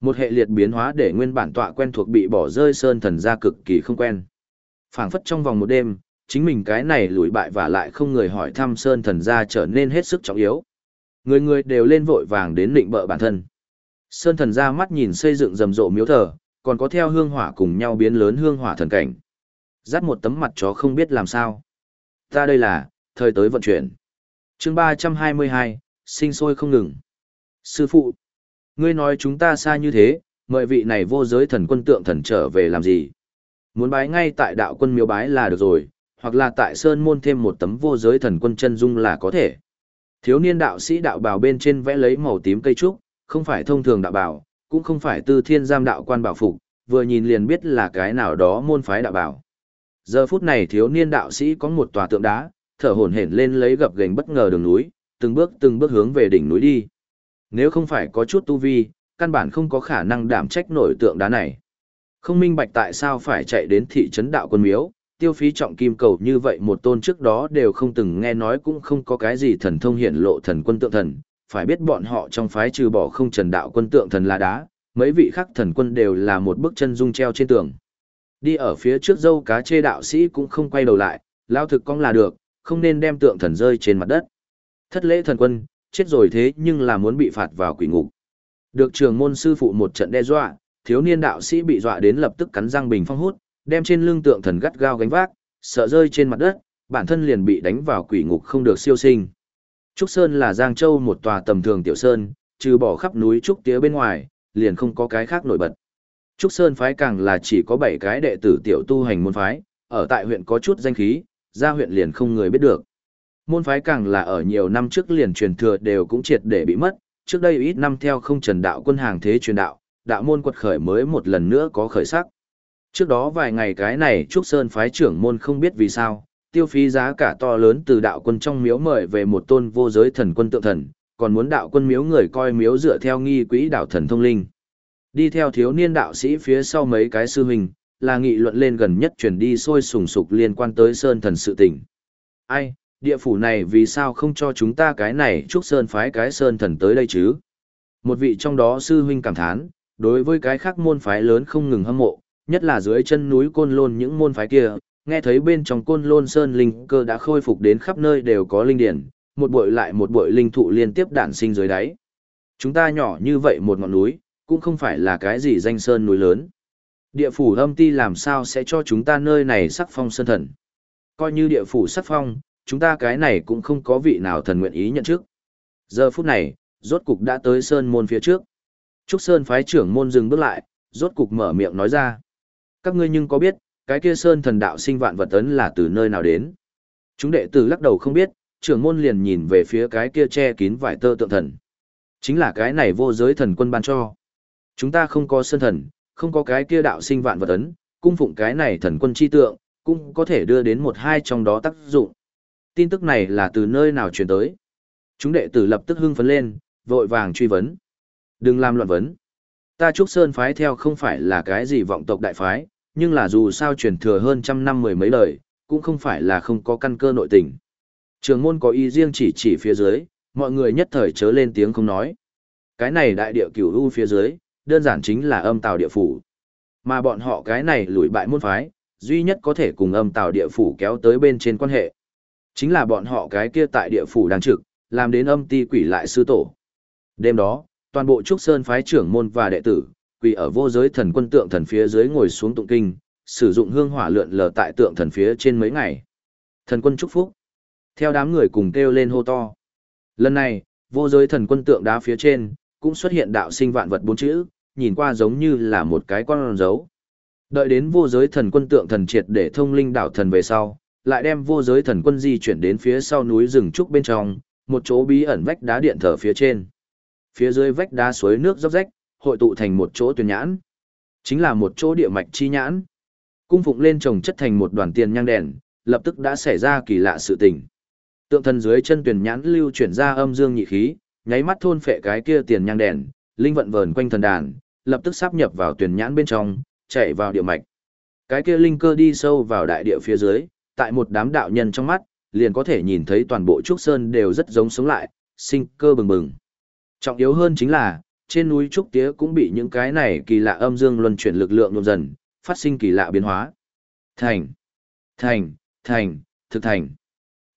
Một hệ liệt biến hóa để nguyên bản tọa quen thuộc bị bỏ rơi sơn thần ra cực kỳ không quen. phảng phất trong vòng một đêm, chính mình cái này lùi bại và lại không người hỏi thăm sơn thần gia trở nên hết sức trọng yếu. Người người đều lên vội vàng đến định bợ bản thân. Sơn thần ra mắt nhìn xây dựng rầm rộ miếu thờ, còn có theo hương hỏa cùng nhau biến lớn hương hỏa thần cảnh. Dắt một tấm mặt chó không biết làm sao. Ta đây là, thời tới vận chuyển. chương ba trăm hai mươi hai sinh sôi không ngừng. Sư phụ, ngươi nói chúng ta xa như thế, mời vị này vô giới thần quân tượng thần trở về làm gì? Muốn bái ngay tại đạo quân miếu bái là được rồi, hoặc là tại sơn môn thêm một tấm vô giới thần quân chân dung là có thể. Thiếu niên đạo sĩ đạo bào bên trên vẽ lấy màu tím cây trúc, không phải thông thường đạo bào, cũng không phải tư thiên giam đạo quan bảo phục, vừa nhìn liền biết là cái nào đó môn phái đạo bào. Giờ phút này thiếu niên đạo sĩ có một tòa tượng đá, thở hổn hển lên lấy gập gành bất ngờ đường núi, từng bước từng bước hướng về đỉnh núi đi. Nếu không phải có chút tu vi, căn bản không có khả năng đảm trách nổi tượng đá này. Không minh bạch tại sao phải chạy đến thị trấn đạo quân miếu, tiêu phí trọng kim cầu như vậy một tôn trước đó đều không từng nghe nói cũng không có cái gì thần thông hiện lộ thần quân tượng thần, phải biết bọn họ trong phái trừ bỏ không trần đạo quân tượng thần là đá, mấy vị khác thần quân đều là một bức chân dung treo trên tường. Đi ở phía trước dâu cá chê đạo sĩ cũng không quay đầu lại, lao thực cong là được, không nên đem tượng thần rơi trên mặt đất. Thất lễ thần quân, chết rồi thế nhưng là muốn bị phạt vào quỷ ngục. Được trường môn sư phụ một trận đe dọa, thiếu niên đạo sĩ bị dọa đến lập tức cắn răng bình phong hút, đem trên lưng tượng thần gắt gao gánh vác, sợ rơi trên mặt đất, bản thân liền bị đánh vào quỷ ngục không được siêu sinh. Trúc Sơn là Giang Châu một tòa tầm thường tiểu sơn, trừ bỏ khắp núi Trúc Tía bên ngoài, liền không có cái khác nổi bật. Trúc Sơn phái càng là chỉ có 7 cái đệ tử tiểu tu hành môn phái, ở tại huyện có chút danh khí, ra huyện liền không người biết được. Môn phái càng là ở nhiều năm trước liền truyền thừa đều cũng triệt để bị mất, trước đây ít năm theo không trần đạo quân hàng thế truyền đạo, đạo môn quật khởi mới một lần nữa có khởi sắc. Trước đó vài ngày cái này Trúc Sơn phái trưởng môn không biết vì sao, tiêu phí giá cả to lớn từ đạo quân trong miếu mời về một tôn vô giới thần quân tượng thần, còn muốn đạo quân miếu người coi miếu dựa theo nghi quỹ đạo thần thông linh. Đi theo thiếu niên đạo sĩ phía sau mấy cái sư huynh, là nghị luận lên gần nhất chuyển đi sôi sùng sục liên quan tới sơn thần sự tình. Ai, địa phủ này vì sao không cho chúng ta cái này trúc sơn phái cái sơn thần tới đây chứ? Một vị trong đó sư huynh cảm thán, đối với cái khác môn phái lớn không ngừng hâm mộ, nhất là dưới chân núi côn lôn những môn phái kia, nghe thấy bên trong côn lôn sơn linh cơ đã khôi phục đến khắp nơi đều có linh điển, một bội lại một bội linh thụ liên tiếp đản sinh dưới đáy. Chúng ta nhỏ như vậy một ngọn núi, cũng không phải là cái gì danh sơn núi lớn. Địa phủ âm ti làm sao sẽ cho chúng ta nơi này sắc phong sơn thần. Coi như địa phủ sắc phong, chúng ta cái này cũng không có vị nào thần nguyện ý nhận trước. Giờ phút này, rốt cục đã tới sơn môn phía trước. Trúc Sơn phái trưởng môn dừng bước lại, rốt cục mở miệng nói ra. Các ngươi nhưng có biết, cái kia sơn thần đạo sinh vạn vật ấn là từ nơi nào đến? Chúng đệ tử lắc đầu không biết, trưởng môn liền nhìn về phía cái kia che kín vải tơ tượng thần. Chính là cái này vô giới thần quân ban cho. Chúng ta không có sơn thần, không có cái kia đạo sinh vạn vật ấn, cung phụng cái này thần quân chi tượng, cũng có thể đưa đến một hai trong đó tác dụng. Tin tức này là từ nơi nào truyền tới? Chúng đệ tử lập tức hưng phấn lên, vội vàng truy vấn. Đừng làm loạn vấn. Ta Trúc Sơn phái theo không phải là cái gì vọng tộc đại phái, nhưng là dù sao truyền thừa hơn trăm năm mười mấy lời, cũng không phải là không có căn cơ nội tình. Trường môn có ý riêng chỉ chỉ phía dưới, mọi người nhất thời chớ lên tiếng không nói. Cái này đại địa cửu u phía dưới, đơn giản chính là âm tào địa phủ. Mà bọn họ cái này lùi bại môn phái, duy nhất có thể cùng âm tào địa phủ kéo tới bên trên quan hệ. Chính là bọn họ cái kia tại địa phủ đang trực, làm đến âm ti quỷ lại sư tổ. Đêm đó, toàn bộ trúc sơn phái trưởng môn và đệ tử, quỳ ở vô giới thần quân tượng thần phía dưới ngồi xuống tụng kinh, sử dụng hương hỏa lượn lờ tại tượng thần phía trên mấy ngày. Thần quân chúc phúc. Theo đám người cùng kêu lên hô to. Lần này, vô giới thần quân tượng đá phía trên, cũng xuất hiện đạo sinh vạn vật bốn chữ, nhìn qua giống như là một cái con dấu. Đợi đến vô giới thần quân tượng thần triệt để thông linh đạo thần về sau, lại đem vô giới thần quân di chuyển đến phía sau núi rừng trúc bên trong, một chỗ bí ẩn vách đá điện thờ phía trên. Phía dưới vách đá suối nước róc rách, hội tụ thành một chỗ tuyển nhãn. Chính là một chỗ địa mạch chi nhãn. Cung phụng lên trồng chất thành một đoàn tiền nhang đèn, lập tức đã xảy ra kỳ lạ sự tình. Tượng thần dưới chân tuyển nhãn lưu chuyển ra âm dương nhị khí, nháy mắt thôn phệ cái kia tiền nhang đèn, linh vận vờn quanh thần đàn, lập tức sáp nhập vào tuyển nhãn bên trong, chạy vào địa mạch. Cái kia linh cơ đi sâu vào đại địa phía dưới, tại một đám đạo nhân trong mắt, liền có thể nhìn thấy toàn bộ trúc sơn đều rất giống sống lại, sinh cơ bừng bừng. Trọng yếu hơn chính là, trên núi trúc tía cũng bị những cái này kỳ lạ âm dương luân chuyển lực lượng nhộn dần, phát sinh kỳ lạ biến hóa. Thành, thành, thành, thực thành.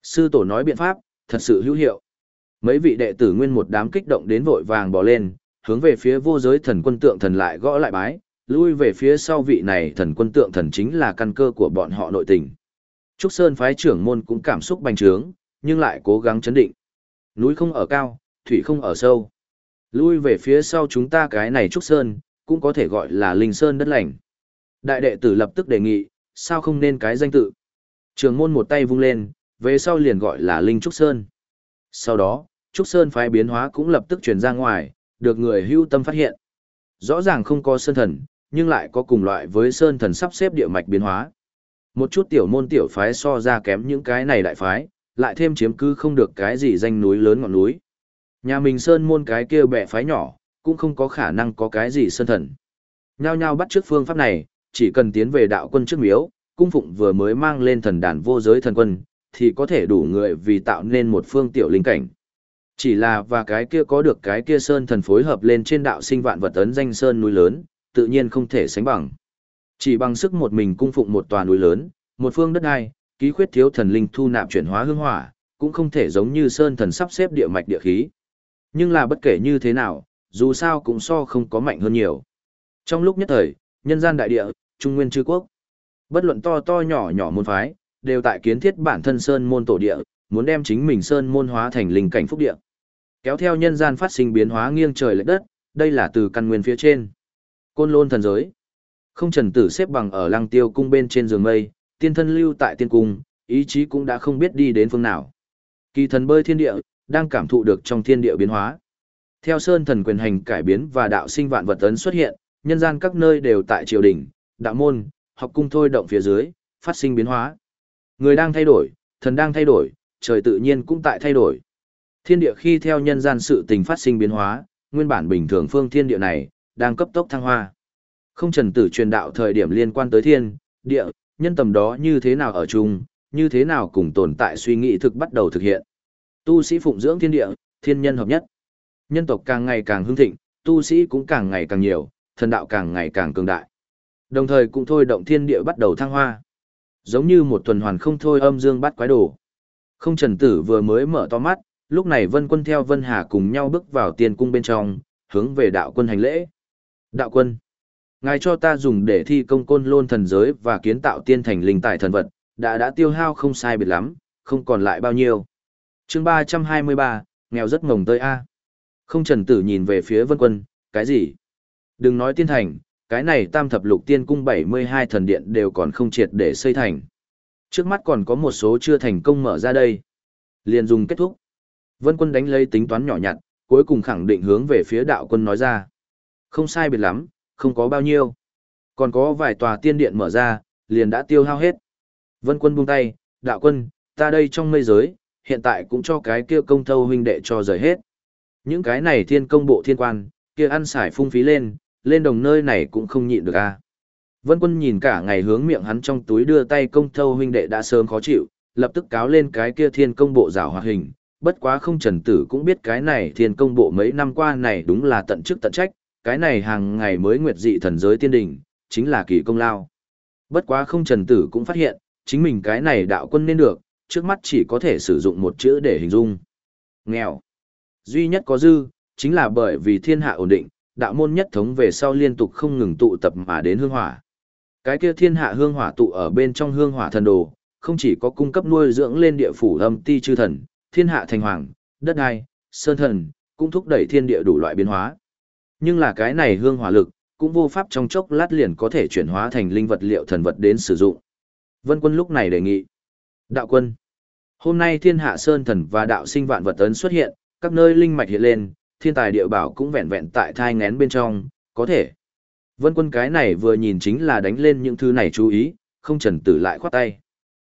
Sư tổ nói biện pháp, thật sự hữu hiệu. Mấy vị đệ tử nguyên một đám kích động đến vội vàng bỏ lên, hướng về phía vô giới thần quân tượng thần lại gõ lại bái, lui về phía sau vị này thần quân tượng thần chính là căn cơ của bọn họ nội tình. Trúc Sơn phái trưởng môn cũng cảm xúc bành trướng, nhưng lại cố gắng chấn định. Núi không ở cao, thủy không ở sâu. Lui về phía sau chúng ta cái này Trúc Sơn, cũng có thể gọi là Linh Sơn đất lành. Đại đệ tử lập tức đề nghị, sao không nên cái danh tự. Trường môn một tay vung lên, về sau liền gọi là Linh Trúc Sơn. Sau đó, Trúc Sơn phái biến hóa cũng lập tức truyền ra ngoài, được người hưu tâm phát hiện. Rõ ràng không có sơn thần, nhưng lại có cùng loại với sơn thần sắp xếp địa mạch biến hóa. Một chút tiểu môn tiểu phái so ra kém những cái này đại phái, lại thêm chiếm cứ không được cái gì danh núi lớn ngọn núi. Nhà mình sơn môn cái kia bẻ phái nhỏ, cũng không có khả năng có cái gì sơn thần. Nhao nhao bắt trước phương pháp này, chỉ cần tiến về đạo quân trước miếu, cung phụng vừa mới mang lên thần đàn vô giới thần quân, thì có thể đủ người vì tạo nên một phương tiểu linh cảnh. Chỉ là và cái kia có được cái kia sơn thần phối hợp lên trên đạo sinh vạn vật ấn danh sơn núi lớn, tự nhiên không thể sánh bằng. Chỉ bằng sức một mình cung phụng một tòa núi lớn, một phương đất ai, ký khuyết thiếu thần linh thu nạp chuyển hóa hương hỏa, cũng không thể giống như sơn thần sắp xếp địa mạch địa khí. Nhưng là bất kể như thế nào, dù sao cũng so không có mạnh hơn nhiều. Trong lúc nhất thời, nhân gian đại địa, trung nguyên chư quốc, bất luận to to nhỏ nhỏ môn phái, đều tại kiến thiết bản thân sơn môn tổ địa, muốn đem chính mình sơn môn hóa thành linh cảnh phúc địa. Kéo theo nhân gian phát sinh biến hóa nghiêng trời lệch đất, đây là từ căn nguyên phía trên. Côn lôn thần giới. Không trần tử xếp bằng ở lăng tiêu cung bên trên giường mây, tiên thân lưu tại tiên cung, ý chí cũng đã không biết đi đến phương nào. Kỳ thần bơi thiên địa, đang cảm thụ được trong thiên địa biến hóa. Theo sơn thần quyền hành cải biến và đạo sinh vạn vật tấn xuất hiện, nhân gian các nơi đều tại triều đình, đạo môn, học cung thôi động phía dưới, phát sinh biến hóa. Người đang thay đổi, thần đang thay đổi, trời tự nhiên cũng tại thay đổi. Thiên địa khi theo nhân gian sự tình phát sinh biến hóa, nguyên bản bình thường phương thiên địa này, đang cấp tốc thăng hoa. Không trần tử truyền đạo thời điểm liên quan tới thiên, địa, nhân tầm đó như thế nào ở chung, như thế nào cùng tồn tại suy nghĩ thực bắt đầu thực hiện. Tu sĩ phụng dưỡng thiên địa, thiên nhân hợp nhất. Nhân tộc càng ngày càng hưng thịnh, tu sĩ cũng càng ngày càng nhiều, thần đạo càng ngày càng cường đại. Đồng thời cũng thôi động thiên địa bắt đầu thăng hoa. Giống như một tuần hoàn không thôi âm dương bắt quái đồ. Không trần tử vừa mới mở to mắt, lúc này vân quân theo vân hà cùng nhau bước vào tiên cung bên trong, hướng về đạo quân hành lễ. Đạo quân, ngài cho ta dùng để thi công côn lôn thần giới và kiến tạo tiên thành linh tài thần vật, đã đã tiêu hao không sai biệt lắm, không còn lại bao nhiêu chương ba trăm hai mươi ba nghèo rất ngồng tơi A. Không trần tử nhìn về phía vân quân, cái gì? Đừng nói tiên thành, cái này tam thập lục tiên cung bảy mươi hai thần điện đều còn không triệt để xây thành. Trước mắt còn có một số chưa thành công mở ra đây. Liền dùng kết thúc. Vân quân đánh lấy tính toán nhỏ nhặt, cuối cùng khẳng định hướng về phía đạo quân nói ra. Không sai biệt lắm, không có bao nhiêu. Còn có vài tòa tiên điện mở ra, liền đã tiêu hao hết. Vân quân buông tay, đạo quân, ta đây trong mây giới, hiện tại cũng cho cái kia công thâu huynh đệ cho rời hết. Những cái này thiên công bộ thiên quan, kia ăn xài phung phí lên, lên đồng nơi này cũng không nhịn được a. Vân quân nhìn cả ngày hướng miệng hắn trong túi đưa tay công thâu huynh đệ đã sớm khó chịu, lập tức cáo lên cái kia thiên công bộ rào hoạt hình. Bất quá không trần tử cũng biết cái này thiên công bộ mấy năm qua này đúng là tận chức tận trách, cái này hàng ngày mới nguyệt dị thần giới tiên đỉnh chính là kỳ công lao. Bất quá không trần tử cũng phát hiện, chính mình cái này đạo quân nên được, trước mắt chỉ có thể sử dụng một chữ để hình dung. Nghèo. Duy nhất có dư, chính là bởi vì thiên hạ ổn định, đạo môn nhất thống về sau liên tục không ngừng tụ tập mà đến hương hỏa. Cái kia thiên hạ hương hỏa tụ ở bên trong hương hỏa thần đồ, không chỉ có cung cấp nuôi dưỡng lên địa phủ âm ti chư thần, thiên hạ thành hoàng, đất đai, sơn thần, cũng thúc đẩy thiên địa đủ loại biến hóa. Nhưng là cái này hương hỏa lực, cũng vô pháp trong chốc lát liền có thể chuyển hóa thành linh vật liệu thần vật đến sử dụng. Vân quân lúc này đề nghị. Đạo quân. Hôm nay thiên hạ sơn thần và đạo sinh vạn vật ấn xuất hiện, các nơi linh mạch hiện lên, thiên tài địa bảo cũng vẹn vẹn tại thai ngén bên trong, có thể. Vân quân cái này vừa nhìn chính là đánh lên những thứ này chú ý, không trần tử lại khoát tay.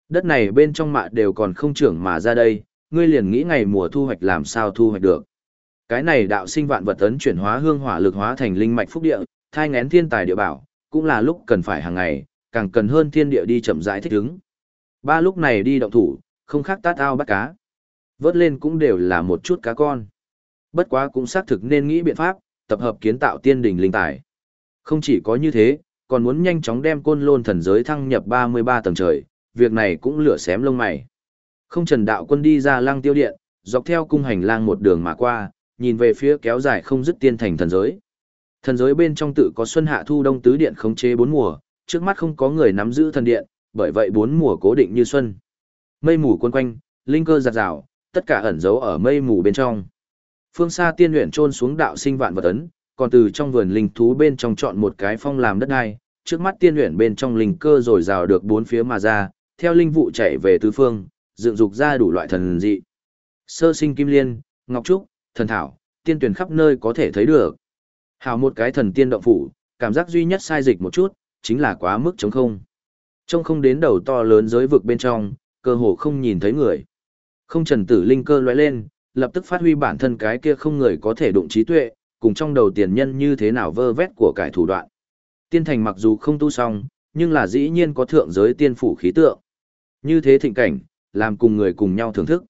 Đất này bên trong mạ đều còn không trưởng mà ra đây, ngươi liền nghĩ ngày mùa thu hoạch làm sao thu hoạch được. Cái này đạo sinh vạn vật ấn chuyển hóa hương hỏa lực hóa thành linh mạch phúc địa, thai ngén thiên tài địa bảo, cũng là lúc cần phải hàng ngày, càng cần hơn thiên địa đi chậm rãi thích ứng. Ba lúc này đi động thủ, không khác tát ao bắt cá. Vớt lên cũng đều là một chút cá con. Bất quá cũng xác thực nên nghĩ biện pháp, tập hợp kiến tạo tiên đỉnh linh tài. Không chỉ có như thế, còn muốn nhanh chóng đem côn lôn thần giới thăng nhập 33 tầng trời, việc này cũng lửa xém lông mày. Không trần đạo quân đi ra lang tiêu điện, dọc theo cung hành lang một đường mà qua, nhìn về phía kéo dài không dứt tiên thành thần giới. Thần giới bên trong tự có xuân hạ thu đông tứ điện khống chế bốn mùa, trước mắt không có người nắm giữ thần điện, bởi vậy bốn mùa cố định như xuân. Mây mù quân quanh, linh cơ giạt rào, tất cả ẩn giấu ở mây mù bên trong. Phương xa tiên luyện trôn xuống đạo sinh vạn vật ấn, còn từ trong vườn linh thú bên trong chọn một cái phong làm đất đai, trước mắt tiên luyện bên trong linh cơ rồi rào được bốn phía mà ra, theo linh vụ chạy về tứ phương, dựng dục ra đủ loại thần dị. Sơ sinh kim liên, ngọc trúc, thần thảo, tiên tuyển khắp nơi có thể thấy được. Hào một cái thần tiên động phủ, cảm giác duy nhất sai dịch một chút, chính là quá mức trống không. Trông không đến đầu to lớn giới vực bên trong, cơ hồ không nhìn thấy người. Không trần tử linh cơ lóe lên, lập tức phát huy bản thân cái kia không người có thể đụng trí tuệ, cùng trong đầu tiền nhân như thế nào vơ vét của cải thủ đoạn. Tiên thành mặc dù không tu xong, nhưng là dĩ nhiên có thượng giới tiên phủ khí tượng. Như thế thịnh cảnh, làm cùng người cùng nhau thưởng thức.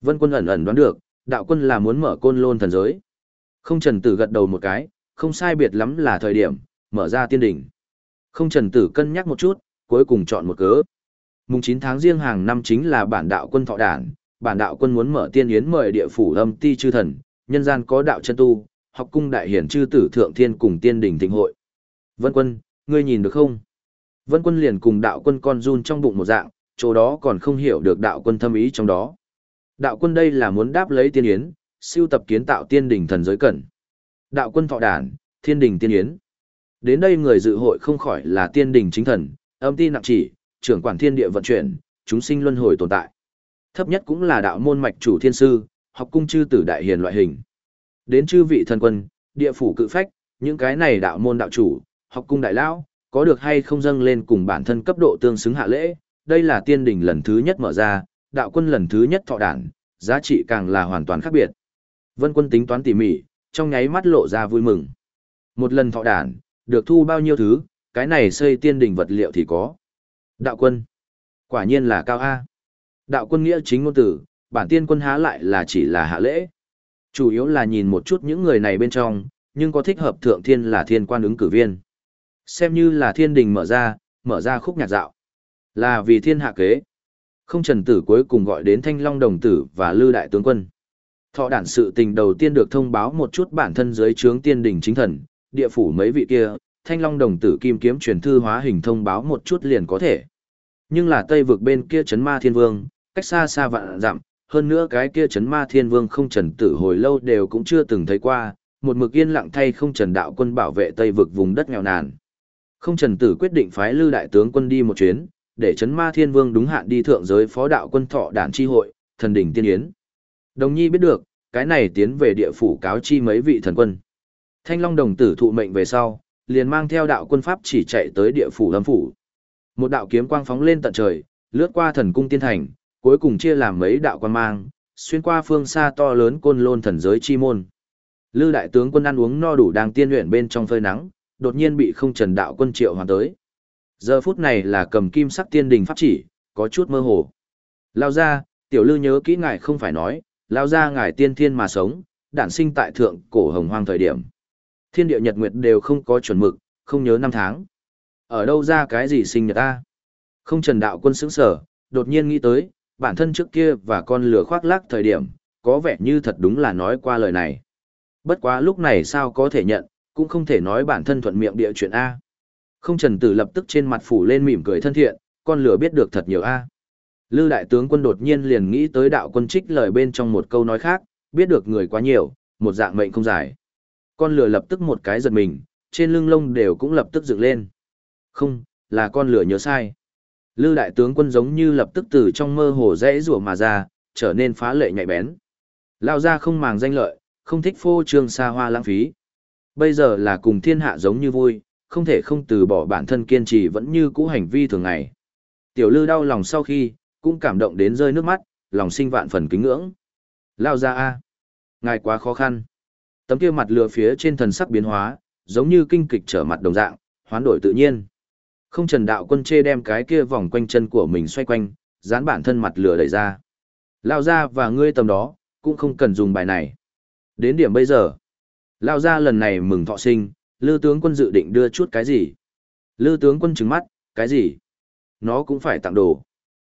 Vân quân ẩn ẩn đoán được, đạo quân là muốn mở côn lôn thần giới. Không trần tử gật đầu một cái, không sai biệt lắm là thời điểm, mở ra tiên đỉnh. Không trần tử cân nhắc một chút, cuối cùng chọn một cớ. Mùng 9 tháng riêng hàng năm chính là bản đạo quân thọ đản, bản đạo quân muốn mở tiên yến mời địa phủ âm ti chư thần, nhân gian có đạo chân tu, học cung đại hiển chư tử thượng thiên cùng tiên đỉnh thịnh hội. Vân quân, ngươi nhìn được không? Vân quân liền cùng đạo quân con run trong bụng một dạng, chỗ đó còn không hiểu được đạo quân thâm ý trong đó. Đạo quân đây là muốn đáp lấy tiên yến, siêu tập kiến tạo tiên đỉnh thần giới cẩn. Đạo quân thọ đản, thiên đỉnh tiên yến. Đến đây người dự hội không khỏi là tiên đỉnh chính thần, âm ti nặng chỉ, trưởng quản thiên địa vận chuyển, chúng sinh luân hồi tồn tại. Thấp nhất cũng là đạo môn mạch chủ thiên sư, học cung chư tử đại hiền loại hình. Đến chư vị thần quân, địa phủ cự phách, những cái này đạo môn đạo chủ, học cung đại lão, có được hay không dâng lên cùng bản thân cấp độ tương xứng hạ lễ, đây là tiên đỉnh lần thứ nhất mở ra, đạo quân lần thứ nhất thọ đản, giá trị càng là hoàn toàn khác biệt. Vân quân tính toán tỉ mỉ, trong nháy mắt lộ ra vui mừng. Một lần thọ đản, được thu bao nhiêu thứ, cái này xây tiên đỉnh vật liệu thì có. Đạo quân, quả nhiên là cao A. Đạo quân nghĩa chính ngôn tử, bản tiên quân há lại là chỉ là hạ lễ. Chủ yếu là nhìn một chút những người này bên trong, nhưng có thích hợp thượng thiên là thiên quan ứng cử viên. Xem như là thiên đình mở ra, mở ra khúc nhạc dạo. Là vì thiên hạ kế. Không trần tử cuối cùng gọi đến thanh long đồng tử và lư đại tướng quân. Thọ đản sự tình đầu tiên được thông báo một chút bản thân dưới trướng tiên đình chính thần, địa phủ mấy vị kia, thanh long đồng tử kim kiếm truyền thư hóa hình thông báo một chút liền có thể. Nhưng là tây vực bên kia chấn ma thiên vương, cách xa xa vạn dặm, hơn nữa cái kia chấn ma thiên vương không trần tử hồi lâu đều cũng chưa từng thấy qua, một mực yên lặng thay không trần đạo quân bảo vệ tây vực vùng đất nghèo nàn. Không trần tử quyết định phái lư đại tướng quân đi một chuyến, để chấn ma thiên vương đúng hạn đi thượng giới phó đạo quân thọ đản chi hội, thần đỉnh tiên yến. Đồng nhi biết được, cái này tiến về địa phủ cáo chi mấy vị thần quân. Thanh Long đồng tử thụ mệnh về sau, liền mang theo đạo quân pháp chỉ chạy tới địa phủ lâm phủ. Một đạo kiếm quang phóng lên tận trời, lướt qua thần cung tiên thành, cuối cùng chia làm mấy đạo quan mang, xuyên qua phương xa to lớn côn lôn thần giới chi môn. Lư đại tướng quân ăn uống no đủ đang tiên luyện bên trong phơi nắng, đột nhiên bị không trần đạo quân triệu hoàn tới. Giờ phút này là cầm kim sắc tiên đình pháp chỉ, có chút mơ hồ. Lao ra, tiểu lư nhớ kỹ ngài không phải nói, lao ra ngài tiên thiên mà sống, đản sinh tại thượng cổ hồng hoang thời điểm. Thiên địa nhật nguyệt đều không có chuẩn mực, không nhớ năm tháng. Ở đâu ra cái gì sinh nhật ta? Không trần đạo quân sững sở, đột nhiên nghĩ tới, bản thân trước kia và con lửa khoác lác thời điểm, có vẻ như thật đúng là nói qua lời này. Bất quá lúc này sao có thể nhận, cũng không thể nói bản thân thuận miệng địa chuyện A. Không trần tử lập tức trên mặt phủ lên mỉm cười thân thiện, con lửa biết được thật nhiều A. Lư đại tướng quân đột nhiên liền nghĩ tới đạo quân trích lời bên trong một câu nói khác, biết được người quá nhiều, một dạng mệnh không dài. Con lửa lập tức một cái giật mình, trên lưng lông đều cũng lập tức dựng lên. Không, là con lửa nhớ sai. Lư đại tướng quân giống như lập tức từ trong mơ hồ rẽ rủa mà ra, trở nên phá lệ nhạy bén. Lao ra không màng danh lợi, không thích phô trương xa hoa lãng phí. Bây giờ là cùng thiên hạ giống như vui, không thể không từ bỏ bản thân kiên trì vẫn như cũ hành vi thường ngày. Tiểu lư đau lòng sau khi, cũng cảm động đến rơi nước mắt, lòng sinh vạn phần kính ngưỡng. Lao ra a Ngài quá khó khăn. Tấm kia mặt lừa phía trên thần sắc biến hóa, giống như kinh kịch trở mặt đồng dạng, hoán đổi tự nhiên. Không trần đạo quân chê đem cái kia vòng quanh chân của mình xoay quanh, dán bản thân mặt lửa đẩy ra. Lao ra và ngươi tầm đó, cũng không cần dùng bài này. Đến điểm bây giờ, Lao ra lần này mừng thọ sinh, Lư tướng quân dự định đưa chút cái gì? Lư tướng quân trừng mắt, cái gì? Nó cũng phải tặng đồ.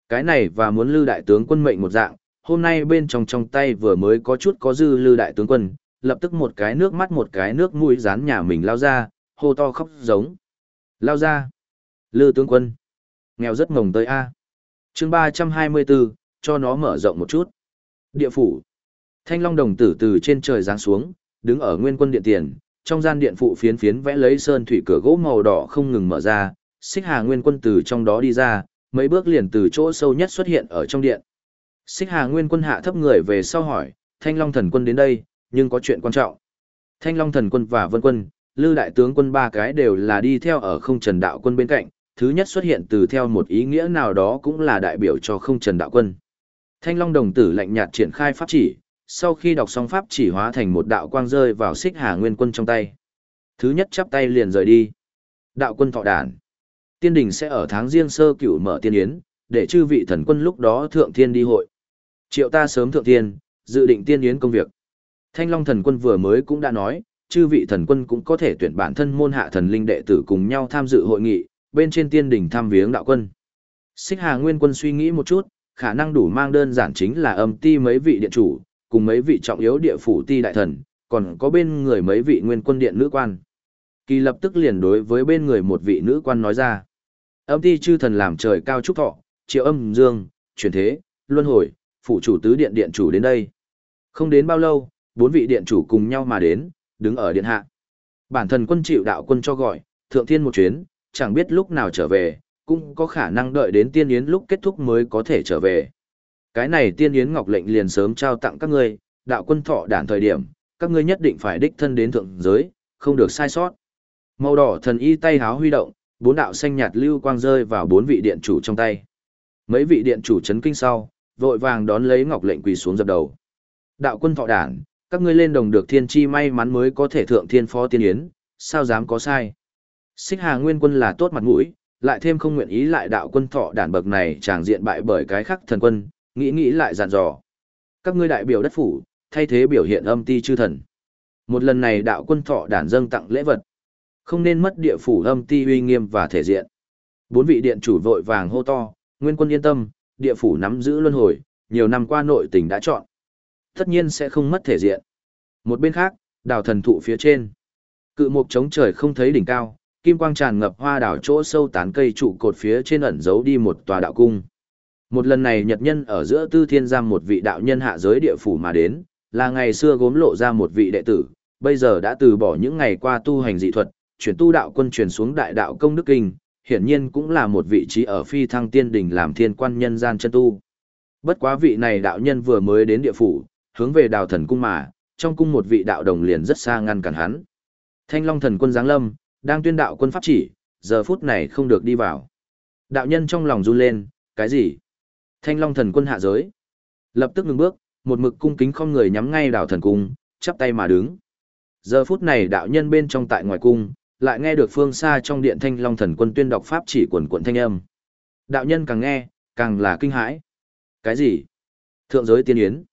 Cái này và muốn Lư đại tướng quân mệnh một dạng, hôm nay bên trong trong tay vừa mới có chút có dư Lư đại tướng quân, lập tức một cái nước mắt một cái nước mũi dán nhà mình lao ra, hô to khóc giống. Lao ra. Lư tướng quân. Nghèo rất ngồng tới A. chương 324, cho nó mở rộng một chút. Địa phủ. Thanh long đồng tử từ trên trời giáng xuống, đứng ở nguyên quân điện tiền, trong gian điện phụ phiến phiến vẽ lấy sơn thủy cửa gỗ màu đỏ không ngừng mở ra, xích hà nguyên quân từ trong đó đi ra, mấy bước liền từ chỗ sâu nhất xuất hiện ở trong điện. Xích hà nguyên quân hạ thấp người về sau hỏi, thanh long thần quân đến đây, nhưng có chuyện quan trọng. Thanh long thần quân và vân quân, lư đại tướng quân ba cái đều là đi theo ở không trần đạo quân bên cạnh, thứ nhất xuất hiện từ theo một ý nghĩa nào đó cũng là đại biểu cho không trần đạo quân. Thanh long đồng tử lạnh nhạt triển khai pháp chỉ, sau khi đọc xong pháp chỉ hóa thành một đạo quang rơi vào xích hà nguyên quân trong tay. Thứ nhất chắp tay liền rời đi. Đạo quân thọ đản. Tiên đình sẽ ở tháng riêng sơ cửu mở tiên yến, để chư vị thần quân lúc đó thượng thiên đi hội. Triệu ta sớm thượng thiên, dự định tiên yến công việc. Thanh Long thần quân vừa mới cũng đã nói, chư vị thần quân cũng có thể tuyển bản thân môn hạ thần linh đệ tử cùng nhau tham dự hội nghị, bên trên tiên đỉnh thăm viếng đạo quân. Xích Hà Nguyên quân suy nghĩ một chút, khả năng đủ mang đơn giản chính là âm ti mấy vị điện chủ, cùng mấy vị trọng yếu địa phủ ti đại thần, còn có bên người mấy vị nguyên quân điện nữ quan. Kỳ lập tức liền đối với bên người một vị nữ quan nói ra. Âm ti chư thần làm trời cao trúc thọ, triệu âm dương, chuyển thế, luân hồi, phụ chủ tứ điện điện chủ đến đây. Không đến bao lâu, bốn vị điện chủ cùng nhau mà đến, đứng ở điện hạ. Bản thân quân chịu đạo quân cho gọi, thượng thiên một chuyến, chẳng biết lúc nào trở về, cũng có khả năng đợi đến tiên yến lúc kết thúc mới có thể trở về. Cái này tiên yến ngọc lệnh liền sớm trao tặng các ngươi, đạo quân thọ đản thời điểm, các ngươi nhất định phải đích thân đến thượng giới, không được sai sót. Màu đỏ thần y tay háo huy động, bốn đạo xanh nhạt lưu quang rơi vào bốn vị điện chủ trong tay. Mấy vị điện chủ chấn kinh sau, vội vàng đón lấy ngọc lệnh quỳ xuống dập đầu. Đạo quân thọ đản, các ngươi lên đồng được thiên chi may mắn mới có thể thượng thiên phó tiên yến, sao dám có sai. Xích Hà Nguyên quân là tốt mặt mũi, lại thêm không nguyện ý lại đạo quân thọ đản bậc này chàng diện bại bởi cái khắc thần quân, nghĩ nghĩ lại dặn dò. Các ngươi đại biểu đất phủ, thay thế biểu hiện âm ti chư thần. Một lần này đạo quân thọ đản dâng tặng lễ vật. Không nên mất địa phủ âm ti uy nghiêm và thể diện. Bốn vị điện chủ vội vàng hô to, nguyên quân yên tâm, địa phủ nắm giữ luân hồi, nhiều năm qua nội tình đã chọn. Tất nhiên sẽ không mất thể diện. Một bên khác, đào thần thụ phía trên. Cự mục chống trời không thấy đỉnh cao, kim quang tràn ngập hoa đảo chỗ sâu tán cây trụ cột phía trên ẩn giấu đi một tòa đạo cung. Một lần này Nhật nhân ở giữa tư thiên giam một vị đạo nhân hạ giới địa phủ mà đến, là ngày xưa gốm lộ ra một vị đệ tử, bây giờ đã từ bỏ những ngày qua tu hành dị thuật, chuyển tu đạo quân truyền xuống đại đạo công đức kinh, hiển nhiên cũng là một vị trí ở phi thăng tiên đỉnh làm thiên quan nhân gian chân tu. Bất quá vị này đạo nhân vừa mới đến địa phủ, hướng về đào thần cung mà, trong cung một vị đạo đồng liền rất xa ngăn cản hắn. Thanh Long thần quân giáng lâm, đang tuyên đạo quân pháp chỉ, giờ phút này không được đi vào. Đạo nhân trong lòng run lên, cái gì? Thanh Long thần quân hạ giới. Lập tức ngừng bước, một mực cung kính không người nhắm ngay đảo thần cung, chắp tay mà đứng. Giờ phút này đạo nhân bên trong tại ngoài cung, lại nghe được phương xa trong điện Thanh Long thần quân tuyên đọc pháp chỉ quần quận thanh âm. Đạo nhân càng nghe, càng là kinh hãi. Cái gì? Thượng giới tiên yến.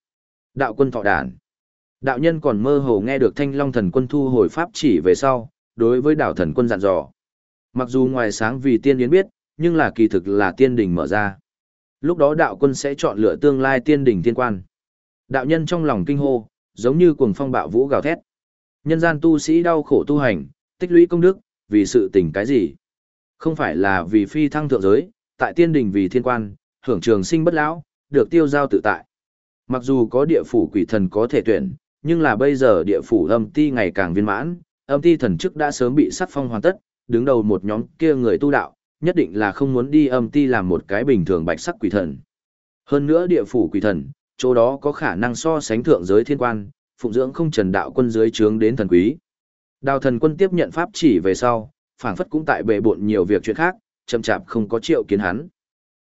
Đạo quân thọ đàn. Đạo nhân còn mơ hồ nghe được Thanh Long thần quân thu hồi pháp chỉ về sau, đối với đạo thần quân dặn dò. Mặc dù ngoài sáng vì tiên yến biết, nhưng là kỳ thực là tiên đình mở ra. Lúc đó đạo quân sẽ chọn lựa tương lai tiên đình tiên quan. Đạo nhân trong lòng kinh hô, giống như cuồng phong bạo vũ gào thét. Nhân gian tu sĩ đau khổ tu hành, tích lũy công đức, vì sự tình cái gì? Không phải là vì phi thăng thượng giới, tại tiên đình vì thiên quan, hưởng trường sinh bất lão, được tiêu giao tự tại. Mặc dù có địa phủ quỷ thần có thể tuyển, nhưng là bây giờ địa phủ âm ti ngày càng viên mãn, âm ti thần chức đã sớm bị sát phong hoàn tất, đứng đầu một nhóm kia người tu đạo, nhất định là không muốn đi âm ti làm một cái bình thường bạch sắc quỷ thần. Hơn nữa địa phủ quỷ thần, chỗ đó có khả năng so sánh thượng giới thiên quan, phụng dưỡng không trần đạo quân dưới trướng đến thần quý. Đào thần quân tiếp nhận pháp chỉ về sau, phảng phất cũng tại bệ bộn nhiều việc chuyện khác, chậm chạp không có triệu kiến hắn.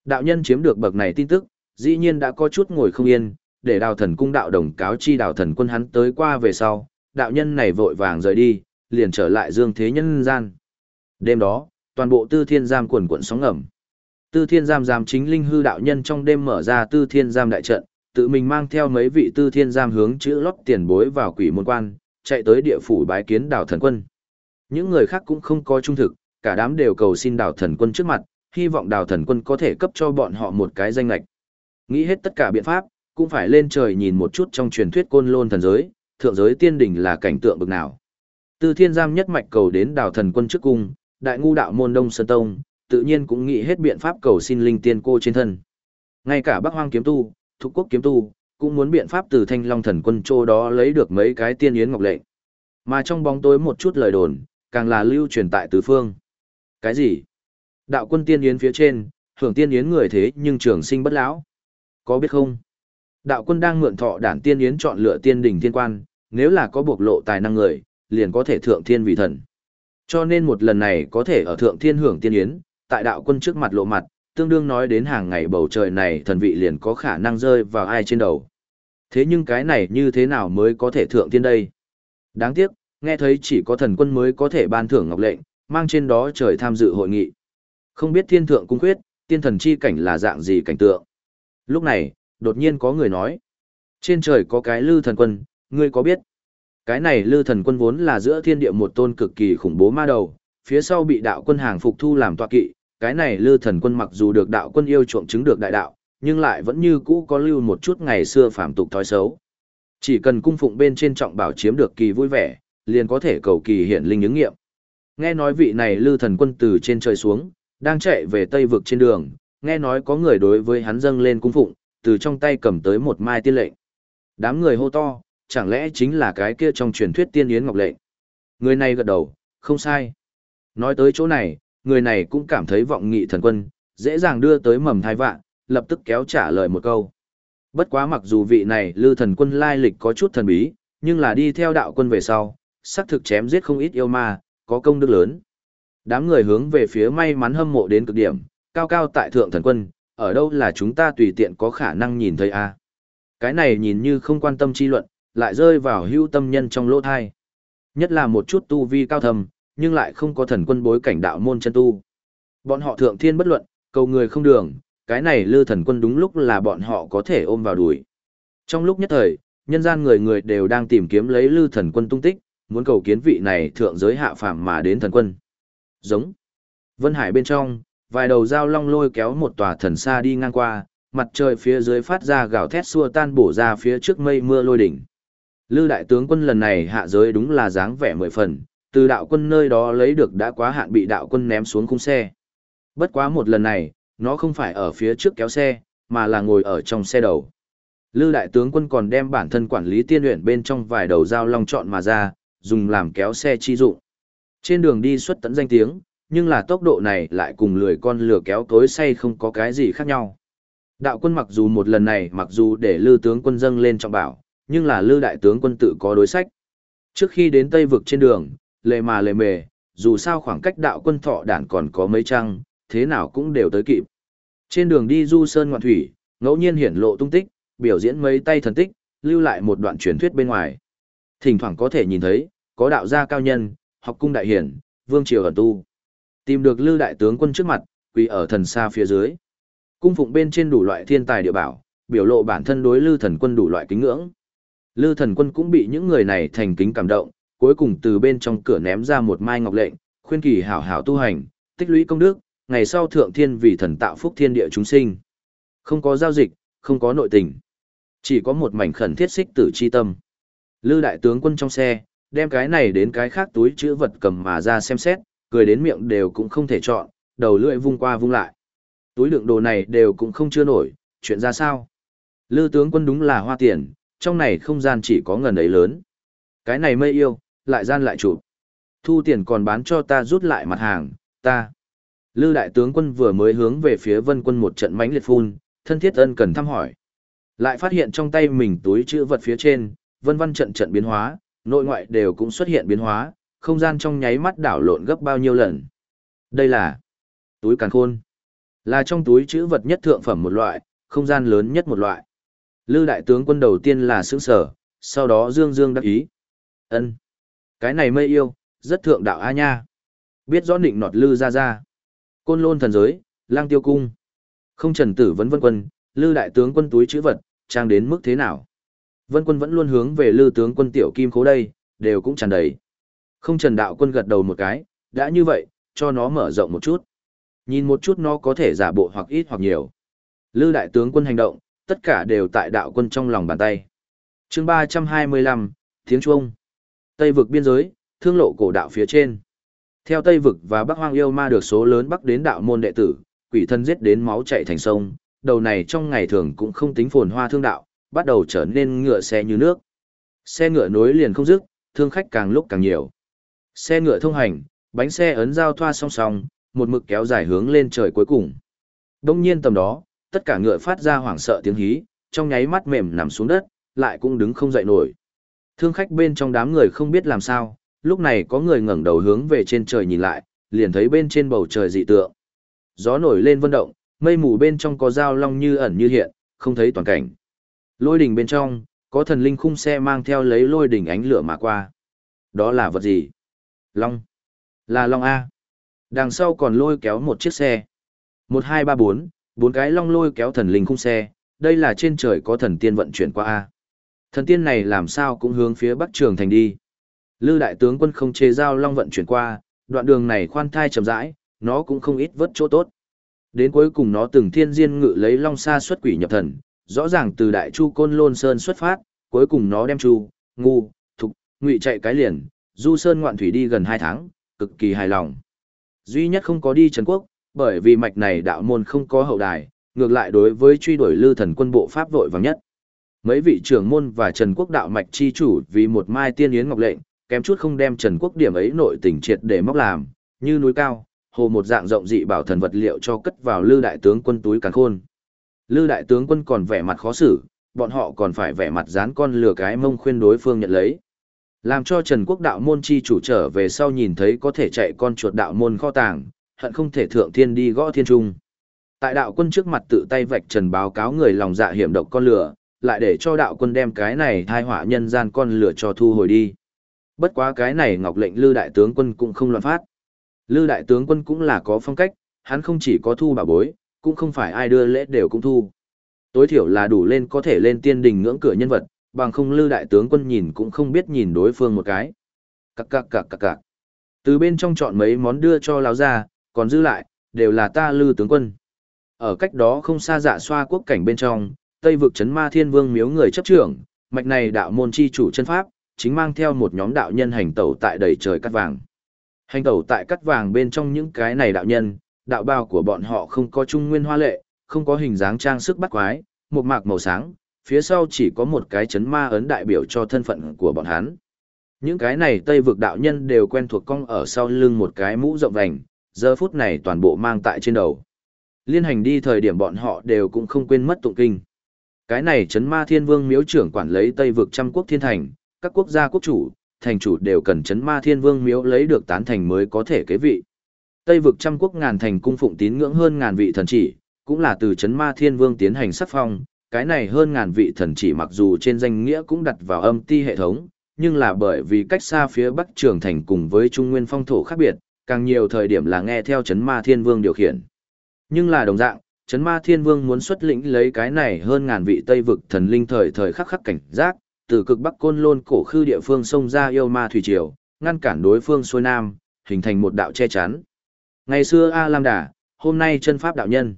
Đạo nhân chiếm được bậc này tin tức, dĩ nhiên đã có chút ngồi không yên, để đào thần cung đạo đồng cáo chi đào thần quân hắn tới qua về sau, đạo nhân này vội vàng rời đi, liền trở lại dương thế nhân gian. Đêm đó, toàn bộ tư thiên giam quần quận sóng ngầm. Tư thiên giam giam chính linh hư đạo nhân trong đêm mở ra tư thiên giam đại trận, tự mình mang theo mấy vị tư thiên giam hướng chữ lót tiền bối vào quỷ môn quan, chạy tới địa phủ bái kiến đảo thần quân. Những người khác cũng không có trung thực, cả đám đều cầu xin đảo thần quân trước mặt, hy vọng đảo thần quân có thể cấp cho bọn họ một cái danh lạch. Nghĩ hết tất cả biện pháp, cũng phải lên trời nhìn một chút trong truyền thuyết côn lôn thần giới, thượng giới tiên đỉnh là cảnh tượng bực nào. Tư thiên giam nhất mạch cầu đến đào thần quân trước cung, đại ngu đạo môn đông sơn tông, tự nhiên cũng nghĩ hết biện pháp cầu xin linh tiên cô trên thân. Ngay cả Bắc Hoang kiếm tu, Thục Quốc kiếm tu, cũng muốn biện pháp từ Thanh Long thần quân châu đó lấy được mấy cái tiên yến ngọc lệnh. Mà trong bóng tối một chút lời đồn, càng là lưu truyền tại tứ phương. Cái gì? Đạo quân tiên yến phía trên, hưởng tiên yến người thế nhưng trường sinh bất lão. Có biết không? Đạo quân đang mượn thọ đản tiên yến chọn lựa tiên đỉnh thiên quan, nếu là có bộc lộ tài năng người, liền có thể thượng thiên vị thần. Cho nên một lần này có thể ở thượng thiên hưởng tiên yến, tại đạo quân trước mặt lộ mặt, tương đương nói đến hàng ngày bầu trời này thần vị liền có khả năng rơi vào ai trên đầu. Thế nhưng cái này như thế nào mới có thể thượng tiên đây? Đáng tiếc, nghe thấy chỉ có thần quân mới có thể ban thưởng ngọc lệnh, mang trên đó trời tham dự hội nghị. Không biết thiên thượng cung quyết, tiên thần chi cảnh là dạng gì cảnh tượng. Lúc này, đột nhiên có người nói. Trên trời có cái lư thần quân, ngươi có biết? Cái này lư thần quân vốn là giữa thiên địa một tôn cực kỳ khủng bố ma đầu, phía sau bị đạo quân hàng phục thu làm tọa kỵ, cái này lư thần quân mặc dù được đạo quân yêu chuộng chứng được đại đạo, nhưng lại vẫn như cũ có lưu một chút ngày xưa phạm tục thói xấu. Chỉ cần cung phụng bên trên trọng bảo chiếm được kỳ vui vẻ, liền có thể cầu kỳ hiện linh ứng nghiệm. Nghe nói vị này lư thần quân từ trên trời xuống, đang chạy về tây vực trên đường, nghe nói có người đối với hắn dâng lên cung phụng, từ trong tay cầm tới một mai tiên lệnh. Đám người hô to, chẳng lẽ chính là cái kia trong truyền thuyết tiên yến ngọc lệnh. Người này gật đầu, không sai. Nói tới chỗ này, người này cũng cảm thấy vọng nghị thần quân, dễ dàng đưa tới mầm thai vạn, lập tức kéo trả lời một câu. Bất quá mặc dù vị này lư thần quân lai lịch có chút thần bí, nhưng là đi theo đạo quân về sau, xác thực chém giết không ít yêu ma, có công đức lớn. Đám người hướng về phía may mắn hâm mộ đến cực điểm, cao cao tại thượng thần quân, ở đâu là chúng ta tùy tiện có khả năng nhìn thấy a Cái này nhìn như không quan tâm chi luận, lại rơi vào hưu tâm nhân trong lỗ thai. Nhất là một chút tu vi cao thầm, nhưng lại không có thần quân bối cảnh đạo môn chân tu. Bọn họ thượng thiên bất luận, cầu người không đường, cái này lư thần quân đúng lúc là bọn họ có thể ôm vào đuổi. Trong lúc nhất thời, nhân gian người người đều đang tìm kiếm lấy lư thần quân tung tích, muốn cầu kiến vị này thượng giới hạ phàm mà đến thần quân. Giống. Vân Hải bên trong, vài đầu dao long lôi kéo một tòa thần xa đi ngang qua, mặt trời phía dưới phát ra gào thét xua tan bổ ra phía trước mây mưa lôi đỉnh. Lư đại tướng quân lần này hạ giới đúng là dáng vẻ mười phần, từ đạo quân nơi đó lấy được đã quá hạn bị đạo quân ném xuống khung xe. Bất quá một lần này, nó không phải ở phía trước kéo xe, mà là ngồi ở trong xe đầu. Lư đại tướng quân còn đem bản thân quản lý tiên luyện bên trong vài đầu dao long chọn mà ra, dùng làm kéo xe chi dụng. Trên đường đi xuất tận danh tiếng, nhưng là tốc độ này lại cùng lười con lừa kéo tối say không có cái gì khác nhau. Đạo quân mặc dù một lần này mặc dù để lư tướng quân dâng lên trọng bảo, nhưng là lư đại tướng quân tự có đối sách. Trước khi đến Tây vực trên đường, lề mà lề mề, dù sao khoảng cách đạo quân thọ đản còn có mấy trăng, thế nào cũng đều tới kịp. Trên đường đi du sơn ngoạn thủy, ngẫu nhiên hiển lộ tung tích, biểu diễn mấy tay thần tích, lưu lại một đoạn truyền thuyết bên ngoài. Thỉnh thoảng có thể nhìn thấy, có đạo gia cao nhân, học cung đại hiển, vương triều ẩn tu. Tìm được lưu đại tướng quân trước mặt, quỳ ở thần xa phía dưới. Cung phụng bên trên đủ loại thiên tài địa bảo, biểu lộ bản thân đối lưu thần quân đủ loại kính ngưỡng. Lưu thần quân cũng bị những người này thành kính cảm động, cuối cùng từ bên trong cửa ném ra một mai ngọc lệnh, khuyên kỳ hảo hảo tu hành, tích lũy công đức, ngày sau thượng thiên vì thần tạo phúc thiên địa chúng sinh. Không có giao dịch, không có nội tình. Chỉ có một mảnh khẩn thiết xích tử chi tâm. Lư đại tướng quân trong xe, đem cái này đến cái khác túi chữ vật cầm mà ra xem xét, cười đến miệng đều cũng không thể chọn, đầu lưỡi vung qua vung lại. Túi lượng đồ này đều cũng không chưa nổi, chuyện ra sao? Lư tướng quân đúng là hoa tiền, trong này không gian chỉ có ngần ấy lớn. Cái này mây yêu, lại gian lại chụp. Thu tiền còn bán cho ta rút lại mặt hàng, ta. Lư đại tướng quân vừa mới hướng về phía vân quân một trận mánh liệt phun, thân thiết ân cần thăm hỏi. Lại phát hiện trong tay mình túi chữ vật phía trên, vân vân trận trận biến hóa, nội ngoại đều cũng xuất hiện biến hóa, không gian trong nháy mắt đảo lộn gấp bao nhiêu lần. Đây là túi càn khôn. Là trong túi chữ vật nhất thượng phẩm một loại, không gian lớn nhất một loại. Lư đại tướng quân đầu tiên là xương sở, sau đó dương dương đắc ý. ân Cái này mây yêu, rất thượng đạo A nha. Biết rõ định nọt lư ra ra. Côn lôn thần giới, lang tiêu cung. Không trần tử vấn vân quân, lư đại tướng quân túi chữ vật, trang đến mức thế nào. Vân quân vẫn luôn hướng về lư tướng quân tiểu kim khố đây, đều cũng tràn đầy. Không trần đạo quân gật đầu một cái, đã như vậy, cho nó mở rộng một chút. Nhìn một chút nó có thể giả bộ hoặc ít hoặc nhiều. Lư đại tướng quân hành động, tất cả đều tại đạo quân trong lòng bàn tay. chương 325, tiếng chuông Tây vực biên giới, thương lộ cổ đạo phía trên. Theo Tây vực và Bắc Hoang yêu ma được số lớn bắc đến đạo môn đệ tử, quỷ thân giết đến máu chảy thành sông, đầu này trong ngày thường cũng không tính phồn hoa thương đạo, bắt đầu trở nên ngựa xe như nước. Xe ngựa nối liền không dứt, thương khách càng lúc càng nhiều. Xe ngựa thông hành, bánh xe ấn giao thoa song song, một mực kéo dài hướng lên trời cuối cùng. Đông nhiên tầm đó, tất cả ngựa phát ra hoảng sợ tiếng hí, trong nháy mắt mềm nằm xuống đất, lại cũng đứng không dậy nổi. Thương khách bên trong đám người không biết làm sao, lúc này có người ngẩng đầu hướng về trên trời nhìn lại, liền thấy bên trên bầu trời dị tượng. Gió nổi lên vân động, mây mù bên trong có dao long như ẩn như hiện, không thấy toàn cảnh. Lôi đỉnh bên trong, có thần linh khung xe mang theo lấy lôi đỉnh ánh lửa mà qua. Đó là vật gì? Long. Là Long A. Đằng sau còn lôi kéo một chiếc xe. Một hai ba bốn, bốn cái long lôi kéo thần linh khung xe, đây là trên trời có thần tiên vận chuyển qua A. Thần tiên này làm sao cũng hướng phía bắc trường thành đi. Lư đại tướng quân không chế giao long vận chuyển qua, đoạn đường này khoan thai chậm rãi, nó cũng không ít vất chỗ tốt. Đến cuối cùng nó từng thiên diên ngự lấy long xa xuất quỷ nhập thần, rõ ràng từ đại chu côn lôn sơn xuất phát, cuối cùng nó đem chu, ngu, thục, ngụy chạy cái liền, du sơn ngoạn thủy đi gần hai tháng, cực kỳ hài lòng. Duy nhất không có đi Trần Quốc, bởi vì mạch này đạo môn không có hậu đài, ngược lại đối với truy đuổi lưu thần quân bộ pháp vội vàng nhất. Mấy vị trưởng môn và Trần Quốc đạo mạch chi chủ vì một mai tiên yến ngọc lệnh, kém chút không đem Trần Quốc điểm ấy nội tình triệt để móc làm, như núi cao, hồ một dạng rộng dị bảo thần vật liệu cho cất vào lưu đại tướng quân túi càn khôn. lưu đại tướng quân còn vẻ mặt khó xử, bọn họ còn phải vẻ mặt dán con lừa cái mông khuyên đối phương nhận lấy. Làm cho Trần Quốc đạo môn chi chủ trở về sau nhìn thấy có thể chạy con chuột đạo môn kho tàng, hận không thể thượng thiên đi gõ thiên trung. Tại đạo quân trước mặt tự tay vạch trần báo cáo người lòng dạ hiểm độc con lửa, lại để cho đạo quân đem cái này thai họa nhân gian con lửa cho thu hồi đi. Bất quá cái này ngọc lệnh lư đại tướng quân cũng không loạn phát. Lư đại tướng quân cũng là có phong cách, hắn không chỉ có thu bảo bối, cũng không phải ai đưa lễ đều cũng thu. Tối thiểu là đủ lên có thể lên tiên đình ngưỡng cửa nhân vật, bằng không lư đại tướng quân nhìn cũng không biết nhìn đối phương một cái. Cạc cạc cạc cạc cạc. Từ bên trong chọn mấy món đưa cho lão ra, còn dư lại, đều là ta lư tướng quân. Ở cách đó không xa dạ xoa quốc cảnh bên trong, tây vực chấn ma thiên vương miếu người chấp trưởng, mạch này đạo môn chi chủ chân pháp, chính mang theo một nhóm đạo nhân hành tẩu tại đầy trời cắt vàng. Hành tẩu tại cắt vàng bên trong những cái này đạo nhân, đạo bào của bọn họ không có trung nguyên hoa lệ, không có hình dáng trang sức bắt quái, một mạc màu sáng, phía sau chỉ có một cái chấn ma ấn đại biểu cho thân phận của bọn hắn. Những cái này Tây vực đạo nhân đều quen thuộc cong ở sau lưng một cái mũ rộng vành, giờ phút này toàn bộ mang tại trên đầu. Liên hành đi thời điểm bọn họ đều cũng không quên mất tụng kinh. Cái này chấn ma thiên vương miếu trưởng quản lấy Tây vực trăm quốc thiên thành, các quốc gia quốc chủ, thành chủ đều cần chấn ma thiên vương miếu lấy được tán thành mới có thể kế vị. Tây vực trăm quốc ngàn thành cung phụng tín ngưỡng hơn ngàn vị thần chỉ, cũng là từ chấn ma thiên vương tiến hành sắc phong, cái này hơn ngàn vị thần chỉ mặc dù trên danh nghĩa cũng đặt vào âm ti hệ thống, nhưng là bởi vì cách xa phía bắc trường thành cùng với trung nguyên phong thổ khác biệt, càng nhiều thời điểm là nghe theo chấn ma thiên vương điều khiển. Nhưng là đồng dạng, chấn ma thiên vương muốn xuất lĩnh lấy cái này hơn ngàn vị tây vực thần linh thời thời khắc khắc cảnh giác, từ cực bắc côn lôn cổ khư địa phương sông ra yêu ma thủy triều, ngăn cản đối phương xuôi nam, hình thành một đạo che chắn. Ngày xưa A Lam Đà, hôm nay chân pháp đạo nhân.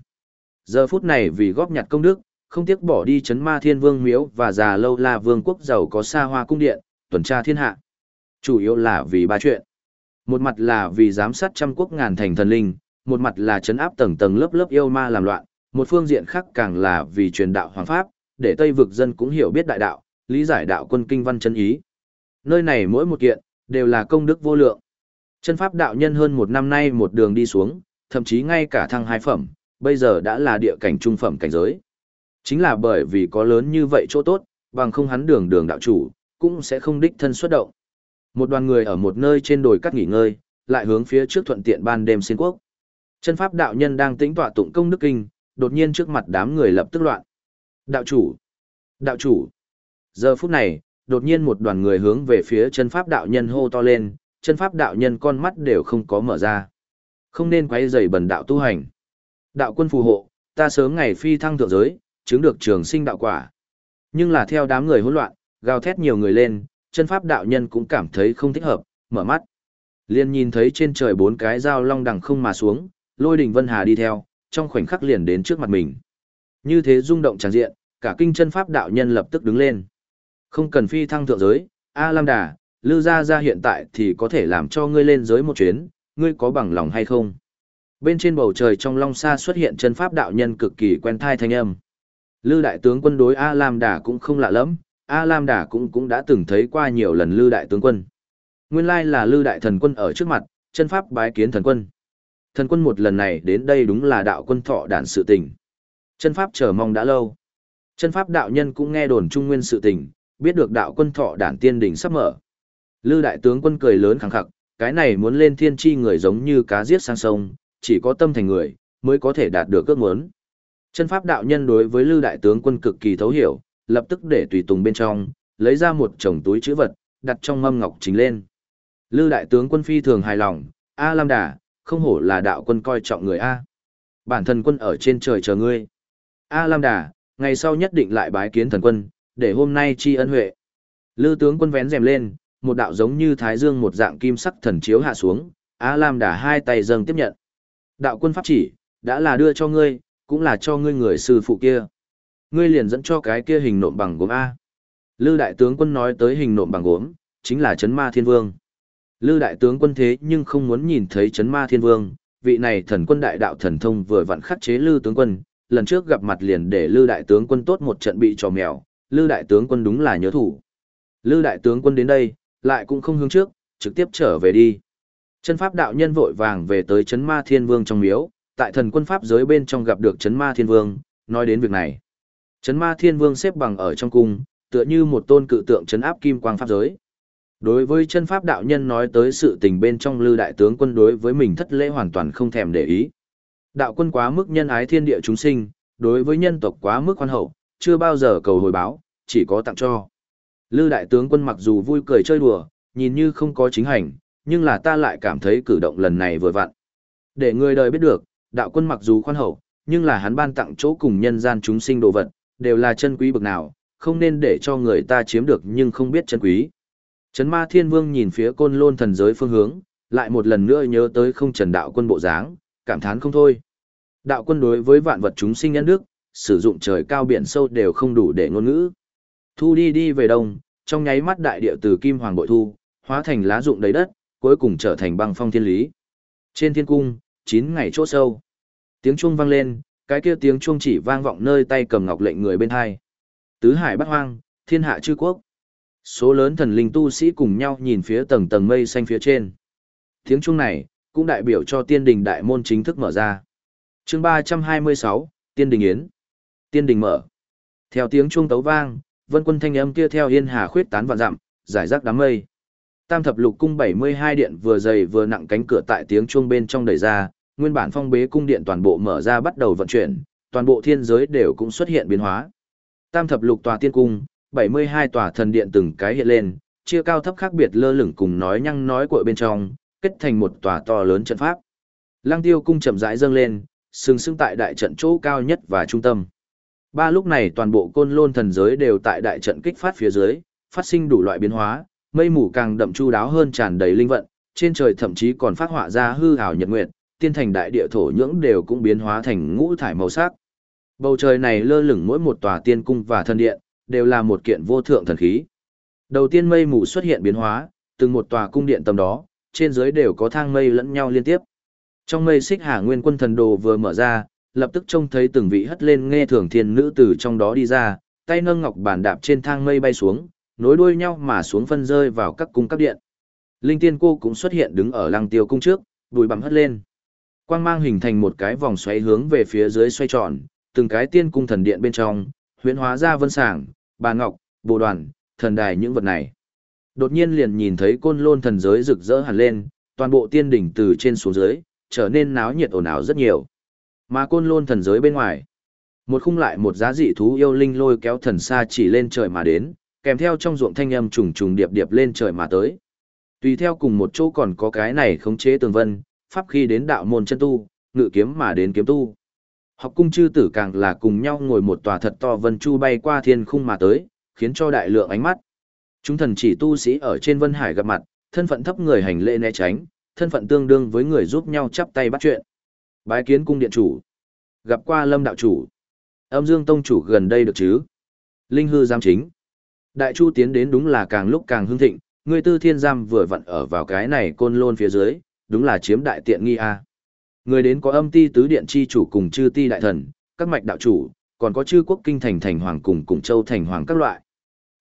Giờ phút này vì góp nhặt công đức, không tiếc bỏ đi chấn ma thiên vương miếu và già lâu la vương quốc giàu có xa hoa cung điện, tuần tra thiên hạ. Chủ yếu là vì ba chuyện. Một mặt là vì giám sát trăm quốc ngàn thành thần linh, một mặt là chấn áp tầng tầng lớp lớp yêu ma làm loạn, một phương diện khác càng là vì truyền đạo hoàng pháp, để Tây vực dân cũng hiểu biết đại đạo, lý giải đạo quân kinh văn chân ý. Nơi này mỗi một kiện, đều là công đức vô lượng. Chân pháp đạo nhân hơn một năm nay một đường đi xuống, thậm chí ngay cả thăng hai phẩm, bây giờ đã là địa cảnh trung phẩm cảnh giới. Chính là bởi vì có lớn như vậy chỗ tốt, bằng không hắn đường đường đạo chủ, cũng sẽ không đích thân xuất động. Một đoàn người ở một nơi trên đồi cắt nghỉ ngơi, lại hướng phía trước thuận tiện ban đêm xin quốc. Chân pháp đạo nhân đang tĩnh tọa tụng công đức kinh, đột nhiên trước mặt đám người lập tức loạn. Đạo chủ! Đạo chủ! Giờ phút này, đột nhiên một đoàn người hướng về phía chân pháp đạo nhân hô to lên, chân pháp đạo nhân con mắt đều không có mở ra. Không nên quấy rầy bần đạo tu hành. Đạo quân phù hộ, ta sớm ngày phi thăng thượng giới, chứng được trường sinh đạo quả. Nhưng là theo đám người hỗn loạn, gào thét nhiều người lên, chân pháp đạo nhân cũng cảm thấy không thích hợp, mở mắt. Liên nhìn thấy trên trời bốn cái dao long đằng không mà xuống, lôi đình vân hà đi theo, trong khoảnh khắc liền đến trước mặt mình. Như thế rung động tràn diện, cả kinh chân pháp đạo nhân lập tức đứng lên. Không cần phi thăng thượng giới, A Lam Đà, Lư Gia Gia hiện tại thì có thể làm cho ngươi lên giới một chuyến, ngươi có bằng lòng hay không? Bên trên bầu trời trong long xa xuất hiện chân pháp đạo nhân cực kỳ quen thai thanh âm. Lư đại tướng quân đối A Lam Đà cũng không lạ lắm, A Lam Đà cũng cũng đã từng thấy qua nhiều lần Lư đại tướng quân. Nguyên lai là Lư đại thần quân ở trước mặt, chân pháp bái kiến thần quân. Thần quân một lần này đến đây đúng là đạo quân thọ đản sự tình. Chân pháp chờ mong đã lâu. Chân pháp đạo nhân cũng nghe đồn trung nguyên sự tình, biết được đạo quân thọ đản tiên đỉnh sắp mở. Lư đại tướng quân cười lớn khẳng khặc, cái này muốn lên thiên tri người giống như cá giết sang sông, chỉ có tâm thành người, mới có thể đạt được ước muốn. Chân pháp đạo nhân đối với Lư đại tướng quân cực kỳ thấu hiểu, lập tức để tùy tùng bên trong, lấy ra một chồng túi chữ vật, đặt trong mâm ngọc chính lên. Lư đại tướng quân phi thường hài lòng, A Lam Đà, không hổ là đạo quân coi trọng người A. Bản thân quân ở trên trời chờ ngươi. A Lam Đà, ngày sau nhất định lại bái kiến thần quân, để hôm nay tri ân huệ. Lư tướng quân vén rèm lên, một đạo giống như thái dương một dạng kim sắc thần chiếu hạ xuống, A Lam Đà hai tay dâng tiếp nhận. Đạo quân pháp chỉ, đã là đưa cho ngươi, cũng là cho ngươi người sư phụ kia. Ngươi liền dẫn cho cái kia hình nộm bằng gốm A. Lư đại tướng quân nói tới hình nộm bằng gốm, chính là chấn ma thiên vương. Lư đại tướng quân thế nhưng không muốn nhìn thấy chấn ma thiên vương, vị này thần quân đại đạo thần thông vừa vặn khắc chế Lư tướng quân, lần trước gặp mặt liền để Lư đại tướng quân tốt một trận bị trò mèo, Lư đại tướng quân đúng là nhớ thủ. Lư đại tướng quân đến đây, lại cũng không hướng trước, trực tiếp trở về đi. Chân pháp đạo nhân vội vàng về tới chấn ma thiên vương trong miếu, tại thần quân pháp giới bên trong gặp được chấn ma thiên vương, nói đến việc này. Trấn ma thiên vương xếp bằng ở trong cung, tựa như một tôn cự tượng chấn áp kim quang pháp giới. Đối với chân pháp đạo nhân nói tới sự tình bên trong lư đại tướng quân đối với mình thất lễ hoàn toàn không thèm để ý. Đạo quân quá mức nhân ái thiên địa chúng sinh, đối với nhân tộc quá mức khoan hậu, chưa bao giờ cầu hồi báo, chỉ có tặng cho. Lư đại tướng quân mặc dù vui cười chơi đùa, nhìn như không có chính hành, nhưng là ta lại cảm thấy cử động lần này vừa vặn. Để người đời biết được, đạo quân mặc dù khoan hậu, nhưng là hắn ban tặng chỗ cùng nhân gian chúng sinh đồ vật, đều là chân quý bậc nào, không nên để cho người ta chiếm được nhưng không biết chân quý. Trấn ma thiên vương nhìn phía côn lôn thần giới phương hướng, lại một lần nữa nhớ tới không trần đạo quân bộ dáng, cảm thán không thôi. Đạo quân đối với vạn vật chúng sinh nhân đức, sử dụng trời cao biển sâu đều không đủ để ngôn ngữ. Thu đi đi về đông, trong nháy mắt đại địa từ kim hoàng bội thu, hóa thành lá rụng đầy đất, cuối cùng trở thành băng phong thiên lý. Trên thiên cung, chín ngày chỗ sâu. Tiếng chuông vang lên, cái kia tiếng chuông chỉ vang vọng nơi tay cầm ngọc lệnh người bên hai. Tứ hải bắt hoang, thiên hạ chư quốc. Số lớn thần linh tu sĩ cùng nhau nhìn phía tầng tầng mây xanh phía trên. Tiếng chuông này, cũng đại biểu cho tiên đình đại môn chính thức mở ra. chương 326, Tiên đình Yến. Tiên đình mở. Theo tiếng chuông tấu vang, vân quân thanh âm kia theo yên hà khuyết tán vạn dặm, giải rác đám mây. Tam thập lục cung 72 điện vừa dày vừa nặng cánh cửa tại tiếng chuông bên trong đẩy ra, nguyên bản phong bế cung điện toàn bộ mở ra bắt đầu vận chuyển, toàn bộ thiên giới đều cũng xuất hiện biến hóa. Tam thập lục tòa tiên cung, 72 tòa thần điện từng cái hiện lên, chia cao thấp khác biệt lơ lửng cùng nói nhăng nói của bên trong, kết thành một tòa to lớn trận pháp. Lăng tiêu cung chậm rãi dâng lên, sừng sững tại đại trận chỗ cao nhất và trung tâm. Ba lúc này toàn bộ côn lôn thần giới đều tại đại trận kích phát phía dưới, phát sinh đủ loại biến hóa, mây mù càng đậm chu đáo hơn tràn đầy linh vận, trên trời thậm chí còn phát họa ra hư ảo nhật nguyệt, tiên thành đại địa thổ nhưỡng đều cũng biến hóa thành ngũ thải màu sắc. Bầu trời này lơ lửng mỗi một tòa tiên cung và thần điện, đều là một kiện vô thượng thần khí. Đầu tiên mây mù xuất hiện biến hóa, từng một tòa cung điện tầm đó, trên dưới đều có thang mây lẫn nhau liên tiếp. Trong mây xích hà nguyên quân thần đồ vừa mở ra, lập tức trông thấy từng vị hất lên nghe thường thiên nữ từ trong đó đi ra, tay nâng ngọc bản đạp trên thang mây bay xuống, nối đuôi nhau mà xuống phân rơi vào các cung các điện. Linh tiên cô cũng xuất hiện đứng ở lăng tiêu cung trước, đùi bằm hất lên. Quang mang hình thành một cái vòng xoáy hướng về phía dưới xoay tròn, từng cái tiên cung thần điện bên trong, huyễn hóa ra vân sảng, bà ngọc, bồ đoàn, thần đài những vật này. Đột nhiên liền nhìn thấy côn lôn thần giới rực rỡ hẳn lên, toàn bộ tiên đỉnh từ trên xuống dưới, trở nên náo nhiệt ồn ào rất nhiều. Mà côn lôn thần giới bên ngoài, một khung lại một giá dị thú yêu linh lôi kéo thần xa chỉ lên trời mà đến, kèm theo trong ruộng thanh âm trùng trùng điệp điệp lên trời mà tới. Tùy theo cùng một chỗ còn có cái này khống chế tường vân, pháp khi đến đạo môn chân tu, ngự kiếm mà đến kiếm tu. Học cung chư tử càng là cùng nhau ngồi một tòa thật to vân chu bay qua thiên khung mà tới, khiến cho đại lượng ánh mắt. Chúng thần chỉ tu sĩ ở trên vân hải gặp mặt, thân phận thấp người hành lễ né tránh, thân phận tương đương với người giúp nhau chắp tay bắt chuyện. Bái kiến cung điện chủ. Gặp qua lâm đạo chủ. Âm dương tông chủ gần đây được chứ. Linh hư giam chính. Đại chu tiến đến đúng là càng lúc càng hưng thịnh, người tư thiên giam vừa vặn ở vào cái này côn lôn phía dưới, đúng là chiếm đại tiện nghi a. Người đến có âm ti tứ điện chi chủ cùng chư ti đại thần, các mạch đạo chủ, còn có chư quốc kinh thành thành hoàng cùng cùng châu thành hoàng các loại.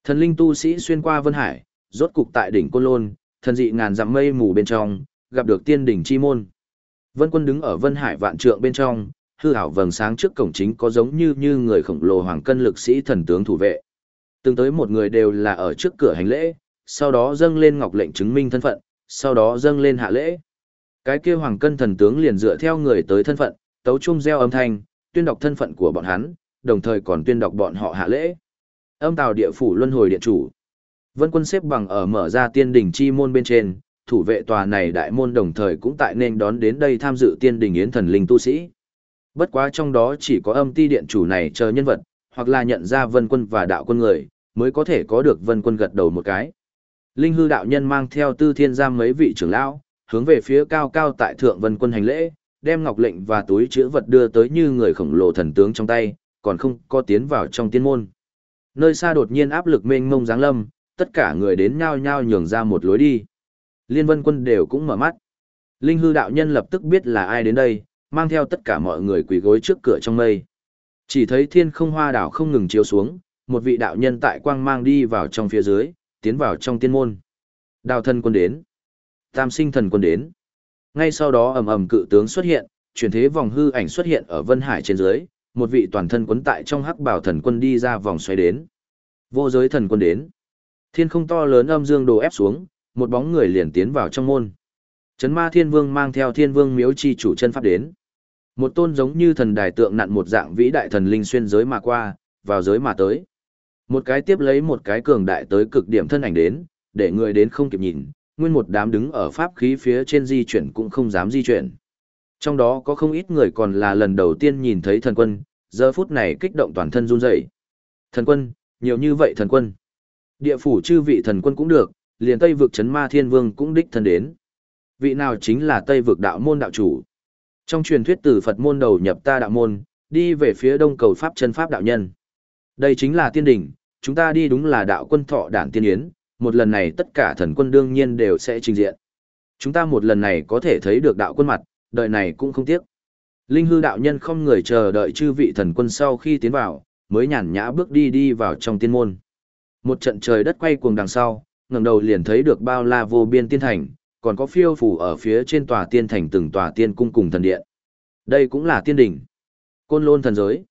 Thần linh tu sĩ xuyên qua Vân Hải, rốt cục tại đỉnh Côn Lôn, thần dị ngàn dặm mây mù bên trong, gặp được tiên đỉnh chi môn. Vân Quân đứng ở Vân Hải vạn trượng bên trong, hư ảo vầng sáng trước cổng chính có giống như như người khổng lồ hoàng cân lực sĩ thần tướng thủ vệ. Từng tới một người đều là ở trước cửa hành lễ, sau đó dâng lên ngọc lệnh chứng minh thân phận, sau đó dâng lên hạ lễ. Cái kia hoàng cân thần tướng liền dựa theo người tới thân phận, tấu trung gieo âm thanh, tuyên đọc thân phận của bọn hắn, đồng thời còn tuyên đọc bọn họ hạ lễ. Âm tào địa phủ luân hồi điện chủ. Vân quân xếp bằng ở mở ra tiên đỉnh chi môn bên trên, thủ vệ tòa này đại môn đồng thời cũng tại nên đón đến đây tham dự tiên đỉnh yến thần linh tu sĩ. Bất quá trong đó chỉ có âm ti điện chủ này chờ nhân vật, hoặc là nhận ra vân quân và đạo quân người, mới có thể có được vân quân gật đầu một cái. Linh hư đạo nhân mang theo tư thiên giam mấy vị trưởng lão, hướng về phía cao cao tại thượng vân quân hành lễ, đem ngọc lệnh và túi chữ vật đưa tới như người khổng lồ thần tướng trong tay, còn không có tiến vào trong tiên môn. Nơi xa đột nhiên áp lực mênh mông giáng lâm, tất cả người đến nhao nhao nhường ra một lối đi. Liên vân quân đều cũng mở mắt. Linh hư đạo nhân lập tức biết là ai đến đây, mang theo tất cả mọi người quỳ gối trước cửa trong mây. Chỉ thấy thiên không hoa đảo không ngừng chiếu xuống, một vị đạo nhân tại quang mang đi vào trong phía dưới, tiến vào trong tiên môn. Đào thân quân đến. Tam sinh thần quân đến. Ngay sau đó ầm ầm cự tướng xuất hiện, chuyển thế vòng hư ảnh xuất hiện ở Vân Hải trên dưới, một vị toàn thân quấn tại trong hắc bảo thần quân đi ra vòng xoay đến. Vô giới thần quân đến. Thiên không to lớn âm dương đồ ép xuống, một bóng người liền tiến vào trong môn. Trấn ma thiên vương mang theo thiên vương miếu chi chủ chân pháp đến. Một tôn giống như thần đài tượng nặn một dạng vĩ đại thần linh xuyên giới mà qua, vào giới mà tới. Một cái tiếp lấy một cái cường đại tới cực điểm thân ảnh đến, để người đến không kịp nhìn, nguyên một đám đứng ở pháp khí phía trên di chuyển cũng không dám di chuyển. Trong đó có không ít người còn là lần đầu tiên nhìn thấy thần quân, giờ phút này kích động toàn thân run rẩy. Thần quân, nhiều như vậy thần quân. Địa phủ chư vị thần quân cũng được, liền Tây vực chấn ma thiên vương cũng đích thân đến. Vị nào chính là Tây vực đạo môn đạo chủ. Trong truyền thuyết từ Phật môn đầu nhập ta đạo môn, đi về phía đông cầu pháp chân pháp đạo nhân. Đây chính là tiên đỉnh, chúng ta đi đúng là đạo quân thọ đản tiên yến, một lần này tất cả thần quân đương nhiên đều sẽ trình diện. Chúng ta một lần này có thể thấy được đạo quân mặt, đợi này cũng không tiếc. Linh hư đạo nhân không người chờ đợi chư vị thần quân sau khi tiến vào, mới nhàn nhã bước đi đi vào trong tiên môn. Một trận trời đất quay cuồng đằng sau, ngẩng đầu liền thấy được bao la vô biên tiên thành, còn có phiêu phủ ở phía trên tòa tiên thành từng tòa tiên cung cùng thần điện. Đây cũng là tiên đỉnh. Côn lôn thần giới.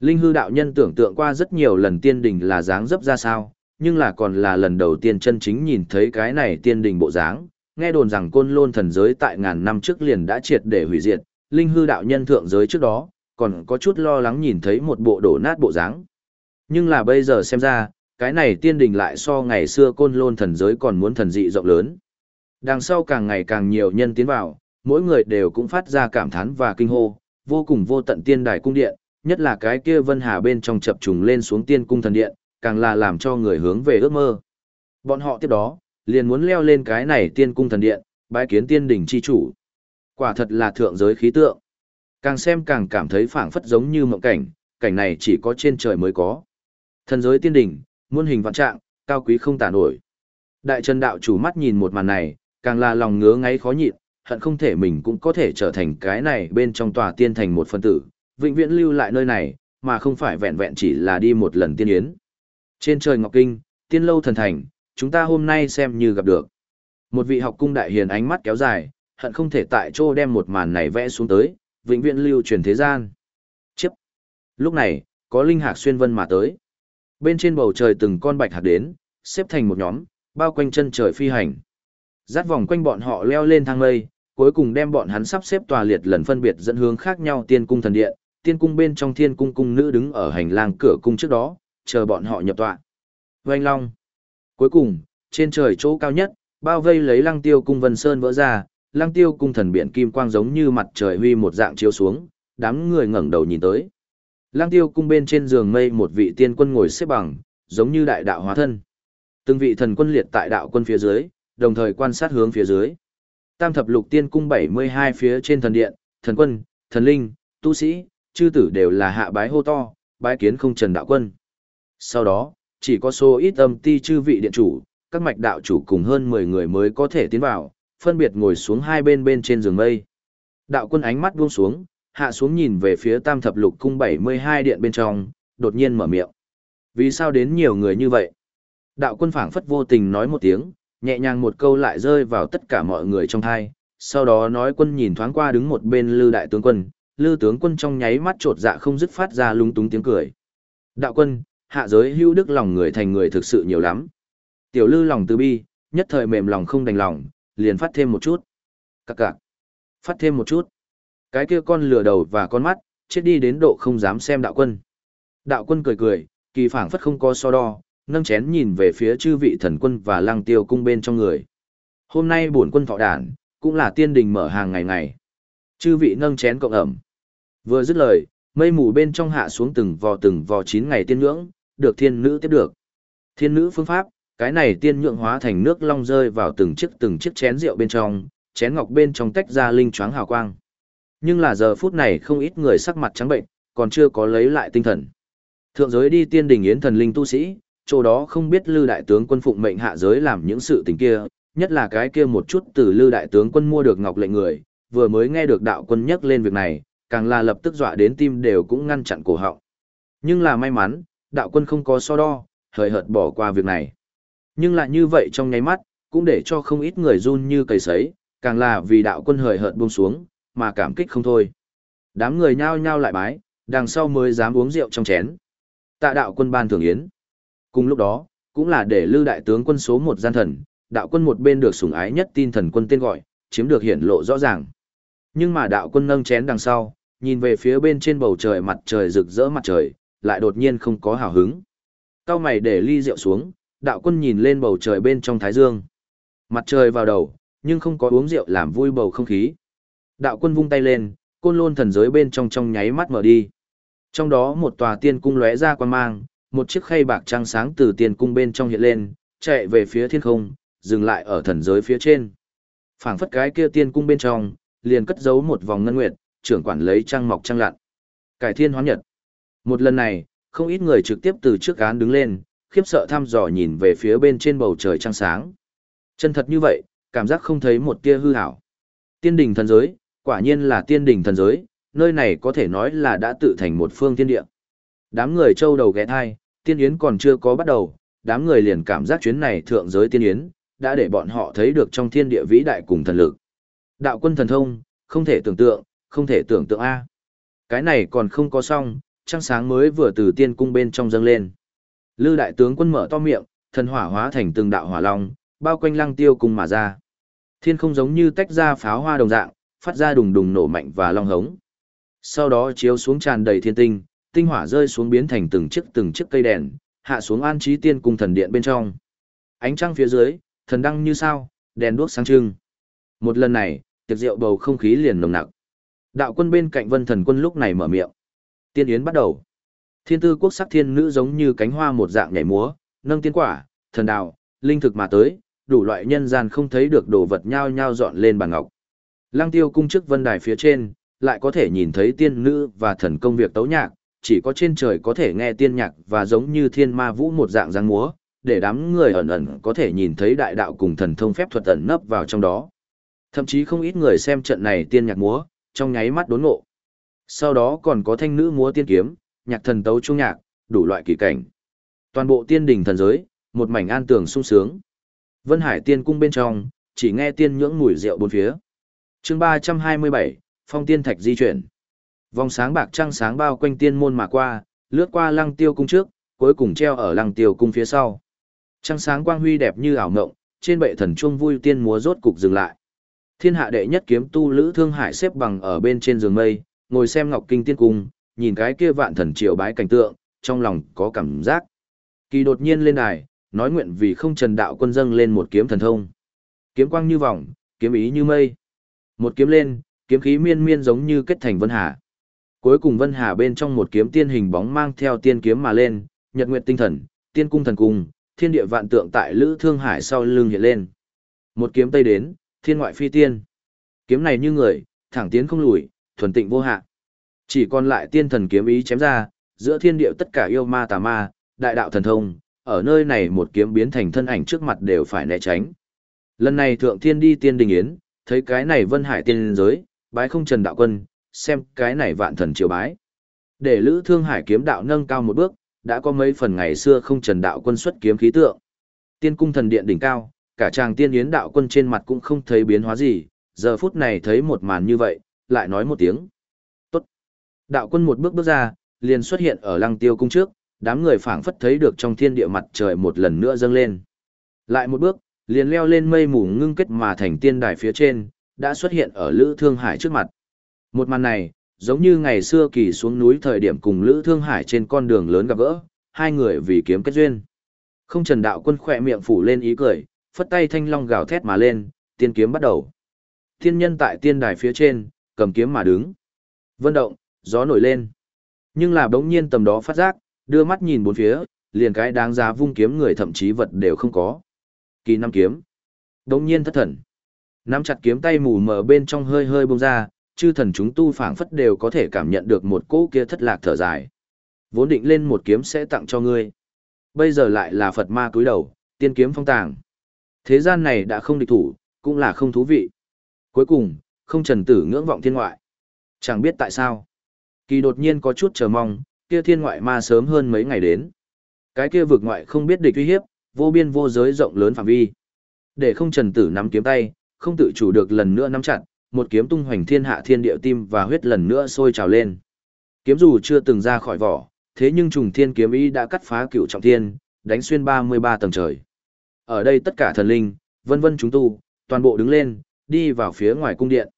Linh hư đạo nhân tưởng tượng qua rất nhiều lần tiên đỉnh là dáng dấp ra sao, nhưng là còn là lần đầu tiên chân chính nhìn thấy cái này tiên đình bộ dáng. Nghe đồn rằng côn lôn thần giới tại ngàn năm trước liền đã triệt để hủy diệt, linh hư đạo nhân thượng giới trước đó, còn có chút lo lắng nhìn thấy một bộ đổ nát bộ dáng. Nhưng là bây giờ xem ra, cái này tiên đình lại so ngày xưa côn lôn thần giới còn muốn thần dị rộng lớn. Đằng sau càng ngày càng nhiều nhân tiến vào, mỗi người đều cũng phát ra cảm thán và kinh hô, vô cùng vô tận tiên đài cung điện, nhất là cái kia vân hà bên trong chập trùng lên xuống tiên cung thần điện, càng là làm cho người hướng về ước mơ. Bọn họ tiếp đó, liền muốn leo lên cái này tiên cung thần điện, bái kiến tiên đỉnh chi chủ. Quả thật là thượng giới khí tượng. Càng xem càng cảm thấy phảng phất giống như mộng cảnh, cảnh này chỉ có trên trời mới có. Thần giới tiên đỉnh, muôn hình vạn trạng, cao quý không tả nổi. Đại chân đạo chủ mắt nhìn một màn này, càng là lòng ngứa ngáy khó nhịn, hận không thể mình cũng có thể trở thành cái này bên trong tòa tiên thành một phân tử, vĩnh viễn lưu lại nơi này, mà không phải vẹn vẹn chỉ là đi một lần tiên yến. Trên trời Ngọc Kinh, tiên lâu thần thành, chúng ta hôm nay xem như gặp được. Một vị học cung đại hiền ánh mắt kéo dài, hận không thể tại chỗ đem một màn này vẽ xuống tới, vĩnh viễn lưu truyền thế gian. Chiếp. Lúc này, có linh hạc xuyên vân mà tới. Bên trên bầu trời từng con bạch hạc đến, xếp thành một nhóm, bao quanh chân trời phi hành. Dắt vòng quanh bọn họ leo lên thang mây, cuối cùng đem bọn hắn sắp xếp tòa liệt lần phân biệt dẫn hướng khác nhau tiên cung thần điện, tiên cung bên trong thiên cung cung nữ đứng ở hành lang cửa cung trước đó, chờ bọn họ nhập tọa. Vành long. Cuối cùng, trên trời chỗ cao nhất, bao vây lấy lăng tiêu cung vân sơn vỡ ra, lăng tiêu cung thần biển kim quang giống như mặt trời huy một dạng chiếu xuống, đám người ngẩng đầu nhìn tới. Lăng tiêu cung bên trên giường mây một vị tiên quân ngồi xếp bằng, giống như đại đạo hóa thân. Từng vị thần quân liệt tại đạo quân phía dưới, đồng thời quan sát hướng phía dưới. Tam thập lục tiên cung 72 phía trên thần điện, thần quân, thần linh, tu sĩ, chư tử đều là hạ bái hô to, bái kiến không trần đạo quân. Sau đó, chỉ có số ít âm ti chư vị điện chủ, các mạch đạo chủ cùng hơn 10 người mới có thể tiến vào, phân biệt ngồi xuống hai bên bên trên giường mây. Đạo quân ánh mắt buông xuống, hạ xuống nhìn về phía tam thập lục cung 72 điện bên trong, đột nhiên mở miệng. Vì sao đến nhiều người như vậy? Đạo quân phảng phất vô tình nói một tiếng, nhẹ nhàng một câu lại rơi vào tất cả mọi người trong thai, sau đó nói quân nhìn thoáng qua đứng một bên lư đại tướng quân, lư tướng quân trong nháy mắt trột dạ không dứt phát ra lung túng tiếng cười. Đạo quân, hạ giới hữu đức lòng người thành người thực sự nhiều lắm. Tiểu lư lòng từ bi, nhất thời mềm lòng không đành lòng, liền phát thêm một chút. Cạc cạc. Phát thêm một chút. Cái kia con lừa đầu và con mắt, chết đi đến độ không dám xem đạo quân. Đạo quân cười cười, kỳ phảng phất không có so đo, nâng chén nhìn về phía chư vị thần quân và lăng tiêu cung bên trong người. Hôm nay bổn quân thọ đản, cũng là tiên đình mở hàng ngày ngày. Chư vị nâng chén cộng ẩm. Vừa dứt lời, mây mù bên trong hạ xuống từng vò từng vò chín ngày tiên ngưỡng được thiên nữ tiếp được. Thiên nữ phương pháp, cái này tiên nhượng hóa thành nước long rơi vào từng chiếc từng chiếc chén rượu bên trong, chén ngọc bên trong tách ra linh choáng hào quang. Nhưng là giờ phút này không ít người sắc mặt trắng bệnh, còn chưa có lấy lại tinh thần. Thượng giới đi tiên đình yến thần linh tu sĩ, chỗ đó không biết Lư đại tướng quân phụng mệnh hạ giới làm những sự tình kia, nhất là cái kia một chút từ Lư đại tướng quân mua được ngọc lệnh người, vừa mới nghe được đạo quân nhắc lên việc này, càng là lập tức dọa đến tim đều cũng ngăn chặn cổ họng. Nhưng là may mắn, đạo quân không có so đo, hời hợt bỏ qua việc này. Nhưng lại như vậy trong nháy mắt, cũng để cho không ít người run như cầy sấy, càng là vì đạo quân hời hợt buông xuống, mà cảm kích không thôi. Đám người nhao nhao lại bái, đằng sau mới dám uống rượu trong chén. Tạ đạo quân ban thưởng yến. Cùng lúc đó, cũng là để lưu đại tướng quân số một gian thần, đạo quân một bên được sủng ái nhất tin thần quân tên gọi, chiếm được hiển lộ rõ ràng. Nhưng mà đạo quân nâng chén đằng sau, nhìn về phía bên trên bầu trời mặt trời rực rỡ mặt trời, lại đột nhiên không có hào hứng. Cao mày để ly rượu xuống, đạo quân nhìn lên bầu trời bên trong thái dương. Mặt trời vào đầu, nhưng không có uống rượu làm vui bầu không khí. Đạo quân vung tay lên, côn lôn thần giới bên trong trong nháy mắt mở đi. Trong đó một tòa tiên cung lóe ra quan mang, một chiếc khay bạc trăng sáng từ tiên cung bên trong hiện lên, chạy về phía thiên không, dừng lại ở thần giới phía trên. phảng phất cái kia tiên cung bên trong, liền cất giấu một vòng ngân nguyệt, trưởng quản lấy trăng mọc trăng lặn. Cải thiên hóa nhật. Một lần này, không ít người trực tiếp từ trước án đứng lên, khiếp sợ thăm dò nhìn về phía bên trên bầu trời trăng sáng. Chân thật như vậy, cảm giác không thấy một tia hư ảo. Tiên đỉnh thần giới, quả nhiên là tiên đỉnh thần giới, nơi này có thể nói là đã tự thành một phương tiên địa. Đám người châu đầu ghé thai, tiên yến còn chưa có bắt đầu, đám người liền cảm giác chuyến này thượng giới tiên yến, đã để bọn họ thấy được trong thiên địa vĩ đại cùng thần lực. Đạo quân thần thông, không thể tưởng tượng, không thể tưởng tượng A. Cái này còn không có xong, trăng sáng mới vừa từ tiên cung bên trong dâng lên. Lư đại tướng quân mở to miệng, thần hỏa hóa thành từng đạo hỏa long, bao quanh lăng tiêu cung mà ra. Thiên không giống như tách ra pháo hoa đồng dạng, phát ra đùng đùng nổ mạnh và long hống. Sau đó chiếu xuống tràn đầy thiên tinh, tinh hỏa rơi xuống biến thành từng chiếc từng chiếc cây đèn, hạ xuống an trí tiên cung thần điện bên trong. Ánh trăng phía dưới, thần đăng như sao, đèn đuốc sáng trưng. Một lần này, tiệc rượu bầu không khí liền nồng nặc. Đạo quân bên cạnh vân thần quân lúc này mở miệng. Tiên yến bắt đầu. Thiên tư quốc sắc thiên nữ giống như cánh hoa một dạng nhảy múa, nâng tiên quả, thần đào, linh thực mà tới, đủ loại nhân gian không thấy được đồ vật nhao nhao dọn lên bàn ngọc. Lăng tiêu cung trước vân đài phía trên, lại có thể nhìn thấy tiên nữ và thần công việc tấu nhạc, chỉ có trên trời có thể nghe tiên nhạc và giống như thiên ma vũ một dạng giang múa, để đám người ẩn ẩn có thể nhìn thấy đại đạo cùng thần thông phép thuật ẩn nấp vào trong đó. Thậm chí không ít người xem trận này tiên nhạc múa, trong nháy mắt đốn ngộ. Sau đó còn có thanh nữ múa tiên kiếm, nhạc thần tấu trung nhạc, đủ loại kỳ cảnh. Toàn bộ tiên đình thần giới, một mảnh an tường sung sướng. Vân Hải tiên cung bên trong, chỉ nghe tiên nhưỡng mùi rượu bốn phía. chương 327, Phong tiên thạch di chuyển. Vòng sáng bạc trăng sáng bao quanh tiên môn mà qua, lướt qua lăng tiêu cung trước, cuối cùng treo ở lăng tiêu cung phía sau. Trăng sáng quang huy đẹp như ảo ngộng, trên bệ thần chuông vui tiên múa rốt cục dừng lại. Thiên hạ đệ nhất kiếm tu Lữ Thương Hải xếp bằng ở bên trên giường mây, ngồi xem Ngọc Kinh Tiên Cung, nhìn cái kia vạn thần triều bái cảnh tượng, trong lòng có cảm giác. Kỳ đột nhiên lên đài, nói nguyện vì không trần đạo quân dâng lên một kiếm thần thông. Kiếm quang như vòng, kiếm ý như mây. Một kiếm lên, kiếm khí miên miên giống như kết thành vân hà. Cuối cùng vân hà bên trong một kiếm tiên hình bóng mang theo tiên kiếm mà lên, nhật nguyệt tinh thần, tiên cung thần cung, thiên địa vạn tượng tại Lữ Thương Hải sau lưng hiện lên. Một kiếm tây đến, thiên ngoại phi tiên. Kiếm này như người, thẳng tiến không lùi, thuần tịnh vô hạ. Chỉ còn lại tiên thần kiếm ý chém ra, giữa thiên địa tất cả yêu ma tà ma, đại đạo thần thông, ở nơi này một kiếm biến thành thân ảnh trước mặt đều phải né tránh. Lần này thượng thiên đi tiên đình yến, thấy cái này vân hải tiên giới, bái không trần đạo quân, xem cái này vạn thần triều bái. Để lữ thương hải kiếm đạo nâng cao một bước, đã có mấy phần ngày xưa không trần đạo quân xuất kiếm khí tượng. Tiên cung thần điện đỉnh cao, cả chàng tiên yến đạo quân trên mặt cũng không thấy biến hóa gì, giờ phút này thấy một màn như vậy, lại nói một tiếng. Tốt. Đạo quân một bước bước ra, liền xuất hiện ở lăng tiêu cung trước, đám người phảng phất thấy được trong thiên địa mặt trời một lần nữa dâng lên. Lại một bước, liền leo lên mây mù ngưng kết mà thành tiên đài phía trên, đã xuất hiện ở Lữ Thương Hải trước mặt. Một màn này, giống như ngày xưa kỳ xuống núi thời điểm cùng Lữ Thương Hải trên con đường lớn gặp gỡ, hai người vì kiếm kết duyên. Không Trần Đạo Quân khỏe miệng phủ lên ý cười, phất tay thanh long gào thét mà lên, tiên kiếm bắt đầu. Thiên nhân tại tiên đài phía trên, cầm kiếm mà đứng. Vân động, gió nổi lên. Nhưng là bỗng nhiên tầm đó phát giác, đưa mắt nhìn bốn phía, liền cái đáng giá vung kiếm người thậm chí vật đều không có. Kỳ năm kiếm. Bỗng nhiên thất thần. Nắm chặt kiếm tay mù mờ bên trong hơi hơi bông ra, chư thần chúng tu phảng phất đều có thể cảm nhận được một cỗ kia thất lạc thở dài. Vốn định lên một kiếm sẽ tặng cho ngươi. Bây giờ lại là Phật ma cúi đầu, tiên kiếm phong tàng. Thế gian này đã không địch thủ, cũng là không thú vị. Cuối cùng, không trần tử ngưỡng vọng thiên ngoại. Chẳng biết tại sao. Kỳ đột nhiên có chút chờ mong, kia thiên ngoại ma sớm hơn mấy ngày đến. Cái kia vực ngoại không biết địch uy hiếp, vô biên vô giới rộng lớn phạm vi. Để không trần tử nắm kiếm tay, không tự chủ được lần nữa nắm chặt, một kiếm tung hoành thiên hạ thiên địa tim và huyết lần nữa sôi trào lên. Kiếm dù chưa từng ra khỏi vỏ, thế nhưng trùng thiên kiếm ý đã cắt phá cựu trọng thiên, đánh xuyên 33 tầng trời. Ở đây tất cả thần linh, vân vân chúng tu, toàn bộ đứng lên, đi vào phía ngoài cung điện.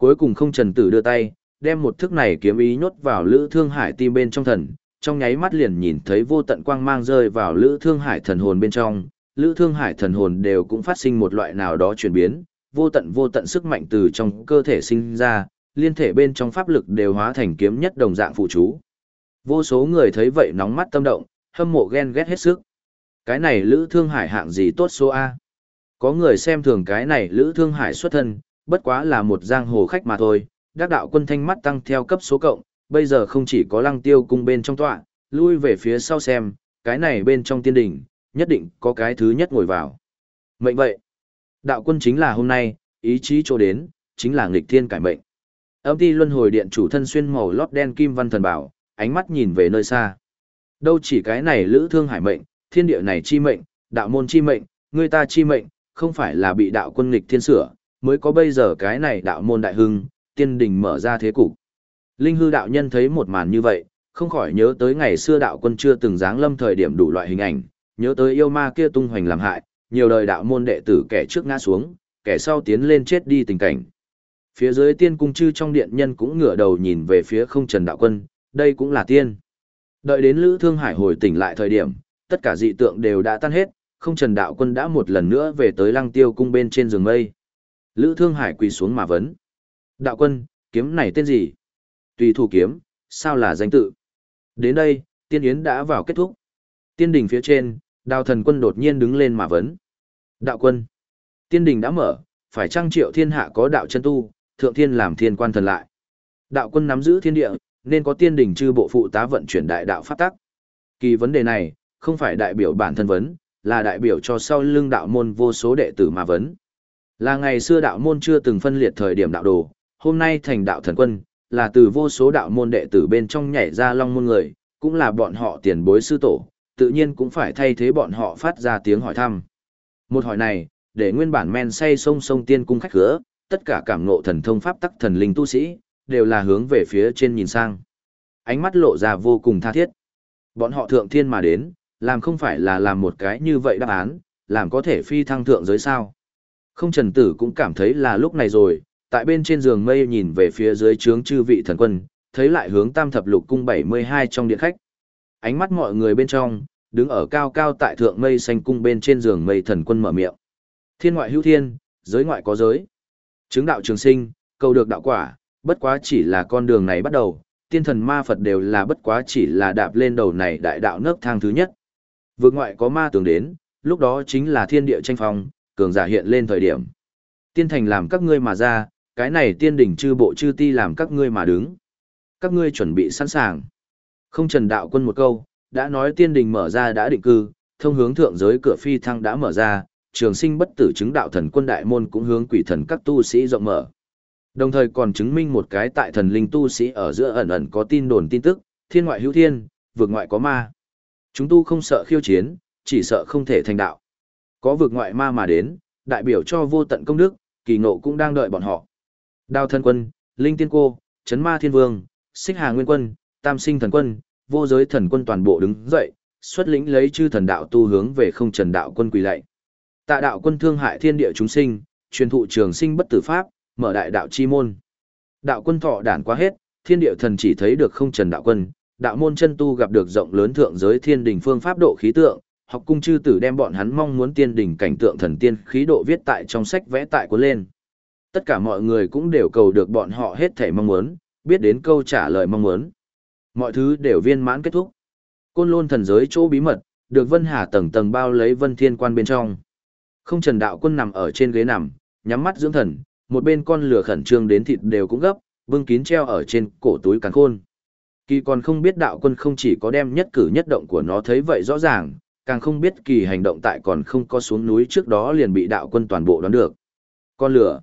Cuối cùng không trần tử đưa tay, đem một thức này kiếm ý nhốt vào lữ thương hải tim bên trong thần, trong nháy mắt liền nhìn thấy vô tận quang mang rơi vào lữ thương hải thần hồn bên trong, lữ thương hải thần hồn đều cũng phát sinh một loại nào đó chuyển biến, vô tận vô tận sức mạnh từ trong cơ thể sinh ra, liên thể bên trong pháp lực đều hóa thành kiếm nhất đồng dạng phụ chú. Vô số người thấy vậy nóng mắt tâm động, hâm mộ ghen ghét hết sức. Cái này Lữ Thương Hải hạng gì tốt số A. Có người xem thường cái này Lữ Thương Hải xuất thân, bất quá là một giang hồ khách mà thôi, đắc đạo quân thanh mắt tăng theo cấp số cộng, bây giờ không chỉ có lăng tiêu cung bên trong tọa, lui về phía sau xem, cái này bên trong tiên đỉnh, nhất định có cái thứ nhất ngồi vào. Mệnh vậy, đạo quân chính là hôm nay, ý chí chỗ đến, chính là nghịch thiên cải mệnh. Âm ti luân hồi điện chủ thân xuyên màu lót đen kim văn thần bảo, ánh mắt nhìn về nơi xa. Đâu chỉ cái này lữ thương hải mệnh, thiên địa này chi mệnh, đạo môn chi mệnh, người ta chi mệnh, không phải là bị đạo quân nghịch thiên sửa, mới có bây giờ cái này đạo môn đại hưng, tiên đình mở ra thế cục. Linh hư đạo nhân thấy một màn như vậy, không khỏi nhớ tới ngày xưa đạo quân chưa từng dáng lâm thời điểm đủ loại hình ảnh, nhớ tới yêu ma kia tung hoành làm hại, nhiều đời đạo môn đệ tử kẻ trước ngã xuống, kẻ sau tiến lên chết đi tình cảnh. Phía dưới tiên cung chư trong điện nhân cũng ngửa đầu nhìn về phía không trần đạo quân, đây cũng là tiên. Đợi đến Lữ Thương Hải hồi tỉnh lại thời điểm, tất cả dị tượng đều đã tan hết, không trần đạo quân đã một lần nữa về tới lăng tiêu cung bên trên giường mây. Lữ Thương Hải quỳ xuống mà vấn. Đạo quân, kiếm này tên gì? Tùy thủ kiếm, sao là danh tự? Đến đây, tiên yến đã vào kết thúc. Tiên đình phía trên, đào thần quân đột nhiên đứng lên mà vấn. Đạo quân, tiên đình đã mở, phải trang triệu thiên hạ có đạo chân tu, thượng thiên làm thiên quan thần lại. Đạo quân nắm giữ thiên địa, nên có tiên đình chư bộ phụ tá vận chuyển đại đạo pháp tắc. Kỳ vấn đề này, không phải đại biểu bản thân vấn, là đại biểu cho sau lưng đạo môn vô số đệ tử mà vấn. Là ngày xưa đạo môn chưa từng phân liệt thời điểm đạo đồ, hôm nay thành đạo thần quân, là từ vô số đạo môn đệ tử bên trong nhảy ra long môn người, cũng là bọn họ tiền bối sư tổ, tự nhiên cũng phải thay thế bọn họ phát ra tiếng hỏi thăm. Một hỏi này, để nguyên bản men say sông sông tiên cung khách khứa, tất cả cảm ngộ thần thông pháp tắc thần linh tu sĩ, đều là hướng về phía trên nhìn sang. Ánh mắt lộ ra vô cùng tha thiết. Bọn họ thượng thiên mà đến, làm không phải là làm một cái như vậy đáp án, làm có thể phi thăng thượng giới sao. Không trần tử cũng cảm thấy là lúc này rồi, tại bên trên giường mây nhìn về phía dưới trướng chư vị thần quân, thấy lại hướng tam thập lục cung 72 trong điện khách. Ánh mắt mọi người bên trong, đứng ở cao cao tại thượng mây xanh cung bên trên giường mây thần quân mở miệng. Thiên ngoại hữu thiên, giới ngoại có giới. Chứng đạo trường sinh, cầu được đạo quả, bất quá chỉ là con đường này bắt đầu, tiên thần ma Phật đều là bất quá chỉ là đạp lên đầu này đại đạo nấc thang thứ nhất. Vượt ngoại có ma tưởng đến, lúc đó chính là thiên địa tranh phong, cường giả hiện lên thời điểm. Tiên thành làm các ngươi mà ra, cái này tiên đỉnh chư bộ chư ti làm các ngươi mà đứng. Các ngươi chuẩn bị sẵn sàng. Không trần đạo quân một câu, đã nói tiên đình mở ra đã định cư, thông hướng thượng giới cửa phi thăng đã mở ra, trường sinh bất tử chứng đạo thần quân đại môn cũng hướng quỷ thần các tu sĩ rộng mở. Đồng thời còn chứng minh một cái tại thần linh tu sĩ ở giữa ẩn ẩn có tin đồn tin tức, thiên ngoại hữu thiên, vượt ngoại có ma. Chúng tu không sợ khiêu chiến, chỉ sợ không thể thành đạo. Có vượt ngoại ma mà đến, đại biểu cho vô tận công đức, kỳ ngộ cũng đang đợi bọn họ. Đao thân quân, linh tiên cô, chấn ma thiên vương, xích hà nguyên quân, tam sinh thần quân, vô giới thần quân toàn bộ đứng dậy, xuất lĩnh lấy chư thần đạo tu hướng về không trần đạo quân quỳ lạy. Tạ đạo quân thương hại thiên địa chúng sinh, truyền thụ trường sinh bất tử pháp, mở đại đạo chi môn. Đạo quân thọ đản quá hết, thiên địa thần chỉ thấy được không trần đạo quân, đạo môn chân tu gặp được rộng lớn thượng giới thiên đình phương pháp độ khí tượng, học cung chư tử đem bọn hắn mong muốn tiên đỉnh cảnh tượng thần tiên khí độ viết tại trong sách vẽ tại cuốn lên. Tất cả mọi người cũng đều cầu được bọn họ hết thể mong muốn, biết đến câu trả lời mong muốn. Mọi thứ đều viên mãn kết thúc. Côn lôn thần giới chỗ bí mật, được Vân Hà tầng tầng bao lấy Vân Thiên Quan bên trong. Không Trần Đạo Quân nằm ở trên ghế nằm, nhắm mắt dưỡng thần, một bên con lửa khẩn trương đến thịt đều cũng gấp, vương kín treo ở trên cổ túi càn khôn. Kỳ còn không biết đạo quân không chỉ có đem nhất cử nhất động của nó thấy vậy rõ ràng, càng không biết kỳ hành động tại còn không có xuống núi trước đó liền bị đạo quân toàn bộ đoán được. Con lửa,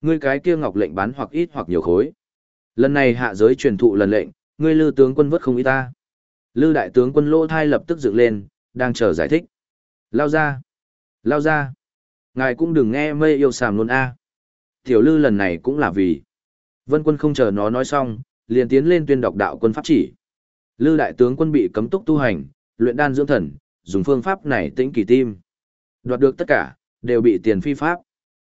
ngươi cái kia ngọc lệnh bán hoặc ít hoặc nhiều khối. Lần này hạ giới truyền thụ lần lệnh, ngươi lư tướng quân vất không ý ta. Lư đại tướng quân lỗ thai lập tức dựng lên, đang chờ giải thích. Lao ra, lao ra. Ngài cũng đừng nghe mây yêu sàm luôn a. Tiểu lư lần này cũng là vì. Vân quân không chờ nó nói xong, liền tiến lên tuyên đọc đạo quân pháp chỉ. Lư đại tướng quân bị cấm túc tu hành, luyện đan dưỡng thần, dùng phương pháp này tĩnh kỳ tim. Đoạt được tất cả, đều bị tiền phi pháp.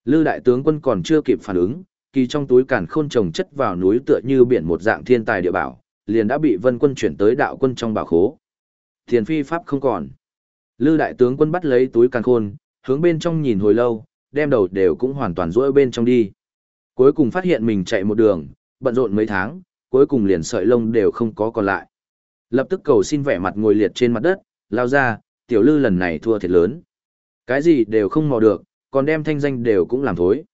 Lư đại tướng quân còn chưa kịp phản ứng, kỳ trong túi càn khôn trồng chất vào núi tựa như biển một dạng thiên tài địa bảo, liền đã bị vân quân chuyển tới đạo quân trong bảo khố. Tiền phi pháp không còn. Lư đại tướng quân bắt lấy túi càn khôn, hướng bên trong nhìn hồi lâu, đem đầu đều cũng hoàn toàn rỗi bên trong đi. Cuối cùng phát hiện mình chạy một đường, bận rộn mấy tháng, cuối cùng liền sợi lông đều không có còn lại. Lập tức cầu xin vẻ mặt ngồi liệt trên mặt đất, lao ra, tiểu lư lần này thua thiệt lớn. Cái gì đều không mò được, còn đem thanh danh đều cũng làm thối.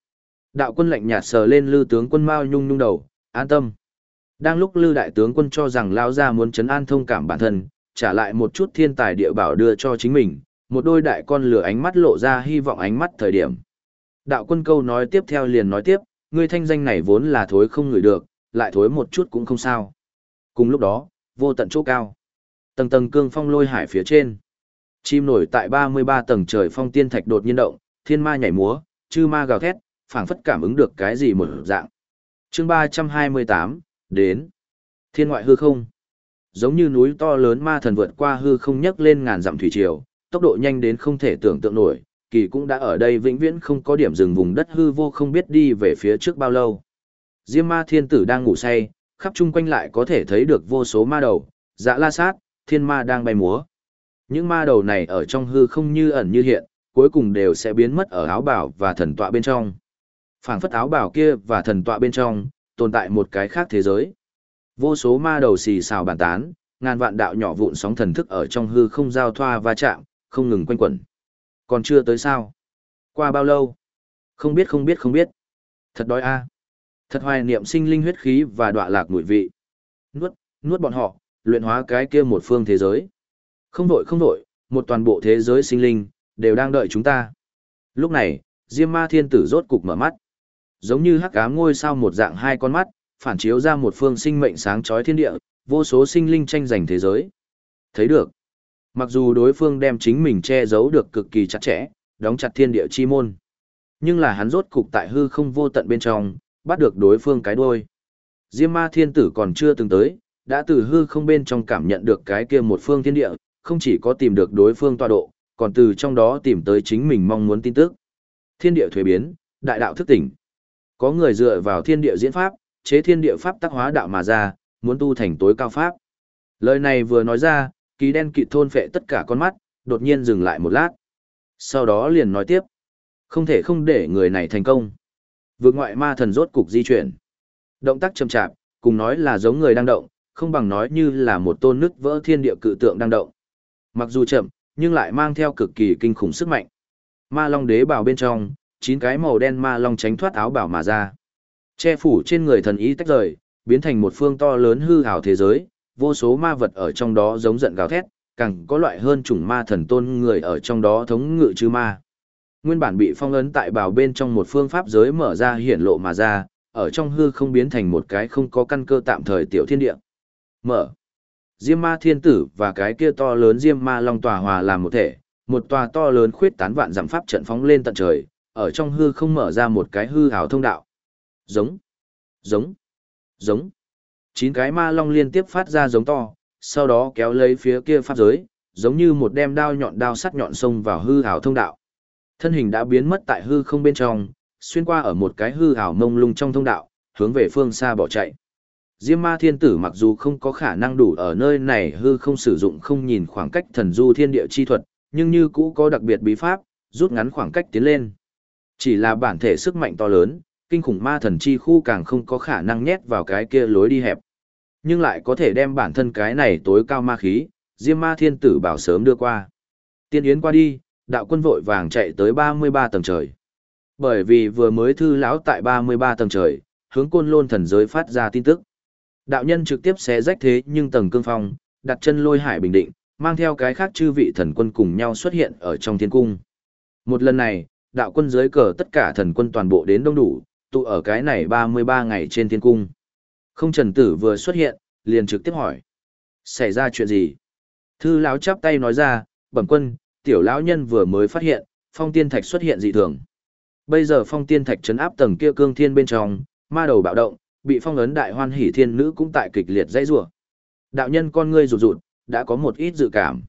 Đạo quân lạnh nhạt sờ lên lư tướng quân Mao nhung nhung đầu, an tâm. Đang lúc lư đại tướng quân cho rằng lao ra muốn chấn an thông cảm bản thân, trả lại một chút thiên tài địa bảo đưa cho chính mình, một đôi đại con lửa ánh mắt lộ ra hy vọng ánh mắt thời điểm. Đạo quân câu nói tiếp theo liền nói tiếp, ngươi thanh danh này vốn là thối không ngửi được, lại thối một chút cũng không sao. Cùng lúc đó, vô tận chỗ cao. Tầng tầng cương phong lôi hải phía trên. Chim nổi tại 33 tầng trời phong tiên thạch đột nhiên động, thiên ma nhảy múa, chư ma gào thét, phảng phất cảm ứng được cái gì một dạng. Chương 328, đến. Thiên ngoại hư không. Giống như núi to lớn ma thần vượt qua hư không nhấc lên ngàn dặm thủy triều, tốc độ nhanh đến không thể tưởng tượng nổi, kỳ cũng đã ở đây vĩnh viễn không có điểm dừng vùng đất hư vô không biết đi về phía trước bao lâu. Diêm ma thiên tử đang ngủ say, khắp chung quanh lại có thể thấy được vô số ma đầu, dạ la sát, thiên ma đang bay múa. Những ma đầu này ở trong hư không như ẩn như hiện, cuối cùng đều sẽ biến mất ở áo bảo và thần tọa bên trong. phảng phất áo bảo kia và thần tọa bên trong, tồn tại một cái khác thế giới. Vô số ma đầu xì xào bàn tán, ngàn vạn đạo nhỏ vụn sóng thần thức ở trong hư không giao thoa va chạm, không ngừng quanh quẩn. Còn chưa tới sao? Qua bao lâu? Không biết không biết không biết. Thật đói a. Thật hoài niệm sinh linh huyết khí và đọa lạc mùi vị. Nuốt, nuốt bọn họ, luyện hóa cái kia một phương thế giới. Không vội không vội, một toàn bộ thế giới sinh linh, đều đang đợi chúng ta. Lúc này, Diêm Ma Thiên Tử rốt cục mở mắt. Giống như hắc ám ngôi sao một dạng hai con mắt, phản chiếu ra một phương sinh mệnh sáng chói thiên địa, vô số sinh linh tranh giành thế giới. Thấy được. Mặc dù đối phương đem chính mình che giấu được cực kỳ chặt chẽ, đóng chặt thiên địa chi môn. Nhưng là hắn rốt cục tại hư không vô tận bên trong, bắt được đối phương cái đuôi. Diêm ma thiên tử còn chưa từng tới, đã từ hư không bên trong cảm nhận được cái kia một phương thiên địa, không chỉ có tìm được đối phương tọa độ, còn từ trong đó tìm tới chính mình mong muốn tin tức. Thiên địa thuế biến, đại đạo thức tỉnh. Có người dựa vào thiên địa diễn pháp, chế thiên địa pháp tác hóa đạo mà ra, muốn tu thành tối cao pháp. Lời này vừa nói ra, kỳ đen kịt thôn phệ tất cả con mắt, đột nhiên dừng lại một lát. Sau đó liền nói tiếp. Không thể không để người này thành công. Vượt ngoại ma thần rốt cục di chuyển. Động tác chậm chạp, cùng nói là giống người đang động, không bằng nói như là một tôn nứt vỡ thiên địa cự tượng đang động. Mặc dù chậm, nhưng lại mang theo cực kỳ kinh khủng sức mạnh. Ma Long đế bào bên trong, chín cái màu đen ma long tránh thoát áo bảo mà ra. Che phủ trên người thần ý tách rời, biến thành một phương to lớn hư ảo thế giới, vô số ma vật ở trong đó giống giận gào thét, càng có loại hơn chủng ma thần tôn người ở trong đó thống ngự chư ma. Nguyên bản bị phong ấn tại bào bên trong một phương pháp giới mở ra hiển lộ mà ra, ở trong hư không biến thành một cái không có căn cơ tạm thời tiểu thiên địa. Mở. Diêm ma thiên tử và cái kia to lớn diêm ma long tòa hòa làm một thể, một tòa to lớn khuyết tán vạn giảm pháp trận phóng lên tận trời, ở trong hư không mở ra một cái hư hào thông đạo. Giống, giống, giống. Chín cái ma long liên tiếp phát ra giống to, sau đó kéo lấy phía kia pháp giới, giống như một đem đao nhọn đao sắt nhọn xông vào hư hào thông đạo. Thân hình đã biến mất tại hư không bên trong, xuyên qua ở một cái hư hào mông lung trong thông đạo, hướng về phương xa bỏ chạy. Diêm ma thiên tử mặc dù không có khả năng đủ ở nơi này hư không sử dụng không nhìn khoảng cách thần du thiên địa chi thuật, nhưng như cũ có đặc biệt bí pháp, rút ngắn khoảng cách tiến lên. Chỉ là bản thể sức mạnh to lớn, kinh khủng ma thần chi khu càng không có khả năng nhét vào cái kia lối đi hẹp. Nhưng lại có thể đem bản thân cái này tối cao ma khí, Diêm ma thiên tử bảo sớm đưa qua. Tiên yến qua đi, đạo quân vội vàng chạy tới 33 tầng trời. Bởi vì vừa mới thư lão tại 33 tầng trời, hướng côn lôn thần giới phát ra tin tức. Đạo nhân trực tiếp xé rách thế nhưng tầng cương phong, đặt chân lôi hải bình định, mang theo cái khác chư vị thần quân cùng nhau xuất hiện ở trong thiên cung. Một lần này, đạo quân dưới cờ tất cả thần quân toàn bộ đến đông đủ, tụ ở cái này 33 ngày trên thiên cung. Không trần tử vừa xuất hiện, liền trực tiếp hỏi. Xảy ra chuyện gì? Thư lão chắp tay nói ra, bẩm quân, tiểu lão nhân vừa mới phát hiện, phong tiên thạch xuất hiện dị thường. Bây giờ phong tiên thạch chấn áp tầng kia cương thiên bên trong, ma đầu bạo động, bị phong ấn đại hoan hỷ thiên nữ cũng tại kịch liệt dãy rủa. Đạo nhân con ngươi rụt rụt, đã có một ít dự cảm.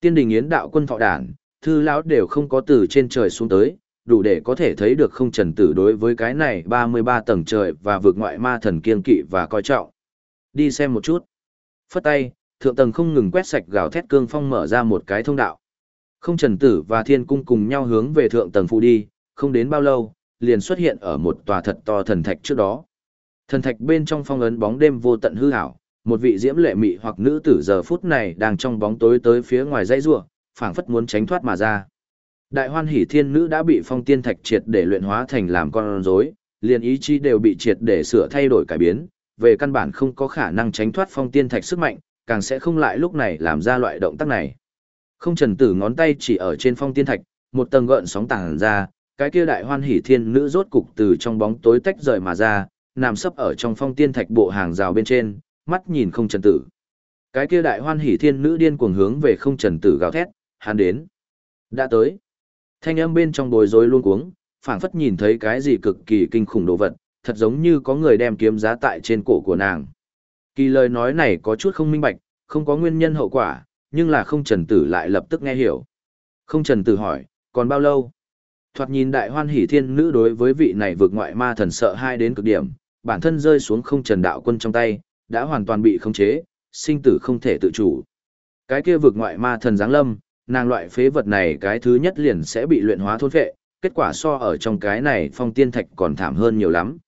Tiên đình yến đạo quân thọ đản, thư lão đều không có từ trên trời xuống tới, đủ để có thể thấy được không trần tử đối với cái này 33 tầng trời và vượt ngoại ma thần kiên kỵ và coi trọng. Đi xem một chút. Phất tay, thượng tầng không ngừng quét sạch gào thét cương phong mở ra một cái thông đạo. Không trần tử và thiên cung cùng nhau hướng về thượng tầng phụ đi, không đến bao lâu, liền xuất hiện ở một tòa thật to thần thạch trước đó. Thần thạch bên trong phong ấn bóng đêm vô tận hư ảo, một vị diễm lệ mị hoặc nữ tử giờ phút này đang trong bóng tối tới phía ngoài dãy rủa, phảng phất muốn tránh thoát mà ra. Đại Hoan Hỷ Thiên nữ đã bị phong tiên thạch triệt để luyện hóa thành làm con rối, liền ý chí đều bị triệt để sửa thay đổi cải biến, về căn bản không có khả năng tránh thoát phong tiên thạch sức mạnh, càng sẽ không lại lúc này làm ra loại động tác này. Không trần tử ngón tay chỉ ở trên phong tiên thạch, một tầng gợn sóng tàng ra, cái kia đại hoan hỷ thiên nữ rốt cục từ trong bóng tối tách rời mà ra, nằm sấp ở trong phong tiên thạch bộ hàng rào bên trên, mắt nhìn không trần tử. Cái kia đại hoan hỷ thiên nữ điên cuồng hướng về không trần tử gào thét, hắn đến. Đã tới. Thanh âm bên trong bối rối luôn cuống, phảng phất nhìn thấy cái gì cực kỳ kinh khủng đồ vật, thật giống như có người đem kiếm giá tại trên cổ của nàng. Kỳ lời nói này có chút không minh bạch, không có nguyên nhân hậu quả, nhưng là không trần tử lại lập tức nghe hiểu. Không trần tử hỏi, còn bao lâu? Thoạt nhìn đại hoan hỷ thiên nữ đối với vị này vượt ngoại ma thần sợ hai đến cực điểm, bản thân rơi xuống không trần đạo quân trong tay, đã hoàn toàn bị khống chế, sinh tử không thể tự chủ. Cái kia vượt ngoại ma thần giáng lâm, nàng loại phế vật này cái thứ nhất liền sẽ bị luyện hóa thôn phệ, kết quả so ở trong cái này phong tiên thạch còn thảm hơn nhiều lắm.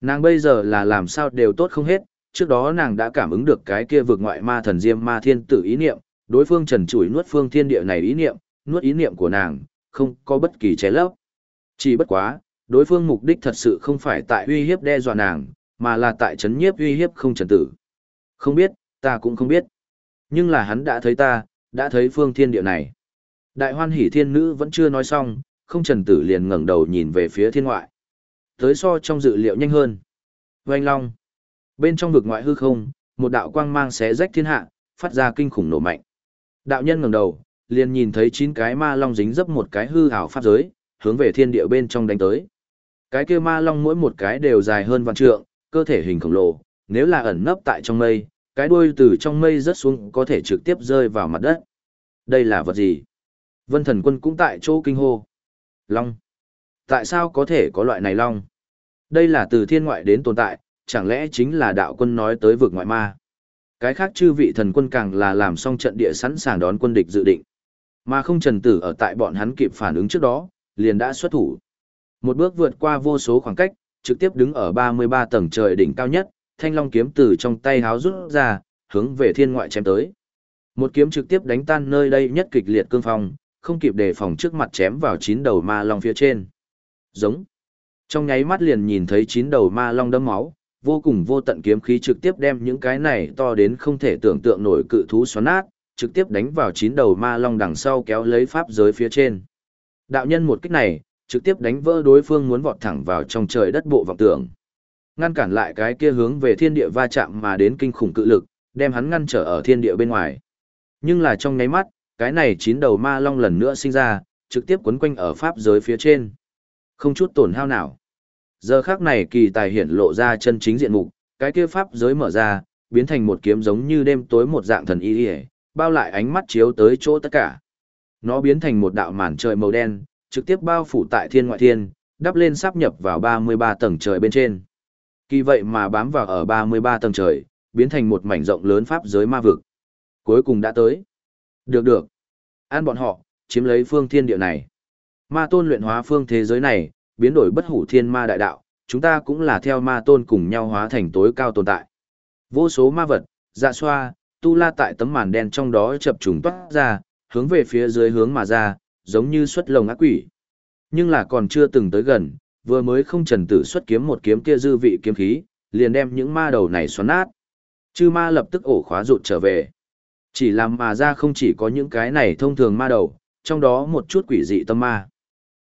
Nàng bây giờ là làm sao đều tốt không hết, trước đó nàng đã cảm ứng được cái kia vượt ngoại ma thần diêm ma thiên tử ý niệm, đối phương trần chủi nuốt phương thiên địa này ý niệm, nuốt ý niệm của nàng, không có bất kỳ chế lấp. Chỉ bất quá, đối phương mục đích thật sự không phải tại uy hiếp đe dọa nàng, mà là tại chấn nhiếp uy hiếp không trần tử. Không biết, ta cũng không biết. Nhưng là hắn đã thấy ta, đã thấy phương thiên địa này. Đại hoan hỷ thiên nữ vẫn chưa nói xong, không trần tử liền ngẩng đầu nhìn về phía thiên ngoại. Tới so trong dự liệu nhanh hơn. Vành long. Bên trong vực ngoại hư không, một đạo quang mang xé rách thiên hạ, phát ra kinh khủng nổ mạnh. Đạo nhân ngẩng đầu, liền nhìn thấy chín cái ma long dính dấp một cái hư ảo pháp giới, hướng về thiên địa bên trong đánh tới. Cái kia ma long mỗi một cái đều dài hơn vạn trượng, cơ thể hình khổng lồ, nếu là ẩn nấp tại trong mây, cái đuôi từ trong mây rớt xuống có thể trực tiếp rơi vào mặt đất. Đây là vật gì? Vân thần quân cũng tại chỗ kinh hô. Long. Tại sao có thể có loại này long? Đây là từ thiên ngoại đến tồn tại, chẳng lẽ chính là đạo quân nói tới vực ngoại ma? Cái khác chư vị thần quân càng là làm xong trận địa sẵn sàng đón quân địch dự định. Mà không trần tử ở tại bọn hắn kịp phản ứng trước đó, liền đã xuất thủ. Một bước vượt qua vô số khoảng cách, trực tiếp đứng ở 33 tầng trời đỉnh cao nhất, thanh long kiếm từ trong tay háo rút ra, hướng về thiên ngoại chém tới. Một kiếm trực tiếp đánh tan nơi đây nhất kịch liệt cương phong, không kịp đề phòng trước mặt chém vào chín đầu ma long phía trên. Giống. Trong nháy mắt liền nhìn thấy chín đầu ma long đấm máu, vô cùng vô tận kiếm khí trực tiếp đem những cái này to đến không thể tưởng tượng nổi cự thú xoắn nát, trực tiếp đánh vào chín đầu ma long đằng sau kéo lấy pháp giới phía trên. Đạo nhân một kích này, trực tiếp đánh vỡ đối phương muốn vọt thẳng vào trong trời đất bộ vọng tưởng. Ngăn cản lại cái kia hướng về thiên địa va chạm mà đến kinh khủng cự lực, đem hắn ngăn trở ở thiên địa bên ngoài. Nhưng là trong nháy mắt, cái này chín đầu ma long lần nữa sinh ra, trực tiếp quấn quanh ở pháp giới phía trên. Không chút tổn hao nào. Giờ khắc này kỳ tài hiển lộ ra chân chính diện mục, cái kia pháp giới mở ra, biến thành một kiếm giống như đêm tối một dạng thần y y, bao lại ánh mắt chiếu tới chỗ tất cả. Nó biến thành một đạo màn trời màu đen, trực tiếp bao phủ tại thiên ngoại thiên, đắp lên sắp nhập vào 33 tầng trời bên trên. Kỳ vậy mà bám vào ở 33 tầng trời, biến thành một mảnh rộng lớn pháp giới ma vực. Cuối cùng đã tới. Được được. An bọn họ, chiếm lấy phương thiên địa này. Ma tôn luyện hóa phương thế giới này, biến đổi bất hủ thiên ma đại đạo, chúng ta cũng là theo ma tôn cùng nhau hóa thành tối cao tồn tại. Vô số ma vật, dạ xoa, tu la tại tấm màn đen trong đó chập trùng toát ra, hướng về phía dưới hướng mà ra, giống như xuất lồng ác quỷ. Nhưng là còn chưa từng tới gần, vừa mới không trần tử xuất kiếm một kiếm kia dư vị kiếm khí, liền đem những ma đầu này xoắn nát. Chư ma lập tức ổ khóa rụt trở về. Chỉ làm mà ra không chỉ có những cái này thông thường ma đầu, trong đó một chút quỷ dị tâm ma.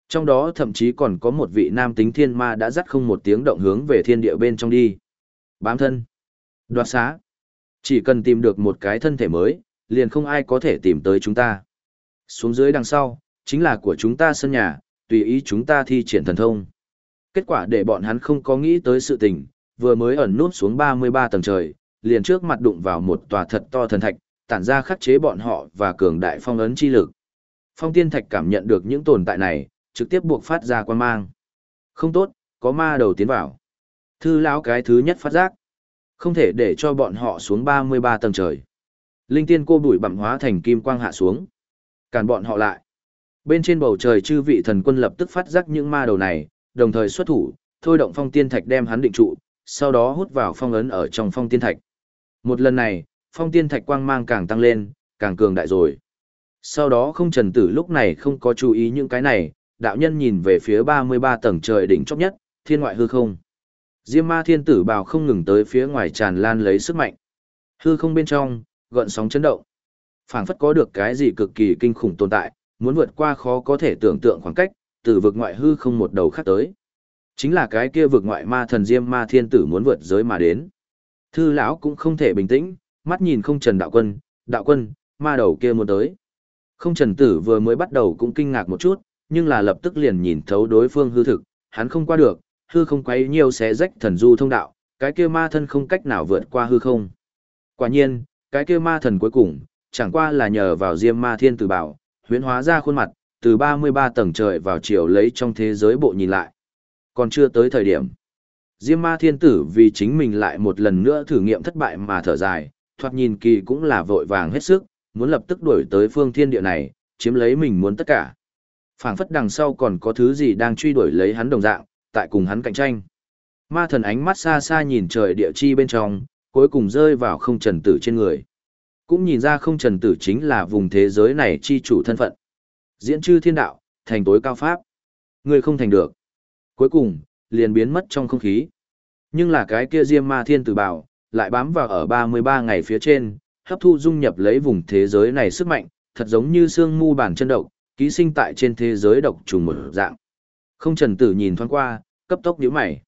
Trong đó thậm chí còn có một vị nam tính thiên ma đã dắt không một tiếng động hướng về thiên địa bên trong đi. Bám thân. Đoạt xá. Chỉ cần tìm được một cái thân thể mới, liền không ai có thể tìm tới chúng ta. Xuống dưới đằng sau, chính là của chúng ta sân nhà, tùy ý chúng ta thi triển thần thông. Kết quả để bọn hắn không có nghĩ tới sự tình, vừa mới ẩn nút xuống 33 tầng trời, liền trước mặt đụng vào một tòa thật to thần thạch, tản ra khắc chế bọn họ và cường đại phong ấn chi lực. Phong tiên thạch cảm nhận được những tồn tại này, trực tiếp buộc phát ra quan mang. Không tốt, có ma đầu tiến vào. Thư lão cái thứ nhất phát giác. Không thể để cho bọn họ xuống 33 tầng trời. Linh tiên cô bụi bặm hóa thành kim quang hạ xuống. Cản bọn họ lại. Bên trên bầu trời chư vị thần quân lập tức phát giác những ma đầu này, đồng thời xuất thủ, thôi động phong tiên thạch đem hắn định trụ, sau đó hút vào phong ấn ở trong phong tiên thạch. Một lần này, phong tiên thạch quang mang càng tăng lên, càng cường đại rồi. Sau đó không trần tử lúc này không có chú ý những cái này, đạo nhân nhìn về phía 33 tầng trời đỉnh chóp nhất, thiên ngoại hư không. Diêm ma thiên tử bào không ngừng tới phía ngoài tràn lan lấy sức mạnh. Hư không bên trong, gợn sóng chấn động. phảng phất có được cái gì cực kỳ kinh khủng tồn tại, muốn vượt qua khó có thể tưởng tượng khoảng cách, từ vực ngoại hư không một đầu khác tới. Chính là cái kia vực ngoại ma thần Diêm ma thiên tử muốn vượt giới mà đến. Thư lão cũng không thể bình tĩnh, mắt nhìn không trần đạo quân, đạo quân, ma đầu kia muốn tới. Không trần tử vừa mới bắt đầu cũng kinh ngạc một chút, nhưng là lập tức liền nhìn thấu đối phương hư thực, hắn không qua được, hư không quấy nhiều xé rách thần du thông đạo, cái kia ma thân không cách nào vượt qua hư không. Quả nhiên, cái kia ma thần cuối cùng, chẳng qua là nhờ vào diêm ma thiên tử bảo, huyễn hóa ra khuôn mặt, từ 33 tầng trời vào chiều lấy trong thế giới bộ nhìn lại. Còn chưa tới thời điểm. Diêm ma thiên tử vì chính mình lại một lần nữa thử nghiệm thất bại mà thở dài, thoạt nhìn kỳ cũng là vội vàng hết sức, muốn lập tức đuổi tới phương thiên địa này, chiếm lấy mình muốn tất cả phảng phất đằng sau còn có thứ gì đang truy đuổi lấy hắn đồng dạng, tại cùng hắn cạnh tranh. Ma thần ánh mắt xa xa nhìn trời địa chi bên trong, cuối cùng rơi vào không trần tử trên người. Cũng nhìn ra không trần tử chính là vùng thế giới này chi chủ thân phận. Diễn chư thiên đạo, thành tối cao pháp. Người không thành được. Cuối cùng, liền biến mất trong không khí. Nhưng là cái kia diêm ma thiên tử bảo, lại bám vào ở 33 ngày phía trên, hấp thu dung nhập lấy vùng thế giới này sức mạnh, thật giống như xương mu bản chân độc, ký sinh tại trên thế giới độc trùng một dạng. Không trần tử nhìn thoáng qua, cấp tốc nhíu mày.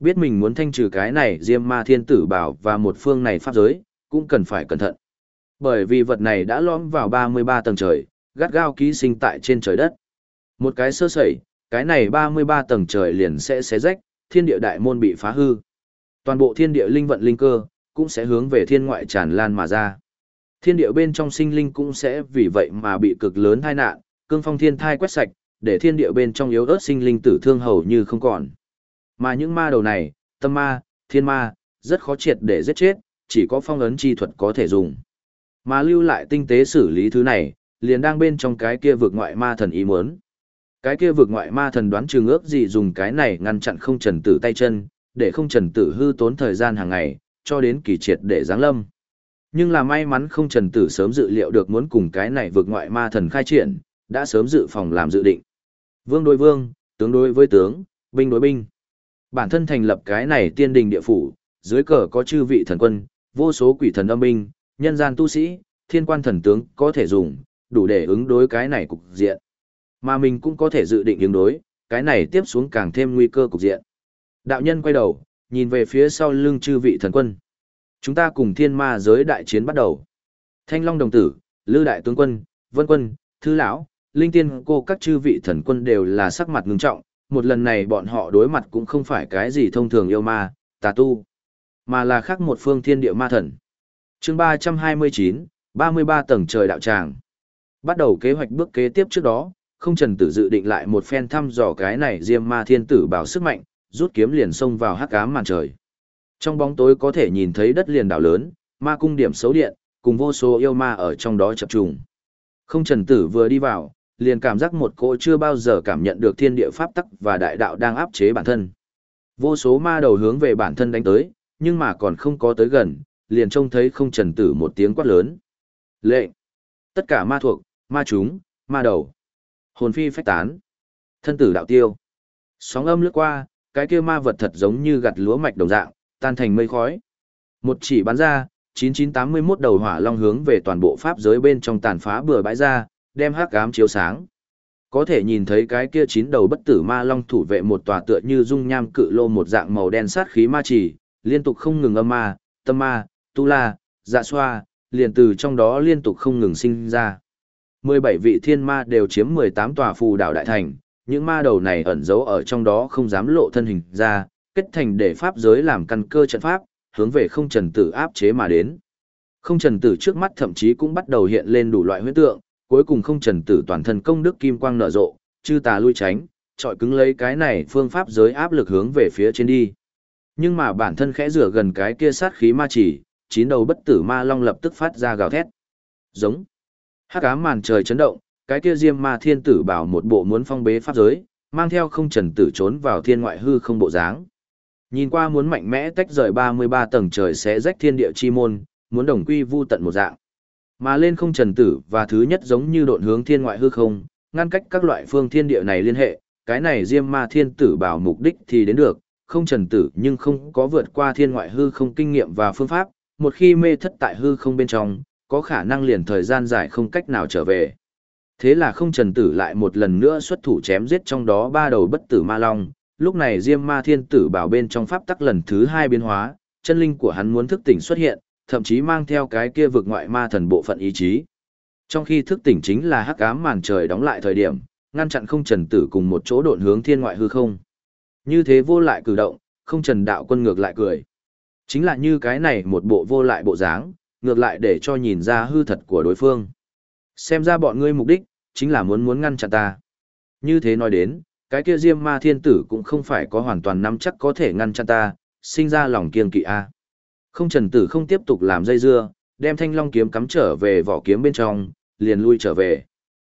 Biết mình muốn thanh trừ cái này diêm ma thiên tử bảo và một phương này pháp giới, cũng cần phải cẩn thận. Bởi vì vật này đã lõm vào 33 tầng trời, gắt gao ký sinh tại trên trời đất. Một cái sơ sẩy, cái này 33 tầng trời liền sẽ xé rách, thiên địa đại môn bị phá hư. Toàn bộ thiên địa linh vận linh cơ, cũng sẽ hướng về thiên ngoại tràn lan mà ra. thiên địa bên trong sinh linh cũng sẽ vì vậy mà bị cực lớn tai nạn, cương phong thiên thai quét sạch, để thiên địa bên trong yếu ớt sinh linh tử thương hầu như không còn. Mà những ma đầu này, tâm ma, thiên ma, rất khó triệt để giết chết, chỉ có phong ấn chi thuật có thể dùng. Mà lưu lại tinh tế xử lý thứ này, liền đang bên trong cái kia vực ngoại ma thần ý muốn. Cái kia vực ngoại ma thần đoán chừng ước gì dùng cái này ngăn chặn không trần tử tay chân, để không trần tử hư tốn thời gian hàng ngày, cho đến kỳ triệt để giáng lâm. Nhưng là may mắn không trần tử sớm dự liệu được muốn cùng cái này vực ngoại ma thần khai triển, đã sớm dự phòng làm dự định. Vương đối vương, tướng đối với tướng, binh đối binh. Bản thân thành lập cái này tiên đình địa phủ, dưới cờ có chư vị thần quân, vô số quỷ thần âm binh, nhân gian tu sĩ, thiên quan thần tướng có thể dùng, đủ để ứng đối cái này cục diện. Mà mình cũng có thể dự định ứng đối, cái này tiếp xuống càng thêm nguy cơ cục diện. Đạo nhân quay đầu, nhìn về phía sau lưng chư vị thần quân. Chúng ta cùng thiên ma giới đại chiến bắt đầu. Thanh Long đồng tử, Lư đại tướng quân, Vân quân, Thư lão, Linh tiên cô các chư vị thần quân đều là sắc mặt ngưng trọng, một lần này bọn họ đối mặt cũng không phải cái gì thông thường yêu ma, tà tu, mà là khác một phương thiên địa ma thần chương 329, 33 tầng trời đạo tràng. Bắt đầu kế hoạch bước kế tiếp trước đó, không trần tử dự định lại một phen thăm dò cái này diêm ma thiên tử bảo sức mạnh, rút kiếm liền xông vào hắc ám màn trời. Trong bóng tối có thể nhìn thấy đất liền đảo lớn, ma cung điểm xấu điện, cùng vô số yêu ma ở trong đó chập trùng. Không trần tử vừa đi vào, liền cảm giác một cỗ chưa bao giờ cảm nhận được thiên địa pháp tắc và đại đạo đang áp chế bản thân. Vô số ma đầu hướng về bản thân đánh tới, nhưng mà còn không có tới gần, liền trông thấy không trần tử một tiếng quát lớn. Lệ! Tất cả ma thuộc, ma chúng, ma đầu. Hồn phi phách tán. Thân tử đạo tiêu. Sóng âm lướt qua, cái kia ma vật thật giống như gặt lúa mạch đồng dạng, tan thành mây khói. Một chỉ bắn ra, 9981 đầu hỏa long hướng về toàn bộ pháp giới bên trong tàn phá bừa bãi ra, đem hắc ám chiếu sáng. Có thể nhìn thấy cái kia chín đầu bất tử ma long thủ vệ một tòa tựa như dung nham cự lô một dạng màu đen sát khí ma chỉ, liên tục không ngừng âm ma, tâm ma, tu la, dạ xoa, liền từ trong đó liên tục không ngừng sinh ra. 17 vị thiên ma đều chiếm 18 tòa phù đảo đại thành, những ma đầu này ẩn giấu ở trong đó không dám lộ thân hình ra, kết thành để pháp giới làm căn cơ trận pháp, hướng về không trần tử áp chế mà đến. Không trần tử trước mắt thậm chí cũng bắt đầu hiện lên đủ loại huyết tượng, cuối cùng không trần tử toàn thân công đức kim quang nở rộ, chư tà lui tránh, trọi cứng lấy cái này phương pháp giới áp lực hướng về phía trên đi. Nhưng mà bản thân khẽ rửa gần cái kia sát khí ma chỉ, chín đầu bất tử ma long lập tức phát ra gào thét. Giống. Hắc ám màn trời chấn động, cái kia diêm ma thiên tử bảo một bộ muốn phong bế pháp giới, mang theo không trần tử trốn vào thiên ngoại hư không bộ dáng. Nhìn qua muốn mạnh mẽ tách rời 33 tầng trời sẽ rách thiên địa chi môn, muốn đồng quy vu tận một dạng. Mà lên không trần tử và thứ nhất giống như độn hướng thiên ngoại hư không, ngăn cách các loại phương thiên địa này liên hệ, cái này diêm ma thiên tử bảo mục đích thì đến được, không trần tử nhưng không có vượt qua thiên ngoại hư không kinh nghiệm và phương pháp, một khi mê thất tại hư không bên trong, có khả năng liền thời gian dài không cách nào trở về. Thế là không trần tử lại một lần nữa xuất thủ chém giết trong đó ba đầu bất tử ma long, lúc này diêm ma thiên tử bảo bên trong pháp tắc lần thứ hai biến hóa, chân linh của hắn muốn thức tỉnh xuất hiện, thậm chí mang theo cái kia vực ngoại ma thần bộ phận ý chí. Trong khi thức tỉnh chính là hắc ám màn trời đóng lại thời điểm, ngăn chặn không trần tử cùng một chỗ độn hướng thiên ngoại hư không. Như thế vô lại cử động, không trần đạo quân ngược lại cười. Chính là như cái này một bộ vô lại bộ dáng, ngược lại để cho nhìn ra hư thật của đối phương. Xem ra bọn ngươi mục đích, chính là muốn muốn ngăn chặn ta. Như thế nói đến, cái kia diêm ma thiên tử cũng không phải có hoàn toàn nắm chắc có thể ngăn chặn ta, sinh ra lòng kiên kỵ a. Không trần tử không tiếp tục làm dây dưa, đem thanh long kiếm cắm trở về vỏ kiếm bên trong, liền lui trở về.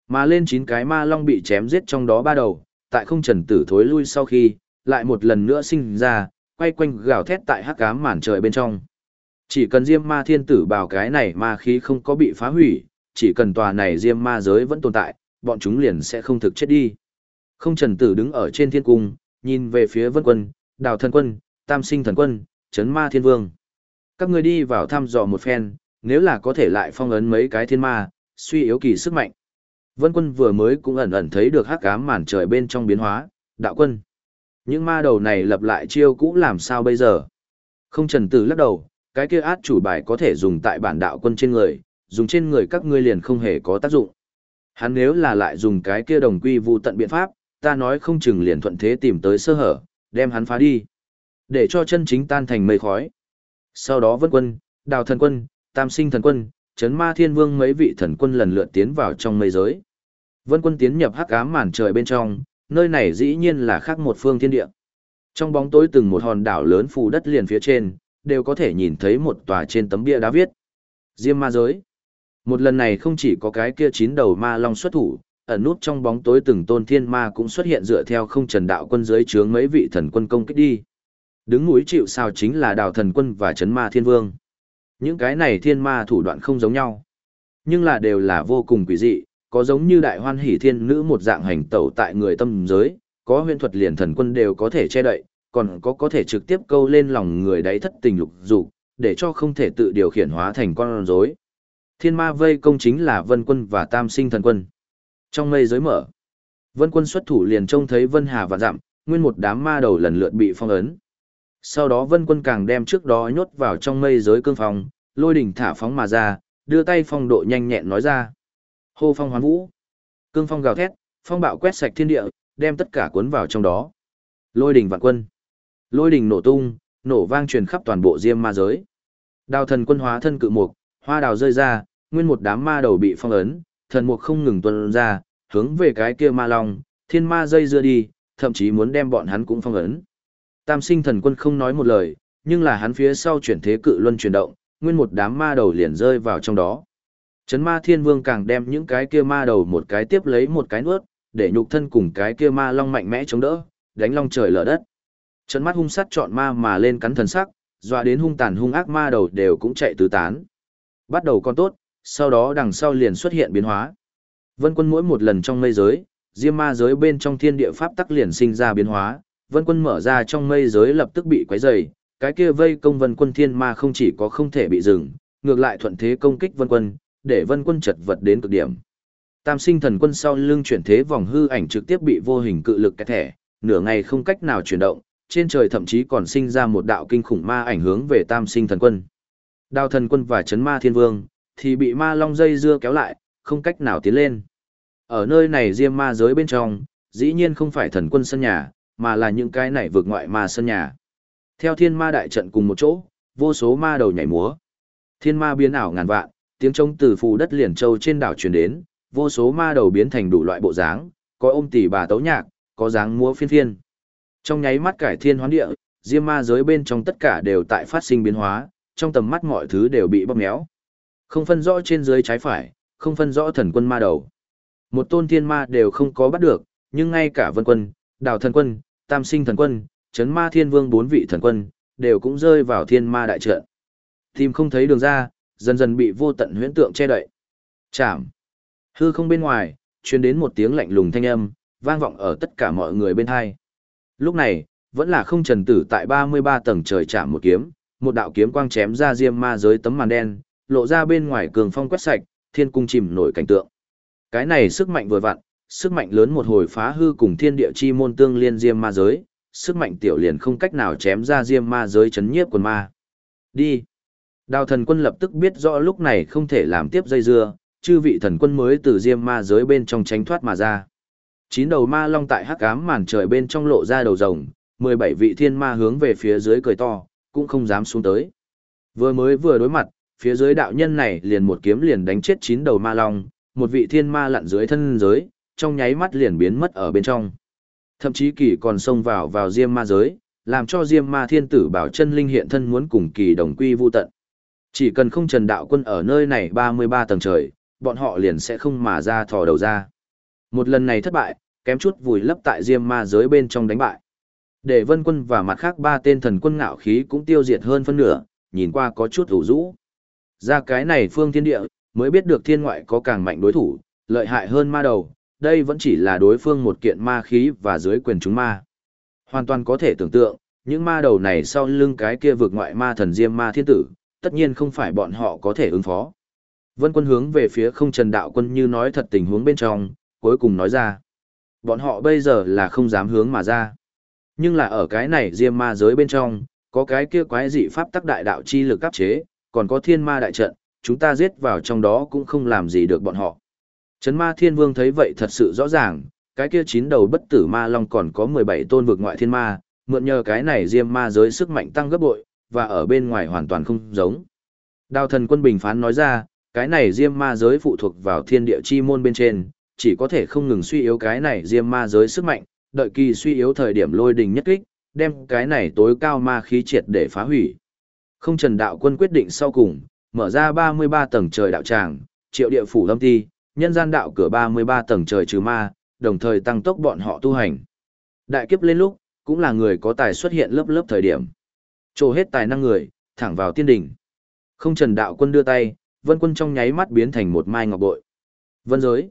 Mà lên chín cái ma long bị chém giết trong đó ba đầu, tại không trần tử thối lui sau khi, lại một lần nữa sinh ra, quay quanh gào thét tại hắc ám màn trời bên trong. Chỉ cần diêm ma thiên tử bảo cái này ma khí không có bị phá hủy, chỉ cần tòa này diêm ma giới vẫn tồn tại, bọn chúng liền sẽ không thực chết đi. Không trần tử đứng ở trên thiên cung, nhìn về phía vân quân, đào thần quân, tam sinh thần quân, chấn ma thiên vương. Các người đi vào thăm dò một phen, nếu là có thể lại phong ấn mấy cái thiên ma, suy yếu kỳ sức mạnh. Vân quân vừa mới cũng ẩn ẩn thấy được hắc ám màn trời bên trong biến hóa, đạo quân. Những ma đầu này lập lại chiêu cũ làm sao bây giờ? Không trần tử lắc đầu, cái kia át chủ bài có thể dùng tại bản đạo quân trên người, dùng trên người các ngươi liền không hề có tác dụng. Hắn nếu là lại dùng cái kia đồng quy vu tận biện pháp, ta nói không chừng liền thuận thế tìm tới sơ hở, đem hắn phá đi. Để cho chân chính tan thành mây khói. Sau đó vân quân, đào thần quân, tam sinh thần quân, chấn ma thiên vương mấy vị thần quân lần lượt tiến vào trong mây giới. Vân quân tiến nhập hắc ám màn trời bên trong, nơi này dĩ nhiên là khác một phương thiên địa. Trong bóng tối từng một hòn đảo lớn phủ đất liền phía trên, đều có thể nhìn thấy một tòa trên tấm bia đá viết. Diêm ma giới. Một lần này không chỉ có cái kia chín đầu ma long xuất thủ, ẩn nút trong bóng tối từng tôn thiên ma cũng xuất hiện dựa theo không trần đạo quân dưới chướng mấy vị thần quân công kích đi. Đứng núi chịu sao chính là đào thần quân và chấn ma thiên vương. Những cái này thiên ma thủ đoạn không giống nhau, nhưng là đều là vô cùng quỷ dị, có giống như đại hoan hỷ thiên nữ một dạng hành tẩu tại người tâm giới, có huyền thuật liền thần quân đều có thể che đậy, còn có có thể trực tiếp câu lên lòng người đáy thất tình lục dục, để cho không thể tự điều khiển hóa thành con rối. Thiên ma vây công chính là vân quân và tam sinh thần quân. Trong mây giới mở, vân quân xuất thủ liền trông thấy vân hà và dặm, nguyên một đám ma đầu lần lượt bị phong ấn. Sau đó vân quân càng đem trước đó nhốt vào trong mây giới cương phòng lôi đỉnh thả phóng mà ra, đưa tay phong độ nhanh nhẹn nói ra. Hô phong hoán vũ. Cương phong gào thét, phong bạo quét sạch thiên địa, đem tất cả cuốn vào trong đó. Lôi đỉnh vạn quân. Lôi đỉnh nổ tung, nổ vang truyền khắp toàn bộ diêm ma giới. Đào thần quân hóa thân cự mục, hoa đào rơi ra, nguyên một đám ma đầu bị phong ấn, thần mục không ngừng tuôn ra, hướng về cái kia ma long, thiên ma dây dưa đi, thậm chí muốn đem bọn hắn cũng phong ấn. Tam sinh thần quân không nói một lời, nhưng là hắn phía sau chuyển thế cự luân chuyển động, nguyên một đám ma đầu liền rơi vào trong đó. Chấn ma thiên vương càng đem những cái kia ma đầu một cái tiếp lấy một cái nuốt, để nhục thân cùng cái kia ma long mạnh mẽ chống đỡ, đánh long trời lở đất. Chấn mắt hung sát chọn ma mà lên cắn thần sắc, dọa đến hung tàn hung ác ma đầu đều cũng chạy tứ tán. Bắt đầu con tốt, sau đó đằng sau liền xuất hiện biến hóa. Vân quân mỗi một lần trong mây giới, diêm ma giới bên trong thiên địa pháp tắc liền sinh ra biến hóa, vân quân mở ra trong mây giới lập tức bị quấy dày, cái kia vây công vân quân thiên ma không chỉ có không thể bị dừng, ngược lại thuận thế công kích vân quân, để vân quân chật vật đến cực điểm. Tam sinh thần quân sau lưng chuyển thế vòng hư ảnh trực tiếp bị vô hình cự lực cái thẻ, nửa ngày không cách nào chuyển động, trên trời thậm chí còn sinh ra một đạo kinh khủng ma ảnh hướng về tam sinh thần quân. Đao thần quân và chấn ma thiên vương, thì bị ma long dây dưa kéo lại, không cách nào tiến lên. Ở nơi này diêm ma giới bên trong, dĩ nhiên không phải thần quân sân nhà, mà là những cái này vượt ngoại ma sân nhà. Theo thiên ma đại trận cùng một chỗ, vô số ma đầu nhảy múa. Thiên ma biến ảo ngàn vạn, tiếng trống từ phù đất liền châu trên đảo truyền đến, vô số ma đầu biến thành đủ loại bộ dáng, có ôm tỷ bà tấu nhạc, có dáng múa phiên phiên. Trong nháy mắt cải thiên hoán địa, diêm ma giới bên trong tất cả đều tại phát sinh biến hóa, trong tầm mắt mọi thứ đều bị bóp méo. Không phân rõ trên dưới trái phải, không phân rõ thần quân ma đầu. Một tôn thiên ma đều không có bắt được, nhưng ngay cả vân quân, đào thần quân, tam sinh thần quân, chấn ma thiên vương bốn vị thần quân, đều cũng rơi vào thiên ma đại trận. Tìm không thấy đường ra, dần dần bị vô tận huyễn tượng che đậy. Chạm. Hư không bên ngoài, truyền đến một tiếng lạnh lùng thanh âm, vang vọng ở tất cả mọi người bên hai. Lúc này, vẫn là không trần tử tại 33 tầng trời chạm một kiếm, một đạo kiếm quang chém ra diêm ma giới tấm màn đen, lộ ra bên ngoài cường phong quét sạch, thiên cung chìm nổi cảnh tượng. Cái này sức mạnh vừa vặn, sức mạnh lớn một hồi phá hư cùng thiên địa chi môn tương liên diêm ma giới, sức mạnh tiểu liền không cách nào chém ra diêm ma giới chấn nhiếp quần ma. Đi. Đào thần quân lập tức biết rõ lúc này không thể làm tiếp dây dưa, chư vị thần quân mới từ diêm ma giới bên trong tránh thoát mà ra. Chín đầu ma long tại hắc ám màn trời bên trong lộ ra đầu rồng, 17 vị thiên ma hướng về phía dưới cười to, cũng không dám xuống tới. Vừa mới vừa đối mặt, phía dưới đạo nhân này liền một kiếm liền đánh chết chín đầu ma long, một vị thiên ma lặn dưới thân giới, trong nháy mắt liền biến mất ở bên trong. Thậm chí kỳ còn xông vào vào diêm ma giới, làm cho diêm ma thiên tử bảo chân linh hiện thân muốn cùng kỳ đồng quy vu tận. Chỉ cần không trần đạo quân ở nơi này 33 tầng trời, bọn họ liền sẽ không mà ra thò đầu ra. Một lần này thất bại, kém chút vùi lấp tại diêm ma giới bên trong đánh bại. Để vân quân và mặt khác ba tên thần quân ngạo khí cũng tiêu diệt hơn phân nửa, nhìn qua có chút ủ rũ. Ra cái này phương thiên địa, mới biết được thiên ngoại có càng mạnh đối thủ, lợi hại hơn ma đầu, đây vẫn chỉ là đối phương một kiện ma khí và dưới quyền chúng ma. Hoàn toàn có thể tưởng tượng, những ma đầu này sau lưng cái kia vượt ngoại ma thần diêm ma thiên tử, tất nhiên không phải bọn họ có thể ứng phó. Vân quân hướng về phía không trần đạo quân như nói thật tình huống bên trong, cuối cùng nói ra. Bọn họ bây giờ là không dám hướng mà ra. Nhưng là ở cái này diêm ma giới bên trong, có cái kia quái dị pháp tắc đại đạo chi lực áp chế, còn có thiên ma đại trận, chúng ta giết vào trong đó cũng không làm gì được bọn họ. Trấn ma thiên vương thấy vậy thật sự rõ ràng, cái kia chín đầu bất tử ma long còn có 17 tôn vực ngoại thiên ma, mượn nhờ cái này diêm ma giới sức mạnh tăng gấp bội, và ở bên ngoài hoàn toàn không giống. Đào thần quân bình phán nói ra, Cái này diêm ma giới phụ thuộc vào thiên địa chi môn bên trên, chỉ có thể không ngừng suy yếu cái này diêm ma giới sức mạnh, đợi kỳ suy yếu thời điểm lôi đình nhất kích, đem cái này tối cao ma khí triệt để phá hủy. Không trần đạo quân quyết định sau cùng, mở ra 33 tầng trời đạo tràng, triệu địa phủ lâm ti, nhân gian đạo cửa 33 tầng trời trừ ma, đồng thời tăng tốc bọn họ tu hành. Đại kiếp lên lúc, cũng là người có tài xuất hiện lớp lớp thời điểm. Trổ hết tài năng người, thẳng vào tiên đỉnh. Không trần đạo quân đưa tay, vân quân trong nháy mắt biến thành một mai ngọc bội. Vân giới.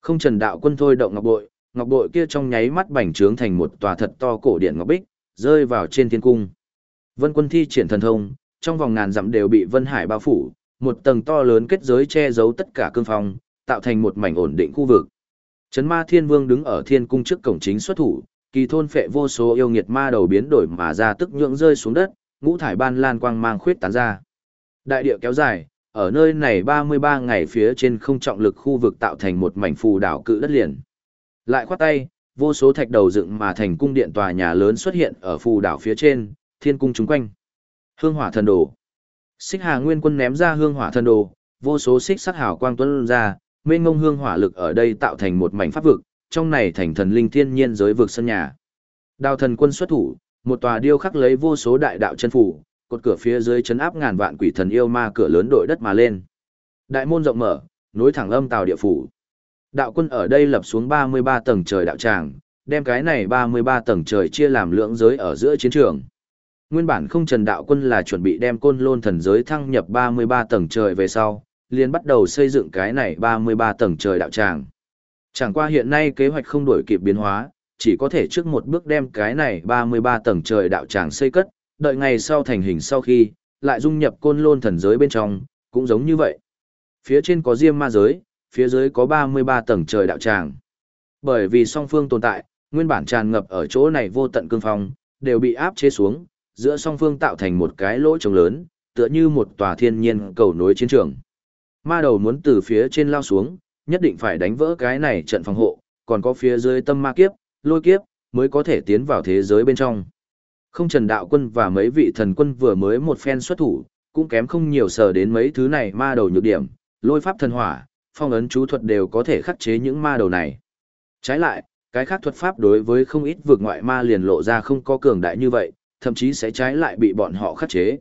Không trần đạo quân thôi động ngọc bội, ngọc bội kia trong nháy mắt bành trướng thành một tòa thật to cổ điện ngọc bích, rơi vào trên thiên cung. Vân quân thi triển thần thông, trong vòng ngàn dặm đều bị Vân Hải bao phủ, một tầng to lớn kết giới che giấu tất cả cương phong, tạo thành một mảnh ổn định khu vực. Trấn Ma Thiên Vương đứng ở thiên cung trước cổng chính xuất thủ, kỳ thôn phệ vô số yêu nghiệt ma đầu biến đổi mà ra tức nhượng rơi xuống đất, ngũ thải ban lan quang mang khuyết tán ra. Đại địa kéo dài, ở nơi này 33 ngày phía trên không trọng lực khu vực tạo thành một mảnh phù đảo cự đất liền. Lại khoát tay, vô số thạch đầu dựng mà thành cung điện tòa nhà lớn xuất hiện ở phù đảo phía trên, thiên cung chúng quanh. Hương hỏa thần đồ. Xích Hà Nguyên Quân ném ra hương hỏa thần đồ, vô số xích sắc hào quang tuấn ra, mênh ngông hương hỏa lực ở đây tạo thành một mảnh pháp vực, trong này thành thần linh thiên nhiên giới vực sân nhà. Đào thần quân xuất thủ, một tòa điêu khắc lấy vô số đại đạo chân phủ, cột cửa phía dưới chấn áp ngàn vạn quỷ thần yêu ma cửa lớn đội đất mà lên. Đại môn rộng mở, nối thẳng âm tào địa phủ. Đạo quân ở đây lập xuống 33 tầng trời đạo tràng, đem cái này 33 tầng trời chia làm lưỡng giới ở giữa chiến trường. Nguyên bản không trần đạo quân là chuẩn bị đem côn lôn thần giới thăng nhập 33 tầng trời về sau, liền bắt đầu xây dựng cái này 33 tầng trời đạo tràng. Chẳng qua hiện nay kế hoạch không đổi kịp biến hóa, chỉ có thể trước một bước đem cái này 33 tầng trời đạo tràng xây cất, đợi ngày sau thành hình sau khi, lại dung nhập côn lôn thần giới bên trong, cũng giống như vậy. Phía trên có diêm ma giới, phía dưới có 33 tầng trời đạo tràng. Bởi vì song phương tồn tại, nguyên bản tràn ngập ở chỗ này vô tận cương phong, đều bị áp chế xuống, giữa song phương tạo thành một cái lỗ trống lớn, tựa như một tòa thiên nhiên cầu nối chiến trường. Ma đầu muốn từ phía trên lao xuống, nhất định phải đánh vỡ cái này trận phòng hộ, còn có phía dưới tâm ma kiếp, lôi kiếp, mới có thể tiến vào thế giới bên trong. Không trần đạo quân và mấy vị thần quân vừa mới một phen xuất thủ, cũng kém không nhiều sở đến mấy thứ này ma đầu nhược điểm, lôi pháp thần hỏa, phong ấn chú thuật đều có thể khắc chế những ma đầu này. Trái lại, cái khác thuật pháp đối với không ít vượt ngoại ma liền lộ ra không có cường đại như vậy, thậm chí sẽ trái lại bị bọn họ khắc chế.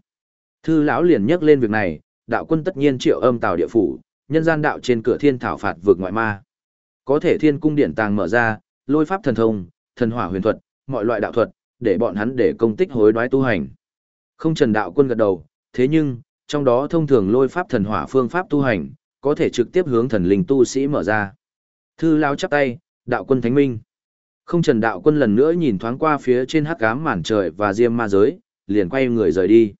Thư lão liền nhắc lên việc này, đạo quân tất nhiên triệu âm tào địa phủ, nhân gian đạo trên cửa thiên thảo phạt vượt ngoại ma. Có thể thiên cung điện tàng mở ra, lôi pháp thần thông, thần hỏa huyền thuật, mọi loại đạo thuật, để bọn hắn để công tích hối đoái tu hành. Không trần đạo quân gật đầu, thế nhưng, trong đó thông thường lôi pháp thần hỏa phương pháp tu hành, có thể trực tiếp hướng thần linh tu sĩ mở ra. Thư lao chắp tay, đạo quân thánh minh. Không trần đạo quân lần nữa nhìn thoáng qua phía trên hắc ám màn trời và diêm ma giới, liền quay người rời đi.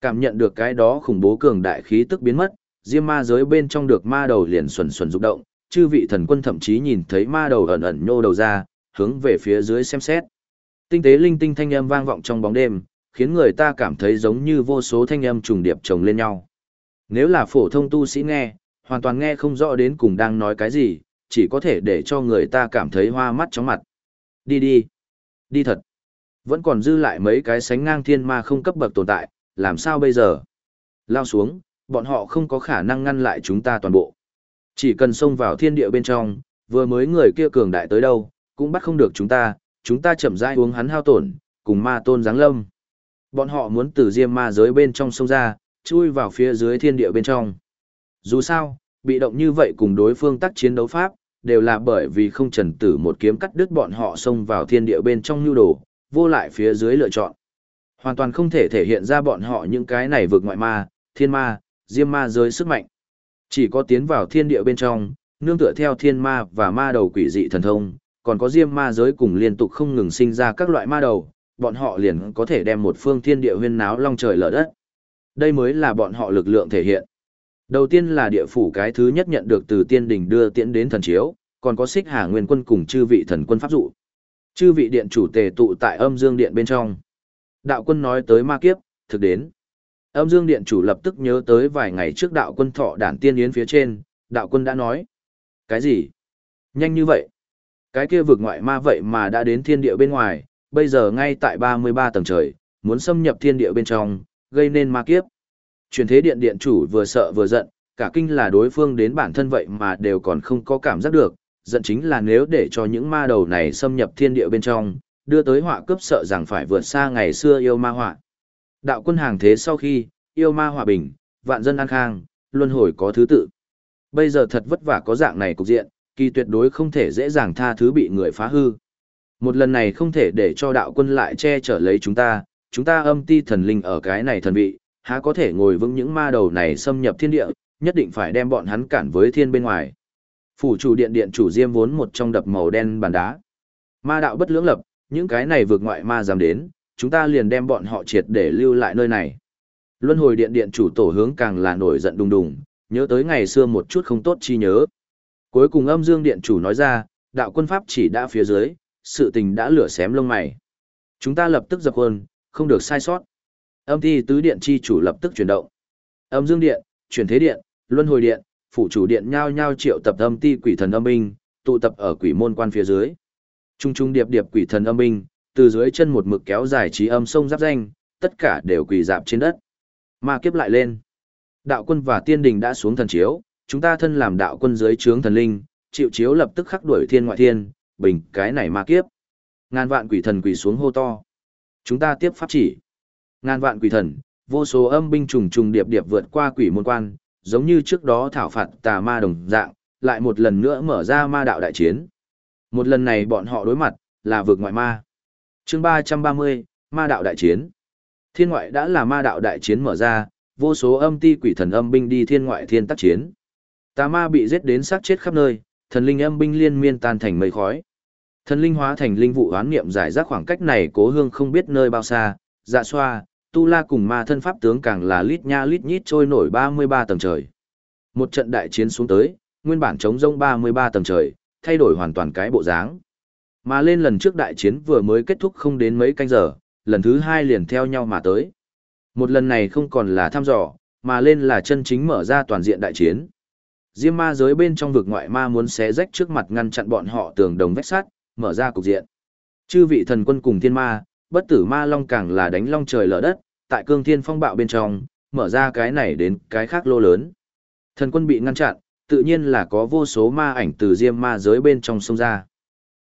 Cảm nhận được cái đó khủng bố cường đại khí tức biến mất, diêm ma giới bên trong được ma đầu liền xuẩn xuẩn rụng động, chư vị thần quân thậm chí nhìn thấy ma đầu ẩn ẩn nhô đầu ra, hướng về phía dưới xem xét. Tinh tế linh tinh thanh âm vang vọng trong bóng đêm, khiến người ta cảm thấy giống như vô số thanh âm trùng điệp chồng lên nhau. Nếu là phổ thông tu sĩ nghe, hoàn toàn nghe không rõ đến cùng đang nói cái gì, chỉ có thể để cho người ta cảm thấy hoa mắt chóng mặt. Đi đi. Đi thật. Vẫn còn dư lại mấy cái sánh ngang thiên ma không cấp bậc tồn tại, làm sao bây giờ? Lao xuống, bọn họ không có khả năng ngăn lại chúng ta toàn bộ. Chỉ cần xông vào thiên địa bên trong, vừa mới người kia cường đại tới đâu, cũng bắt không được chúng ta, chúng ta chậm rãi uống hắn hao tổn, cùng ma tôn giáng lâm. Bọn họ muốn từ diêm ma giới bên trong sông ra, chui vào phía dưới thiên địa bên trong. Dù sao, bị động như vậy cùng đối phương tác chiến đấu pháp, đều là bởi vì không trần tử một kiếm cắt đứt bọn họ xông vào thiên địa bên trong nhu đồ, vô lại phía dưới lựa chọn. Hoàn toàn không thể thể hiện ra bọn họ những cái này vượt ngoại ma, thiên ma, diêm ma giới sức mạnh. Chỉ có tiến vào thiên địa bên trong, nương tựa theo thiên ma và ma đầu quỷ dị thần thông, còn có diêm ma giới cùng liên tục không ngừng sinh ra các loại ma đầu, bọn họ liền có thể đem một phương thiên địa huyên náo long trời lở đất. Đây mới là bọn họ lực lượng thể hiện. Đầu tiên là địa phủ cái thứ nhất nhận được từ tiên đình đưa tiễn đến thần chiếu, còn có xích hà nguyên quân cùng chư vị thần quân pháp dụ. Chư vị điện chủ tề tụ tại âm dương điện bên trong. Đạo quân nói tới ma kiếp, thực đến. Âm dương điện chủ lập tức nhớ tới vài ngày trước đạo quân thọ đản tiên yến phía trên, đạo quân đã nói. Cái gì? Nhanh như vậy? Cái kia vực ngoại ma vậy mà đã đến thiên địa bên ngoài, bây giờ ngay tại 33 tầng trời, muốn xâm nhập thiên địa bên trong, gây nên ma kiếp. Truyền thế điện điện chủ vừa sợ vừa giận, Cả kinh là đối phương đến bản thân vậy mà đều còn không có cảm giác được, giận chính là nếu để cho những ma đầu này xâm nhập thiên địa bên trong, đưa tới họa cướp sợ rằng phải vượt xa ngày xưa yêu ma họa. Đạo quân hàng thế sau khi, yêu ma hòa bình, vạn dân an khang, luân hồi có thứ tự. Bây giờ thật vất vả có dạng này cục diện, kỳ tuyệt đối không thể dễ dàng tha thứ bị người phá hư. Một lần này không thể để cho đạo quân lại che chở lấy chúng ta, chúng ta âm ti thần linh ở cái này thần vị, há có thể ngồi vững những ma đầu này xâm nhập thiên địa, nhất định phải đem bọn hắn cản với thiên bên ngoài. Phủ chủ điện điện chủ diêm vốn một trong đập màu đen bàn đá. Ma đạo bất lưỡng lập, những cái này vượt ngoại ma dám đến, chúng ta liền đem bọn họ triệt để lưu lại nơi này. Luân hồi điện điện chủ tổ hướng càng là nổi giận đùng đùng, nhớ tới ngày xưa một chút không tốt chi nhớ. Cuối cùng âm dương điện chủ nói ra, đạo quân pháp chỉ đã phía dưới, sự tình đã lửa xém lông mày. Chúng ta lập tức dập quân, không được sai sót. Âm thi tứ điện chi chủ lập tức chuyển động. Âm dương điện, chuyển thế điện, luân hồi điện, phủ chủ điện nhao nhao triệu tập âm ti quỷ thần âm binh, tụ tập ở quỷ môn quan phía dưới. Trung trung điệp điệp quỷ thần âm binh, từ dưới chân một mực kéo dài trí âm sông giáp danh, tất cả đều quỳ dạp trên đất. Ma kiếp lại lên. Đạo quân và tiên đình đã xuống thần chiếu, chúng ta thân làm đạo quân dưới trướng thần linh, chịu chiếu lập tức khắc đuổi thiên ngoại thiên, bình cái này ma kiếp. Ngàn vạn quỷ thần quỳ xuống hô to. Chúng ta tiếp pháp chỉ. Ngàn vạn quỷ thần, vô số âm binh trùng trùng điệp điệp vượt qua quỷ môn quan, giống như trước đó thảo phạt tà ma đồng dạng, lại một lần nữa mở ra ma đạo đại chiến. Một lần này bọn họ đối mặt, là vượt ngoại ma chương 330, ma đạo đại chiến. Thiên ngoại đã là ma đạo đại chiến mở ra, vô số âm ti quỷ thần âm binh đi thiên ngoại thiên tác chiến. Tà ma bị giết đến sát chết khắp nơi, thần linh âm binh liên miên tan thành mây khói. Thần linh hóa thành linh vụ oán niệm giải rác khoảng cách này cố hương không biết nơi bao xa, dạ xoa, tu la cùng ma thân pháp tướng càng là lít nha lít nhít trôi nổi 33 tầng trời. Một trận đại chiến xuống tới, nguyên bản chống rông 33 tầng trời, thay đổi hoàn toàn cái bộ dáng. Mà lên lần trước đại chiến vừa mới kết thúc không đến mấy canh giờ, lần thứ hai liền theo nhau mà tới. Một lần này không còn là thăm dò, mà lên là chân chính mở ra toàn diện đại chiến. Diêm ma giới bên trong vực ngoại ma muốn xé rách trước mặt ngăn chặn bọn họ tường đồng vách sắt, mở ra cục diện. Chư vị thần quân cùng thiên ma, bất tử ma long càng là đánh long trời lở đất, tại cương thiên phong bạo bên trong, mở ra cái này đến cái khác lô lớn. Thần quân bị ngăn chặn, tự nhiên là có vô số ma ảnh từ diêm ma giới bên trong sông ra.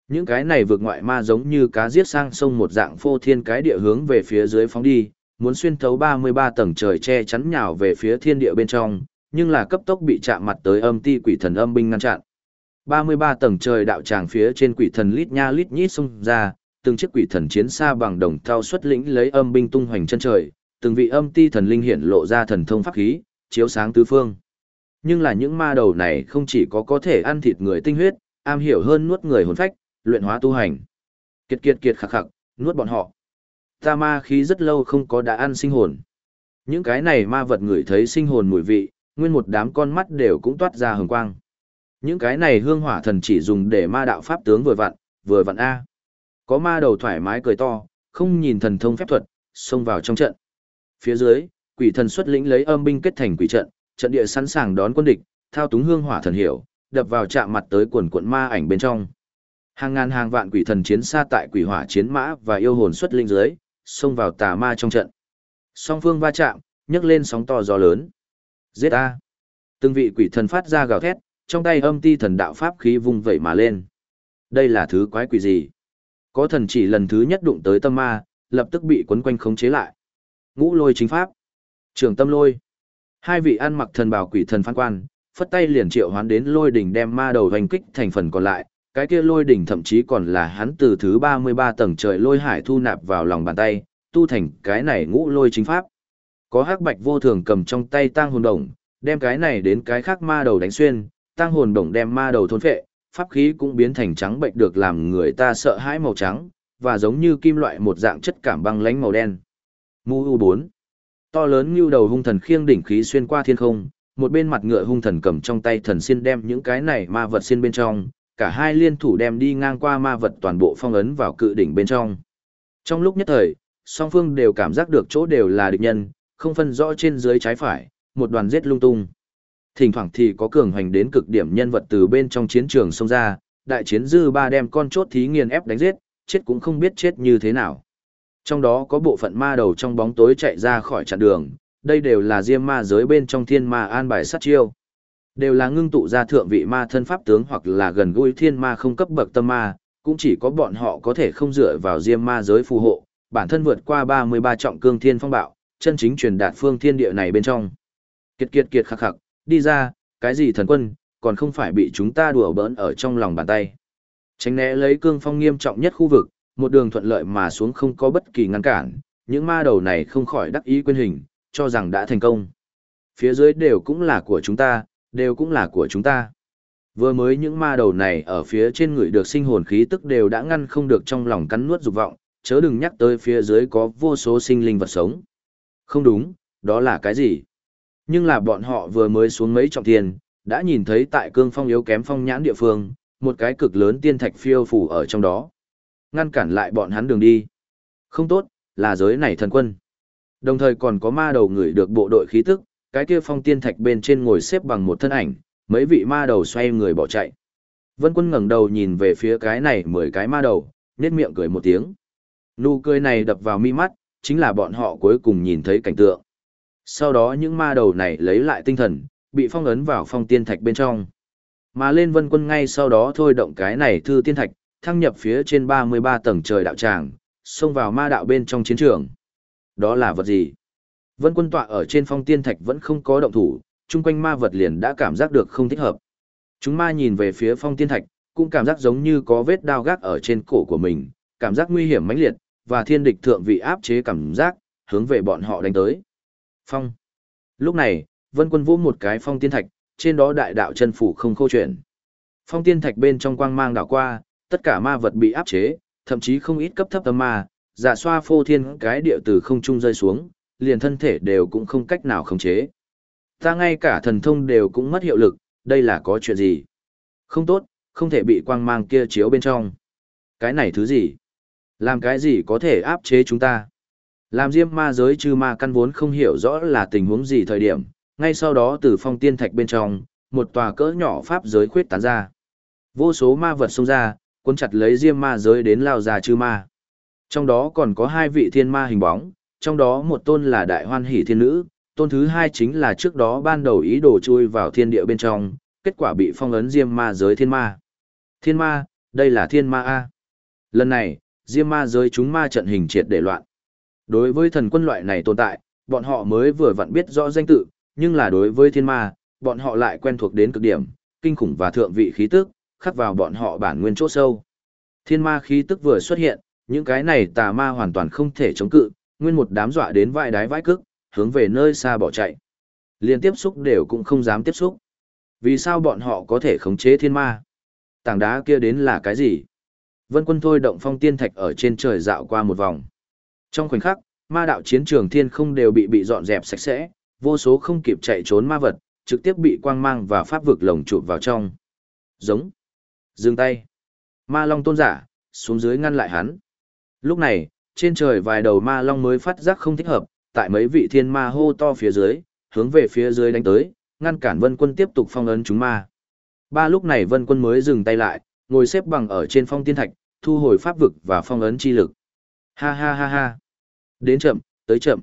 Những cái này vượt ngoại ma giống như cá giết sang sông một dạng phô thiên cái địa hướng về phía dưới phóng đi, muốn xuyên thấu 33 tầng trời che chắn nhào về phía thiên địa bên trong, nhưng là cấp tốc bị chạm mặt tới âm ti quỷ thần âm binh ngăn chặn. 33 tầng trời đạo tràng phía trên quỷ thần lít nha lít nhít xông ra, từng chiếc quỷ thần chiến xa bằng đồng thao xuất lĩnh lấy âm binh tung hoành chân trời, từng vị âm ti thần linh hiện lộ ra thần thông pháp khí, chiếu sáng tứ phương. Nhưng là những ma đầu này không chỉ có có thể ăn thịt người tinh huyết, am hiểu hơn nuốt người hồn phách, luyện hóa tu hành. Kiệt kiệt kiệt khắc khắc, nuốt bọn họ. Ta ma khí rất lâu không có đã ăn sinh hồn. Những cái này ma vật ngửi thấy sinh hồn mùi vị, nguyên một đám con mắt đều cũng toát ra hừng quang. Những cái này hương hỏa thần chỉ dùng để ma đạo pháp tướng vừa vặn, vừa vặn A. Có ma đầu thoải mái cười to, không nhìn thần thông phép thuật, xông vào trong trận. Phía dưới, quỷ thần xuất lĩnh lấy âm binh kết thành quỷ trận, trận địa sẵn sàng đón quân địch, thao túng hương hỏa thần hiểu, đập vào chạm mặt tới quần quận ma ảnh bên trong. Hàng ngàn hàng vạn quỷ thần chiến xa tại quỷ hỏa chiến mã và yêu hồn xuất linh dưới, xông vào tà ma trong trận. Song phương va chạm, nhấc lên sóng to gió lớn. Giết a! Từng vị quỷ thần phát ra gào thét, trong tay âm ti thần đạo pháp khí vung vẩy mà lên. Đây là thứ quái quỷ gì? Có thần chỉ lần thứ nhất đụng tới tâm ma, lập tức bị quấn quanh khống chế lại. Ngũ lôi chính pháp. Trường tâm lôi. Hai vị ăn mặc thần bào quỷ thần phán quan, phất tay liền triệu hoán đến lôi đỉnh đem ma đầu hành kích thành phần còn lại, cái kia lôi đỉnh thậm chí còn là hắn từ thứ 33 tầng trời lôi hải thu nạp vào lòng bàn tay, tu thành cái này ngũ lôi chính pháp. Có hắc bạch vô thường cầm trong tay tang hồn đồng, đem cái này đến cái khác ma đầu đánh xuyên, tang hồn đồng đem ma đầu thôn phệ, pháp khí cũng biến thành trắng bệnh được làm người ta sợ hãi màu trắng, và giống như kim loại một dạng chất cảm băng lánh màu đen. Mu U4 To lớn như đầu hung thần khiêng đỉnh khí xuyên qua thiên không, một bên mặt ngựa hung thần cầm trong tay thần xiên đem những cái này ma vật xiên bên trong, cả hai liên thủ đem đi ngang qua ma vật toàn bộ phong ấn vào cự đỉnh bên trong. Trong lúc nhất thời, song phương đều cảm giác được chỗ đều là địch nhân, không phân rõ trên dưới trái phải, một đoàn giết lung tung. Thỉnh thoảng thì có cường hành đến cực điểm nhân vật từ bên trong chiến trường xông ra, đại chiến dư ba đem con chốt thí nghiền ép đánh giết, chết cũng không biết chết như thế nào. Trong đó có bộ phận ma đầu trong bóng tối chạy ra khỏi chặn đường, đây đều là diêm ma giới bên trong thiên ma an bài sát chiêu. Đều là ngưng tụ ra thượng vị ma thân pháp tướng hoặc là gần gũi thiên ma không cấp bậc tâm ma, cũng chỉ có bọn họ có thể không dựa vào diêm ma giới phù hộ, bản thân vượt qua 33 trọng cương thiên phong bạo, chân chính truyền đạt phương thiên địa này bên trong. Kiệt kiệt kiệt khắc khắc, đi ra, cái gì thần quân, còn không phải bị chúng ta đùa bỡn ở trong lòng bàn tay. Tránh né lấy cương phong nghiêm trọng nhất khu vực, một đường thuận lợi mà xuống không có bất kỳ ngăn cản, những ma đầu này không khỏi đắc ý quên hình, cho rằng đã thành công. Phía dưới đều cũng là của chúng ta, đều cũng là của chúng ta. Vừa mới những ma đầu này ở phía trên người được sinh hồn khí tức đều đã ngăn không được trong lòng cắn nuốt dục vọng, chớ đừng nhắc tới phía dưới có vô số sinh linh vật sống. Không đúng, đó là cái gì? Nhưng là bọn họ vừa mới xuống mấy trọng tiền, đã nhìn thấy tại cương phong yếu kém phong nhãn địa phương, một cái cực lớn tiên thạch phiêu phủ ở trong đó. Ngăn cản lại bọn hắn đường đi. Không tốt, là giới này thần quân. Đồng thời còn có ma đầu người được bộ đội khí tức, cái kia phong tiên thạch bên trên ngồi xếp bằng một thân ảnh, mấy vị ma đầu xoay người bỏ chạy. Vân quân ngẩng đầu nhìn về phía cái này mười cái ma đầu, nét miệng cười một tiếng. Nụ cười này đập vào mi mắt, chính là bọn họ cuối cùng nhìn thấy cảnh tượng. Sau đó những ma đầu này lấy lại tinh thần, bị phong ấn vào phong tiên thạch bên trong. Mà lên vân quân ngay sau đó thôi động cái này thư tiên thạch, thăng nhập phía trên 33 tầng trời đạo tràng, xông vào ma đạo bên trong chiến trường. Đó là vật gì? Vân quân tọa ở trên phong tiên thạch vẫn không có động thủ, chung quanh ma vật liền đã cảm giác được không thích hợp. Chúng ma nhìn về phía phong tiên thạch, cũng cảm giác giống như có vết đao gác ở trên cổ của mình, cảm giác nguy hiểm mãnh liệt, và thiên địch thượng vị áp chế cảm giác, hướng về bọn họ đánh tới. Phong. Lúc này, vân quân vũ một cái phong tiên thạch, trên đó đại đạo chân phủ không khô chuyển. Phong tiên thạch bên trong quang mang đảo qua, tất cả ma vật bị áp chế, thậm chí không ít cấp thấp tâm ma, giả xoa phô thiên cái địa từ không trung rơi xuống, liền thân thể đều cũng không cách nào khống chế. Ta ngay cả thần thông đều cũng mất hiệu lực, đây là có chuyện gì? Không tốt, không thể bị quang mang kia chiếu bên trong. Cái này thứ gì? Làm cái gì có thể áp chế chúng ta? Làm diêm ma giới trừ ma căn vốn không hiểu rõ là tình huống gì thời điểm, ngay sau đó từ phong tiên thạch bên trong, một tòa cỡ nhỏ pháp giới khuyết tán ra. Vô số ma vật xông ra, cuốn chặt lấy diêm ma giới đến lao ra chư ma. Trong đó còn có hai vị thiên ma hình bóng, trong đó một tôn là đại hoan hỷ thiên nữ, tôn thứ hai chính là trước đó ban đầu ý đồ chui vào thiên địa bên trong, kết quả bị phong ấn diêm ma giới thiên ma. Thiên ma, đây là thiên ma A. Lần này, diêm ma giới chúng ma trận hình triệt để loạn. Đối với thần quân loại này tồn tại, bọn họ mới vừa vặn biết rõ danh tự, nhưng là đối với thiên ma, bọn họ lại quen thuộc đến cực điểm, kinh khủng và thượng vị khí tức, khắc vào bọn họ bản nguyên chỗ sâu. Thiên ma khí tức vừa xuất hiện, những cái này tà ma hoàn toàn không thể chống cự, nguyên một đám dọa đến vai đái vãi cức, hướng về nơi xa bỏ chạy. Liên tiếp xúc đều cũng không dám tiếp xúc. Vì sao bọn họ có thể khống chế thiên ma? Tảng đá kia đến là cái gì? Vân quân thôi động phong tiên thạch ở trên trời dạo qua một vòng. Trong khoảnh khắc, ma đạo chiến trường thiên không đều bị bị dọn dẹp sạch sẽ, vô số không kịp chạy trốn ma vật, trực tiếp bị quang mang và pháp vực lồng chụp vào trong. Giống. Dừng tay. Ma long tôn giả, xuống dưới ngăn lại hắn. Lúc này, trên trời vài đầu ma long mới phát giác không thích hợp, tại mấy vị thiên ma hô to phía dưới, hướng về phía dưới đánh tới, ngăn cản vân quân tiếp tục phong ấn chúng ma. Ba lúc này vân quân mới dừng tay lại, ngồi xếp bằng ở trên phong tiên thạch, thu hồi pháp vực và phong ấn chi lực. Ha ha ha ha. Đến chậm, tới chậm.